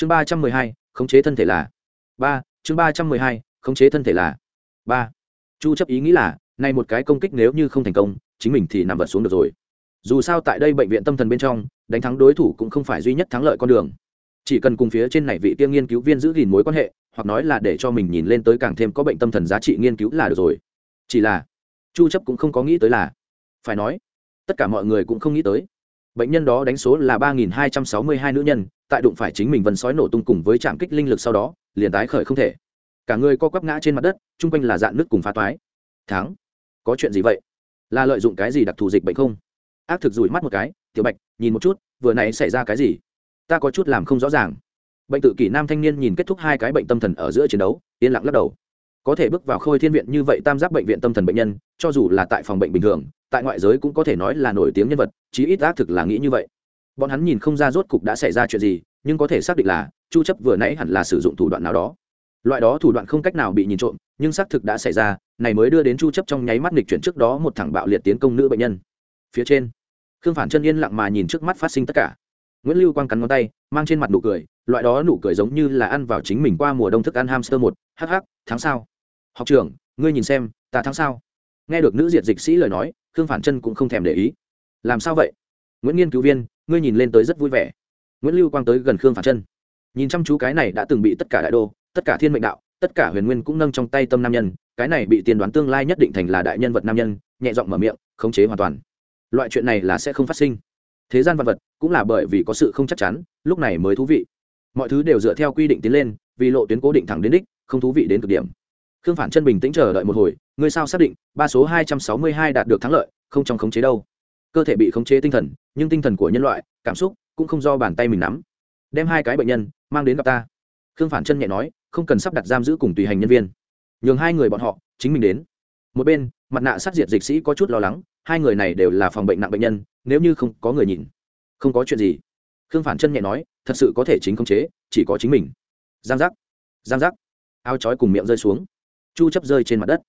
chương ba trăm mười hai, khống chế thân thể là ba. Chương ba trăm mười hai, khống chế thân thể là ba. Chu chấp ý nghĩ là, nay một cái công kích nếu như không thành công, chính mình thì nằm vật xuống được rồi. Dù sao tại đây bệnh viện tâm thần bên trong, đánh thắng đối thủ cũng không phải duy nhất thắng lợi con đường. Chỉ cần cùng phía trên này vị tiên nghiên cứu viên giữ gìn mối quan hệ, hoặc nói là để cho mình nhìn lên tới càng thêm có bệnh tâm thần giá trị nghiên cứu là được rồi. Chỉ là, chu chấp cũng không có nghĩ tới là, phải nói, tất cả mọi người cũng không nghĩ tới. Bệnh nhân đó đánh số là 3.262 nữ nhân tại đụng phải chính mình vân sói nổ tung cùng với trạm kích linh lực sau đó, liền tái khởi không thể. Cả người co quắp ngã trên mặt đất, chung quanh là dạn nước cùng phá toái. Thắng, có chuyện gì vậy? Là lợi dụng cái gì đặc thù dịch bệnh không? Ác thực rủi mắt một cái, tiểu bạch, nhìn một chút, vừa nãy xảy ra cái gì? Ta có chút làm không rõ ràng. Bệnh tự kỷ nam thanh niên nhìn kết thúc hai cái bệnh tâm thần ở giữa chiến đấu, yên lặng lắc đầu. Có thể bước vào khôi thiên viện như vậy tam giác bệnh viện tâm thần bệnh nhân, cho dù là tại phòng bệnh bình thường, tại ngoại giới cũng có thể nói là nổi tiếng nhân vật, chí ít ác thực là nghĩ như vậy bọn hắn nhìn không ra rốt cục đã xảy ra chuyện gì, nhưng có thể xác định là chu chấp vừa nãy hẳn là sử dụng thủ đoạn nào đó. Loại đó thủ đoạn không cách nào bị nhìn trộm, nhưng xác thực đã xảy ra, này mới đưa đến chu chấp trong nháy mắt nghịch chuyển trước đó một thẳng bạo liệt tiến công nữ bệnh nhân. Phía trên, khương phản chân yên lặng mà nhìn trước mắt phát sinh tất cả. Nguyễn lưu quang cắn ngón tay, mang trên mặt nụ cười, loại đó nụ cười giống như là ăn vào chính mình qua mùa đông thức ăn hamster một hh tháng sau học trưởng, ngươi nhìn xem, ta tháng sau nghe được nữ diệt dịch sĩ lời nói, khương phản chân cũng không thèm để ý. Làm sao vậy? Nguyễn nghiên cứu viên ngươi nhìn lên tới rất vui vẻ nguyễn lưu quang tới gần khương phản chân nhìn chăm chú cái này đã từng bị tất cả đại đô tất cả thiên mệnh đạo tất cả huyền nguyên cũng nâng trong tay tâm nam nhân cái này bị tiên đoán tương lai nhất định thành là đại nhân vật nam nhân nhẹ giọng mở miệng khống chế hoàn toàn loại chuyện này là sẽ không phát sinh thế gian vật vật cũng là bởi vì có sự không chắc chắn lúc này mới thú vị mọi thứ đều dựa theo quy định tiến lên vì lộ tuyến cố định thẳng đến đích không thú vị đến cực điểm khương phản chân bình tĩnh chờ đợi một hồi ngươi sao xác định ba số hai trăm sáu mươi hai đạt được thắng lợi không trong khống chế đâu cơ thể bị khống chế tinh thần, nhưng tinh thần của nhân loại, cảm xúc cũng không do bàn tay mình nắm. Đem hai cái bệnh nhân mang đến gặp ta. Khương phản chân nhẹ nói, không cần sắp đặt giam giữ cùng tùy hành nhân viên. Nhường hai người bọn họ, chính mình đến. Một bên, mặt nạ sát diệt dịch sĩ có chút lo lắng, hai người này đều là phòng bệnh nặng bệnh nhân, nếu như không có người nhìn, không có chuyện gì. Khương phản chân nhẹ nói, thật sự có thể chính khống chế, chỉ có chính mình. Giang giác giang giác. Áo chói cùng miệng rơi xuống. Chu chấp rơi trên mặt đất.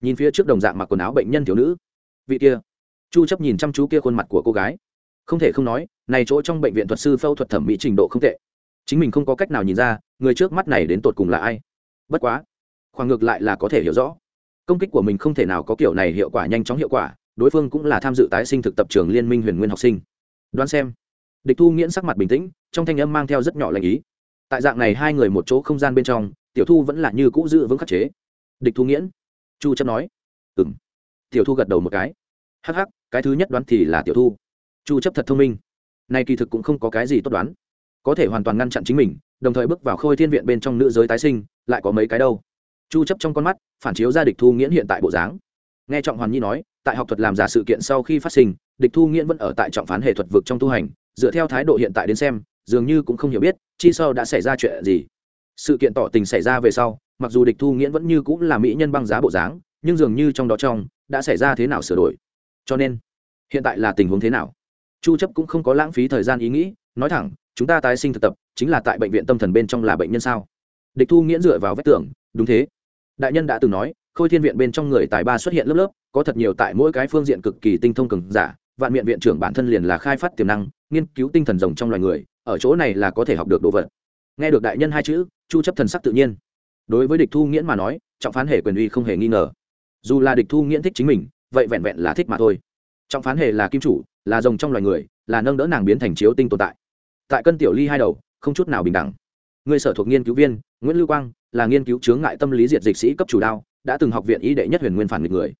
Nhìn phía trước đồng dạng mặc quần áo bệnh nhân thiếu nữ. Vị kia chu chấp nhìn chăm chú kia khuôn mặt của cô gái. Không thể không nói, này chỗ trong bệnh viện thuật sư phẫu thuật thẩm mỹ trình độ không tệ. Chính mình không có cách nào nhìn ra, người trước mắt này đến tột cùng là ai. Bất quá, khoảng ngược lại là có thể hiểu rõ. Công kích của mình không thể nào có kiểu này hiệu quả, nhanh chóng hiệu quả, đối phương cũng là tham dự tái sinh thực tập trường liên minh huyền nguyên học sinh. Đoán xem. Địch thu nghiễn sắc mặt bình tĩnh, trong thanh âm mang theo rất nhỏ lành ý. Tại dạng này hai người một chỗ không gian bên trong, tiểu thu vẫn là như cũ giữ vững khắc chế. Địch thu nghiễn. Chu chấp nói. Ừm. Tiểu thu gật đầu một cái. Hắc hắc cái thứ nhất đoán thì là tiểu thu. Chu chấp thật thông minh. Nay kỳ thực cũng không có cái gì tốt đoán. Có thể hoàn toàn ngăn chặn chính mình, đồng thời bước vào khôi thiên viện bên trong nữ giới tái sinh, lại có mấy cái đâu. Chu chấp trong con mắt, phản chiếu ra địch thu nghiễn hiện tại bộ dáng. Nghe trọng hoàn nhi nói, tại học thuật làm giả sự kiện sau khi phát sinh, địch thu nghiễn vẫn ở tại trọng phán hệ thuật vực trong tu hành, dựa theo thái độ hiện tại đến xem, dường như cũng không hiểu biết, chi sau đã xảy ra chuyện gì. Sự kiện tỏ tình xảy ra về sau, mặc dù địch thu nghiễn vẫn như cũng là mỹ nhân băng giá bộ dáng, nhưng dường như trong đó trong, đã xảy ra thế nào sửa đổi cho nên, hiện tại là tình huống thế nào? Chu chấp cũng không có lãng phí thời gian ý nghĩ, nói thẳng, chúng ta tái sinh thực tập, chính là tại bệnh viện tâm thần bên trong là bệnh nhân sao? Địch thu nghiễn dựa vào vết tưởng đúng thế. Đại nhân đã từng nói, khôi thiên viện bên trong người tài ba xuất hiện lớp lớp, có thật nhiều tại mỗi cái phương diện cực kỳ tinh thông cường giả, vạn miệng viện trưởng bản thân liền là khai phát tiềm năng, nghiên cứu tinh thần rồng trong loài người, ở chỗ này là có thể học được đồ vật. Nghe được đại nhân hai chữ, chu chấp thần sắc tự nhiên. Đối với địch thu nghiễn mà nói, trọng phán hệ quyền uy không hề nghi ngờ. Dù là địch thu nghiễn thích chính mình vậy vẹn vẹn là thích mà thôi. Trọng phán hệ là kim chủ, là rồng trong loài người, là nâng đỡ nàng biến thành chiếu tinh tồn tại. Tại cân tiểu ly hai đầu, không chút nào bình đẳng. Người sở thuộc nghiên cứu viên, nguyễn lưu quang, là nghiên cứu chướng ngại tâm lý diệt dịch sĩ cấp chủ đao, đã từng học viện ý đệ nhất huyền nguyên phản nghịch người.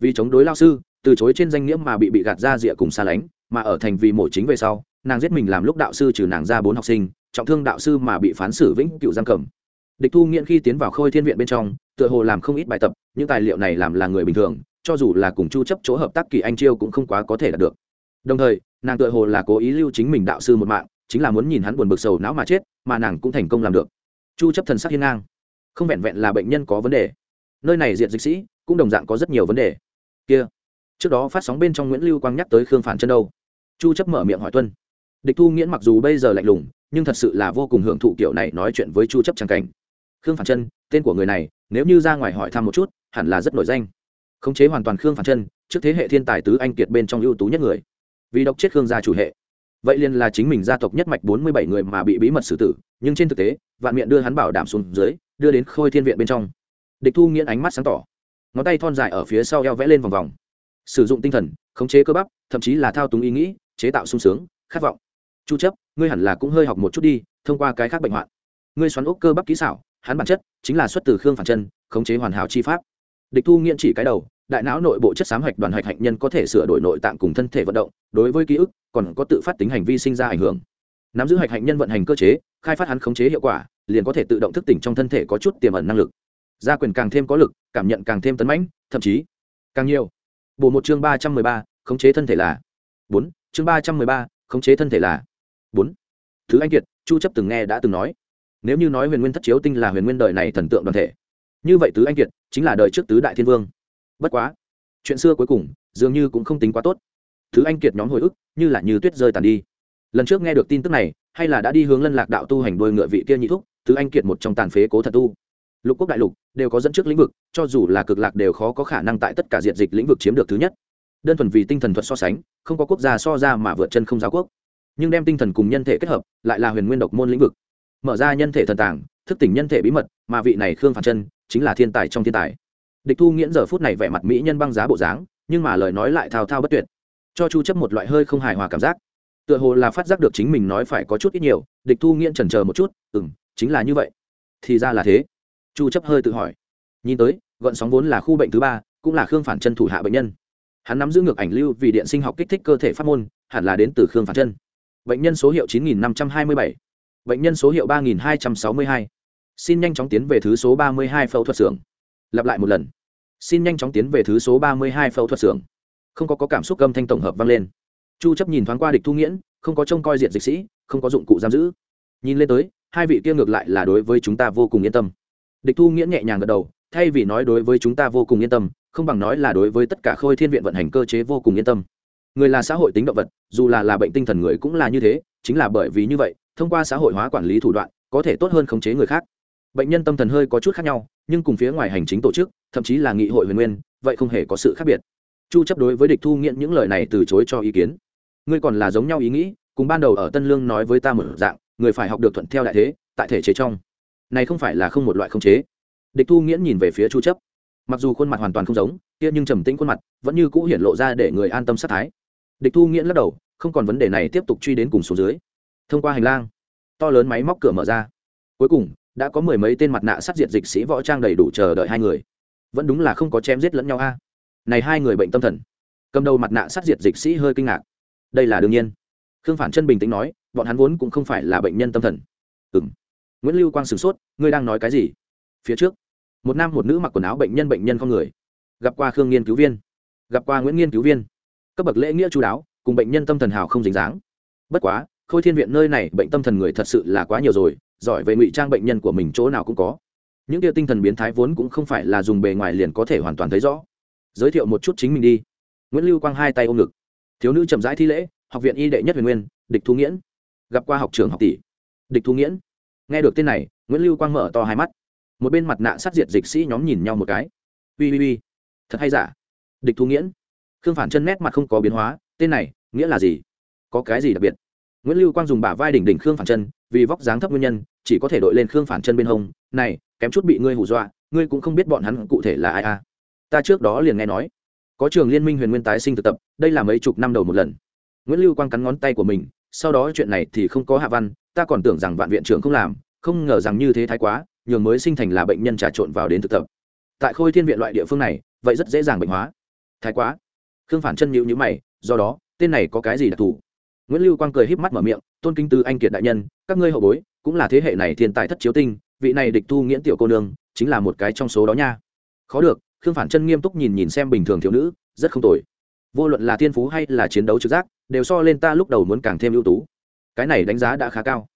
Vì chống đối lao sư, từ chối trên danh nghĩa mà bị bị gạt ra rịa cùng xa lánh, mà ở thành vì mổ chính về sau, nàng giết mình làm lúc đạo sư trừ nàng ra bốn học sinh, trọng thương đạo sư mà bị phán xử vĩnh cựu giam cầm. Địch thu nghiện khi tiến vào khôi thiên viện bên trong, tựa hồ làm không ít bài tập, những tài liệu này làm là người bình thường cho dù là cùng chu chấp chỗ hợp tác kỳ anh chiêu cũng không quá có thể đạt được. Đồng thời, nàng tựa hồ là cố ý lưu chính mình đạo sư một mạng, chính là muốn nhìn hắn buồn bực sầu não mà chết, mà nàng cũng thành công làm được. Chu chấp thần sắc hiên ngang. Không vẹn vẹn là bệnh nhân có vấn đề. Nơi này diện dịch sĩ, cũng đồng dạng có rất nhiều vấn đề. Kia. Trước đó phát sóng bên trong nguyễn lưu quang nhắc tới khương phản chân đâu? Chu chấp mở miệng hỏi tuân. Địch thu nghiễn mặc dù bây giờ lạnh lùng, nhưng thật sự là vô cùng hưởng thụ kiểu này nói chuyện với chu chấp trang cảnh. Khương phản chân, tên của người này, nếu như ra ngoài hỏi thăm một chút, hẳn là rất nổi danh khống chế hoàn toàn khương phản chân, trước thế hệ thiên tài tứ anh kiệt bên trong ưu tú nhất người. Vì độc chết khương gia chủ hệ. Vậy liền là chính mình gia tộc nhất mạch bốn mươi bảy người mà bị bí mật xử tử, nhưng trên thực tế, vạn miệng đưa hắn bảo đảm xuống dưới, đưa đến khôi thiên viện bên trong. Địch thu nghiễn ánh mắt sáng tỏ. Ngón tay thon dài ở phía sau eo vẽ lên vòng vòng. Sử dụng tinh thần, khống chế cơ bắp, thậm chí là thao túng ý nghĩ, chế tạo sung sướng, khát vọng. Chu chấp, ngươi hẳn là cũng hơi học một chút đi, thông qua cái khác bệnh hoạn. Ngươi xoắn ốc cơ bắp kỹ xảo, hắn bản chất chính là xuất từ khương phản chân, khống chế hoàn hảo chi pháp địch thu nghiện chỉ cái đầu, đại não nội bộ chất xám hạch đoàn hạch hạnh nhân có thể sửa đổi nội tạng cùng thân thể vận động, đối với ký ức, còn có tự phát tính hành vi sinh ra ảnh hưởng. Nắm giữ hạch hạnh nhân vận hành cơ chế, khai phát hắn khống chế hiệu quả, liền có thể tự động thức tỉnh trong thân thể có chút tiềm ẩn năng lực. Gia quyền càng thêm có lực, cảm nhận càng thêm tấn mãnh, thậm chí càng nhiều. Bổ một chương ba trăm mười ba, khống chế thân thể là bốn. Chương ba trăm mười ba, khống chế thân thể là bốn. Thứ anh kiệt, chu chấp từng nghe đã từng nói, nếu như nói huyền nguyên thất chiếu tinh là huyền nguyên đời này thần tượng đoàn thể như vậy tứ anh kiệt chính là đời trước tứ đại thiên vương. Bất quá, chuyện xưa cuối cùng dường như cũng không tính quá tốt. Thứ anh kiệt nhóm hồi ức như là như tuyết rơi tàn đi. Lần trước nghe được tin tức này, hay là đã đi hướng lân lạc đạo tu hành đôi ngựa vị kia nhị thúc thứ anh kiệt một trong tàn phế cố thật tu. Lục quốc đại lục đều có dẫn trước lĩnh vực, cho dù là cực lạc đều khó có khả năng tại tất cả diện dịch lĩnh vực chiếm được thứ nhất. Đơn thuần vì tinh thần thuật so sánh, không có quốc gia so ra mà vượt chân không giáo quốc. Nhưng đem tinh thần cùng nhân thể kết hợp, lại là huyền nguyên độc môn lĩnh vực. Mở ra nhân thể thần tàng, thức tỉnh nhân thể bí mật, mà vị này khương phản chân chính là thiên tài trong thiên tài. Địch thu nghiễn giờ phút này vẻ mặt mỹ nhân băng giá bộ dáng, nhưng mà lời nói lại thao thao bất tuyệt. Cho chu chấp một loại hơi không hài hòa cảm giác. Tựa hồ là phát giác được chính mình nói phải có chút ít nhiều, địch thu nghiễn chần chờ một chút, ừm, chính là như vậy. Thì ra là thế. Chu chấp hơi tự hỏi. Nhìn tới, gọn sóng vốn là khu bệnh thứ ba, cũng là khương phản chân thủ hạ bệnh nhân. Hắn nắm giữ ngược ảnh lưu vì điện sinh học kích thích cơ thể pháp môn, hẳn là đến từ khương phản chân. Bệnh nhân số hiệu 9527 bệnh nhân số hiệu 3262 xin nhanh chóng tiến về thứ số 32 phẫu thuật xưởng. Lặp lại một lần. Xin nhanh chóng tiến về thứ số 32 phẫu thuật xưởng. Không có, có cảm xúc âm thanh tổng hợp vang lên. Chu chấp nhìn thoáng qua địch thu nghiễn không có trông coi diện dịch sĩ không có dụng cụ giam giữ. Nhìn lên tới hai vị kia ngược lại là đối với chúng ta vô cùng yên tâm. Địch thu nghiễn nhẹ nhàng gật đầu thay vì nói đối với chúng ta vô cùng yên tâm không bằng nói là đối với tất cả khôi thiên viện vận hành cơ chế vô cùng yên tâm. Người là xã hội tính động vật dù là là bệnh tinh thần người cũng là như thế chính là bởi vì như vậy thông qua xã hội hóa quản lý thủ đoạn có thể tốt hơn khống chế người khác bệnh nhân tâm thần hơi có chút khác nhau, nhưng cùng phía ngoài hành chính tổ chức, thậm chí là nghị hội huyền nguyên, vậy không hề có sự khác biệt. Chu chấp đối với địch thu nghiện những lời này từ chối cho ý kiến. Ngươi còn là giống nhau ý nghĩ, cùng ban đầu ở tân lương nói với ta một dạng, người phải học được thuận theo đại thế, tại thể chế trong. Này không phải là không một loại không chế. Địch thu nghiễn nhìn về phía chu chấp. Mặc dù khuôn mặt hoàn toàn không giống, kia nhưng trầm tĩnh khuôn mặt, vẫn như cũ hiển lộ ra để người an tâm sát thái. Địch thu nghiễn lắc đầu, không còn vấn đề này tiếp tục truy đến cùng số dưới. Thông qua hành lang, to lớn máy móc cửa mở ra. Cuối cùng đã có mười mấy tên mặt nạ sát diệt dịch sĩ võ trang đầy đủ chờ đợi hai người. Vẫn đúng là không có chém giết lẫn nhau a. Này hai người bệnh tâm thần. Cầm đầu mặt nạ sát diệt dịch sĩ hơi kinh ngạc. Đây là đương nhiên. Khương phản chân bình tĩnh nói, bọn hắn vốn cũng không phải là bệnh nhân tâm thần. Ừng nguyễn lưu quang sửng sốt, ngươi đang nói cái gì? Phía trước, một nam một nữ mặc quần áo bệnh nhân bệnh nhân con người. Gặp qua khương nghiên cứu viên. Gặp qua nguyễn nghiên cứu viên. Cấp bậc lễ nghĩa chú đáo, cùng bệnh nhân tâm thần hào không dính dáng. Bất quá, khôi thiên viện nơi này bệnh tâm thần người thật sự là quá nhiều rồi giỏi về ngụy trang bệnh nhân của mình chỗ nào cũng có. Những kia tinh thần biến thái vốn cũng không phải là dùng bề ngoài liền có thể hoàn toàn thấy rõ. Giới thiệu một chút chính mình đi. Nguyễn lưu quang hai tay ôm ngực. Thiếu nữ chậm rãi thi lễ, học viện y đệ nhất huyền nguyên, địch thu nghiễn. Gặp qua học trường học tỷ. Địch thu nghiễn. Nghe được tên này, nguyễn lưu quang mở to hai mắt. Một bên mặt nạ sát diệt dịch sĩ nhóm nhìn nhau một cái. Ui ui ui thật hay giả? Địch thu nghiễn. Khương phản chân nét mặt không có biến hóa, tên này, nghĩa là gì? Có cái gì đặc biệt? Nguyễn lưu quang dùng bả vai đỉnh đỉnh khương phản chân vì vóc dáng thấp nguyên nhân, chỉ có thể đội lên khương phản chân bên hông. Này, kém chút bị ngươi hù dọa, ngươi cũng không biết bọn hắn cụ thể là ai à. Ta trước đó liền nghe nói, có trường liên minh huyền nguyên tái sinh thực tập, đây là mấy chục năm đầu một lần. Nguyễn lưu quang cắn ngón tay của mình, sau đó chuyện này thì không có hạ văn, ta còn tưởng rằng vạn viện trưởng không làm, không ngờ rằng như thế thái quá, nhường mới sinh thành là bệnh nhân trà trộn vào đến thực tập. Tại khôi thiên viện loại địa phương này, vậy rất dễ dàng bệnh hóa. Thái quá. Khương phản chân nhịu nhữ mày, do đó, tên này có cái gì đặc thù? Nguyễn lưu quang cười híp mắt mở miệng tôn kính tư anh kiệt đại nhân, các ngươi hậu bối, cũng là thế hệ này thiên tài thất chiếu tinh, vị này địch thu nghiễn tiểu cô nương, chính là một cái trong số đó nha. Khó được, khương phản chân nghiêm túc nhìn nhìn xem bình thường thiếu nữ, rất không tồi. Vô luận là thiên phú hay là chiến đấu trực giác, đều so lên ta lúc đầu muốn càng thêm ưu tú. Cái này đánh giá đã khá cao.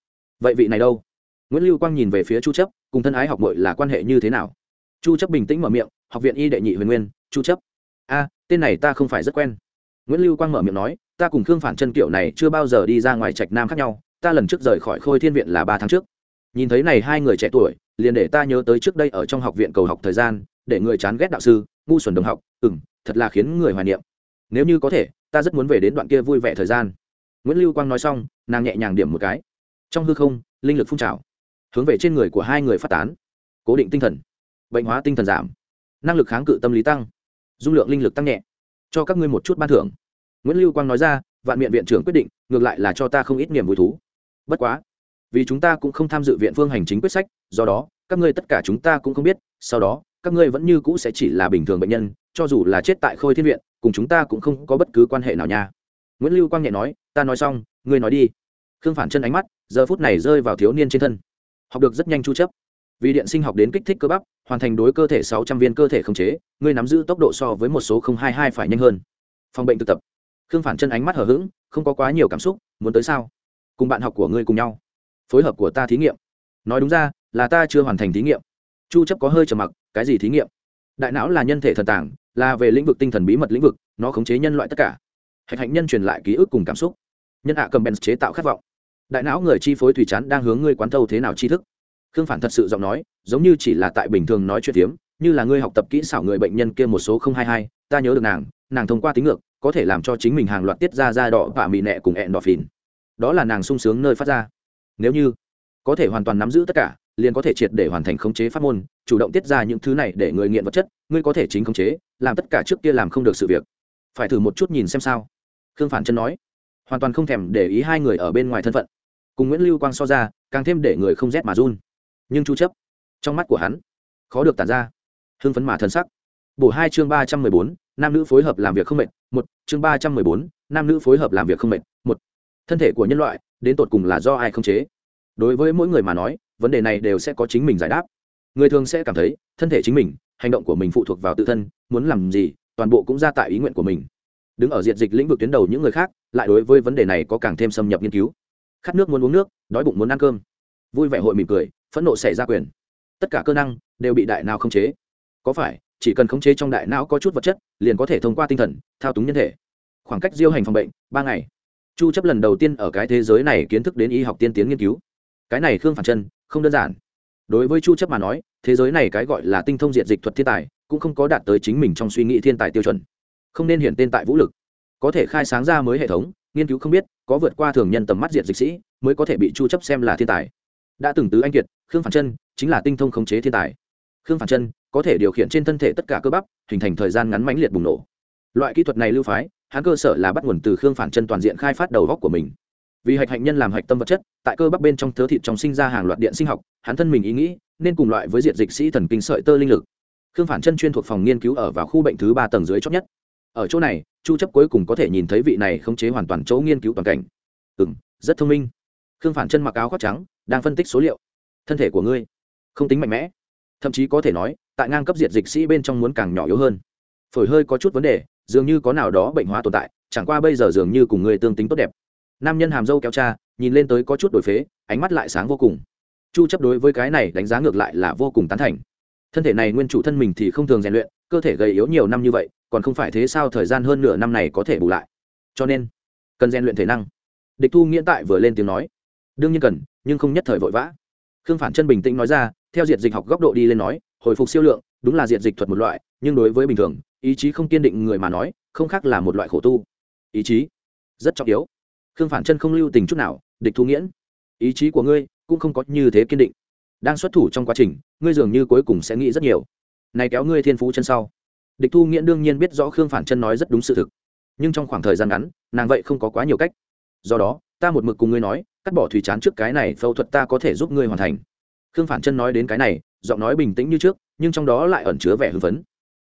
Vậy vị này đâu? Nguyễn lưu quang nhìn về phía chu chấp, cùng thân ái học muội là quan hệ như thế nào? Chu chấp bình tĩnh mở miệng, học viện y đệ nhị huyền nguyên, chu chấp. A, tên này ta không phải rất quen nguyễn lưu quang mở miệng nói ta cùng khương phản chân kiểu này chưa bao giờ đi ra ngoài trạch nam khác nhau ta lần trước rời khỏi khôi thiên viện là ba tháng trước nhìn thấy này hai người trẻ tuổi liền để ta nhớ tới trước đây ở trong học viện cầu học thời gian để người chán ghét đạo sư ngu xuẩn đồng học ừ m thật là khiến người hoài niệm. Nếu như có thể, ta rất muốn về đến đoạn kia vui vẻ thời gian. Nguyễn lưu quang nói xong, nàng nhẹ nhàng điểm một cái. Trong hư không, linh lực phun trào, hướng về trên người của hai người phát tán. Cố định tinh thần, bệnh hóa tinh thần giảm, năng lực kháng cự tâm lý tăng, dung lượng linh lực tăng nhẹ cho các ngươi một chút ban thưởng. Nguyễn lưu quang nói ra, vạn miện viện trưởng quyết định, ngược lại là cho ta không ít niềm vui thú. Bất quá, vì chúng ta cũng không tham dự viện phương hành chính quyết sách, do đó, các ngươi tất cả chúng ta cũng không biết, sau đó, các ngươi vẫn như cũ sẽ chỉ là bình thường bệnh nhân, cho dù là chết tại khôi thiên viện, cùng chúng ta cũng không có bất cứ quan hệ nào nha. Nguyễn lưu quang nhẹ nói, ta nói xong, ngươi nói đi. Khương phản chân ánh mắt, giờ phút này rơi vào thiếu niên trên thân. Học được rất nhanh chu chấp vì điện sinh học đến kích thích cơ bắp, hoàn thành đối cơ thể 600 viên cơ thể khống chế, ngươi nắm giữ tốc độ so với một số 022 phải nhanh hơn. Phòng bệnh thực tập. Khương phản chân ánh mắt hờ hững, không có quá nhiều cảm xúc, muốn tới sao? Cùng bạn học của ngươi cùng nhau. Phối hợp của ta thí nghiệm. Nói đúng ra, là ta chưa hoàn thành thí nghiệm. Chu chấp có hơi trầm mặc, cái gì thí nghiệm? Đại não là nhân thể thần tàng, là về lĩnh vực tinh thần bí mật lĩnh vực, nó khống chế nhân loại tất cả. Hạch hạnh nhân truyền lại ký ức cùng cảm xúc. Nhân hạ cầm bèn chế tạo khát vọng. Đại não người chi phối thủy chắn đang hướng ngươi quán thâu thế nào tri thức? Khương phản thật sự giọng nói, giống như chỉ là tại bình thường nói chuyện tiếm như là ngươi học tập kỹ xảo người bệnh nhân kia một số không hai hai, ta nhớ được nàng nàng thông qua tính ngược, có thể làm cho chính mình hàng loạt tiết ra da đỏ và mị nẹ cùng ẹn đỏ phìn đó là nàng sung sướng nơi phát ra. Nếu như có thể hoàn toàn nắm giữ tất cả, liền có thể triệt để hoàn thành khống chế pháp môn, chủ động tiết ra những thứ này để người nghiện vật chất, ngươi có thể chính khống chế, làm tất cả trước kia làm không được sự việc. Phải thử một chút nhìn xem sao. Khương phản chân nói. Hoàn toàn không thèm để ý hai người ở bên ngoài thân phận. Cùng nguyễn lưu quang so ra, càng thêm để người không rét mà run nhưng chu chấp trong mắt của hắn khó được tản ra hưng phấn mà thân sắc. Bổ hai chương ba trăm mười bốn, nam nữ phối hợp làm việc không mệt, một, chương ba trăm mười bốn, nam nữ phối hợp làm việc không mệt, một. Thân thể của nhân loại, đến tột cùng là do ai không chế? Đối với mỗi người mà nói, vấn đề này đều sẽ có chính mình giải đáp. Người thường sẽ cảm thấy, thân thể chính mình, hành động của mình phụ thuộc vào tự thân, muốn làm gì, toàn bộ cũng ra tại ý nguyện của mình. Đứng ở diện dịch lĩnh vực tuyến đầu những người khác, lại đối với vấn đề này có càng thêm xâm nhập nghiên cứu. Khát nước muốn uống nước, đói bụng muốn ăn cơm. Vui vẻ hội mỉm cười phẫn nộ xảy ra quyền. Tất cả cơ năng đều bị đại não khống chế. Có phải chỉ cần khống chế trong đại não có chút vật chất, liền có thể thông qua tinh thần, thao túng nhân thể? Khoảng cách diêu hành phòng bệnh, ba ngày. Chu chấp lần đầu tiên ở cái thế giới này kiến thức đến y học tiên tiến nghiên cứu. Cái này khương phản chân, không đơn giản. Đối với chu chấp mà nói, thế giới này cái gọi là tinh thông diện dịch thuật thiên tài, cũng không có đạt tới chính mình trong suy nghĩ thiên tài tiêu chuẩn. Không nên hiện tên tại vũ lực. Có thể khai sáng ra mới hệ thống, nghiên cứu không biết, có vượt qua thường nhân tầm mắt diện dịch sĩ, mới có thể bị chu chấp xem là thiên tài đã từng tứ anh kiệt, khương phản chân chính là tinh thông khống chế thiên tài. Khương phản chân có thể điều khiển trên thân thể tất cả cơ bắp, hình thành thời gian ngắn mãnh liệt bùng nổ. Loại kỹ thuật này lưu phái, hắn cơ sở là bắt nguồn từ khương phản chân toàn diện khai phát đầu góc của mình. Vì hạch hạnh nhân làm hạch tâm vật chất, tại cơ bắp bên trong thớ thịt trong sinh ra hàng loạt điện sinh học, hắn thân mình ý nghĩ nên cùng loại với diện dịch sĩ thần kinh sợi tơ linh lực. Khương phản chân chuyên thuộc phòng nghiên cứu ở vào khu bệnh thứ ba tầng dưới chót nhất. Ở chỗ này, chu chấp cuối cùng có thể nhìn thấy vị này khống chế hoàn toàn chỗ nghiên cứu toàn cảnh. Ừm, rất thông minh. Khương phản chân mặc áo khoác trắng đang phân tích số liệu. Thân thể của ngươi không tính mạnh mẽ. Thậm chí có thể nói, tại ngang cấp diệt dịch sĩ bên trong muốn càng nhỏ yếu hơn. Phổi hơi có chút vấn đề, dường như có nào đó bệnh hóa tồn tại, chẳng qua bây giờ dường như cùng ngươi tương tính tốt đẹp. Nam nhân hàm dâu kéo cha, nhìn lên tới có chút đổi phế, ánh mắt lại sáng vô cùng. Chu chấp đối với cái này đánh giá ngược lại là vô cùng tán thành. Thân thể này nguyên chủ thân mình thì không thường rèn luyện, cơ thể gầy yếu nhiều năm như vậy, còn không phải thế sao thời gian hơn nửa năm này có thể bù lại. Cho nên, cần rèn luyện thể năng. Địch thu nghiễn tại vừa lên tiếng nói đương nhiên cần, nhưng không nhất thời vội vã. Khương phản chân bình tĩnh nói ra, theo diệt dịch học góc độ đi lên nói, hồi phục siêu lượng, đúng là diệt dịch thuật một loại, nhưng đối với bình thường, ý chí không kiên định người mà nói, không khác là một loại khổ tu. Ý chí? Rất trọng yếu. Khương phản chân không lưu tình chút nào, địch thu nghiễn. Ý chí của ngươi cũng không có như thế kiên định. Đang xuất thủ trong quá trình, ngươi dường như cuối cùng sẽ nghĩ rất nhiều. Này kéo ngươi thiên phú chân sau. Địch thu nghiễn đương nhiên biết rõ khương phản chân nói rất đúng sự thực. Nhưng trong khoảng thời gian ngắn, nàng vậy không có quá nhiều cách. Do đó ta một mực cùng ngươi nói, cắt bỏ thủy chán trước cái này phẫu thuật ta có thể giúp ngươi hoàn thành. Khương phản chân nói đến cái này, giọng nói bình tĩnh như trước, nhưng trong đó lại ẩn chứa vẻ hưng phấn.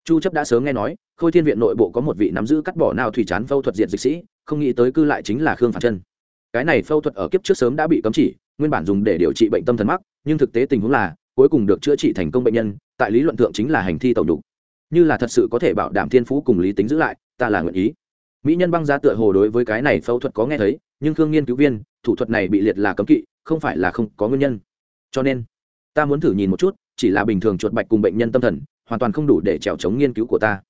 Chu chấp đã sớm nghe nói, khôi thiên viện nội bộ có một vị nắm giữ cắt bỏ nào thủy chán phẫu thuật diệt dịch sĩ, không nghĩ tới cư lại chính là khương phản chân. Cái này phẫu thuật ở kiếp trước sớm đã bị cấm chỉ, nguyên bản dùng để điều trị bệnh tâm thần mắc, nhưng thực tế tình huống là, cuối cùng được chữa trị thành công bệnh nhân, tại lý luận thượng chính là hành thi tẩu đục. Như là thật sự có thể bảo đảm thiên phú cùng lý tính giữ lại, ta là nguyện ý mỹ nhân băng giá tựa hồ đối với cái này phẫu thuật có nghe thấy, nhưng thương nghiên cứu viên, thủ thuật này bị liệt là cấm kỵ, không phải là không có nguyên nhân. Cho nên, ta muốn thử nhìn một chút, chỉ là bình thường chuột bạch cùng bệnh nhân tâm thần, hoàn toàn không đủ để trèo chống nghiên cứu của ta.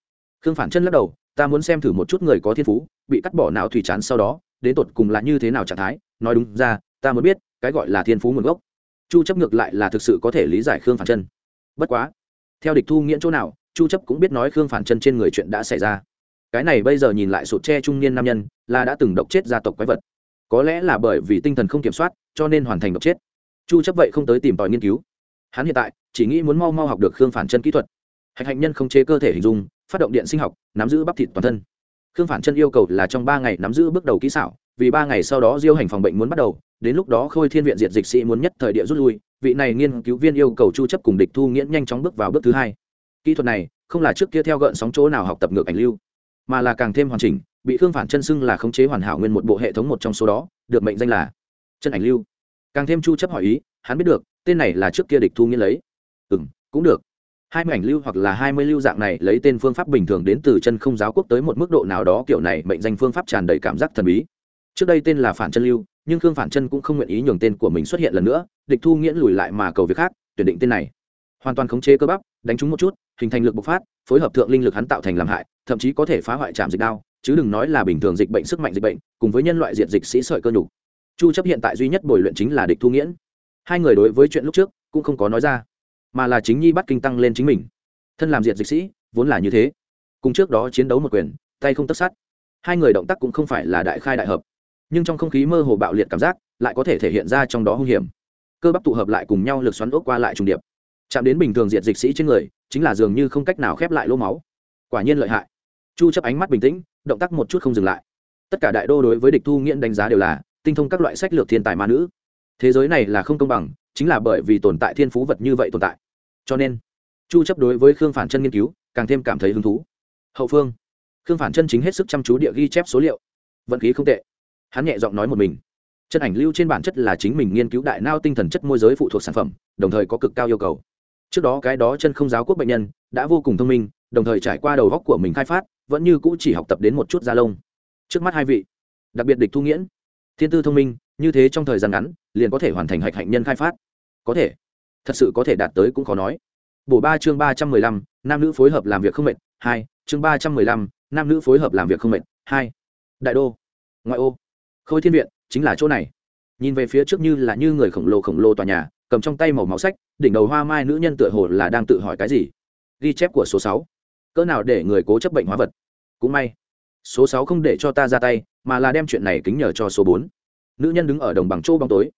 Khương phản chân lắc đầu, ta muốn xem thử một chút người có thiên phú, bị cắt bỏ não thủy chán sau đó, đến tột cùng là như thế nào trạng thái, nói đúng ra, ta muốn biết, cái gọi là thiên phú nguồn gốc. Chu chấp ngược lại là thực sự có thể lý giải khương phản chân. Bất quá, theo địch thu nghiễn chỗ nào, chu chấp cũng biết nói khương phản chân trên người chuyện đã xảy ra cái này bây giờ nhìn lại sụt tre trung niên nam nhân, là đã từng độc chết gia tộc quái vật. Có lẽ là bởi vì tinh thần không kiểm soát, cho nên hoàn thành độc chết. Chu chấp vậy không tới tìm tòi nghiên cứu. Hắn hiện tại, chỉ nghĩ muốn mau mau học được khương phản chân kỹ thuật. Hạch hạnh nhân không chế cơ thể hình dung, phát động điện sinh học, nắm giữ bắp thịt toàn thân. Khương phản chân yêu cầu là trong ba ngày nắm giữ bước đầu kỹ xảo, vì ba ngày sau đó diêu hành phòng bệnh muốn bắt đầu, đến lúc đó khôi thiên viện diệt dịch sĩ muốn nhất thời địa rút lui, vị này nghiên cứu viên yêu cầu chu chấp cùng địch thu nghiễn nhanh chóng bước vào bước thứ hai. Kỹ thuật này, không là trước kia theo gợn sóng chỗ nào học tập ngược ảnh lưu mà là càng thêm hoàn chỉnh, bị khương phản chân xưng là khống chế hoàn hảo nguyên một bộ hệ thống một trong số đó, được mệnh danh là chân ảnh lưu. Càng thêm chu chấp hỏi ý, hắn biết được, tên này là trước kia địch thu nghĩa lấy. Ừ cũng được. Hai mươi ảnh lưu hoặc là hai mươi lưu dạng này lấy tên phương pháp bình thường đến từ chân không giáo quốc tới một mức độ nào đó kiểu này mệnh danh phương pháp tràn đầy cảm giác thần bí. Trước đây tên là phản chân lưu, nhưng khương phản chân cũng không nguyện ý nhường tên của mình xuất hiện lần nữa, địch thu nghĩa lùi lại mà cầu việc khác, tuyển định tên này. Hoàn toàn khống chế cơ bắp, đánh trúng một chút, hình thành lực bộc phát, phối hợp thượng linh lực hắn tạo thành làm hại thậm chí có thể phá hoại trạm dịch đao, chứ đừng nói là bình thường dịch bệnh, sức mạnh dịch bệnh, cùng với nhân loại diện dịch sĩ sợi cơ nhục. Chu chấp hiện tại duy nhất bồi luyện chính là địch thu nghiễn. Hai người đối với chuyện lúc trước cũng không có nói ra, mà là chính nhi bắt kinh tăng lên chính mình. Thân làm diện dịch sĩ, vốn là như thế. Cùng trước đó chiến đấu một quyền, tay không tất sát. Hai người động tác cũng không phải là đại khai đại hợp, nhưng trong không khí mơ hồ bạo liệt cảm giác lại có thể thể hiện ra trong đó hung hiểm. Cơ bắp tụ hợp lại cùng nhau lực xoắn ốc qua lại trùng điệp. Chạm đến bình thường diệt dịch sĩ trên người, chính là dường như không cách nào khép lại lỗ máu. Quả nhiên lợi hại chu chấp ánh mắt bình tĩnh, động tác một chút không dừng lại. Tất cả đại đô đối với địch thu nghiễn đánh giá đều là tinh thông các loại sách lược thiên tài ma nữ. Thế giới này là không công bằng, chính là bởi vì tồn tại thiên phú vật như vậy tồn tại. Cho nên, chu chấp đối với khương phản chân nghiên cứu, càng thêm cảm thấy hứng thú. Hậu phương, khương phản chân chính hết sức chăm chú địa ghi chép số liệu. Vận khí không tệ. Hắn nhẹ giọng nói một mình. Chân ảnh lưu trên bản chất là chính mình nghiên cứu đại nao tinh thần chất môi giới phụ thuộc sản phẩm, đồng thời có cực cao yêu cầu. Trước đó cái đó chân không giáo quốc bệnh nhân, đã vô cùng thông minh, đồng thời trải qua đầu góc của mình khai phát vẫn như cũ chỉ học tập đến một chút da lông. Trước mắt hai vị, đặc biệt địch thu nghiễn, thiên tư thông minh, như thế trong thời gian ngắn, liền có thể hoàn thành hạch hạnh nhân khai phát. Có thể, thật sự có thể đạt tới cũng khó nói. Bổ ba chương ba trăm mười lăm, nam nữ phối hợp làm việc không mệt, hai, chương ba trăm mười lăm, nam nữ phối hợp làm việc không mệt, hai. Đại đô, ngoại ô, khôi thiên viện chính là chỗ này. Nhìn về phía trước như là như người khổng lồ khổng lồ tòa nhà, cầm trong tay màu máu sách, đỉnh đầu hoa mai nữ nhân tựa hồ là đang tự hỏi cái gì. Ghi chép của số sáu. Cỡ nào để người cố chấp bệnh hóa vật? Cũng may, số sáu không để cho ta ra tay, mà là đem chuyện này kính nhờ cho số bốn. Nữ nhân đứng ở đồng bằng chỗ bóng tối.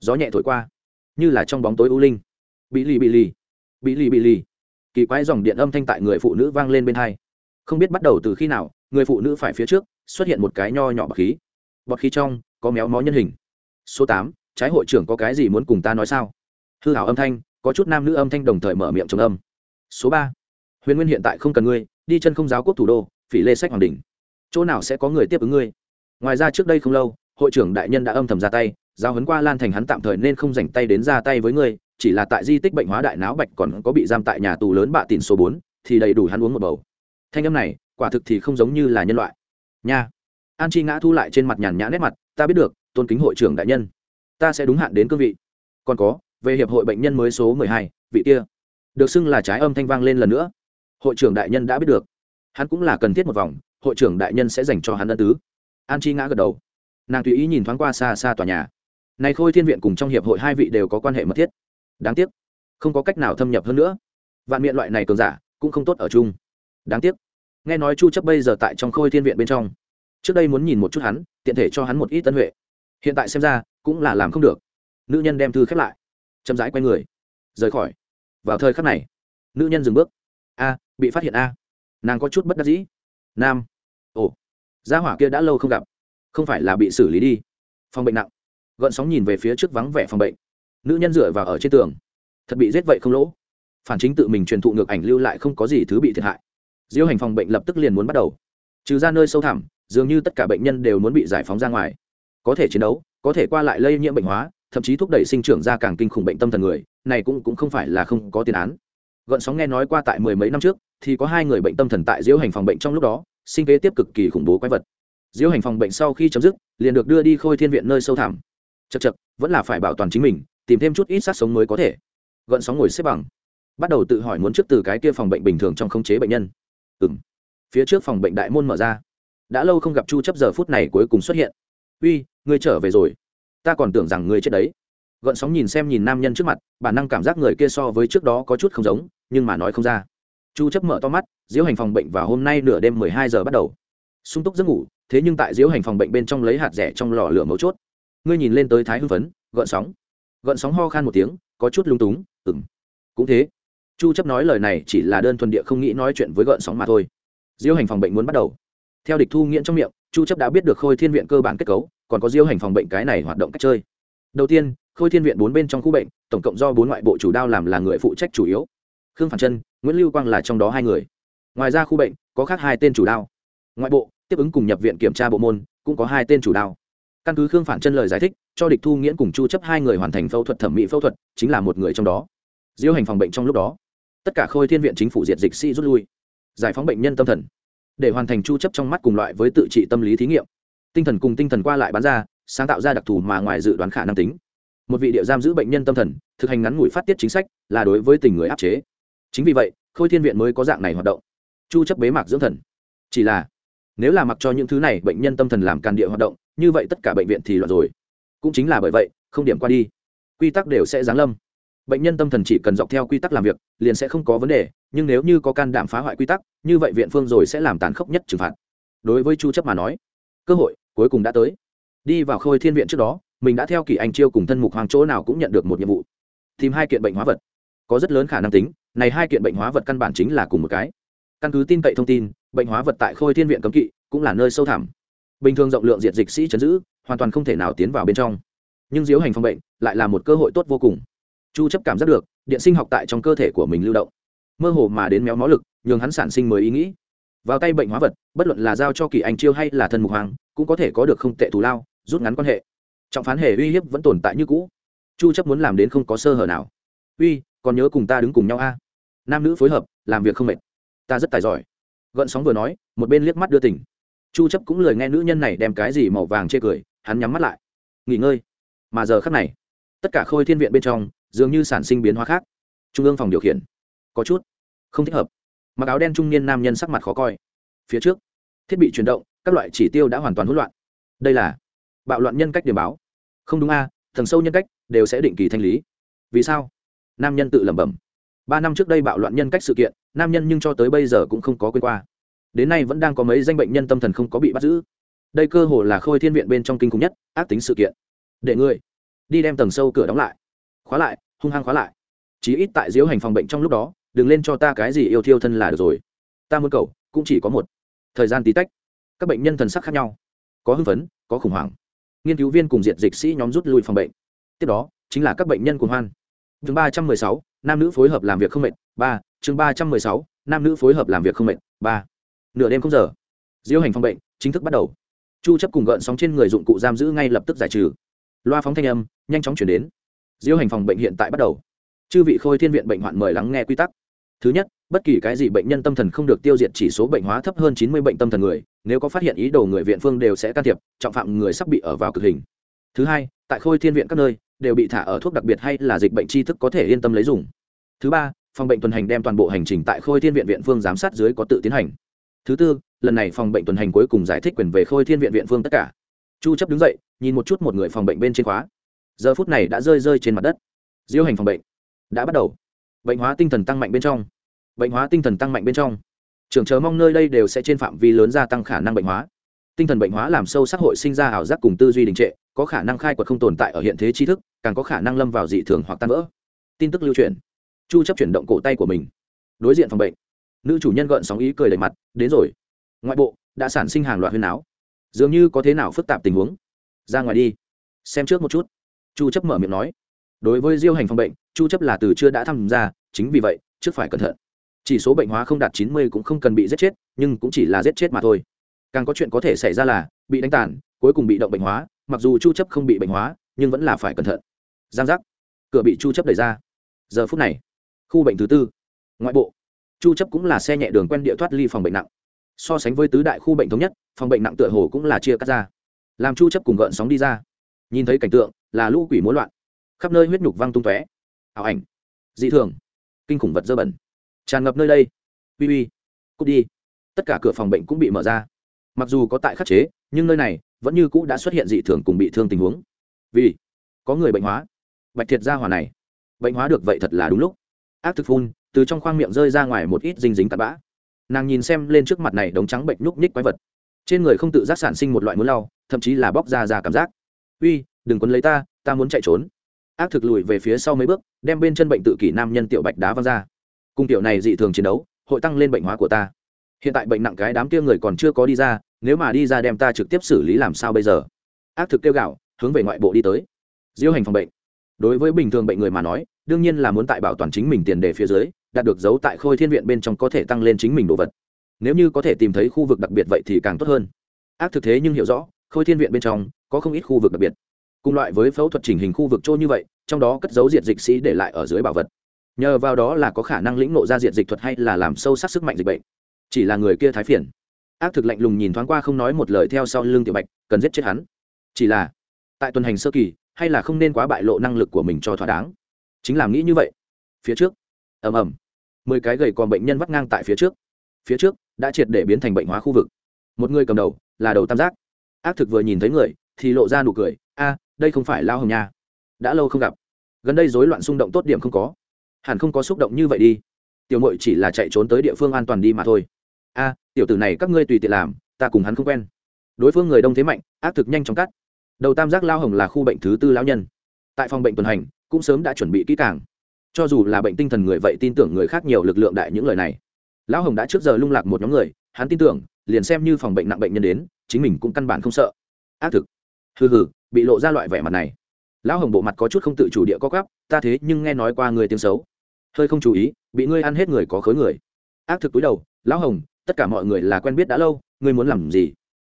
Gió nhẹ thổi qua, như là trong bóng tối u linh. Bị lì bị lì bị lì bị lì. Kỳ quái dòng điện âm thanh tại người phụ nữ vang lên bên hai. Không biết bắt đầu từ khi nào, người phụ nữ phải phía trước, xuất hiện một cái nho nhỏ bọt khí. Bọt khí trong, có méo mó nhân hình. Số tám, trái hội trưởng có cái gì muốn cùng ta nói sao? Hư hảo âm thanh, có chút nam nữ âm thanh đồng thời mở miệng trầm âm. Số ba, huyền nguyên hiện tại không cần ngươi, đi chân không giáo quốc thủ đô phỉ lê sách hoàng đình. Chỗ nào sẽ có người tiếp ứng ngươi? Ngoài ra trước đây không lâu, hội trưởng đại nhân đã âm thầm ra tay giao hấn qua lan thành hắn tạm thời nên không dành tay đến ra tay với ngươi, chỉ là tại di tích bệnh hóa đại não bạch còn có bị giam tại nhà tù lớn bạ tìn số bốn, thì đầy đủ hắn uống một bầu. Thanh âm này, quả thực thì không giống như là nhân loại. Nha. An chi ngã thu lại trên mặt nhàn nhã nét mặt, ta biết được, tôn kính hội trưởng đại nhân. Ta sẽ đúng hạn đến cương vị. Còn có, về hiệp hội bệnh nhân mới số mười hai, vị kia. Được xưng là trái âm thanh vang lên lần nữa. Hội trưởng đại nhân đã biết được hắn cũng là cần thiết một vòng, hội trưởng đại nhân sẽ dành cho hắn ân tứ. An chi ngã gật đầu. Nàng tùy ý nhìn thoáng qua xa xa tòa nhà. Này khôi thiên viện cùng trong hiệp hội hai vị đều có quan hệ mật thiết. Đáng tiếc, không có cách nào thâm nhập hơn nữa. Vạn miệng loại này cường giả, cũng không tốt ở chung. Đáng tiếc. Nghe nói chu chấp bây giờ tại trong khôi thiên viện bên trong. Trước đây muốn nhìn một chút hắn, tiện thể cho hắn một ít tân huệ. Hiện tại xem ra, cũng là làm không được. Nữ nhân đem thư khép lại. Chậm rãi quay người. Rời khỏi. Vào thời khắc này, nữ nhân dừng bước. A, bị phát hiện a nàng có chút bất đắc dĩ. Nam. Ồ. Gia hỏa kia đã lâu không gặp. Không phải là bị xử lý đi. Phòng bệnh nặng. Gợn sóng nhìn về phía trước vắng vẻ phòng bệnh. Nữ nhân dựa vào ở trên tường. Thật bị giết vậy không lỗ. Phản chính tự mình truyền thụ ngược ảnh lưu lại không có gì thứ bị thiệt hại. Diêu hành phòng bệnh lập tức liền muốn bắt đầu. Trừ ra nơi sâu thẳm, dường như tất cả bệnh nhân đều muốn bị giải phóng ra ngoài. Có thể chiến đấu, có thể qua lại lây nhiễm bệnh hóa, thậm chí thúc đẩy sinh trưởng ra càng kinh khủng bệnh tâm thần người, này cũng cũng không phải là không có tiền án. Gợn sóng nghe nói qua tại mười mấy năm trước thì có hai người bệnh tâm thần tại diễu hành phòng bệnh trong lúc đó, sinh kế tiếp cực kỳ khủng bố quái vật. Diễu hành phòng bệnh sau khi chấm dứt, liền được đưa đi khôi thiên viện nơi sâu thẳm. Chật chật vẫn là phải bảo toàn chính mình, tìm thêm chút ít sát sống mới có thể. Gợn sóng ngồi xếp bằng. Bắt đầu tự hỏi muốn trước từ cái kia phòng bệnh bình thường trong khống chế bệnh nhân. Ừ m phía trước phòng bệnh đại môn mở ra. Đã lâu không gặp chu chấp giờ phút này cuối cùng xuất hiện. Uy, ngươi trở về rồi. Ta còn tưởng rằng ngươi chết đấy. Gợn sóng nhìn xem nhìn nam nhân trước mặt, bản năng cảm giác người kia so với trước đó có chút không giống, nhưng mà nói không ra chu chấp mở to mắt, diễu hành phòng bệnh vào hôm nay nửa đêm 12 giờ bắt đầu. Sung túc giấc ngủ, thế nhưng tại diễu hành phòng bệnh bên trong lấy hạt rẻ trong lò lửa mấu chốt. Ngươi nhìn lên tới thái hưng phấn, gợn sóng. Gợn sóng ho khan một tiếng, có chút lung túng, ừm. cũng thế. Chu chấp nói lời này chỉ là đơn thuần địa không nghĩ nói chuyện với gợn sóng mà thôi. Diêu hành phòng bệnh muốn bắt đầu. Theo địch thu nghiện trong miệng, chu chấp đã biết được khôi thiên viện cơ bản kết cấu, còn có diêu hành phòng bệnh cái này hoạt động cách chơi. Đầu tiên, khôi thiên viện bốn bên trong khu bệnh, tổng cộng do bốn ngoại bộ chủ đao làm là người phụ trách chủ yếu. Khương phản chân nguyễn lưu quang là trong đó hai người ngoài ra khu bệnh có khác hai tên chủ đao ngoại bộ tiếp ứng cùng nhập viện kiểm tra bộ môn cũng có hai tên chủ đao căn cứ khương phản chân lời giải thích cho địch thu nghiễn cùng chu chấp hai người hoàn thành phẫu thuật thẩm mỹ phẫu thuật chính là một người trong đó diêu hành phòng bệnh trong lúc đó tất cả khôi thiên viện chính phủ diệt dịch sĩ rút lui giải phóng bệnh nhân tâm thần để hoàn thành chu chấp trong mắt cùng loại với tự trị tâm lý thí nghiệm tinh thần cùng tinh thần qua lại bán ra sáng tạo ra đặc thù mà ngoài dự đoán khả năng tính một vị địa giam giữ bệnh nhân tâm thần thực hành ngắn ngủi phát tiết chính sách là đối với tình người áp chế chính vì vậy, khôi thiên viện mới có dạng này hoạt động. Chu chấp bế mạc dưỡng thần. Chỉ là, nếu là mặc cho những thứ này bệnh nhân tâm thần làm can địa hoạt động, như vậy tất cả bệnh viện thì loạn rồi. Cũng chính là bởi vậy, không điểm qua đi. Quy tắc đều sẽ giáng lâm. Bệnh nhân tâm thần chỉ cần dọc theo quy tắc làm việc, liền sẽ không có vấn đề, nhưng nếu như có can đảm phá hoại quy tắc, như vậy viện phương rồi sẽ làm tàn khốc nhất trừng phạt. Đối với chu chấp mà nói, cơ hội cuối cùng đã tới. Đi vào khôi thiên viện trước đó, mình đã theo kỳ anh chiêu cùng thân mục hoàng chỗ nào cũng nhận được một nhiệm vụ. Tìm hai kiện bệnh hóa vật. Có rất lớn khả năng tính này hai kiện bệnh hóa vật căn bản chính là cùng một cái. Căn cứ tin cậy thông tin, bệnh hóa vật tại khôi thiên viện cấm kỵ cũng là nơi sâu thẳm. Bình thường rộng lượng diệt dịch sĩ chấn giữ, hoàn toàn không thể nào tiến vào bên trong. Nhưng diếu hành phòng bệnh lại là một cơ hội tốt vô cùng. Chu chấp cảm giác được, điện sinh học tại trong cơ thể của mình lưu động. Mơ hồ mà đến méo mó lực, nhường hắn sản sinh mới ý nghĩ. Vào tay bệnh hóa vật, bất luận là giao cho kỳ anh chiêu hay là thân mục hoàng, cũng có thể có được không tệ thù lao, rút ngắn quan hệ. Trọng phán hệ uy hiếp vẫn tồn tại như cũ. Chu chấp muốn làm đến không có sơ hở nào. Uy còn nhớ cùng ta đứng cùng nhau a? Nam nữ phối hợp làm việc không mệt. Ta rất tài giỏi. Gợn sóng vừa nói một bên liếc mắt đưa tỉnh. Chu chấp cũng lời nghe nữ nhân này đem cái gì màu vàng chê cười hắn nhắm mắt lại. Nghỉ ngơi. Mà giờ khắc này tất cả khôi thiên viện bên trong dường như sản sinh biến hóa khác. Trung ương phòng điều khiển. Có chút không thích hợp. Mặc áo đen trung niên nam nhân sắc mặt khó coi. Phía trước thiết bị chuyển động các loại chỉ tiêu đã hoàn toàn hỗn loạn. Đây là bạo loạn nhân cách điểm báo. Không đúng a à, thần sâu nhân cách đều sẽ định kỳ thanh lý. Vì sao? Nam nhân tự lẩm bẩm. Ba năm trước đây bạo loạn nhân cách sự kiện, nam nhân nhưng cho tới bây giờ cũng không có quên qua. Đến nay vẫn đang có mấy danh bệnh nhân tâm thần không có bị bắt giữ. Đây cơ hồ là khôi thiên viện bên trong kinh khủng nhất, ác tính sự kiện. Để ngươi, đi đem tầng sâu cửa đóng lại. Khóa lại, hung hăng khóa lại. Chí ít tại diễu hành phòng bệnh trong lúc đó, đừng lên cho ta cái gì yêu thiêu thân là được rồi. Ta muốn cầu, cũng chỉ có một. Thời gian tí tách. Các bệnh nhân thần sắc khác nhau. Có hưng phấn, có khủng hoảng. Nghiên cứu viên cùng diệt dịch sĩ nhóm rút lui phòng bệnh. Tiếp đó, chính là các bệnh nhân cùng hoan chương ba trăm mười sáu, nam nữ phối hợp làm việc không mệt, ba. Chương ba trăm mười sáu, nam nữ phối hợp làm việc không mệt, ba. Nửa đêm không giờ diễu hành phòng bệnh chính thức bắt đầu. Chu chấp cùng gợn sóng trên người dụng cụ giam giữ ngay lập tức giải trừ. Loa phóng thanh âm, nhanh chóng chuyển đến. Diễu hành phòng bệnh hiện tại bắt đầu. Chư vị khôi thiên viện bệnh hoạn mời lắng nghe quy tắc. Thứ nhất, bất kỳ cái gì bệnh nhân tâm thần không được tiêu diệt chỉ số bệnh hóa thấp hơn chín mươi bệnh tâm thần người, nếu có phát hiện ý đồ người viện phương đều sẽ can thiệp, trọng phạm người sắp bị ở vào cực hình. Thứ hai tại khôi thiên viện các nơi, đều bị thả ở thuốc đặc biệt hay là dịch bệnh tri thức có thể yên tâm lấy dùng. Thứ ba, phòng bệnh tuần hành đem toàn bộ hành trình tại khôi thiên viện viện phương giám sát dưới có tự tiến hành. Thứ tư, lần này phòng bệnh tuần hành cuối cùng giải thích quyền về khôi thiên viện viện phương tất cả. Chu chấp đứng dậy, nhìn một chút một người phòng bệnh bên trên khóa. Giờ phút này đã rơi rơi trên mặt đất. Diêu hành phòng bệnh đã bắt đầu. Bệnh hóa tinh thần tăng mạnh bên trong. Bệnh hóa tinh thần tăng mạnh bên trong. Trường chờ mong nơi đây đều sẽ trên phạm vi lớn gia tăng khả năng bệnh hóa tinh thần bệnh hóa làm sâu sắc hội sinh ra ảo giác cùng tư duy đình trệ, có khả năng khai quật không tồn tại ở hiện thế tri thức, càng có khả năng lâm vào dị thường hoặc tan vỡ. Tin tức lưu truyền. Chu chấp chuyển động cổ tay của mình. Đối diện phòng bệnh. Nữ chủ nhân gợn sóng ý cười đầy mặt, đến rồi. Ngoại bộ, đã sản sinh hàng loạt huyên áo. Dường như có thế nào phức tạp tình huống. Ra ngoài đi. Xem trước một chút. Chu chấp mở miệng nói. Đối với diêu hành phòng bệnh, chu chấp là từ chưa đã tham gia, chính vì vậy, trước phải cẩn thận. Chỉ số bệnh hóa không đạt 90 cũng không cần bị giết chết, nhưng cũng chỉ là giết chết mà thôi càng có chuyện có thể xảy ra là, bị đánh tàn, cuối cùng bị động bệnh hóa, mặc dù chu chấp không bị bệnh hóa, nhưng vẫn là phải cẩn thận. Giang giác. Cửa bị chu chấp đẩy ra. Giờ phút này, khu bệnh thứ tư. Ngoại bộ. Chu chấp cũng là xe nhẹ đường quen địa thoát ly phòng bệnh nặng. So sánh với tứ đại khu bệnh thống nhất, phòng bệnh nặng tựa hồ cũng là chia cắt ra. Làm chu chấp cùng gợn sóng đi ra. Nhìn thấy cảnh tượng, là lũ quỷ múa loạn. Khắp nơi huyết nhục văng tung tóe. Ảo ảnh. Dị thường. Kinh khủng vật dơ bẩn. Tràn ngập nơi đây. Uy uy. Cút đi. Tất cả cửa phòng bệnh cũng bị mở ra mặc dù có tại khắc chế, nhưng nơi này vẫn như cũ đã xuất hiện dị thường cùng bị thương tình huống. Vì có người bệnh hóa. Bạch thiệt ra hỏa này. Bệnh hóa được vậy thật là đúng lúc. Ác thực phun, từ trong khoang miệng rơi ra ngoài một ít dinh dính tạt bã. Nàng nhìn xem lên trước mặt này đống trắng bệnh nhúc nhích quái vật. Trên người không tự giác sản sinh một loại muốn lau, thậm chí là bóc ra ra cảm giác. Uy, đừng quấn lấy ta ta muốn chạy trốn. Ác thực lùi về phía sau mấy bước, đem bên chân bệnh tự kỷ nam nhân tiểu bạch đá văng ra. Cung tiểu này dị thường chiến đấu, hội tăng lên bệnh hóa của ta. Hiện tại bệnh nặng cái đám kia người còn chưa có đi ra nếu mà đi ra đem ta trực tiếp xử lý làm sao bây giờ? Ác thực kêu gạo, hướng về ngoại bộ đi tới. Diêu hành phòng bệnh. Đối với bình thường bệnh người mà nói, đương nhiên là muốn tại bảo toàn chính mình tiền đề phía dưới, đạt được dấu tại khôi thiên viện bên trong có thể tăng lên chính mình đồ vật. Nếu như có thể tìm thấy khu vực đặc biệt vậy thì càng tốt hơn. Ác thực thế nhưng hiểu rõ, khôi thiên viện bên trong có không ít khu vực đặc biệt. Cùng loại với phẫu thuật chỉnh hình khu vực trôi như vậy, trong đó cất dấu diệt dịch sĩ để lại ở dưới bảo vật. Nhờ vào đó là có khả năng lĩnh nộ ra diệt dịch thuật hay là làm sâu sắc sức mạnh dịch bệnh. Chỉ là người kia thái phiền ác thực lạnh lùng nhìn thoáng qua không nói một lời theo sau lưng tiểu bạch, cần giết chết hắn. Chỉ là, tại tuần hành sơ kỳ, hay là không nên quá bại lộ năng lực của mình cho thỏa đáng? Chính làm nghĩ như vậy. Phía trước. Ầm ầm. Mười cái gầy còn bệnh nhân vắt ngang tại phía trước. Phía trước đã triệt để biến thành bệnh hóa khu vực. Một người cầm đầu là đầu tam giác. Ác thực vừa nhìn thấy người, thì lộ ra nụ cười, a, đây không phải lao hồng nha. Đã lâu không gặp. Gần đây rối loạn xung động tốt điểm không có. Hẳn không có xúc động như vậy đi. Tiểu mội chỉ là chạy trốn tới địa phương an toàn đi mà thôi. A tiểu tử này các ngươi tùy tiện làm, ta cùng hắn không quen. Đối phương người đông thế mạnh, ác thực nhanh chóng cắt. Đầu tam giác lao hồng là khu bệnh thứ tư lão nhân. Tại phòng bệnh tuần hành, cũng sớm đã chuẩn bị kỹ càng. Cho dù là bệnh tinh thần người vậy tin tưởng người khác nhiều lực lượng đại những lời này. Lão hồng đã trước giờ lung lạc một nhóm người, hắn tin tưởng, liền xem như phòng bệnh nặng bệnh nhân đến, chính mình cũng căn bản không sợ. Ác thực. Hừ hừ, bị lộ ra loại vẻ mặt này. Lão hồng bộ mặt có chút không tự chủ địa có gắp ta thế nhưng nghe nói qua người tiếng xấu. Hơi không chú ý, bị ngươi ăn hết người có khối người. Ác thực túi đầu, lão hồng tất cả mọi người là quen biết đã lâu, ngươi muốn làm gì?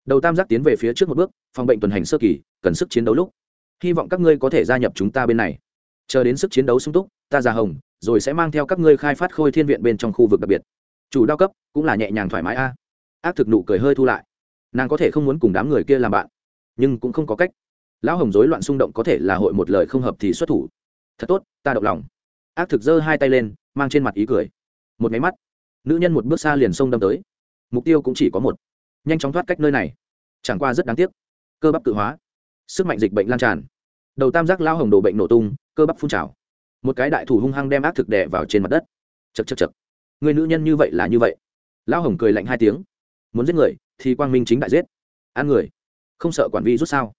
Đầu tam giác tiến về phía trước một bước, phòng bệnh tuần hành sơ kỳ, cần sức chiến đấu lúc. Hy vọng các ngươi có thể gia nhập chúng ta bên này. Chờ đến sức chiến đấu sung túc, ta già hồng, rồi sẽ mang theo các ngươi khai phát khôi thiên viện bên trong khu vực đặc biệt. Chủ đao cấp, cũng là nhẹ nhàng thoải mái a. Ác thực nụ cười hơi thu lại. Nàng có thể không muốn cùng đám người kia làm bạn, nhưng cũng không có cách. Lão hồng rối loạn xung động có thể là hội một lời không hợp thì xuất thủ. Thật tốt, ta động lòng. Ác thực giơ hai tay lên, mang trên mặt ý cười. Một máy mắt nữ nhân một bước xa liền sông đâm tới. Mục tiêu cũng chỉ có một. Nhanh chóng thoát cách nơi này. Chẳng qua rất đáng tiếc. Cơ bắp tự hóa. Sức mạnh dịch bệnh lan tràn. Đầu tam giác lao hồng đồ bệnh nổ tung, cơ bắp phun trào. Một cái đại thủ hung hăng đem ác thực đẻ vào trên mặt đất. Chật chật chật người nữ nhân như vậy là như vậy. Lao hồng cười lạnh hai tiếng. Muốn giết người, thì quang minh chính đại giết. Ăn người. Không sợ quản vi rút sao.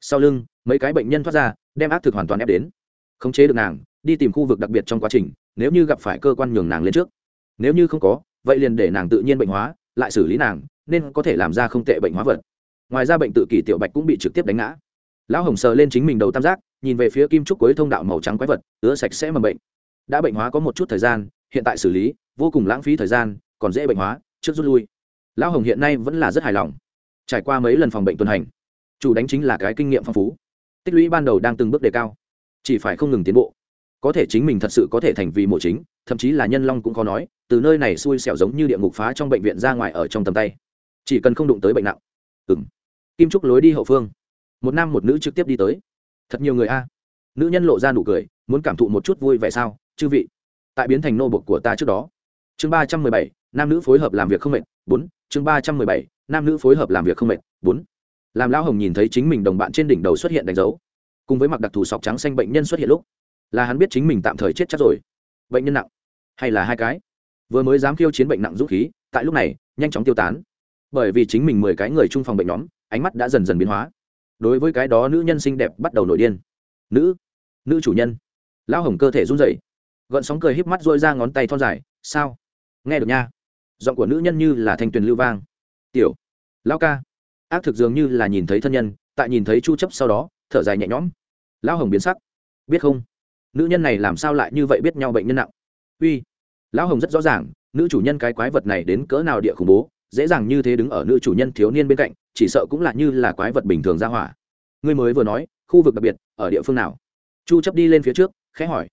Sau lưng, mấy cái bệnh nhân thoát ra, đem ác thực hoàn toàn ép đến. Khống chế được nàng, đi tìm khu vực đặc biệt trong quá trình, nếu như gặp phải cơ quan nhường nàng lên trước nếu như không có, vậy liền để nàng tự nhiên bệnh hóa, lại xử lý nàng, nên có thể làm ra không tệ bệnh hóa vật. Ngoài ra bệnh tự kỷ tiểu bạch cũng bị trực tiếp đánh ngã. Lão hồng sờ lên chính mình đầu tam giác, nhìn về phía kim trúc cuối thông đạo màu trắng quái vật, ứa sạch sẽ mầm bệnh. Đã bệnh hóa có một chút thời gian, hiện tại xử lý, vô cùng lãng phí thời gian, còn dễ bệnh hóa, trước rút lui. Lão hồng hiện nay vẫn là rất hài lòng. Trải qua mấy lần phòng bệnh tuần hành, chủ đánh chính là cái kinh nghiệm phong phú. Tích lũy ban đầu đang từng bước đề cao, chỉ phải không ngừng tiến bộ. Có thể chính mình thật sự có thể thành vì mộ chính thậm chí là nhân long cũng có nói, từ nơi này xui xẻo giống như địa ngục phá trong bệnh viện ra ngoài ở trong tầm tay. Chỉ cần không đụng tới bệnh nặng. Ừng kim trúc lối đi hậu phương. Một nam một nữ trực tiếp đi tới. Thật nhiều người a. Nữ nhân lộ ra nụ cười, muốn cảm thụ một chút vui vẻ sao, chư vị. Tại biến thành nô bộc của ta trước đó. Chương ba trăm mười bảy, nam nữ phối hợp làm việc không mệt, bốn. Chương ba trăm mười bảy, nam nữ phối hợp làm việc không mệt, bốn. Làm lão hồng nhìn thấy chính mình đồng bạn trên đỉnh đầu xuất hiện đánh dấu. Cùng với mặc đặc thù sọc trắng xanh bệnh nhân xuất hiện lúc, là hắn biết chính mình tạm thời chết chắc rồi. Bệnh nhân nặng hay là hai cái? Vừa mới dám khiêu chiến bệnh nặng dũng khí, tại lúc này, nhanh chóng tiêu tán. Bởi vì chính mình mười cái người chung phòng bệnh nhóm, ánh mắt đã dần dần biến hóa. Đối với cái đó nữ nhân xinh đẹp bắt đầu nổi điên. Nữ nữ chủ nhân. Lão hồng cơ thể run rẩy. Gợn sóng cười híp mắt dôi ra ngón tay thon dài, sao? Nghe được nha. Giọng của nữ nhân như là thanh tuyền lưu vang. Tiểu, lão ca. Ác thực dường như là nhìn thấy thân nhân, tại nhìn thấy chu chấp sau đó, thở dài nhẹ nhõm. Lão hồng biến sắc. Biết không? Nữ nhân này làm sao lại như vậy biết nhau bệnh nhân nặng? Uy. Lão hồng rất rõ ràng, nữ chủ nhân cái quái vật này đến cỡ nào địa khủng bố, dễ dàng như thế đứng ở nữ chủ nhân thiếu niên bên cạnh, chỉ sợ cũng là như là quái vật bình thường ra hỏa. Ngươi mới vừa nói, khu vực đặc biệt, ở địa phương nào? Chu chấp đi lên phía trước, khẽ hỏi.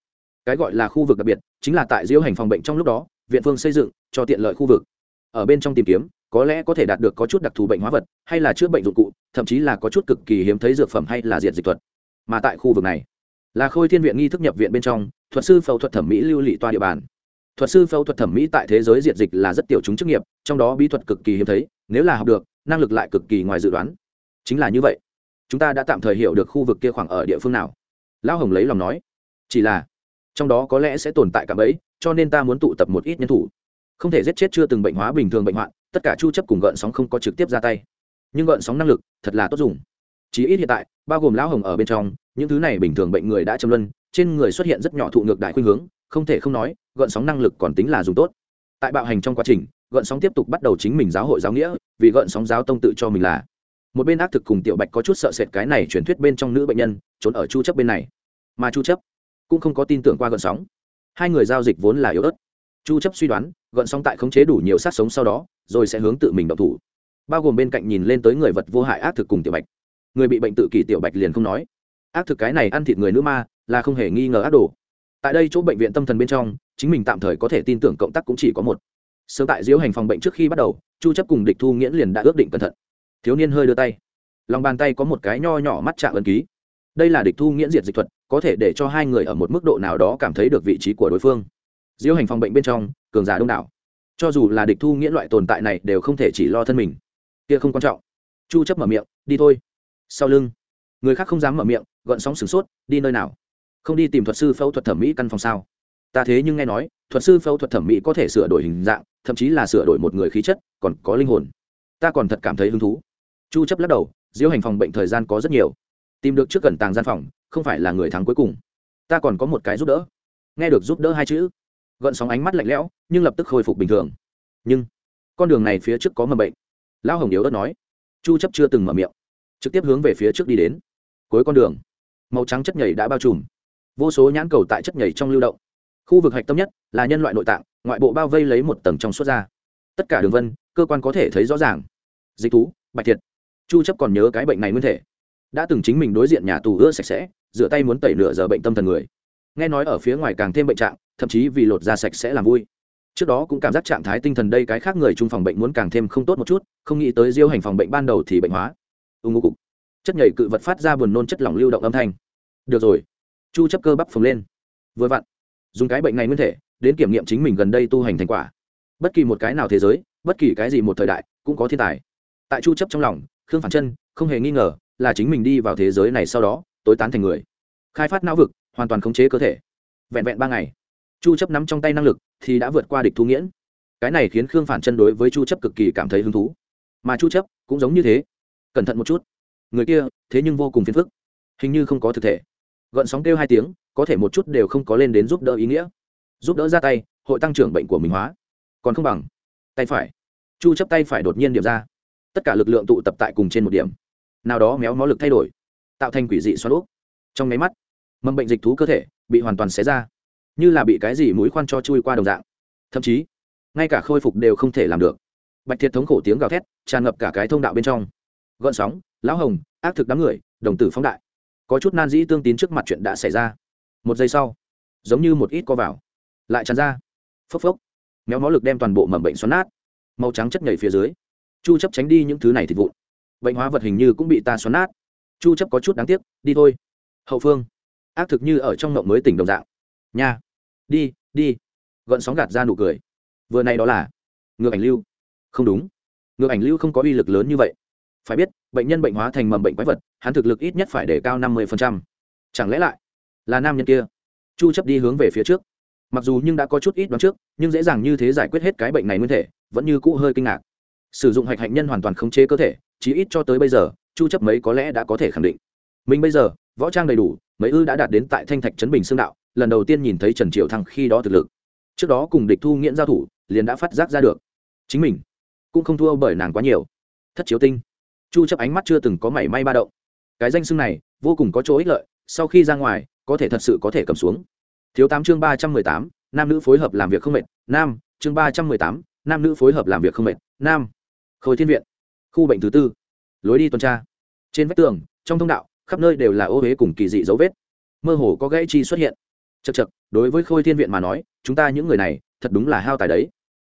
Cái gọi là khu vực đặc biệt, chính là tại diễu hành phòng bệnh trong lúc đó, viện phương xây dựng, cho tiện lợi khu vực. Ở bên trong tìm kiếm, có lẽ có thể đạt được có chút đặc thù bệnh hóa vật, hay là chữa bệnh dụng cụ, thậm chí là có chút cực kỳ hiếm thấy dược phẩm hay là diện dịch thuật. Mà tại khu vực này, là khôi thiên viện nghi thức nhập viện bên trong thuật sư phẫu thuật thẩm mỹ lưu lị toa địa bàn. Thuật sư phẫu thuật thẩm mỹ tại thế giới diện dịch là rất tiểu chúng chức nghiệp, trong đó bí thuật cực kỳ hiếm thấy, nếu là học được, năng lực lại cực kỳ ngoài dự đoán. Chính là như vậy. Chúng ta đã tạm thời hiểu được khu vực kia khoảng ở địa phương nào. Lão hồng lấy lòng nói. Chỉ là, trong đó có lẽ sẽ tồn tại cả bẫy, cho nên ta muốn tụ tập một ít nhân thủ. Không thể giết chết chưa từng bệnh hóa bình thường bệnh hoạn, tất cả chu chấp cùng gợn sóng không có trực tiếp ra tay. Nhưng gợn sóng năng lực thật là tốt dùng. Chỉ ít hiện tại, bao gồm lão hồng ở bên trong, những thứ này bình thường bệnh người đã châm luân trên người xuất hiện rất nhỏ thụ ngược đại khuynh hướng, không thể không nói, gợn sóng năng lực còn tính là dùng tốt. Tại bạo hành trong quá trình, gợn sóng tiếp tục bắt đầu chính mình giáo hội giáo nghĩa, vì gợn sóng giáo tông tự cho mình là. Một bên ác thực cùng tiểu bạch có chút sợ sệt cái này truyền thuyết bên trong nữ bệnh nhân, trốn ở chu chấp bên này. Mà chu chấp cũng không có tin tưởng qua gợn sóng. Hai người giao dịch vốn là yếu ớt. Chu chấp suy đoán, gợn sóng tại khống chế đủ nhiều sát sống sau đó, rồi sẽ hướng tự mình động thủ. Bao gồm bên cạnh nhìn lên tới người vật vô hại ác thực cùng tiểu bạch. Người bị bệnh tự kỷ tiểu bạch liền không nói ác thực cái này ăn thịt người nữ ma, là không hề nghi ngờ ác đồ. Tại đây chỗ bệnh viện tâm thần bên trong, chính mình tạm thời có thể tin tưởng cộng tác cũng chỉ có một. Sớm tại diễu hành phòng bệnh trước khi bắt đầu, chu chấp cùng địch thu nghiễn liền đã ước định cẩn thận. Thiếu niên hơi đưa tay. Lòng bàn tay có một cái nho nhỏ mắt chạm ấn ký. Đây là địch thu nghiễn diệt dịch thuật, có thể để cho hai người ở một mức độ nào đó cảm thấy được vị trí của đối phương. Diễu hành phòng bệnh bên trong, cường giả đông đảo. Cho dù là địch thu nghiễn loại tồn tại này đều không thể chỉ lo thân mình. Kia không quan trọng. Chu chấp mở miệng, đi thôi. Sau lưng, người khác không dám mở miệng gợn sóng sửng sốt, đi nơi nào? Không đi tìm thuật sư phẫu thuật thẩm mỹ căn phòng sao? Ta thế nhưng nghe nói, thuật sư phẫu thuật thẩm mỹ có thể sửa đổi hình dạng, thậm chí là sửa đổi một người khí chất, còn có linh hồn. Ta còn thật cảm thấy hứng thú. Chu chấp lắc đầu, diễu hành phòng bệnh thời gian có rất nhiều. Tìm được trước gần tàng gian phòng, không phải là người thắng cuối cùng. Ta còn có một cái giúp đỡ. Nghe được giúp đỡ hai chữ gợn sóng ánh mắt lạnh lẽo, nhưng lập tức khôi phục bình thường. Nhưng, con đường này phía trước có mầm bệnh. Lão hồng yếu đất nói. Chu chấp chưa từng mở miệng, trực tiếp hướng về phía trước đi đến. Cuối con đường màu trắng chất nhảy đã bao trùm. Vô số nhãn cầu tại chất nhảy trong lưu động. Khu vực hạch tâm nhất là nhân loại nội tạng, ngoại bộ bao vây lấy một tầng trong suốt ra. Tất cả đường vân, cơ quan có thể thấy rõ ràng. Dịch thú, bạch thiệt. Chu chấp còn nhớ cái bệnh này nguyên thể. Đã từng chính mình đối diện nhà tù ưa sạch sẽ, rửa tay muốn tẩy nửa giờ bệnh tâm thần người. Nghe nói ở phía ngoài càng thêm bệnh trạng, thậm chí vì lột da sạch sẽ làm vui. Trước đó cũng cảm giác trạng thái tinh thần đây cái khác người chung phòng bệnh muốn càng thêm không tốt một chút, không nghĩ tới diêu hành phòng bệnh ban đầu thì bệnh hóa. Ưng ngô cục chất nhảy cự vật phát ra buồn nôn chất lỏng lưu động âm thanh. Được rồi. Chu chấp cơ bắp phồng lên. Vừa vặn, dùng cái bệnh này nguyên thể, đến kiểm nghiệm chính mình gần đây tu hành thành quả. Bất kỳ một cái nào thế giới, bất kỳ cái gì một thời đại, cũng có thiên tài. Tại chu chấp trong lòng, khương phản chân không hề nghi ngờ là chính mình đi vào thế giới này sau đó, tối tán thành người. Khai phát não vực, hoàn toàn khống chế cơ thể. Vẹn vẹn ba ngày, chu chấp nắm trong tay năng lực thì đã vượt qua địch thu nghiễn. Cái này khiến khương phản chân đối với chu chấp cực kỳ cảm thấy hứng thú. Mà chu chấp cũng giống như thế, cẩn thận một chút người kia, thế nhưng vô cùng phiền phức. Hình như không có thực thể. Gợn sóng kêu hai tiếng, có thể một chút đều không có lên đến giúp đỡ ý nghĩa. Giúp đỡ ra tay, hội tăng trưởng bệnh của mình hóa. Còn không bằng, tay phải. Chu chấp tay phải đột nhiên điểm ra. Tất cả lực lượng tụ tập tại cùng trên một điểm. Nào đó méo mó lực thay đổi, tạo thành quỷ dị xoắn úp trong máy mắt, mầm bệnh dịch thú cơ thể bị hoàn toàn xé ra, như là bị cái gì mũi khoan cho chui qua đồng dạng. Thậm chí, ngay cả khôi phục đều không thể làm được. Bạch thiệt thống khổ tiếng gào thét, tràn ngập cả cái thông đạo bên trong. Gợn sóng lão hồng, ác thực đám người, đồng tử phóng đại. Có chút nan dĩ tương tín trước mặt chuyện đã xảy ra. Một giây sau, giống như một ít co vào, lại tràn ra. Phốc phốc, méo mó lực đem toàn bộ mầm bệnh xoắn nát. Màu trắng chất nhảy phía dưới, chu chấp tránh đi những thứ này thịt vụn. Bệnh hóa vật hình như cũng bị ta xoắn nát. Chu chấp có chút đáng tiếc, đi thôi. Hậu phương, ác thực như ở trong ngộng mới tỉnh đồng dạng. Nha, đi đi. Gợn sóng gạt ra nụ cười. Vừa này đó là ngược ảnh lưu. Không đúng, ngược ảnh lưu không có uy lực lớn như vậy. Phải biết bệnh nhân bệnh hóa thành mầm bệnh quái vật, hắn thực lực ít nhất phải để cao năm mươi chẳng lẽ lại là nam nhân kia? Chu chấp đi hướng về phía trước. Mặc dù nhưng đã có chút ít đoán trước, nhưng dễ dàng như thế giải quyết hết cái bệnh này nguyên thể, vẫn như cũ hơi kinh ngạc. Sử dụng hạch hạnh nhân hoàn toàn khống chế cơ thể, chí ít cho tới bây giờ, chu chấp mấy có lẽ đã có thể khẳng định. Mình bây giờ, võ trang đầy đủ, mấy ư đã đạt đến tại thanh thạch trấn bình xương đạo, lần đầu tiên nhìn thấy trần triệu thăng khi đó thực lực. Trước đó cùng địch thu nghiễn giao thủ, liền đã phát giác ra được. Chính mình cũng không thua bởi nàng quá nhiều. Thất chiếu tinh chu chấp ánh mắt chưa từng có mảy may ba động. Cái danh xưng này, vô cùng có chỗ ích lợi, sau khi ra ngoài, có thể thật sự có thể cầm xuống. Thiếu tám chương ba trăm mười tám, nam nữ phối hợp làm việc không mệt, nam, chương ba trăm mười tám, nam nữ phối hợp làm việc không mệt, nam. Khôi thiên viện, khu bệnh thứ tư. Lối đi tuần tra. Trên vách tường, trong thông đạo, khắp nơi đều là ô huế cùng kỳ dị dấu vết. Mơ hồ có gãy chi xuất hiện. Chật chật đối với khôi thiên viện mà nói, chúng ta những người này, thật đúng là hao tài đấy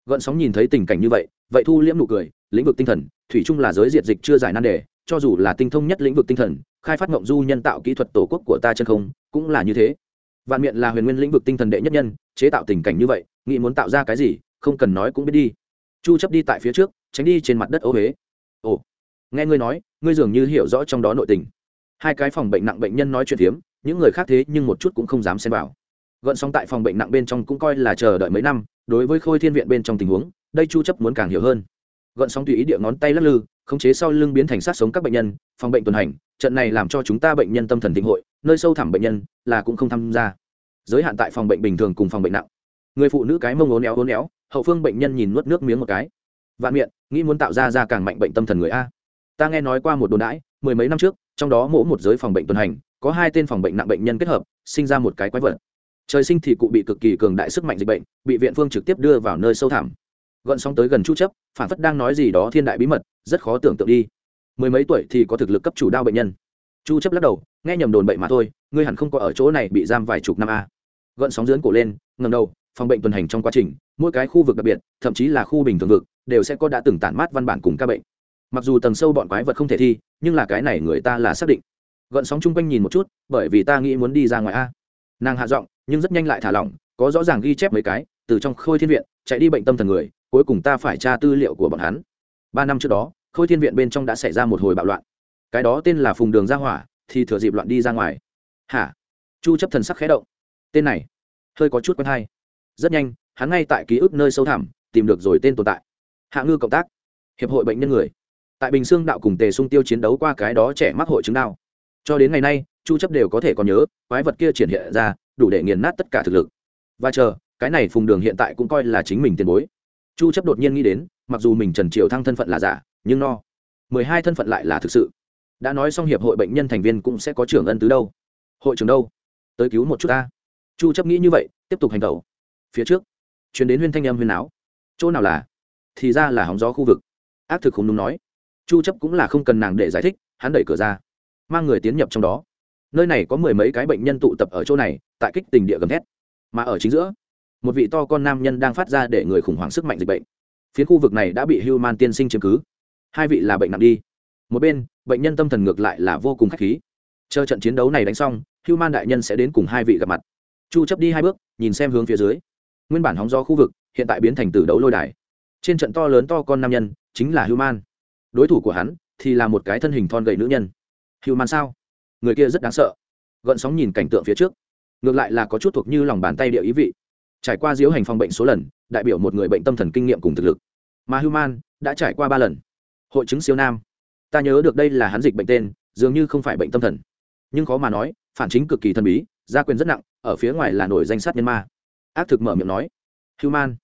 gợn sóng nhìn thấy tình cảnh như vậy vậy thu liễm nụ cười lĩnh vực tinh thần thủy chung là giới diệt dịch chưa giải nan đề cho dù là tinh thông nhất lĩnh vực tinh thần khai phát ngộng du nhân tạo kỹ thuật tổ quốc của ta chân không cũng là như thế. Vạn miệng là huyền nguyên lĩnh vực tinh thần đệ nhất nhân chế tạo tình cảnh như vậy nghĩ muốn tạo ra cái gì không cần nói cũng biết đi. Chu chấp đi tại phía trước tránh đi trên mặt đất ô huế ồ nghe ngươi nói ngươi dường như hiểu rõ trong đó nội tình. Hai cái phòng bệnh nặng bệnh nhân nói chuyện hiếm, những người khác thế nhưng một chút cũng không dám xen vào. Gợn sóng tại phòng bệnh nặng bên trong cũng coi là chờ đợi mấy năm đối với khôi thiên viện bên trong tình huống, đây chu chấp muốn càng hiểu hơn. Gọn sóng tùy ý địa ngón tay lắc lư, khống chế sau lưng biến thành sát sống các bệnh nhân, phòng bệnh tuần hành, trận này làm cho chúng ta bệnh nhân tâm thần tinh hội, nơi sâu thẳm bệnh nhân là cũng không tham gia. Giới hạn tại phòng bệnh bình thường cùng phòng bệnh nặng. Người phụ nữ cái mông ốn éo ốn éo, hậu phương bệnh nhân nhìn nuốt nước miếng một cái. Vạn miệng, nghĩ muốn tạo ra ra càng mạnh bệnh tâm thần người a. Ta nghe nói qua một đồn đãi, mười mấy năm trước, trong đó mỗi một giới phòng bệnh tuần hành, có hai tên phòng bệnh nặng bệnh nhân kết hợp, sinh ra một cái quái vật trời sinh thì cụ bị cực kỳ cường đại sức mạnh dịch bệnh, bị viện phương trực tiếp đưa vào nơi sâu thẳm. Gọn sóng tới gần chu chấp, phản phất đang nói gì đó thiên đại bí mật, rất khó tưởng tượng đi. Mười mấy tuổi thì có thực lực cấp chủ đao bệnh nhân. Chu chấp lắc đầu, nghe nhầm đồn bệnh mà thôi, ngươi hẳn không có ở chỗ này bị giam vài chục năm a gọn sóng dướn cổ lên, ngẩng đầu, phòng bệnh tuần hành trong quá trình, mỗi cái khu vực đặc biệt, thậm chí là khu bình thường vực, đều sẽ có đã từng tản mát văn bản cùng ca bệnh. Mặc dù tầng sâu bọn quái vật không thể thi, nhưng là cái này người ta là xác định. Gợn sóng chung quanh nhìn một chút, bởi vì ta nghĩ muốn đi ra ngoài a. Nàng hạ giọng nhưng rất nhanh lại thả lỏng, có rõ ràng ghi chép mấy cái, từ trong khôi thiên viện, chạy đi bệnh tâm thần người, cuối cùng ta phải tra tư liệu của bọn hắn. Ba năm trước đó, khôi thiên viện bên trong đã xảy ra một hồi bạo loạn. Cái đó tên là phùng đường ra hỏa, thì thừa dịp loạn đi ra ngoài. Hả? Chu chấp thần sắc khẽ động. Tên này, hơi có chút quen hay. Rất nhanh, hắn ngay tại ký ức nơi sâu thẳm, tìm được rồi tên tồn tại. Hạ ngư cộng tác, hiệp hội bệnh nhân người. Tại bình xương đạo cùng tề sung tiêu chiến đấu qua cái đó trẻ mắc hội chứng đau. Cho đến ngày nay, chu chấp đều có thể còn nhớ, quái vật kia triển hiện ra đủ để nghiền nát tất cả thực lực. Và chờ, cái này phùng đường hiện tại cũng coi là chính mình tiền bối. Chu chấp đột nhiên nghĩ đến, mặc dù mình trần triều thăng thân phận là giả, nhưng no. 12 thân phận lại là thực sự. Đã nói xong hiệp hội bệnh nhân thành viên cũng sẽ có trưởng ân tứ đâu. Hội trưởng đâu? Tới cứu một chút ta. Chu chấp nghĩ như vậy, tiếp tục hành động phía trước, chuyển đến huyên thanh âm huyên áo chỗ nào là? Thì ra là hóng gió khu vực. Ác thực không đúng nói. Chu chấp cũng là không cần nàng để giải thích, hắn đẩy cửa ra, mang người tiến nhập trong đó nơi này có mười mấy cái bệnh nhân tụ tập ở chỗ này, tại kích tình địa gầm thét. Mà ở chính giữa, một vị to con nam nhân đang phát ra để người khủng hoảng sức mạnh dịch bệnh. Phía khu vực này đã bị human tiên sinh chiếm cứ. Hai vị là bệnh nặng đi. Một bên, bệnh nhân tâm thần ngược lại là vô cùng khách khí. Chờ trận chiến đấu này đánh xong, human đại nhân sẽ đến cùng hai vị gặp mặt. Chu chấp đi hai bước, nhìn xem hướng phía dưới. Nguyên bản hóng gió khu vực, hiện tại biến thành tử đấu lôi đài. Trên trận to lớn to con nam nhân, chính là human. Đối thủ của hắn, thì là một cái thân hình thon gầy nữ nhân. Human sao? Người kia rất đáng sợ. Gợn sóng nhìn cảnh tượng phía trước, ngược lại là có chút thuộc như lòng bàn tay địa ý vị. Trải qua diễu hành phòng bệnh số lần, đại biểu một người bệnh tâm thần kinh nghiệm cùng thực lực. Mà human đã trải qua ba lần. Hội chứng siêu nam. Ta nhớ được đây là hắn dịch bệnh tên, dường như không phải bệnh tâm thần. Nhưng khó mà nói, phản chính cực kỳ thần bí, gia quyền rất nặng, ở phía ngoài là nổi danh sát nhân ma. Ác thực mở miệng nói. Human.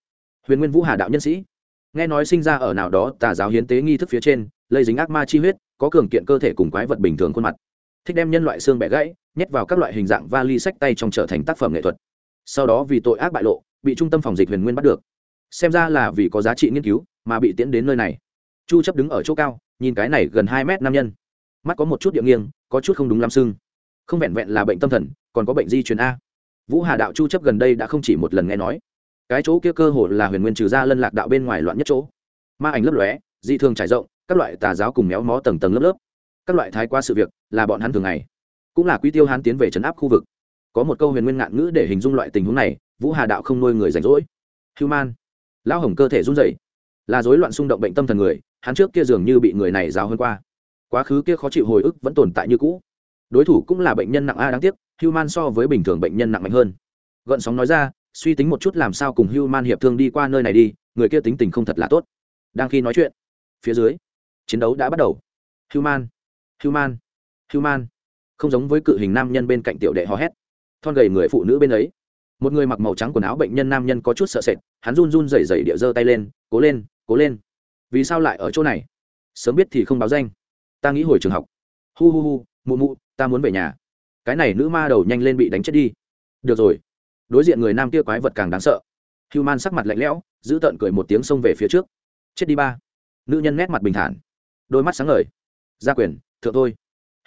Huyền nguyên vũ hà đạo nhân sĩ. Nghe nói sinh ra ở nào đó tà giáo hiến tế nghi thức phía trên, lây dính ác ma chi huyết, có cường kiện cơ thể cùng quái vật bình thường khuôn mặt thích đem nhân loại xương bẻ gãy, nhét vào các loại hình dạng vali sách tay trong trở thành tác phẩm nghệ thuật. Sau đó vì tội ác bại lộ, bị trung tâm phòng dịch huyền nguyên bắt được. Xem ra là vì có giá trị nghiên cứu mà bị tiễn đến nơi này. Chu chấp đứng ở chỗ cao, nhìn cái này gần 2 mét nam nhân. Mắt có một chút địa nghiêng, có chút không đúng lắm xương không vẹn vẹn là bệnh tâm thần, còn có bệnh di truyền a. Vũ hà đạo chu chấp gần đây đã không chỉ một lần nghe nói. Cái chỗ kia cơ hồ là huyền nguyên trừ ra lân lạc đạo bên ngoài loạn nhất chỗ. Ma ảnh lấp lóe, dị thường trải rộng, các loại tà giáo cùng méo mó tầng tầng lớp lớp các loại thái qua sự việc là bọn hắn thường ngày. Cũng là quý tiêu hắn tiến về trấn áp khu vực. Có một câu huyền nguyên ngạn ngữ để hình dung loại tình huống này, vũ hà đạo không nuôi người rảnh rỗi. Human. Lão hồng cơ thể run rẩy. Là rối loạn xung động bệnh tâm thần người, hắn trước kia dường như bị người này giáo hơn qua. Quá khứ kia khó chịu hồi ức vẫn tồn tại như cũ. Đối thủ cũng là bệnh nhân nặng a đáng tiếc, human so với bình thường bệnh nhân nặng mạnh hơn. Gợn sóng nói ra, suy tính một chút làm sao cùng human hiệp thương đi qua nơi này đi, người kia tính tình không thật là tốt. Đang khi nói chuyện, phía dưới, chiến đấu đã bắt đầu. Human human. Human. Không giống với cự hình nam nhân bên cạnh tiểu đệ hò hét. Thon gầy người phụ nữ bên ấy. Một người mặc màu trắng quần áo bệnh nhân nam nhân có chút sợ sệt, hắn run run rẩy rẩy địa giơ tay lên, cố lên cố lên. Vì sao lại ở chỗ này? Sớm biết thì không báo danh. Ta nghĩ hồi trường học. Hu hu hu, mụ mụ, ta muốn về nhà. Cái này nữ ma đầu nhanh lên bị đánh chết đi. Được rồi. Đối diện người nam kia quái vật càng đáng sợ. Human sắc mặt lạnh lẽo, giữ tợn cười một tiếng xông về phía trước. Chết đi ba. Nữ nhân nét mặt bình thản. Đôi mắt sáng ngời. Gia quyền thượng thôi.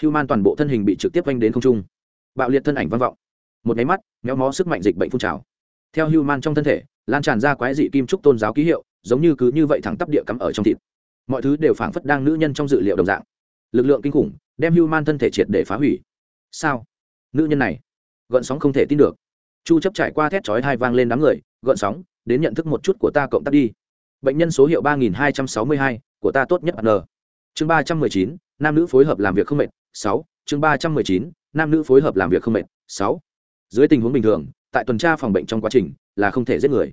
Human toàn bộ thân hình bị trực tiếp oanh đến không trung. Bạo liệt thân ảnh vang vọng. Một máy mắt méo mó sức mạnh dịch bệnh phun trào. Theo human trong thân thể lan tràn ra quái dị kim trúc tôn giáo ký hiệu giống như cứ như vậy thẳng tắp địa cắm ở trong thịt. Mọi thứ đều phảng phất đang nữ nhân trong dự liệu đồng dạng. Lực lượng kinh khủng đem human thân thể triệt để phá hủy. Sao? Nữ nhân này gợn sóng không thể tin được. Chu chấp trải qua thét chói hai vang lên đám người gợn sóng đến nhận thức một chút của ta cộng tác đi. Bệnh nhân số hiệu 3262, của ta tốt nhất n chương 319, nam nữ phối hợp làm việc không mệt 6, chương 319, nam nữ phối hợp làm việc không mệt 6. dưới tình huống bình thường tại tuần tra phòng bệnh trong quá trình là không thể giết người.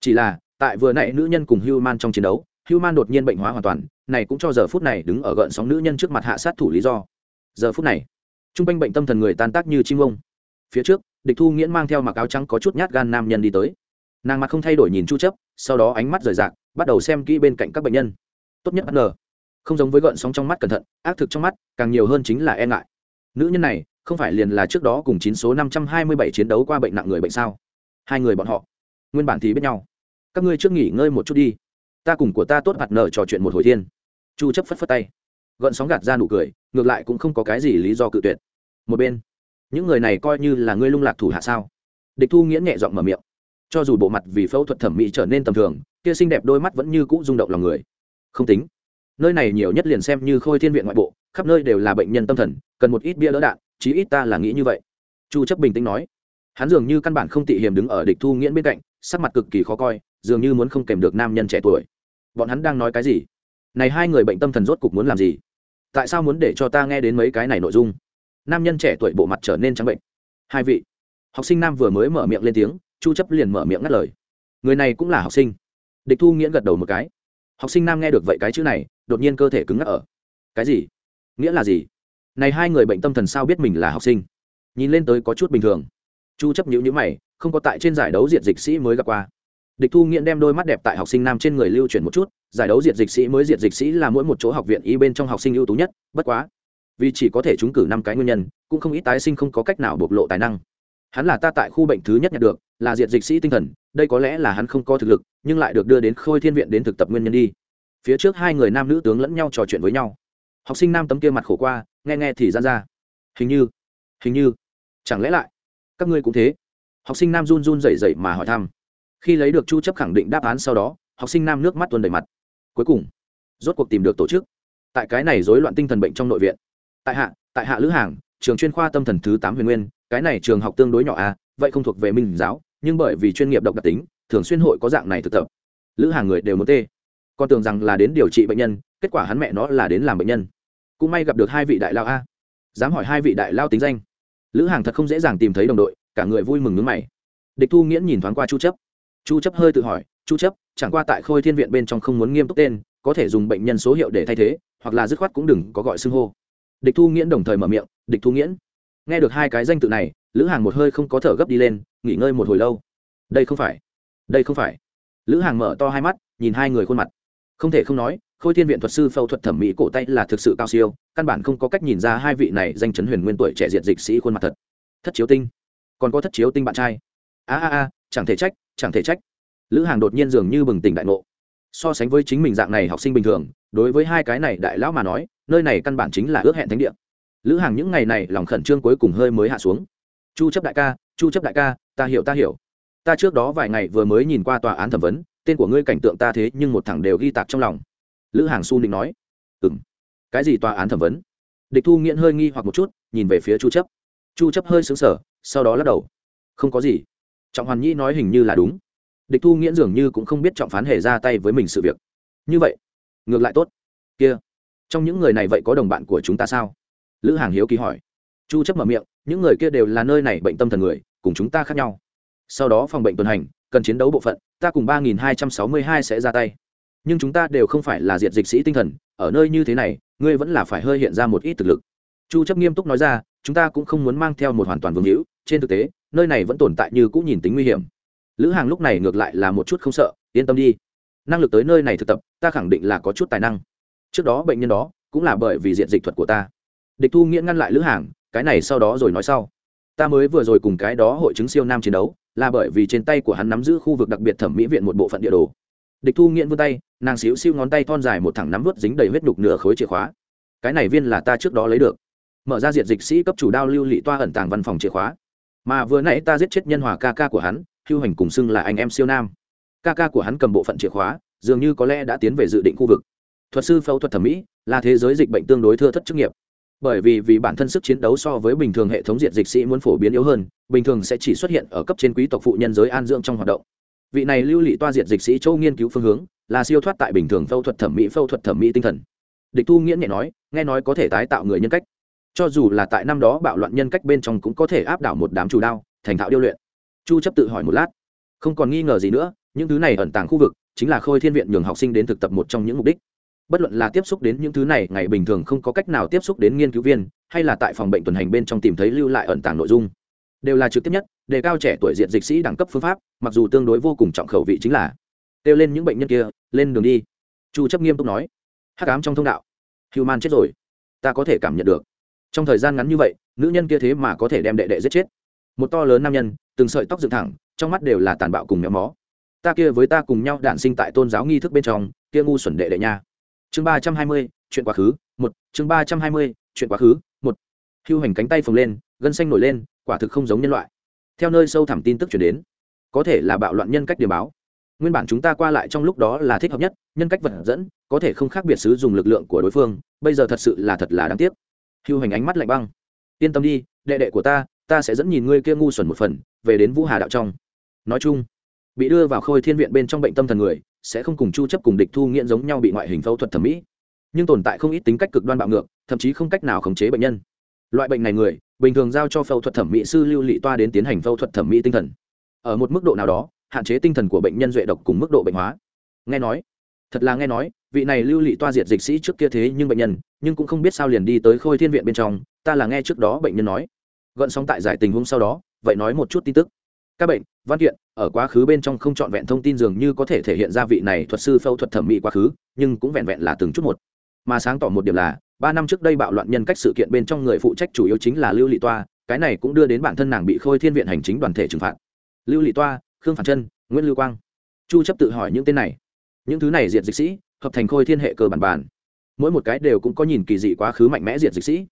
Chỉ là tại vừa nãy nữ nhân cùng Human trong chiến đấu Human đột nhiên bệnh hóa hoàn toàn này cũng cho giờ phút này đứng ở gợn sóng nữ nhân trước mặt hạ sát thủ lý do. Giờ phút này t r u n g quanh bệnh tâm thần người tan tác như chim ông. Phía trước địch thu nghiễn mang theo mặc áo trắng có chút nhát gan nam nhân đi tới. Nàng mặt không thay đổi nhìn chu chấp sau đó ánh mắt rời rạc bắt đầu xem kỹ bên cạnh các bệnh nhân. Tốt nhất bất ngờ không giống với gợn sóng trong mắt cẩn thận, ác thực trong mắt, càng nhiều hơn chính là e ngại. Nữ nhân này, không phải liền là trước đó cùng chín số năm trăm hai mươi bảy chiến đấu qua bệnh nặng người bệnh sao? Hai người bọn họ, nguyên bản thì biết nhau. Các ngươi trước nghỉ ngơi một chút đi. Ta cùng của ta tốt mặt nở trò chuyện một hồi thiên. Chu chấp phất phất tay. Gợn sóng gạt ra nụ cười, ngược lại cũng không có cái gì lý do cự tuyệt. Một bên, những người này coi như là ngươi lung lạc thủ hạ sao? Địch thu nghĩa nhẹ giọng mở miệng. Cho dù bộ mặt vì phẫu thuật thẩm mỹ trở nên tầm thường, kia xinh đẹp đôi mắt vẫn như cũ rung động lòng người. Không tính nơi này nhiều nhất liền xem như khôi thiên viện ngoại bộ, khắp nơi đều là bệnh nhân tâm thần, cần một ít bia đỡ đạn, chí ít ta là nghĩ như vậy. Chu chấp bình tĩnh nói. Hắn dường như căn bản không tị hiểm đứng ở địch thu nghiễn bên cạnh, sắc mặt cực kỳ khó coi, dường như muốn không kèm được nam nhân trẻ tuổi. Bọn hắn đang nói cái gì? Này hai người bệnh tâm thần rốt cục muốn làm gì? Tại sao muốn để cho ta nghe đến mấy cái này nội dung? Nam nhân trẻ tuổi bộ mặt trở nên trắng bệnh. Hai vị. Học sinh nam vừa mới mở miệng lên tiếng, chu chấp liền mở miệng ngắt lời. Người này cũng là học sinh. Địch thu nghiễn gật đầu một cái học sinh nam nghe được vậy cái chữ này, đột nhiên cơ thể cứng ngắc ở. Cái gì? Nghĩa là gì? Này hai người bệnh tâm thần sao biết mình là học sinh? Nhìn lên tới có chút bình thường. Chu chấp nhữ nhữ mày, không có tại trên giải đấu diệt dịch sĩ mới gặp qua. Địch thu nghiện đem đôi mắt đẹp tại học sinh nam trên người lưu chuyển một chút, giải đấu diệt dịch sĩ mới diệt dịch sĩ là mỗi một chỗ học viện y bên trong học sinh ưu tú nhất, bất quá. Vì chỉ có thể trúng cử năm cái nguyên nhân, cũng không ít tái sinh không có cách nào bộc lộ tài năng hắn là ta tại khu bệnh thứ nhất nhận được, là diệt dịch sĩ tinh thần, đây có lẽ là hắn không có thực lực, nhưng lại được đưa đến khôi thiên viện đến thực tập nguyên nhân đi. Phía trước hai người nam nữ tướng lẫn nhau trò chuyện với nhau. Học sinh nam tấm kia mặt khổ qua, nghe nghe thì ra ra. Hình như hình như, chẳng lẽ lại, các ngươi cũng thế? Học sinh nam run run rẩy rẩy mà hỏi thăm. Khi lấy được chu chấp khẳng định đáp án sau đó, học sinh nam nước mắt tuôn đầy mặt. Cuối cùng, rốt cuộc tìm được tổ chức. Tại cái này rối loạn tinh thần bệnh trong nội viện. Tại hạ tại hạ lữ hàng, trường chuyên khoa tâm thần thứ tám huyền nguyên cái này trường học tương đối nhỏ à vậy không thuộc về minh giáo, nhưng bởi vì chuyên nghiệp độc đặc tính, thường xuyên hội có dạng này thực tập. Lữ hàng người đều muốn tê. Con tưởng rằng là đến điều trị bệnh nhân, kết quả hắn mẹ nó là đến làm bệnh nhân. Cũng may gặp được hai vị đại lao a. Dám hỏi hai vị đại lao tính danh. Lữ hàng thật không dễ dàng tìm thấy đồng đội, cả người vui mừng nước mày. Địch thu nghiễn nhìn thoáng qua chu chấp. Chu chấp hơi tự hỏi, chu chấp, chẳng qua tại khôi thiên viện bên trong không muốn nghiêm túc tên, có thể dùng bệnh nhân số hiệu để thay thế, hoặc là dứt khoát cũng đừng có gọi xưng hô. Địch thu nghiễn đồng thời mở miệng, địch thu nghiễn nghe được hai cái danh tự này, lữ hàng một hơi không có thở gấp đi lên, nghỉ ngơi một hồi lâu. Đây không phải, đây không phải. Lữ hàng mở to hai mắt, nhìn hai người khuôn mặt. Không thể không nói, khôi thiên viện thuật sư phẫu thuật thẩm mỹ cổ tay là thực sự cao siêu, căn bản không có cách nhìn ra hai vị này danh chấn huyền nguyên tuổi trẻ diệt dịch sĩ khuôn mặt thật. Thất chiếu tinh. Còn có thất chiếu tinh bạn trai. A a a, chẳng thể trách, chẳng thể trách. Lữ hàng đột nhiên dường như bừng tỉnh đại ngộ. So sánh với chính mình dạng này học sinh bình thường, đối với hai cái này đại lão mà nói, nơi này căn bản chính là ước hẹn thánh địa lữ hàng những ngày này lòng khẩn trương cuối cùng hơi mới hạ xuống. Chu chấp đại ca, chu chấp đại ca, ta hiểu ta hiểu. Ta trước đó vài ngày vừa mới nhìn qua tòa án thẩm vấn, tên của ngươi cảnh tượng ta thế nhưng một thằng đều ghi tạc trong lòng. Lữ hàng su định nói. Ừm. Cái gì tòa án thẩm vấn? Địch thu nghiện hơi nghi hoặc một chút, nhìn về phía chu chấp. Chu chấp hơi sững sờ, sau đó lắc đầu. Không có gì. Trọng hoàn nhi nói hình như là đúng. Địch thu nghiễn dường như cũng không biết trọng phán hề ra tay với mình sự việc. Như vậy, ngược lại tốt. Kia, trong những người này vậy có đồng bạn của chúng ta sao? Lữ hàng hiếu kỳ hỏi. Chu chấp mở miệng, những người kia đều là nơi này bệnh tâm thần người, cùng chúng ta khác nhau. Sau đó phòng bệnh tuần hành, cần chiến đấu bộ phận, ta cùng 3262 sẽ ra tay. Nhưng chúng ta đều không phải là diệt dịch sĩ tinh thần, ở nơi như thế này, ngươi vẫn là phải hơi hiện ra một ít thực lực. Chu chấp nghiêm túc nói ra, chúng ta cũng không muốn mang theo một hoàn toàn vương hữu, trên thực tế, nơi này vẫn tồn tại như cũng nhìn tính nguy hiểm. Lữ hàng lúc này ngược lại là một chút không sợ, yên tâm đi. Năng lực tới nơi này thực tập, ta khẳng định là có chút tài năng. Trước đó bệnh nhân đó, cũng là bởi vì diện dịch thuật của ta địch thu nghĩa ngăn lại lữ hàng, cái này sau đó rồi nói sau. Ta mới vừa rồi cùng cái đó hội chứng siêu nam chiến đấu, là bởi vì trên tay của hắn nắm giữ khu vực đặc biệt thẩm mỹ viện một bộ phận địa đồ. Địch thu nghiện vươn tay, nàng xíu xíu ngón tay thon dài một thẳng nắm vớt dính đầy huyết đục nửa khối chìa khóa. Cái này viên là ta trước đó lấy được. Mở ra diện dịch sĩ cấp chủ đao lưu lị toa ẩn tàng văn phòng chìa khóa. Mà vừa nãy ta giết chết nhân hòa ca ca của hắn, hưu hành cùng xưng là anh em siêu nam. Ca ca của hắn cầm bộ phận chìa khóa, dường như có lẽ đã tiến về dự định khu vực. Thuật sư phẫu thuật thẩm mỹ, là thế giới dịch bệnh tương đối thưa thất chức nghiệp bởi vì vì bản thân sức chiến đấu so với bình thường hệ thống diện dịch sĩ muốn phổ biến yếu hơn, bình thường sẽ chỉ xuất hiện ở cấp trên quý tộc phụ nhân giới an dưỡng trong hoạt động. Vị này lưu lị toa diệt dịch sĩ châu nghiên cứu phương hướng, là siêu thoát tại bình thường phẫu thuật thẩm mỹ, phẫu thuật thẩm mỹ tinh thần. Địch thu nghĩa nhẹ nói, nghe nói có thể tái tạo người nhân cách. Cho dù là tại năm đó bạo loạn nhân cách bên trong cũng có thể áp đảo một đám chủ đao, thành thạo điêu luyện. Chu chấp tự hỏi một lát. Không còn nghi ngờ gì nữa, những thứ này ẩn tàng khu vực, chính là khôi thiên viện nhường học sinh đến thực tập một trong những mục đích bất luận là tiếp xúc đến những thứ này, ngày bình thường không có cách nào tiếp xúc đến nghiên cứu viên, hay là tại phòng bệnh tuần hành bên trong tìm thấy lưu lại ẩn tàng nội dung, đều là trực tiếp nhất, đề cao trẻ tuổi diện dịch sĩ đẳng cấp phương pháp, mặc dù tương đối vô cùng trọng khẩu vị chính là, kêu lên những bệnh nhân kia, lên đường đi. Chu chấp nghiêm túc nói, hắc ám trong thông đạo, human chết rồi, ta có thể cảm nhận được. Trong thời gian ngắn như vậy, nữ nhân kia thế mà có thể đem đệ đệ giết chết. Một to lớn nam nhân, từng sợi tóc dựng thẳng, trong mắt đều là tàn bạo cùng méo mó. Ta kia với ta cùng nhau đản sinh tại tôn giáo nghi thức bên trong, kia ngu xuẩn đệ đệ nha chương ba trăm hai mươi, chuyện quá khứ, một. Chương ba trăm hai mươi, chuyện quá khứ, một. Hưu hành cánh tay phồng lên, gân xanh nổi lên, quả thực không giống nhân loại. Theo nơi sâu thẳm tin tức chuyển đến, có thể là bạo loạn nhân cách điểm báo. Nguyên bản chúng ta qua lại trong lúc đó là thích hợp nhất, nhân cách vật dẫn, có thể không khác biệt sử dụng lực lượng của đối phương, bây giờ thật sự là thật là đáng tiếc. Hưu hành ánh mắt lạnh băng. Yên tâm đi, đệ đệ của ta ta sẽ dẫn nhìn ngươi kia ngu xuẩn một phần, về đến vũ hà đạo trong. Nói chung, bị đưa vào khôi thiên viện bên trong bệnh tâm thần người sẽ không cùng chu chấp cùng địch thu nghiện giống nhau bị ngoại hình phẫu thuật thẩm mỹ. Nhưng tồn tại không ít tính cách cực đoan bạo ngược, thậm chí không cách nào khống chế bệnh nhân. Loại bệnh này người, bình thường giao cho phẫu thuật thẩm mỹ sư lưu lị toa đến tiến hành phẫu thuật thẩm mỹ tinh thần. Ở một mức độ nào đó, hạn chế tinh thần của bệnh nhân duệ độc cùng mức độ bệnh hóa. Nghe nói, thật là nghe nói, vị này lưu lị toa diệt dịch sĩ trước kia thế nhưng bệnh nhân, nhưng cũng không biết sao liền đi tới khôi thiên viện bên trong, ta là nghe trước đó bệnh nhân nói. Gợn sóng tại giải tình huống sau đó, vậy nói một chút tin tức. Các bệnh, văn kiện ở quá khứ bên trong không trọn vẹn thông tin dường như có thể thể hiện ra vị này thuật sư phẫu thuật thẩm mỹ quá khứ, nhưng cũng vẹn vẹn là từng chút một. Mà sáng tỏ một điểm là, ba năm trước đây bạo loạn nhân cách sự kiện bên trong người phụ trách chủ yếu chính là lưu lị toa, cái này cũng đưa đến bản thân nàng bị khôi thiên viện hành chính đoàn thể trừng phạt. Lưu lị toa, khương phản chân nguyễn lưu quang. Chu chấp tự hỏi những tên này. Những thứ này diệt dịch sĩ, hợp thành khôi thiên hệ cơ bản bản. Mỗi một cái đều cũng có nhìn kỳ dị quá khứ mạnh mẽ diệt dịch sĩ.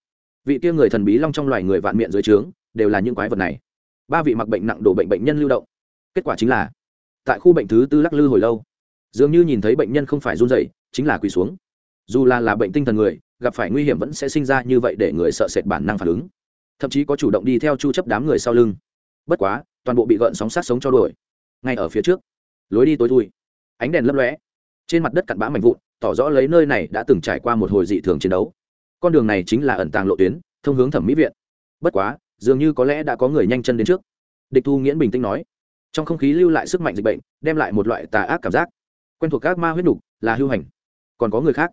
Vị kia người thần bí long trong loài người vạn miệng dưới trướng, đều là những quái vật này. Ba vị mặc bệnh nặng đổ bệnh bệnh nhân lưu động kết quả chính là, tại khu bệnh thứ tư lắc lư hồi lâu, dường như nhìn thấy bệnh nhân không phải run rẩy, chính là quỳ xuống. Dù là là bệnh tinh thần người, gặp phải nguy hiểm vẫn sẽ sinh ra như vậy để người sợ sệt bản năng phản ứng. Thậm chí có chủ động đi theo chu chấp đám người sau lưng. Bất quá, toàn bộ bị gợn sóng sát sống cho đuổi. Ngay ở phía trước, lối đi tối thui, ánh đèn lấp lóe, trên mặt đất cặn bã mảnh vụn, tỏ rõ lấy nơi này đã từng trải qua một hồi dị thường chiến đấu. Con đường này chính là ẩn tàng lộ tuyến, thông hướng thẩm mỹ viện. Bất quá, dường như có lẽ đã có người nhanh chân đến trước. Địch thu nghiễn bình tĩnh nói trong không khí lưu lại sức mạnh dịch bệnh, đem lại một loại tà ác cảm giác. Quen thuộc các ma huyết nục là hưu hành. Còn có người khác.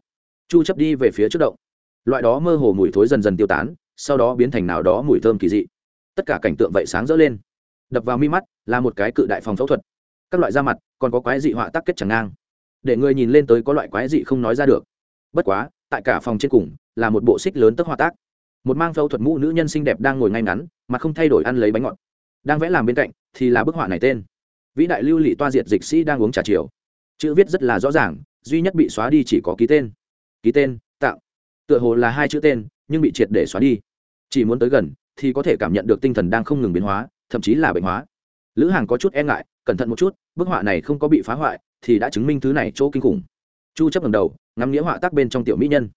Chu chấp đi về phía trước động. Loại đó mơ hồ mùi thối dần dần tiêu tán, sau đó biến thành nào đó mùi thơm kỳ dị. Tất cả cảnh tượng vậy sáng rỡ lên. Đập vào mi mắt là một cái cự đại phòng phẫu thuật. Các loại da mặt còn có quái dị họa tác kết chẳng ngang. Để người nhìn lên tới có loại quái dị không nói ra được. Bất quá, tại cả phòng trên cùng là một bộ xích lớn tức họa tác. Một mang phẫu thuật mũ nữ nhân xinh đẹp đang ngồi ngay ngắn, mà không thay đổi ăn lấy bánh ngọt. Đang vẽ làm bên cạnh thì là bức họa này tên. Vĩ đại lưu lị toa diệt dịch sĩ đang uống trà chiều. Chữ viết rất là rõ ràng, duy nhất bị xóa đi chỉ có ký tên. Ký tên tạo tựa hồ là hai chữ tên, nhưng bị triệt để xóa đi. Chỉ muốn tới gần, thì có thể cảm nhận được tinh thần đang không ngừng biến hóa, thậm chí là bệnh hóa. Lữ hàng có chút e ngại, cẩn thận một chút, bức họa này không có bị phá hoại, thì đã chứng minh thứ này chỗ kinh khủng. Chu chấp ngầm đầu, ngắm nghĩa họa tác bên trong tiểu mỹ nhân.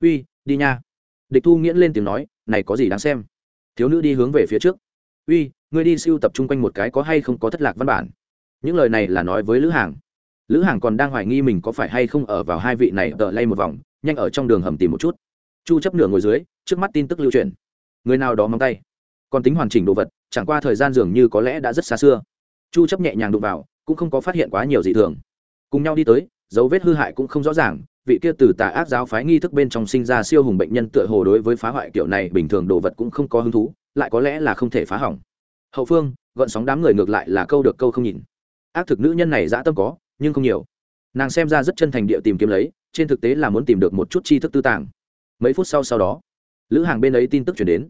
Uy, đi nha. Địch thu nghiễn lên tiếng nói, này có gì đáng xem? Thiếu nữ đi hướng về phía trước. Uy ngươi đi siêu tập trung quanh một cái có hay không có thất lạc văn bản. Những lời này là nói với lữ hàng. Lữ hàng còn đang hoài nghi mình có phải hay không ở vào hai vị này tợ lay một vòng, nhanh ở trong đường hầm tìm một chút. Chu chấp nửa ngồi dưới, trước mắt tin tức lưu truyền. Người nào đó móng tay. Còn tính hoàn chỉnh đồ vật, chẳng qua thời gian dường như có lẽ đã rất xa xưa. Chu chấp nhẹ nhàng đụng vào, cũng không có phát hiện quá nhiều dị thường. Cùng nhau đi tới, dấu vết hư hại cũng không rõ ràng, vị kia từ tà ác giáo phái nghi thức bên trong sinh ra siêu hùng bệnh nhân tựa hồ đối với phá hoại kiểu này bình thường đồ vật cũng không có hứng thú, lại có lẽ là không thể phá hỏng hậu phương gợn sóng đám người ngược lại là câu được câu không nhìn. Ác thực nữ nhân này dã tâm có, nhưng không nhiều. Nàng xem ra rất chân thành địa tìm kiếm lấy, trên thực tế là muốn tìm được một chút tri thức tư tàng. Mấy phút sau sau đó, lữ hàng bên ấy tin tức chuyển đến.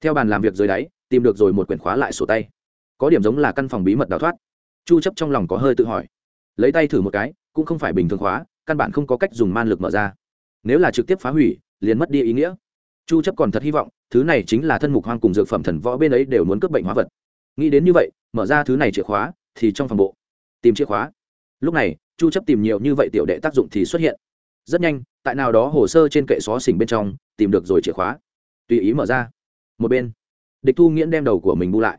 Theo bàn làm việc dưới đáy, tìm được rồi một quyển khóa lại sổ tay. Có điểm giống là căn phòng bí mật đào thoát. Chu chấp trong lòng có hơi tự hỏi. Lấy tay thử một cái, cũng không phải bình thường khóa, căn bản không có cách dùng man lực mở ra. Nếu là trực tiếp phá hủy, liền mất đi ý nghĩa. Chu chấp còn thật hy vọng, thứ này chính là thân mục hoang cùng dược phẩm thần võ bên ấy đều muốn cướp bệnh hóa vật nghĩ đến như vậy, mở ra thứ này chìa khóa, thì trong phòng bộ, tìm chìa khóa. Lúc này, chu chấp tìm nhiều như vậy tiểu đệ tác dụng thì xuất hiện. Rất nhanh, tại nào đó hồ sơ trên kệ xóa xỉnh bên trong, tìm được rồi chìa khóa. Tùy ý mở ra. Một bên, địch thu nghiễn đem đầu của mình bu lại.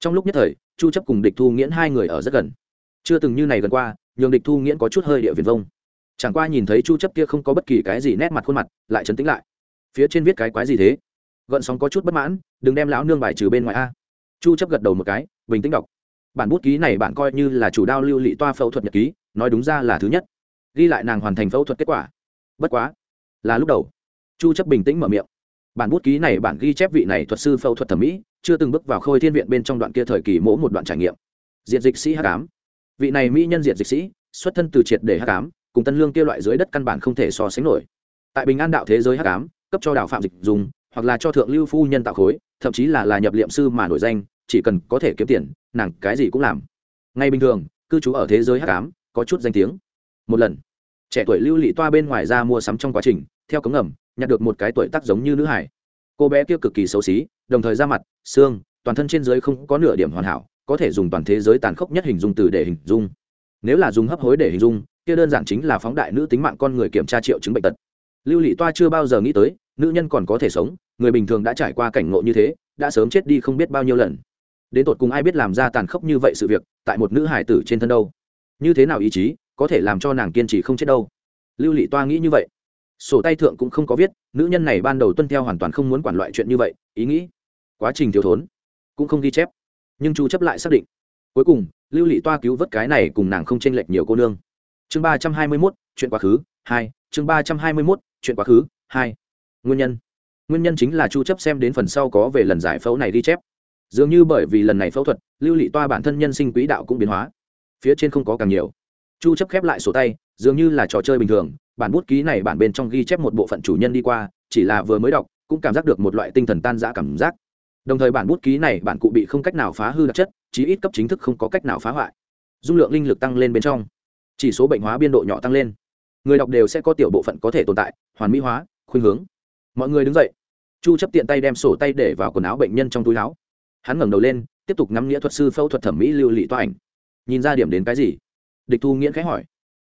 Trong lúc nhất thời, chu chấp cùng địch thu nghiễn hai người ở rất gần. Chưa từng như này gần qua, nhường địch thu nghiễn có chút hơi địa viền vông. Chẳng qua nhìn thấy chu chấp kia không có bất kỳ cái gì nét mặt khuôn mặt, lại chấn tĩnh lại. Phía trên viết cái quái gì thế? Gợn sóng có chút bất mãn, đừng đem lão nương bài trừ bên ngoài a chu chấp gật đầu một cái, bình tĩnh đọc. Bản bút ký này bạn coi như là chủ đao lưu lị toa phẫu thuật nhật ký, nói đúng ra là thứ nhất. Ghi lại nàng hoàn thành phẫu thuật kết quả. Bất quá, là lúc đầu. Chu chấp bình tĩnh mở miệng. Bản bút ký này bản ghi chép vị này thuật sư phẫu thuật thẩm mỹ, chưa từng bước vào khôi thiên viện bên trong đoạn kia thời kỳ mỗ một đoạn trải nghiệm. Diệt dịch sĩ hắc ám vị này mỹ nhân diệt dịch sĩ, xuất thân từ triệt để hắc ám cùng tân lương kia loại dưới đất căn bản không thể so sánh nổi. Tại bình an đạo thế giới hắc ám cấp cho đạo phạm dịch dùng, hoặc là cho thượng lưu phu nhân tạo khối thậm chí là là nhập liệm sư mà nổi danh, chỉ cần có thể kiếm tiền, nàng cái gì cũng làm. Ngay bình thường, cư trú ở thế giới hắc ám, có chút danh tiếng. Một lần, trẻ tuổi lưu lị toa bên ngoài ra mua sắm trong quá trình, theo cống ngầm, nhặt được một cái tuổi tác giống như nữ hải. Cô bé kia cực kỳ xấu xí, đồng thời da mặt, xương, toàn thân trên dưới không có nửa điểm hoàn hảo, có thể dùng toàn thế giới tàn khốc nhất hình dung từ để hình dung. Nếu là dùng hấp hối để hình dung, kia đơn giản chính là phóng đại nữ tính mạng con người kiểm tra triệu chứng bệnh tật. Lưu lị toa chưa bao giờ nghĩ tới, nữ nhân còn có thể sống người bình thường đã trải qua cảnh ngộ như thế đã sớm chết đi không biết bao nhiêu lần. Đến tột cùng ai biết làm ra tàn khốc như vậy sự việc tại một nữ hải tử trên thân đâu? Như thế nào ý chí có thể làm cho nàng kiên trì không chết đâu? Lưu lị toa nghĩ như vậy. Sổ tay thượng cũng không có viết nữ nhân này ban đầu tuân theo hoàn toàn không muốn quản loại chuyện như vậy ý nghĩ quá trình thiếu thốn cũng không ghi chép. Nhưng chu chấp lại xác định. Cuối cùng lưu lị toa cứu vớt cái này cùng nàng không chênh lệch nhiều cô nương. Chương 321, chuyện quá khứ hai chương 321, chuyện quá khứ hai. Nguyên nhân nguyên nhân chính là chu chấp xem đến phần sau có về lần giải phẫu này ghi chép. Dường như bởi vì lần này phẫu thuật, lưu lị toa bản thân nhân sinh quỹ đạo cũng biến hóa. Phía trên không có càng nhiều. Chu chấp khép lại sổ tay, dường như là trò chơi bình thường, bản bút ký này bản bên trong ghi chép một bộ phận chủ nhân đi qua, chỉ là vừa mới đọc, cũng cảm giác được một loại tinh thần tan rã cảm giác. Đồng thời bản bút ký này bản cụ bị không cách nào phá hư đặc chất, chí ít cấp chính thức không có cách nào phá hoại. Dung lượng linh lực tăng lên bên trong. Chỉ số bệnh hóa biên độ nhỏ tăng lên. Người đọc đều sẽ có tiểu bộ phận có thể tồn tại, hoàn mỹ hóa, khuynh hướng mọi người đứng dậy. Chu chấp tiện tay đem sổ tay để vào quần áo bệnh nhân trong túi áo. Hắn ngẩng đầu lên, tiếp tục ngắm nghĩa thuật sư phẫu thuật thẩm mỹ lưu lị toa ảnh. Nhìn ra điểm đến cái gì? Địch thu nghiễn khẽ hỏi.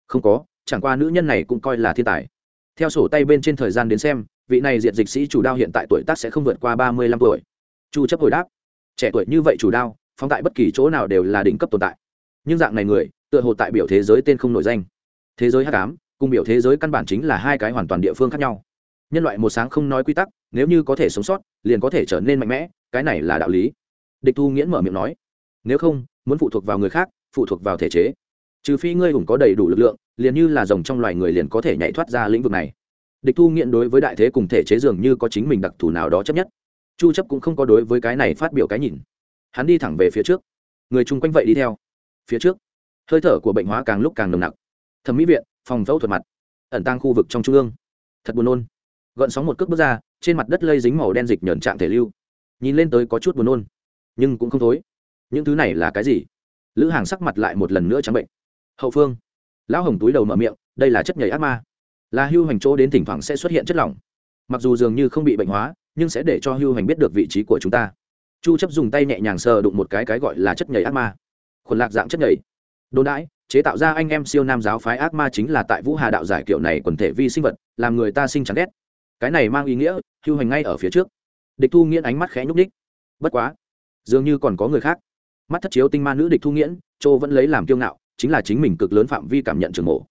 Không có, chẳng qua nữ nhân này cũng coi là thiên tài. Theo sổ tay bên trên thời gian đến xem, vị này diệt dịch sĩ chủ đao hiện tại tuổi tác sẽ không vượt qua ba mươi lăm tuổi. Chu chấp hồi đáp. Trẻ tuổi như vậy chủ đao, phóng tại bất kỳ chỗ nào đều là đỉnh cấp tồn tại. Nhưng dạng này người, tựa hồ tại biểu thế giới tên không nổi danh. Thế giới hắc ám, cùng biểu thế giới căn bản chính là hai cái hoàn toàn địa phương khác nhau nhân loại một sáng không nói quy tắc, nếu như có thể sống sót, liền có thể trở nên mạnh mẽ, cái này là đạo lý. Địch thu nghiễn mở miệng nói, nếu không, muốn phụ thuộc vào người khác, phụ thuộc vào thể chế. Trừ phi ngươi cũng có đầy đủ lực lượng, liền như là rồng trong loài người liền có thể nhảy thoát ra lĩnh vực này. Địch thu nghiện đối với đại thế cùng thể chế dường như có chính mình đặc thù nào đó chấp nhất. Chu chấp cũng không có đối với cái này phát biểu cái nhìn. Hắn đi thẳng về phía trước. Người chung quanh vậy đi theo. Phía trước, hơi thở của bệnh hóa càng lúc càng nồng nặc. Thẩm mỹ viện, phòng phẫu thuật mặt. Ẩn tăng khu vực trong trung ương. Thật buồn nôn gợn sóng một cước bước ra, trên mặt đất lây dính màu đen dịch nhờn trạng thể lưu. Nhìn lên tới có chút buồn nôn, nhưng cũng không thối. Những thứ này là cái gì? Lữ hàng sắc mặt lại một lần nữa trắng bệnh. Hậu phương. Lão hồng túi đầu mở miệng, đây là chất nhảy ác ma. Là hưu hành chỗ đến thỉnh thoảng sẽ xuất hiện chất lỏng. Mặc dù dường như không bị bệnh hóa, nhưng sẽ để cho hưu hành biết được vị trí của chúng ta. Chu chấp dùng tay nhẹ nhàng sờ đụng một cái cái gọi là chất nhảy ác ma. Khuẩn lạc dạng chất nhảy đồn đãi, chế tạo ra anh em siêu nam giáo phái ác ma chính là tại vũ hà đạo giải kiểu này quần thể vi sinh vật, làm người ta sinh chán ghét cái này mang ý nghĩa, hưu hành ngay ở phía trước. Địch thu nghiễn ánh mắt khẽ nhúc đích bất quá, dường như còn có người khác. Mắt thất chiếu tinh ma nữ địch thu nghiễn châu vẫn lấy làm kiêu ngạo, chính là chính mình cực lớn phạm vi cảm nhận trường mộ.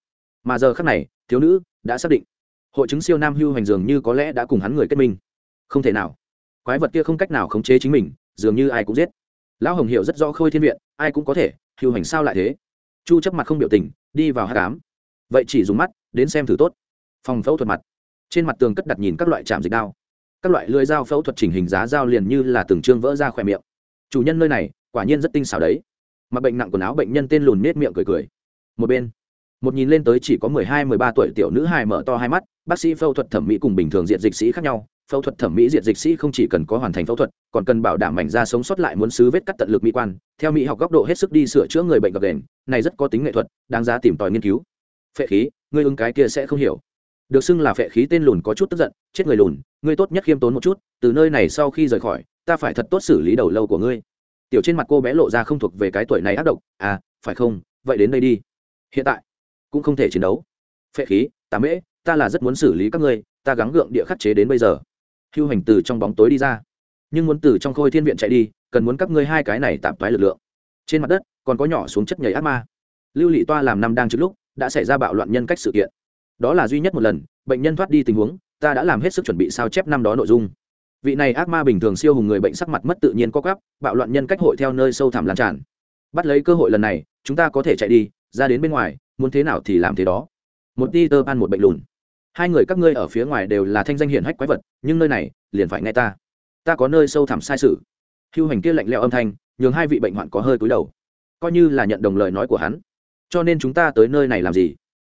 Mà giờ khác này, thiếu nữ đã xác định, hội chứng siêu nam hưu hành dường như có lẽ đã cùng hắn người kết minh. Không thể nào. Quái vật kia không cách nào khống chế chính mình, dường như ai cũng giết. Lão hồng hiểu rất rõ khôi thiên viện, ai cũng có thể, hưu hành sao lại thế? Chu chấp mặt không biểu tình, đi vào hát cám vậy chỉ dùng mắt, đến xem thử tốt. Phòng phẫu thuật mặt trên mặt tường cất đặt nhìn các loại chạm dịch đao. Các loại lưỡi dao phẫu thuật chỉnh hình giá dao liền như là từng trương vỡ ra khỏe miệng. Chủ nhân nơi này, quả nhiên rất tinh xảo đấy. Mà bệnh nặng quần áo bệnh nhân tên lùn nết miệng cười cười. Một bên, một nhìn lên tới chỉ có mười hai, mười ba tuổi tiểu nữ hài mở to hai mắt, bác sĩ phẫu thuật thẩm mỹ cùng bình thường diện dịch sĩ khác nhau. Phẫu thuật thẩm mỹ diện dịch sĩ không chỉ cần có hoàn thành phẫu thuật, còn cần bảo đảm mảnh da sống sót lại muốn xứ vết cắt tận lực mỹ quan. Theo mỹ học góc độ hết sức đi sửa chữa người bệnh gặp đền này rất có tính nghệ thuật, đáng giá tìm tòi nghiên cứu. Phệ khí, ngươi ứng cái kia sẽ không hiểu được xưng là phệ khí tên lùn có chút tức giận, chết người lùn, ngươi tốt nhất khiêm tốn một chút, từ nơi này sau khi rời khỏi, ta phải thật tốt xử lý đầu lâu của ngươi. Tiểu trên mặt cô bé lộ ra không thuộc về cái tuổi này ác độc à phải không? Vậy đến đây đi. Hiện tại, cũng không thể chiến đấu. Phệ khí, tà mễ, ta là rất muốn xử lý các ngươi, ta gắng gượng địa khắc chế đến bây giờ. Hưu hành từ trong bóng tối đi ra. Nhưng muốn từ trong khôi thiên viện chạy đi, cần muốn các ngươi hai cái này tạm thoái lực lượng. Trên mặt đất, còn có nhỏ xuống chất nhảy ác ma. Lưu lị toa làm năm đang trước lúc, đã xảy ra bạo loạn nhân cách sự kiện đó là duy nhất một lần, bệnh nhân thoát đi tình huống, ta đã làm hết sức chuẩn bị sao chép năm đó nội dung. Vị này ác ma bình thường siêu hùng người bệnh sắc mặt mất tự nhiên có gắp bạo loạn nhân cách hội theo nơi sâu thẳm lan tràn. Bắt lấy cơ hội lần này, chúng ta có thể chạy đi, ra đến bên ngoài, muốn thế nào thì làm thế đó. Một ti tơ ban một bệnh lùn. Hai người các ngươi ở phía ngoài đều là thanh danh hiển hách quái vật, nhưng nơi này, liền phải nghe ta. Ta có nơi sâu thẳm sai sự. Hưu hành kia lạnh lẽo âm thanh, nhường hai vị bệnh hoạn có hơi cúi đầu. Coi như là nhận đồng lời nói của hắn. Cho nên chúng ta tới nơi này làm gì?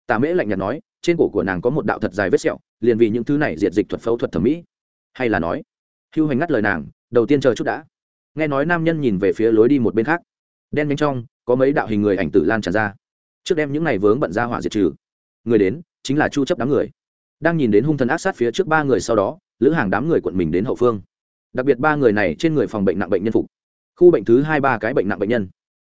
Tà mễ lạnh nhạt nói trên cổ của nàng có một đạo thật dài vết sẹo, liền vì những thứ này diệt dịch thuật phẫu thuật thẩm mỹ. Hay là nói, hưu hành ngắt lời nàng, đầu tiên chờ chút đã. Nghe nói nam nhân nhìn về phía lối đi một bên khác. Đen nhanh trong, có mấy đạo hình người ảnh tử lan tràn ra. Trước đem những này vướng bận ra hỏa diệt trừ. Người đến, chính là chu chấp đám người. Đang nhìn đến hung thần ác sát phía trước ba người sau đó, lữ hàng đám người quận mình đến hậu phương. Đặc biệt ba người này trên người phòng bệnh nặng bệnh nhân phục. Khu bệnh thứ hai ba cái bệnh nặng bệnh nhân.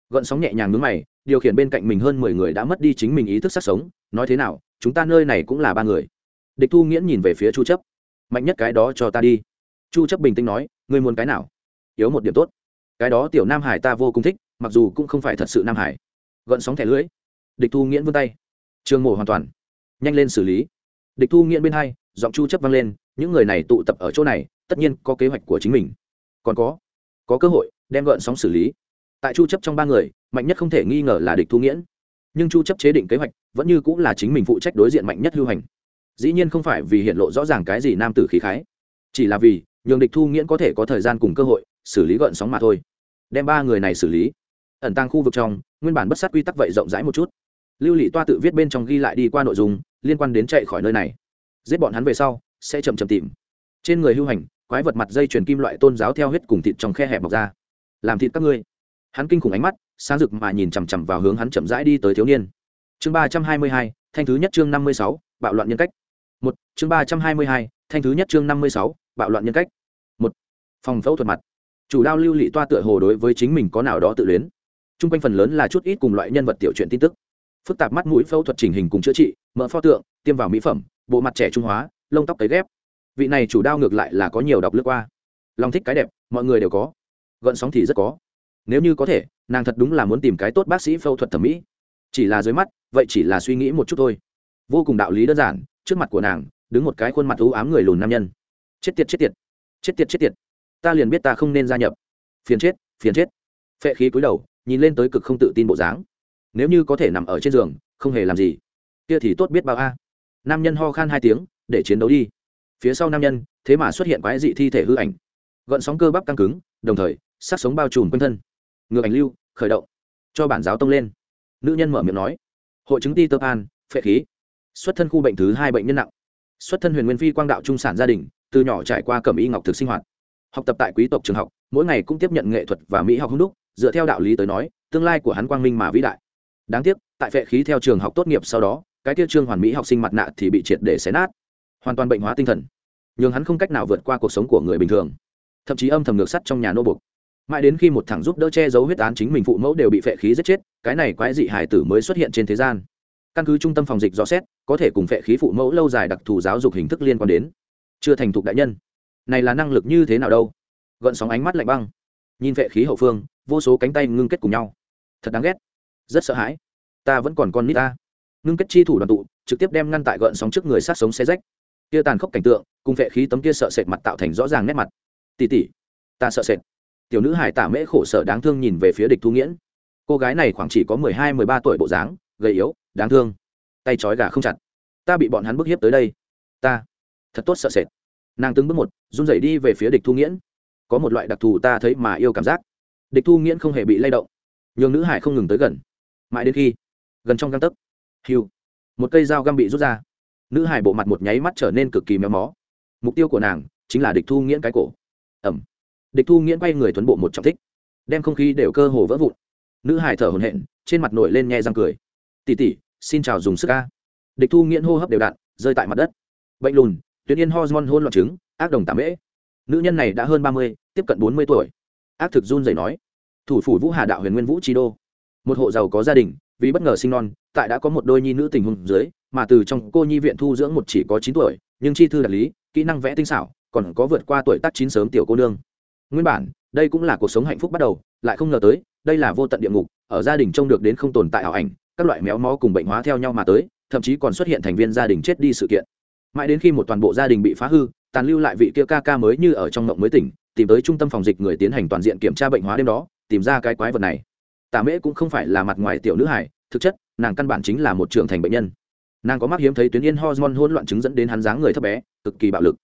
Gợn sóng nhẹ nhàng nướng mày, điều khiển bên cạnh mình hơn mười người đã mất đi chính mình ý thức sát sống nói thế nào, chúng ta nơi này cũng là ba người. Địch thu nghiễn nhìn về phía chu chấp. Mạnh nhất cái đó cho ta đi. Chu chấp bình tĩnh nói, ngươi muốn cái nào? Yếu một điểm tốt. Cái đó tiểu nam hải ta vô cùng thích, mặc dù cũng không phải thật sự nam hải. Gợn sóng thẻ lưới địch thu nghiễn vươn tay. Trường mổ hoàn toàn. Nhanh lên xử lý. Địch thu nghiễn bên hai, giọng chu chấp vang lên, những người này tụ tập ở chỗ này, tất nhiên có kế hoạch của chính mình. Còn có có cơ hội đem gợn sóng xử lý. Tại chu chấp trong ba người, mạnh nhất không thể nghi ngờ là địch thu nghiễn nhưng chu chấp chế định kế hoạch vẫn như cũng là chính mình phụ trách đối diện mạnh nhất lưu hành. Dĩ nhiên không phải vì hiện lộ rõ ràng cái gì nam tử khí khái, chỉ là vì nhường địch thu nghiễn có thể có thời gian cùng cơ hội xử lý gợn sóng mà thôi. Đem ba người này xử lý. Ẩn tăng khu vực trong, nguyên bản bất sát quy tắc vậy rộng rãi một chút. Lưu lị toa tự viết bên trong ghi lại đi qua nội dung, liên quan đến chạy khỏi nơi này. Giết bọn hắn về sau, sẽ chậm chậm tìm. Trên người hưu hành, quái vật mặt dây chuyền kim loại tôn giáo theo huyết cùng thịt trong khe hẹp mọc ra. Làm thịt các ngươi. Hắn kinh khủng ánh mắt sáng rực mà nhìn chằm chằm vào hướng hắn chậm rãi đi tới thiếu niên. Chương ba trăm hai mươi hai, thanh thứ nhất chương năm mươi sáu, bạo loạn nhân cách. Một, chương ba trăm hai mươi hai, thanh thứ nhất chương năm mươi sáu, bạo loạn nhân cách. Một, phòng phẫu thuật mặt. Chủ đao lưu lị toa tựa hồ đối với chính mình có nào đó tự luyến. T r u n g quanh phần lớn là chút ít cùng loại nhân vật tiểu chuyện tin tức. Phức tạp mắt mũi phẫu thuật chỉnh hình cùng chữa trị, mỡ pho tượng, tiêm vào mỹ phẩm, bộ mặt trẻ trung hóa, lông tóc cấy ghép. Vị này chủ đao ngược lại là có nhiều đọc lướt qua. Lòng thích cái đẹp, mọi người đều có. Gợn sóng thì rất có nếu như có thể, nàng thật đúng là muốn tìm cái tốt bác sĩ phẫu thuật thẩm mỹ. Chỉ là dưới mắt, vậy chỉ là suy nghĩ một chút thôi. Vô cùng đạo lý đơn giản, trước mặt của nàng, đứng một cái khuôn mặt ưu ám người lùn nam nhân. Chết tiệt chết tiệt. Chết tiệt chết tiệt. Ta liền biết ta không nên gia nhập. Phiền chết phiền chết. Phệ khí cúi đầu, nhìn lên tới cực không tự tin bộ dáng. Nếu như có thể nằm ở trên giường, không hề làm gì. Kia thì tốt biết bao a. Nam nhân ho khan hai tiếng, để chiến đấu đi. Phía sau nam nhân, thế mà xuất hiện quái dị thi thể hư ảnh. Gợn sóng cơ bắp căng cứng, đồng thời sát sống bao trùm quanh thân ngược ảnh lưu, khởi động. Cho bản giáo tông lên. Nữ nhân mở miệng nói. Hội chứng ti tơ pan, phệ khí. Xuất thân khu bệnh thứ hai bệnh nhân nặng. Xuất thân huyền nguyên phi quang đạo trung sản gia đình, từ nhỏ trải qua cẩm y ngọc thực sinh hoạt. Học tập tại quý tộc trường học, mỗi ngày cũng tiếp nhận nghệ thuật và mỹ học hung đúc, dựa theo đạo lý tới nói, tương lai của hắn quang minh mà vĩ đại. Đáng tiếc, tại phệ khí theo trường học tốt nghiệp sau đó, cái tiêu trương hoàn mỹ học sinh mặt nạ thì bị triệt để xé nát. Hoàn toàn bệnh hóa tinh thần. Nhường hắn không cách nào vượt qua cuộc sống của người bình thường. Thậm chí âm thầm ngược sắt trong nhà nô bục mãi đến khi một thằng giúp đỡ che giấu huyết án chính mình phụ mẫu đều bị phệ khí giết chết, cái này quái dị hải tử mới xuất hiện trên thế gian. Căn cứ trung tâm phòng dịch rõ xét, có thể cùng phệ khí phụ mẫu lâu dài đặc thù giáo dục hình thức liên quan đến. Chưa thành thục đại nhân. Này là năng lực như thế nào đâu? Gợn sóng ánh mắt lạnh băng. Nhìn phệ khí hậu phương, vô số cánh tay ngưng kết cùng nhau. Thật đáng ghét. Rất sợ hãi. Ta vẫn còn con nít ta. Ngưng kết chi thủ đoàn tụ, trực tiếp đem ngăn tại gợn sóng trước người sát sống xe rách. Kia tàn khốc cảnh tượng, cùng phệ khí tấm kia sợ sệt mặt tạo thành rõ ràng nét mặt. Tỉ tỉ, ta sợ sệt tiểu nữ hải tả mễ khổ sở đáng thương nhìn về phía địch thu nghiễn. Cô gái này khoảng chỉ có mười hai, mười ba tuổi bộ dáng, gầy yếu, đáng thương. Tay trói gà không chặt. Ta bị bọn hắn bức hiếp tới đây. Ta thật tốt sợ sệt. Nàng từng bước một, run rẩy đi về phía địch thu nghiễn. Có một loại đặc thù ta thấy mà yêu cảm giác. Địch thu nghiễn không hề bị lay động. Nhường nữ hải không ngừng tới gần. Mãi đến khi, gần trong găng tấc, hiu, một cây dao găm bị rút ra. Nữ hải bộ mặt một nháy mắt trở nên cực kỳ méo mó. Mục tiêu của nàng chính là địch thu nghiễn cái cổ. Ẩm địch thu nghiễn quay người tuấn bộ một trọng thích đem không khí đều cơ hồ vỡ vụn. Nữ hải thở hồn hện trên mặt nổi lên nhẹ răng cười. Tỉ tỉ xin chào dùng sức ca địch thu nghiễn hô hấp đều đặn rơi tại mặt đất. Bệnh lùn tuyến yên hormone hôn loạn trứng, ác đồng tạm mễ. Nữ nhân này đã hơn ba mươi tiếp cận bốn mươi tuổi. Ác thực run dày nói. Thủ phủ vũ hà đạo huyền nguyên vũ chi đô. Một hộ giàu có gia đình vì bất ngờ sinh non tại đã có một đôi nhi nữ tình hùng dưới mà từ trong cô nhi viện thu dưỡng một chỉ có chín tuổi nhưng chi thư đạt lý kỹ năng vẽ tinh xảo còn có vượt qua tuổi tác chín sớm tiểu cô nương nguyên bản, đây cũng là cuộc sống hạnh phúc bắt đầu, lại không ngờ tới, đây là vô tận địa ngục, ở gia đình trông được đến không tồn tại ảo ảnh, các loại méo mó cùng bệnh hóa theo nhau mà tới, thậm chí còn xuất hiện thành viên gia đình chết đi sự kiện. Mãi đến khi một toàn bộ gia đình bị phá hư, tàn lưu lại vị kia ca ca mới như ở trong mộng mới tỉnh, tìm tới trung tâm phòng dịch người tiến hành toàn diện kiểm tra bệnh hóa đêm đó, tìm ra cái quái vật này. Tà mễ cũng không phải là mặt ngoài tiểu nữ hải thực chất, nàng căn bản chính là một trưởng thành bệnh nhân. Nàng có mắc hiếm thấy tuyến yên hormone hỗn loạn chứng dẫn đến hắn dáng người thấp bé, cực kỳ bạo lực.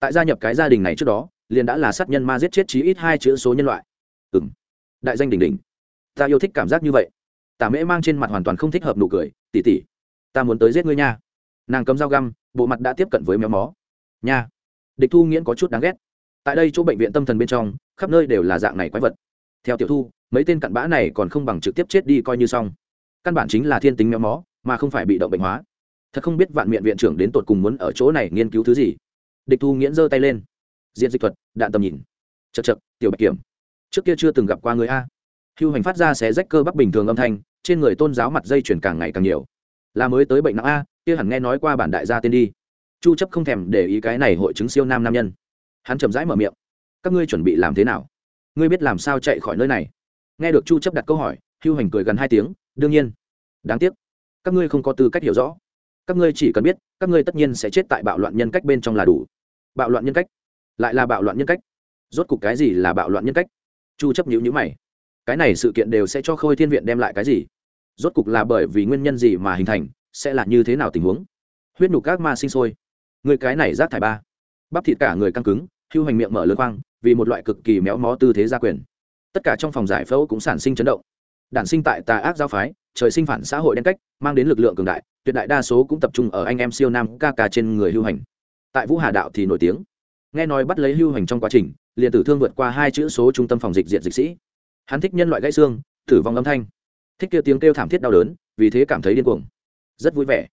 Tại gia nhập cái gia đình này trước đó liền đã là sát nhân ma giết chết chí ít hai chữ số nhân loại. Ừ m đại danh đỉnh đỉnh. Ta yêu thích cảm giác như vậy. Tả mễ mang trên mặt hoàn toàn không thích hợp nụ cười. Tỉ tỉ ta muốn tới giết ngươi nha. Nàng cầm dao găm, bộ mặt đã tiếp cận với méo mó. Nha. Địch thu nghiễn có chút đáng ghét. Tại đây chỗ bệnh viện tâm thần bên trong, khắp nơi đều là dạng này quái vật. Theo tiểu thu, mấy tên cặn bã này còn không bằng trực tiếp chết đi coi như xong. Căn bản chính là thiên tính méo mó, mà không phải bị động bệnh hóa. Thật không biết vạn miệng viện trưởng đến tột cùng muốn ở chỗ này nghiên cứu thứ gì. Địch thu nghiễn giơ tay lên diện dịch thuật, đạn tầm nhìn. Chật chật tiểu bạch kiểm. Trước kia chưa từng gặp qua người a. Hưu hành phát ra xé rách cơ bắp bình thường âm thanh, trên người tôn giáo mặt dây chuyển càng ngày càng nhiều. Là mới tới bệnh nặng a, kia hẳn nghe nói qua bản đại gia tên đi. Chu chấp không thèm để ý cái này hội chứng siêu nam nam nhân. Hắn chậm rãi mở miệng. Các ngươi chuẩn bị làm thế nào? Ngươi biết làm sao chạy khỏi nơi này? Nghe được chu chấp đặt câu hỏi, hưu hành cười gần hai tiếng, đương nhiên. Đáng tiếc. Các ngươi không có tư cách hiểu rõ. Các ngươi chỉ cần biết, các ngươi tất nhiên sẽ chết tại bạo loạn nhân cách bên trong là đủ. Bạo loạn nhân cách lại là bạo loạn nhân cách. Rốt cục cái gì là bạo loạn nhân cách? Chu chấp nhữ nhữ mày. Cái này sự kiện đều sẽ cho khôi thiên viện đem lại cái gì? Rốt cục là bởi vì nguyên nhân gì mà hình thành? Sẽ là như thế nào tình huống? Huyết nhục các ma sinh sôi. Người cái này rác thải ba. Bắp thịt cả người căng cứng, hưu hành miệng mở lớn khoang, vì một loại cực kỳ méo mó tư thế gia quyền. Tất cả trong phòng giải phẫu cũng sản sinh chấn động. Đản sinh tại tà ác giao phái, trời sinh phản xã hội đen cách, mang đến lực lượng cường đại, tuyệt đại đa số cũng tập trung ở anh em siêu nam ca ca trên người hưu hành. Tại vũ hà đạo thì nổi tiếng nghe nói bắt lấy lưu hành trong quá trình, liền tử thương vượt qua hai chữ số trung tâm phòng dịch diện dịch sĩ. Hắn thích nhân loại gãy xương, tử vong âm thanh. Thích kia tiếng kêu thảm thiết đau đớn, vì thế cảm thấy điên cuồng. Rất vui vẻ.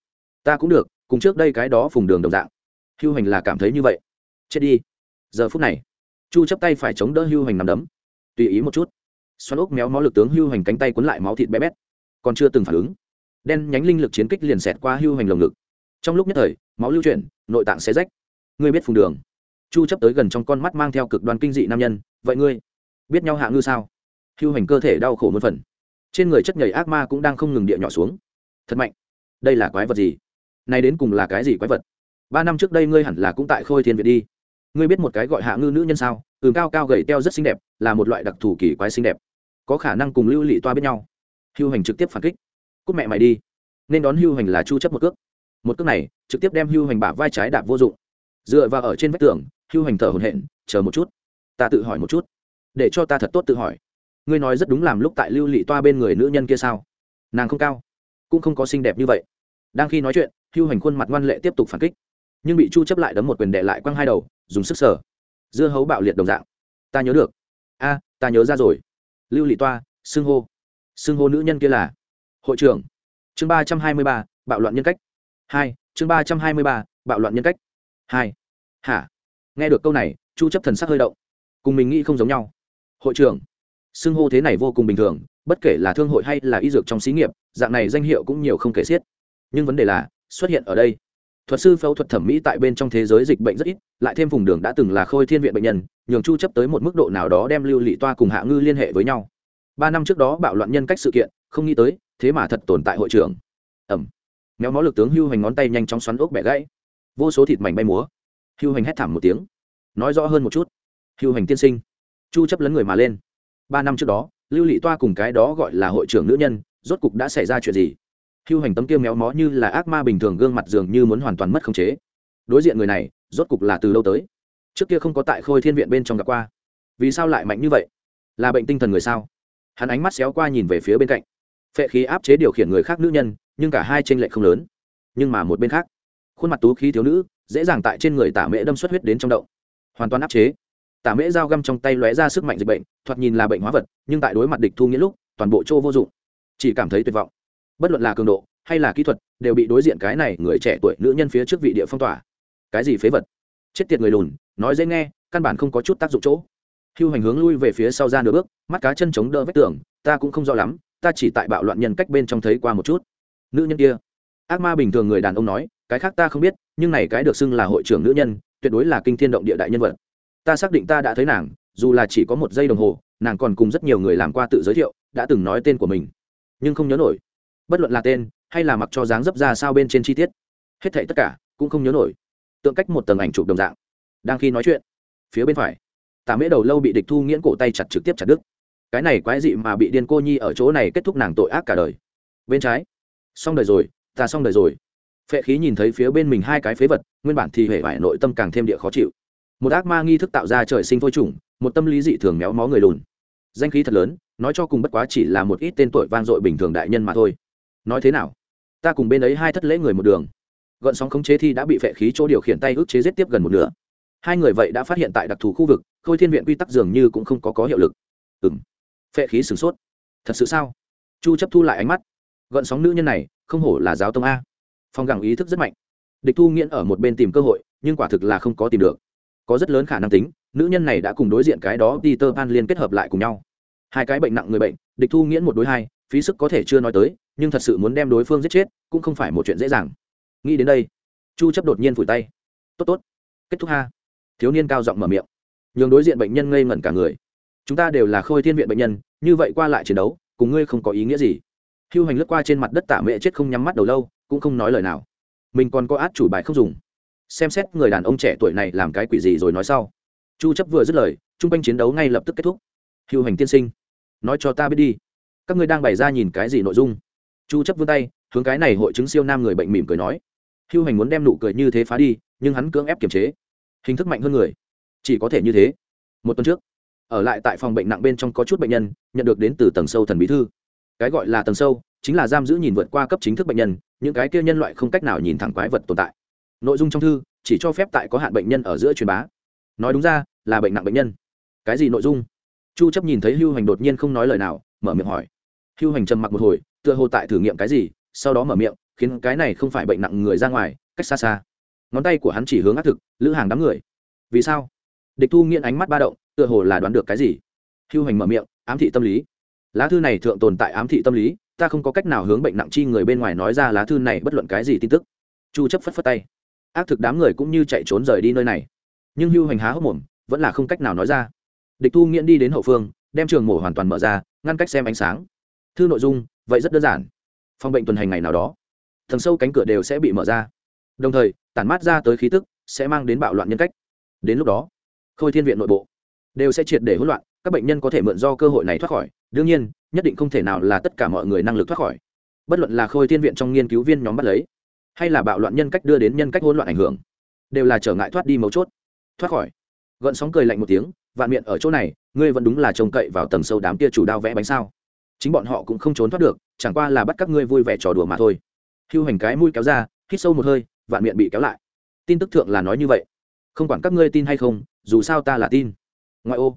Ta cũng được, cùng trước đây cái đó phùng đường đồng dạng. Hưu hành là cảm thấy như vậy. Chết đi. Giờ phút này, chu chấp tay phải chống đỡ hưu hành nằm đấm. Tùy ý một chút. Xoắn ốc méo mó lực tướng hưu hành cánh tay cuốn lại máu thịt bé bét. Còn chưa từng phản ứng. Đen nhánh linh lực chiến kích liền xẹt qua hưu hành lồng ngực. Trong lúc nhất thời, máu lưu chuyển, nội tạng xé rách. Ngươi biết phùng đường chu chấp tới gần trong con mắt mang theo cực đoan kinh dị nam nhân, vậy ngươi biết nhau hạ ngư sao? Hưu hành cơ thể đau khổ muôn phần. Trên người chất nhảy ác ma cũng đang không ngừng địa nhỏ xuống. Thật mạnh, đây là quái vật gì? Này đến cùng là cái gì quái vật? Ba năm trước đây ngươi hẳn là cũng tại khôi thiên việt đi. Ngươi biết một cái gọi hạ ngư nữ nhân sao? Tường cao cao gầy teo rất xinh đẹp, là một loại đặc thù kỳ quái xinh đẹp. Có khả năng cùng lưu lị toa biết nhau. Hưu hành trực tiếp phản kích. Cúc mẹ mày đi. Nên đón hưu hành là chu chấp một cước. Một cước này, trực tiếp đem hưu hành bả vai trái đạp vô dụng dựa vào ở trên vách tường hưu hành thở hồn hện, chờ một chút ta tự hỏi một chút để cho ta thật tốt tự hỏi. Ngươi nói rất đúng làm lúc tại lưu lị toa bên người nữ nhân kia sao? Nàng không cao cũng không có xinh đẹp như vậy. Đang khi nói chuyện hưu hành khuôn mặt ngoan lệ tiếp tục phản kích nhưng bị chu chấp lại đấm một quyền đệ lại quăng hai đầu dùng sức sở dưa hấu bạo liệt đồng dạng. Ta nhớ được. A ta nhớ ra rồi. Lưu lị toa xưng hô. Xưng hô nữ nhân kia là hội trưởng. Chương ba trăm hai mươi ba bạo loạn nhân cách. Hai chương ba trăm hai mươi ba bạo loạn nhân cách hai. Hả? Nghe được câu này, chu chấp thần sắc hơi động. Cùng mình nghĩ không giống nhau. Hội trưởng. Xưng hô thế này vô cùng bình thường, bất kể là thương hội hay là y dược trong xí nghiệp, dạng này danh hiệu cũng nhiều không kể xiết. Nhưng vấn đề là, xuất hiện ở đây. Thuật sư phẫu thuật thẩm mỹ tại bên trong thế giới dịch bệnh rất ít, lại thêm vùng đường đã từng là khôi thiên viện bệnh nhân, nhường chu chấp tới một mức độ nào đó đem lưu lị toa cùng hạ ngư liên hệ với nhau. Ba năm trước đó bạo loạn nhân cách sự kiện, không nghĩ tới, thế mà thật tồn tại hội trưởng. Ẩm. Méo mó lực tướng hưu hành ngón tay nhanh chóng xoắn ốc bẻ gãy vô số thịt mảnh bay múa. Hưu hành hét thảm một tiếng. Nói rõ hơn một chút. Hưu hành tiên sinh. Chu chấp lấn người mà lên. Ba năm trước đó, lưu lị toa cùng cái đó gọi là hội trưởng nữ nhân, rốt cục đã xảy ra chuyện gì? Hưu hành tấm kia méo mó như là ác ma bình thường gương mặt dường như muốn hoàn toàn mất khống chế. Đối diện người này, rốt cục là từ lâu tới? Trước kia không có tại khôi thiên viện bên trong gặp qua. Vì sao lại mạnh như vậy? Là bệnh tinh thần người sao? Hắn ánh mắt xéo qua nhìn về phía bên cạnh. Phệ khí áp chế điều khiển người khác nữ nhân, nhưng cả hai tranh lệch không lớn. Nhưng mà một bên khác khuôn mặt tú khí thiếu nữ, dễ dàng tại trên người tả mễ đâm xuất huyết đến trong động. Hoàn toàn áp chế. Tả mễ dao găm trong tay lóe ra sức mạnh dịch bệnh, thoạt nhìn là bệnh hóa vật, nhưng tại đối mặt địch thu nghĩa lúc, toàn bộ chỗ vô dụng. Chỉ cảm thấy tuyệt vọng. Bất luận là cường độ, hay là kỹ thuật, đều bị đối diện cái này người trẻ tuổi nữ nhân phía trước vị địa phong tỏa. Cái gì phế vật? Chết tiệt người lùn, nói dễ nghe, căn bản không có chút tác dụng chỗ. Hưu hành hướng lui về phía sau ra nửa bước, mắt cá chân chống đỡ vách tường, ta cũng không rõ lắm, ta chỉ tại bạo loạn nhân cách bên trong thấy qua một chút. Nữ nhân kia. Ác ma bình thường người đàn ông nói cái khác ta không biết, nhưng này cái được xưng là hội trưởng nữ nhân, tuyệt đối là kinh thiên động địa đại nhân vật. Ta xác định ta đã thấy nàng, dù là chỉ có một giây đồng hồ, nàng còn cùng rất nhiều người làm qua tự giới thiệu, đã từng nói tên của mình. Nhưng không nhớ nổi. Bất luận là tên, hay là mặc cho dáng dấp ra sao bên trên chi tiết, hết thảy tất cả cũng không nhớ nổi. Tượng cách một tầng ảnh chụp đồng dạng. Đang khi nói chuyện, phía bên phải tà mễ đầu lâu bị địch thu nghiễn cổ tay chặt trực tiếp chặt đứt. Cái này quái dị mà bị điên cô nhi ở chỗ này kết thúc nàng tội ác cả đời. Bên trái, xong đời rồi, ta xong đời rồi phệ khí nhìn thấy phía bên mình hai cái phế vật, nguyên bản thì hệ vải nội tâm càng thêm địa khó chịu. Một ác ma nghi thức tạo ra trời sinh phôi trùng một tâm lý dị thường méo mó người lùn. Danh khí thật lớn, nói cho cùng bất quá chỉ là một ít tên tuổi vang dội bình thường đại nhân mà thôi. Nói thế nào? Ta cùng bên ấy hai thất lễ người một đường. Gợn sóng khống chế thi đã bị phệ khí chỗ điều khiển tay ức chế giết tiếp gần một nửa. Hai người vậy đã phát hiện tại đặc thù khu vực, khôi thiên viện quy tắc dường như cũng không có có hiệu lực. Ừ m phệ khí sửng sốt. Thật sự sao? Chu chấp thu lại ánh mắt. Gợn sóng nữ nhân này, không hổ là giáo tông a phong gẳng ý thức rất mạnh. Địch thu nghiễn ở một bên tìm cơ hội, nhưng quả thực là không có tìm được. Có rất lớn khả năng tính, nữ nhân này đã cùng đối diện cái đó peter pan liên kết hợp lại cùng nhau. Hai cái bệnh nặng người bệnh, địch thu nghiễn một đối hai, phí sức có thể chưa nói tới, nhưng thật sự muốn đem đối phương giết chết, cũng không phải một chuyện dễ dàng. Nghĩ đến đây, chu chấp đột nhiên phủi tay. Tốt tốt, kết thúc ha. Thiếu niên cao giọng mở miệng. Nhường đối diện bệnh nhân ngây ngẩn cả người. Chúng ta đều là khôi thiên viện bệnh nhân, như vậy qua lại chiến đấu, cùng ngươi không có ý nghĩa gì. Hưu hành lướt qua trên mặt đất tạ mẹ chết không nhắm mắt đầu lâu cũng không nói lời nào. Mình còn có át chủ bài không dùng. Xem xét người đàn ông trẻ tuổi này làm cái quỷ gì rồi nói sau. Chu chấp vừa dứt lời, trung quanh chiến đấu ngay lập tức kết thúc. Hưu hành tiên sinh, nói cho ta biết đi. Các ngươi đang bày ra nhìn cái gì nội dung? Chu chấp vươn tay, hướng cái này hội chứng siêu nam người bệnh mỉm cười nói. Hưu hành muốn đem nụ cười như thế phá đi, nhưng hắn cưỡng ép kiềm chế. Hình thức mạnh hơn người, chỉ có thể như thế. Một tuần trước, ở lại tại phòng bệnh nặng bên trong có chút bệnh nhân, nhận được đến từ tầng sâu thần bí thư cái gọi là tầng sâu, chính là giam giữ nhìn vượt qua cấp chính thức bệnh nhân, những cái kia nhân loại không cách nào nhìn thẳng quái vật tồn tại. Nội dung trong thư chỉ cho phép tại có hạn bệnh nhân ở giữa truyền bá. Nói đúng ra, là bệnh nặng bệnh nhân. Cái gì nội dung? Chu chấp nhìn thấy hưu hành đột nhiên không nói lời nào, mở miệng hỏi. Hưu hành trầm mặc một hồi, tựa hồ tại thử nghiệm cái gì, sau đó mở miệng, khiến cái này không phải bệnh nặng người ra ngoài, cách xa xa. Ngón tay của hắn chỉ hướng ác thực, lữ hàng đám người. Vì sao? Địch thu nghiện ánh mắt ba động, tựa hồ là đoán được cái gì. Hưu hành mở miệng, ám thị tâm lý lá thư này thượng tồn tại ám thị tâm lý, ta không có cách nào hướng bệnh nặng chi người bên ngoài nói ra lá thư này bất luận cái gì tin tức. Chu chấp phất phất tay. Ác thực đám người cũng như chạy trốn rời đi nơi này. Nhưng hưu hành há hốc mồm, vẫn là không cách nào nói ra. Địch thu nghiễn đi đến hậu phương, đem trường mổ hoàn toàn mở ra, ngăn cách xem ánh sáng. Thư nội dung, vậy rất đơn giản. Phòng bệnh tuần hành ngày nào đó thần sâu cánh cửa đều sẽ bị mở ra. Đồng thời, tản mát ra tới khí tức, sẽ mang đến bạo loạn nhân cách. Đến lúc đó, khôi thiên viện nội bộ đều sẽ triệt để hỗn loạn các bệnh nhân có thể mượn do cơ hội này thoát khỏi. Đương nhiên, nhất định không thể nào là tất cả mọi người năng lực thoát khỏi. Bất luận là khôi thiên viện trong nghiên cứu viên nhóm bắt lấy, hay là bạo loạn nhân cách đưa đến nhân cách hỗn loạn ảnh hưởng, đều là trở ngại thoát đi mấu chốt. Thoát khỏi. Gợn sóng cười lạnh một tiếng, vạn miệng ở chỗ này, ngươi vẫn đúng là trông cậy vào tầng sâu đám kia chủ đao vẽ bánh sao. Chính bọn họ cũng không trốn thoát được, chẳng qua là bắt các ngươi vui vẻ trò đùa mà thôi. Hưu hành cái mũi kéo ra, hít sâu một hơi, vạn miệng bị kéo lại. Tin tức thượng là nói như vậy. Không quản các ngươi tin hay không, dù sao ta là tin. Ngoại ô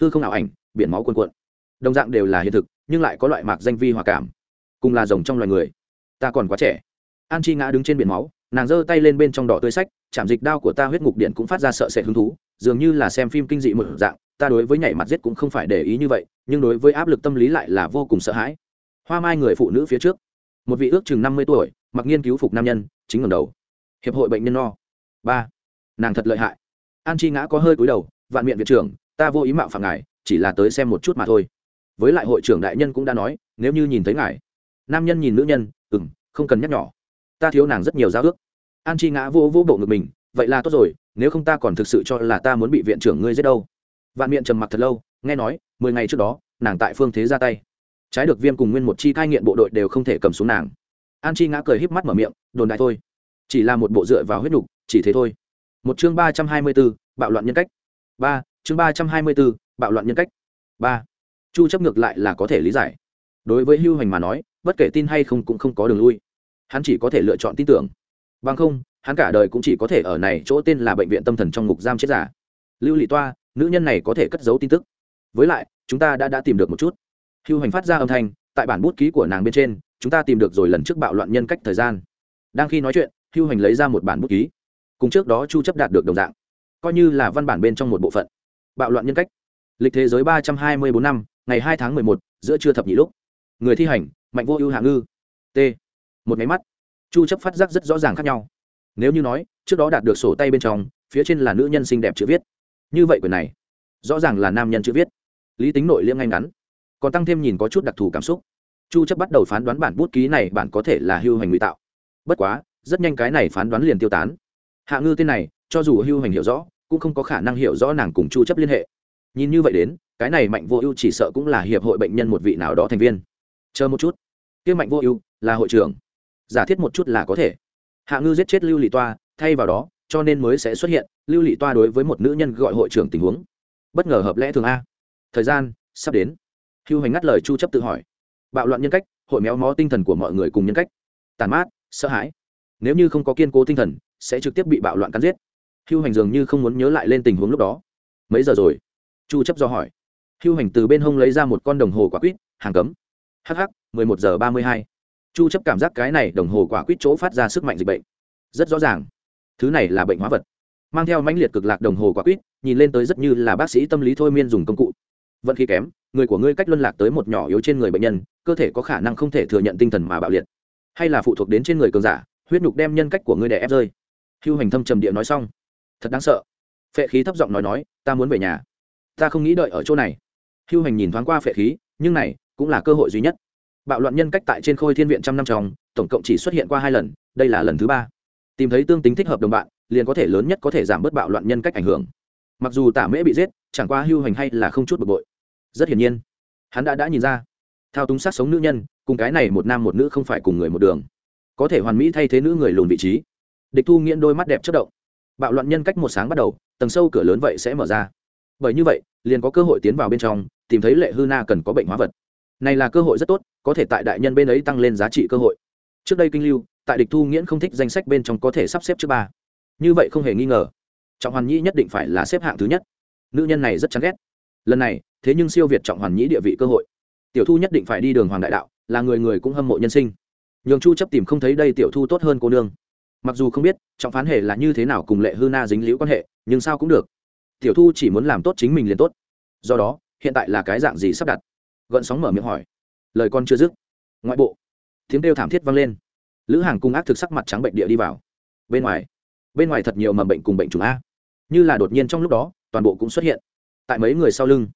hư không ảo ảnh, biển máu cuồn cuộn. Đồng dạng đều là hiện thực, nhưng lại có loại mạc danh vi hòa cảm. Cùng là rồng trong loài người. Ta còn quá trẻ. An chi ngã đứng trên biển máu, nàng giơ tay lên bên trong đỏ tươi sách, chạm dịch đao của ta huyết ngục điện cũng phát ra sợ sệt hứng thú, dường như là xem phim kinh dị một dạng, ta đối với nhảy mặt giết cũng không phải để ý như vậy, nhưng đối với áp lực tâm lý lại là vô cùng sợ hãi. Hoa mai người phụ nữ phía trước. Một vị ước chừng năm mươi tuổi, mặc nghiên cứu phục nam nhân, chính ngầm đầu. Hiệp hội bệnh nhân no. Ba. Nàng thật lợi hại. An chi ngã có hơi cúi đầu, vạn miệng viện trưởng ta vô ý mạo phạm ngài, chỉ là tới xem một chút mà thôi. Với lại hội trưởng đại nhân cũng đã nói, nếu như nhìn thấy ngài, nam nhân nhìn nữ nhân ừ m không cần nhắc nhỏ. Ta thiếu nàng rất nhiều giao ước. An chi ngã vô vô bộ ngực mình, vậy là tốt rồi, nếu không ta còn thực sự cho là ta muốn bị viện trưởng ngươi giết đâu. Vạn miệng trầm mặc thật lâu, nghe nói, mười ngày trước đó, nàng tại phương thế ra tay. Trái được viêm cùng nguyên một chi cai nghiện bộ đội đều không thể cầm xuống nàng. An chi ngã cười híp mắt mở miệng, đồn đại thôi. Chỉ là một bộ dựa vào huyết đục chỉ thế thôi. Một chương ba trăm hai mươi b ố bạo loạn nhân cách. Ba chương ba trăm hai mươi b ố bạo loạn nhân cách. Ba. Chu chấp ngược lại là có thể lý giải. Đối với hưu hành mà nói, bất kể tin hay không cũng không có đường lui. Hắn chỉ có thể lựa chọn tin tưởng. Bằng không, hắn cả đời cũng chỉ có thể ở này chỗ tên là bệnh viện tâm thần trong ngục giam chết giả. Lưu lị toa, nữ nhân này có thể cất giấu tin tức. Với lại, chúng ta đã đã tìm được một chút. Hưu hành phát ra âm thanh, tại bản bút ký của nàng bên trên, chúng ta tìm được rồi lần trước bạo loạn nhân cách thời gian. Đang khi nói chuyện, hưu hành lấy ra một bản bút ký. Cùng trước đó chu chấp đạt được đồng dạng. Coi như là văn bản bên trong một bộ phận bạo loạn nhân cách. Lịch thế giới ba trăm hai mươi bốn năm, ngày hai tháng mười một, giữa trưa thập nhị lúc. Người thi hành, mạnh vô ưu hạ ngư. T. Một máy mắt. Chu chấp phát giác rất rõ ràng khác nhau. Nếu như nói, trước đó đạt được sổ tay bên trong, phía trên là nữ nhân xinh đẹp chữ viết. Như vậy quyền này, rõ ràng là nam nhân chữ viết. Lý tính nội liêm ngay ngắn. Còn tăng thêm nhìn có chút đặc thù cảm xúc. Chu chấp bắt đầu phán đoán bản bút ký này bản có thể là hưu hành ngụy tạo. Bất quá, rất nhanh cái này phán đoán liền tiêu tán. Hạ ngư tên này, cho dù hưu hành hiểu rõ cũng không có khả năng hiểu rõ nàng cùng chu chấp liên hệ. Nhìn như vậy đến, cái này mạnh vô ưu chỉ sợ cũng là hiệp hội bệnh nhân một vị nào đó thành viên. Chờ một chút. Kia mạnh vô ưu là hội trưởng. Giả thiết một chút là có thể. Hạ ngư giết chết lưu lị toa, thay vào đó, cho nên mới sẽ xuất hiện lưu lị toa đối với một nữ nhân gọi hội trưởng tình huống. Bất ngờ hợp lẽ thường a. Thời gian sắp đến. Hưu hành ngắt lời chu chấp tự hỏi. Bạo loạn nhân cách, hội méo mó tinh thần của mọi người cùng nhân cách. Tàn mát, sợ hãi. Nếu như không có kiên cố tinh thần, sẽ trực tiếp bị bạo loạn cắn giết hưu hành dường như không muốn nhớ lại lên tình huống lúc đó. Mấy giờ rồi? Chu chấp do hỏi. Hưu hành từ bên hông lấy ra một con đồng hồ quả quýt, hàng cấm. Hh 11 giờ 32. chu chấp cảm giác cái này đồng hồ quả quýt chỗ phát ra sức mạnh dịch bệnh. Rất rõ ràng. Thứ này là bệnh hóa vật. Mang theo mãnh liệt cực lạc đồng hồ quả quýt, nhìn lên tới rất như là bác sĩ tâm lý thôi miên dùng công cụ. Vận khí kém, người của ngươi cách luân lạc tới một nhỏ yếu trên người bệnh nhân, cơ thể có khả năng không thể thừa nhận tinh thần mà bạo liệt. Hay là phụ thuộc đến trên người cường giả, huyết nhục đem nhân cách của ngươi đè ép rơi. Hưu hành thâm trầm địa nói xong thật đáng sợ. Phệ khí thấp giọng nói nói, ta muốn về nhà. Ta không nghĩ đợi ở chỗ này. Hưu hành nhìn thoáng qua phệ khí, nhưng này cũng là cơ hội duy nhất. Bạo loạn nhân cách tại trên khôi thiên viện trăm năm tròng tổng cộng chỉ xuất hiện qua hai lần, đây là lần thứ ba. Tìm thấy tương tính thích hợp đồng bạn, liền có thể lớn nhất có thể giảm bớt bạo loạn nhân cách ảnh hưởng. Mặc dù tả mễ bị giết, chẳng qua hưu hành hay là không chút bực bội. Rất hiển nhiên, hắn đã đã nhìn ra, thao túng sát sống nữ nhân, cùng cái này một nam một nữ không phải cùng người một đường. Có thể hoàn mỹ thay thế nữ người lùn vị trí. Địch thu nghiễn đôi mắt đẹp chất động bạo loạn nhân cách một sáng bắt đầu, tầng sâu cửa lớn vậy sẽ mở ra. Bởi như vậy, liền có cơ hội tiến vào bên trong, tìm thấy lệ hư na cần có bệnh hóa vật. Này là cơ hội rất tốt, có thể tại đại nhân bên ấy tăng lên giá trị cơ hội. Trước đây kinh lưu, tại địch thu nghiễn không thích danh sách bên trong có thể sắp xếp trước ba. Như vậy không hề nghi ngờ. Trọng hoàn nhĩ nhất định phải là xếp hạng thứ nhất. Nữ nhân này rất chán ghét. Lần này, thế nhưng siêu việt trọng hoàn nhĩ địa vị cơ hội. Tiểu thu nhất định phải đi đường hoàng đại đạo, là người người cũng hâm mộ nhân sinh. Nhường chu chấp tìm không thấy đây tiểu thu tốt hơn cô nương mặc dù không biết trọng phán hệ là như thế nào cùng lệ hư na dính liễu quan hệ, nhưng sao cũng được. Tiểu thu chỉ muốn làm tốt chính mình liền tốt. Do đó, hiện tại là cái dạng gì sắp đặt? Gợn sóng mở miệng hỏi. Lời con chưa dứt. Ngoại bộ, tiếng kêu thảm thiết vang lên. Lữ hàng cung ác thực sắc mặt trắng bệnh địa đi vào. Bên ngoài bên ngoài thật nhiều mầm bệnh cùng bệnh trùng a. Như là đột nhiên trong lúc đó, toàn bộ cũng xuất hiện. Tại mấy người sau lưng,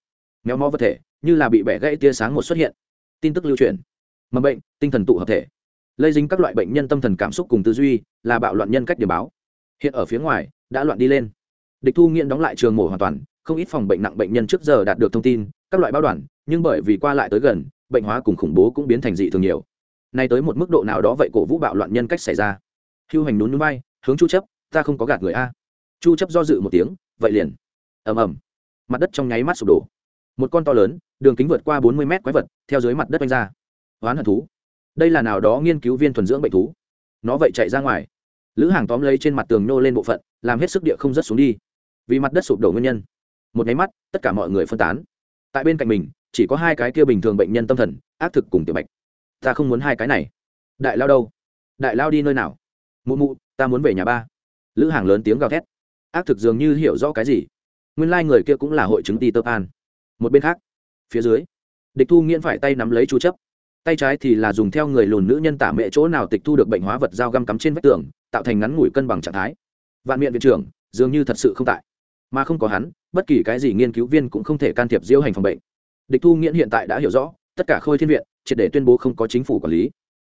méo mó vật thể, như là bị bẻ gãy tia sáng một xuất hiện. Tin tức lưu truyền. Mầm bệnh, tinh thần tụ hợp thể lây dính các loại bệnh nhân tâm thần cảm xúc cùng tư duy, là bạo loạn nhân cách điểm báo. Hiện ở phía ngoài, đã loạn đi lên. Địch thu nghiện đóng lại trường mổ hoàn toàn, không ít phòng bệnh nặng bệnh nhân trước giờ đạt được thông tin, các loại báo đoàn, nhưng bởi vì qua lại tới gần, bệnh hóa cùng khủng bố cũng biến thành dị thường nhiều. Nay tới một mức độ nào đó vậy cổ vũ bạo loạn nhân cách xảy ra. Hưu hành nún núi bay hướng chu chấp, ta không có gạt người a. Chu chấp do dự một tiếng, vậy liền. Ầm ầm. Mặt đất trong nháy mắt sụp đổ. Một con to lớn, đường kính vượt qua 40 mét quái vật, theo dưới mặt đất đánh ra. Oán hận thú đây là nào đó nghiên cứu viên thuần dưỡng bệnh thú. Nó vậy chạy ra ngoài. Lữ hàng tóm lấy trên mặt tường nô lên bộ phận, làm hết sức địa không rớt xuống đi. Vì mặt đất sụp đổ nguyên nhân. Một nháy mắt, tất cả mọi người phân tán. Tại bên cạnh mình, chỉ có hai cái kia bình thường bệnh nhân tâm thần, ác thực cùng tiểu bạch. Ta không muốn hai cái này. Đại lao đâu? Đại lao đi nơi nào? Mụ mụ, ta muốn về nhà ba. Lữ hàng lớn tiếng gào thét. Ác thực dường như hiểu rõ cái gì. Nguyên lai、like、người kia cũng là hội chứng ti tơ pan một bên khác, phía dưới, địch thu nghiễn phải tay nắm lấy chú chấp tay trái thì là dùng theo người lùn nữ nhân tả mẹ chỗ nào tịch thu được bệnh hóa vật dao găm cắm trên vách tường, tạo thành ngắn ngủi cân bằng trạng thái. Vạn miệng viện trưởng, dường như thật sự không tại. Mà không có hắn, bất kỳ cái gì nghiên cứu viên cũng không thể can thiệp diêu hành phòng bệnh. Địch thu nghiễn hiện tại đã hiểu rõ, tất cả khôi thiên viện, triệt để tuyên bố không có chính phủ quản lý.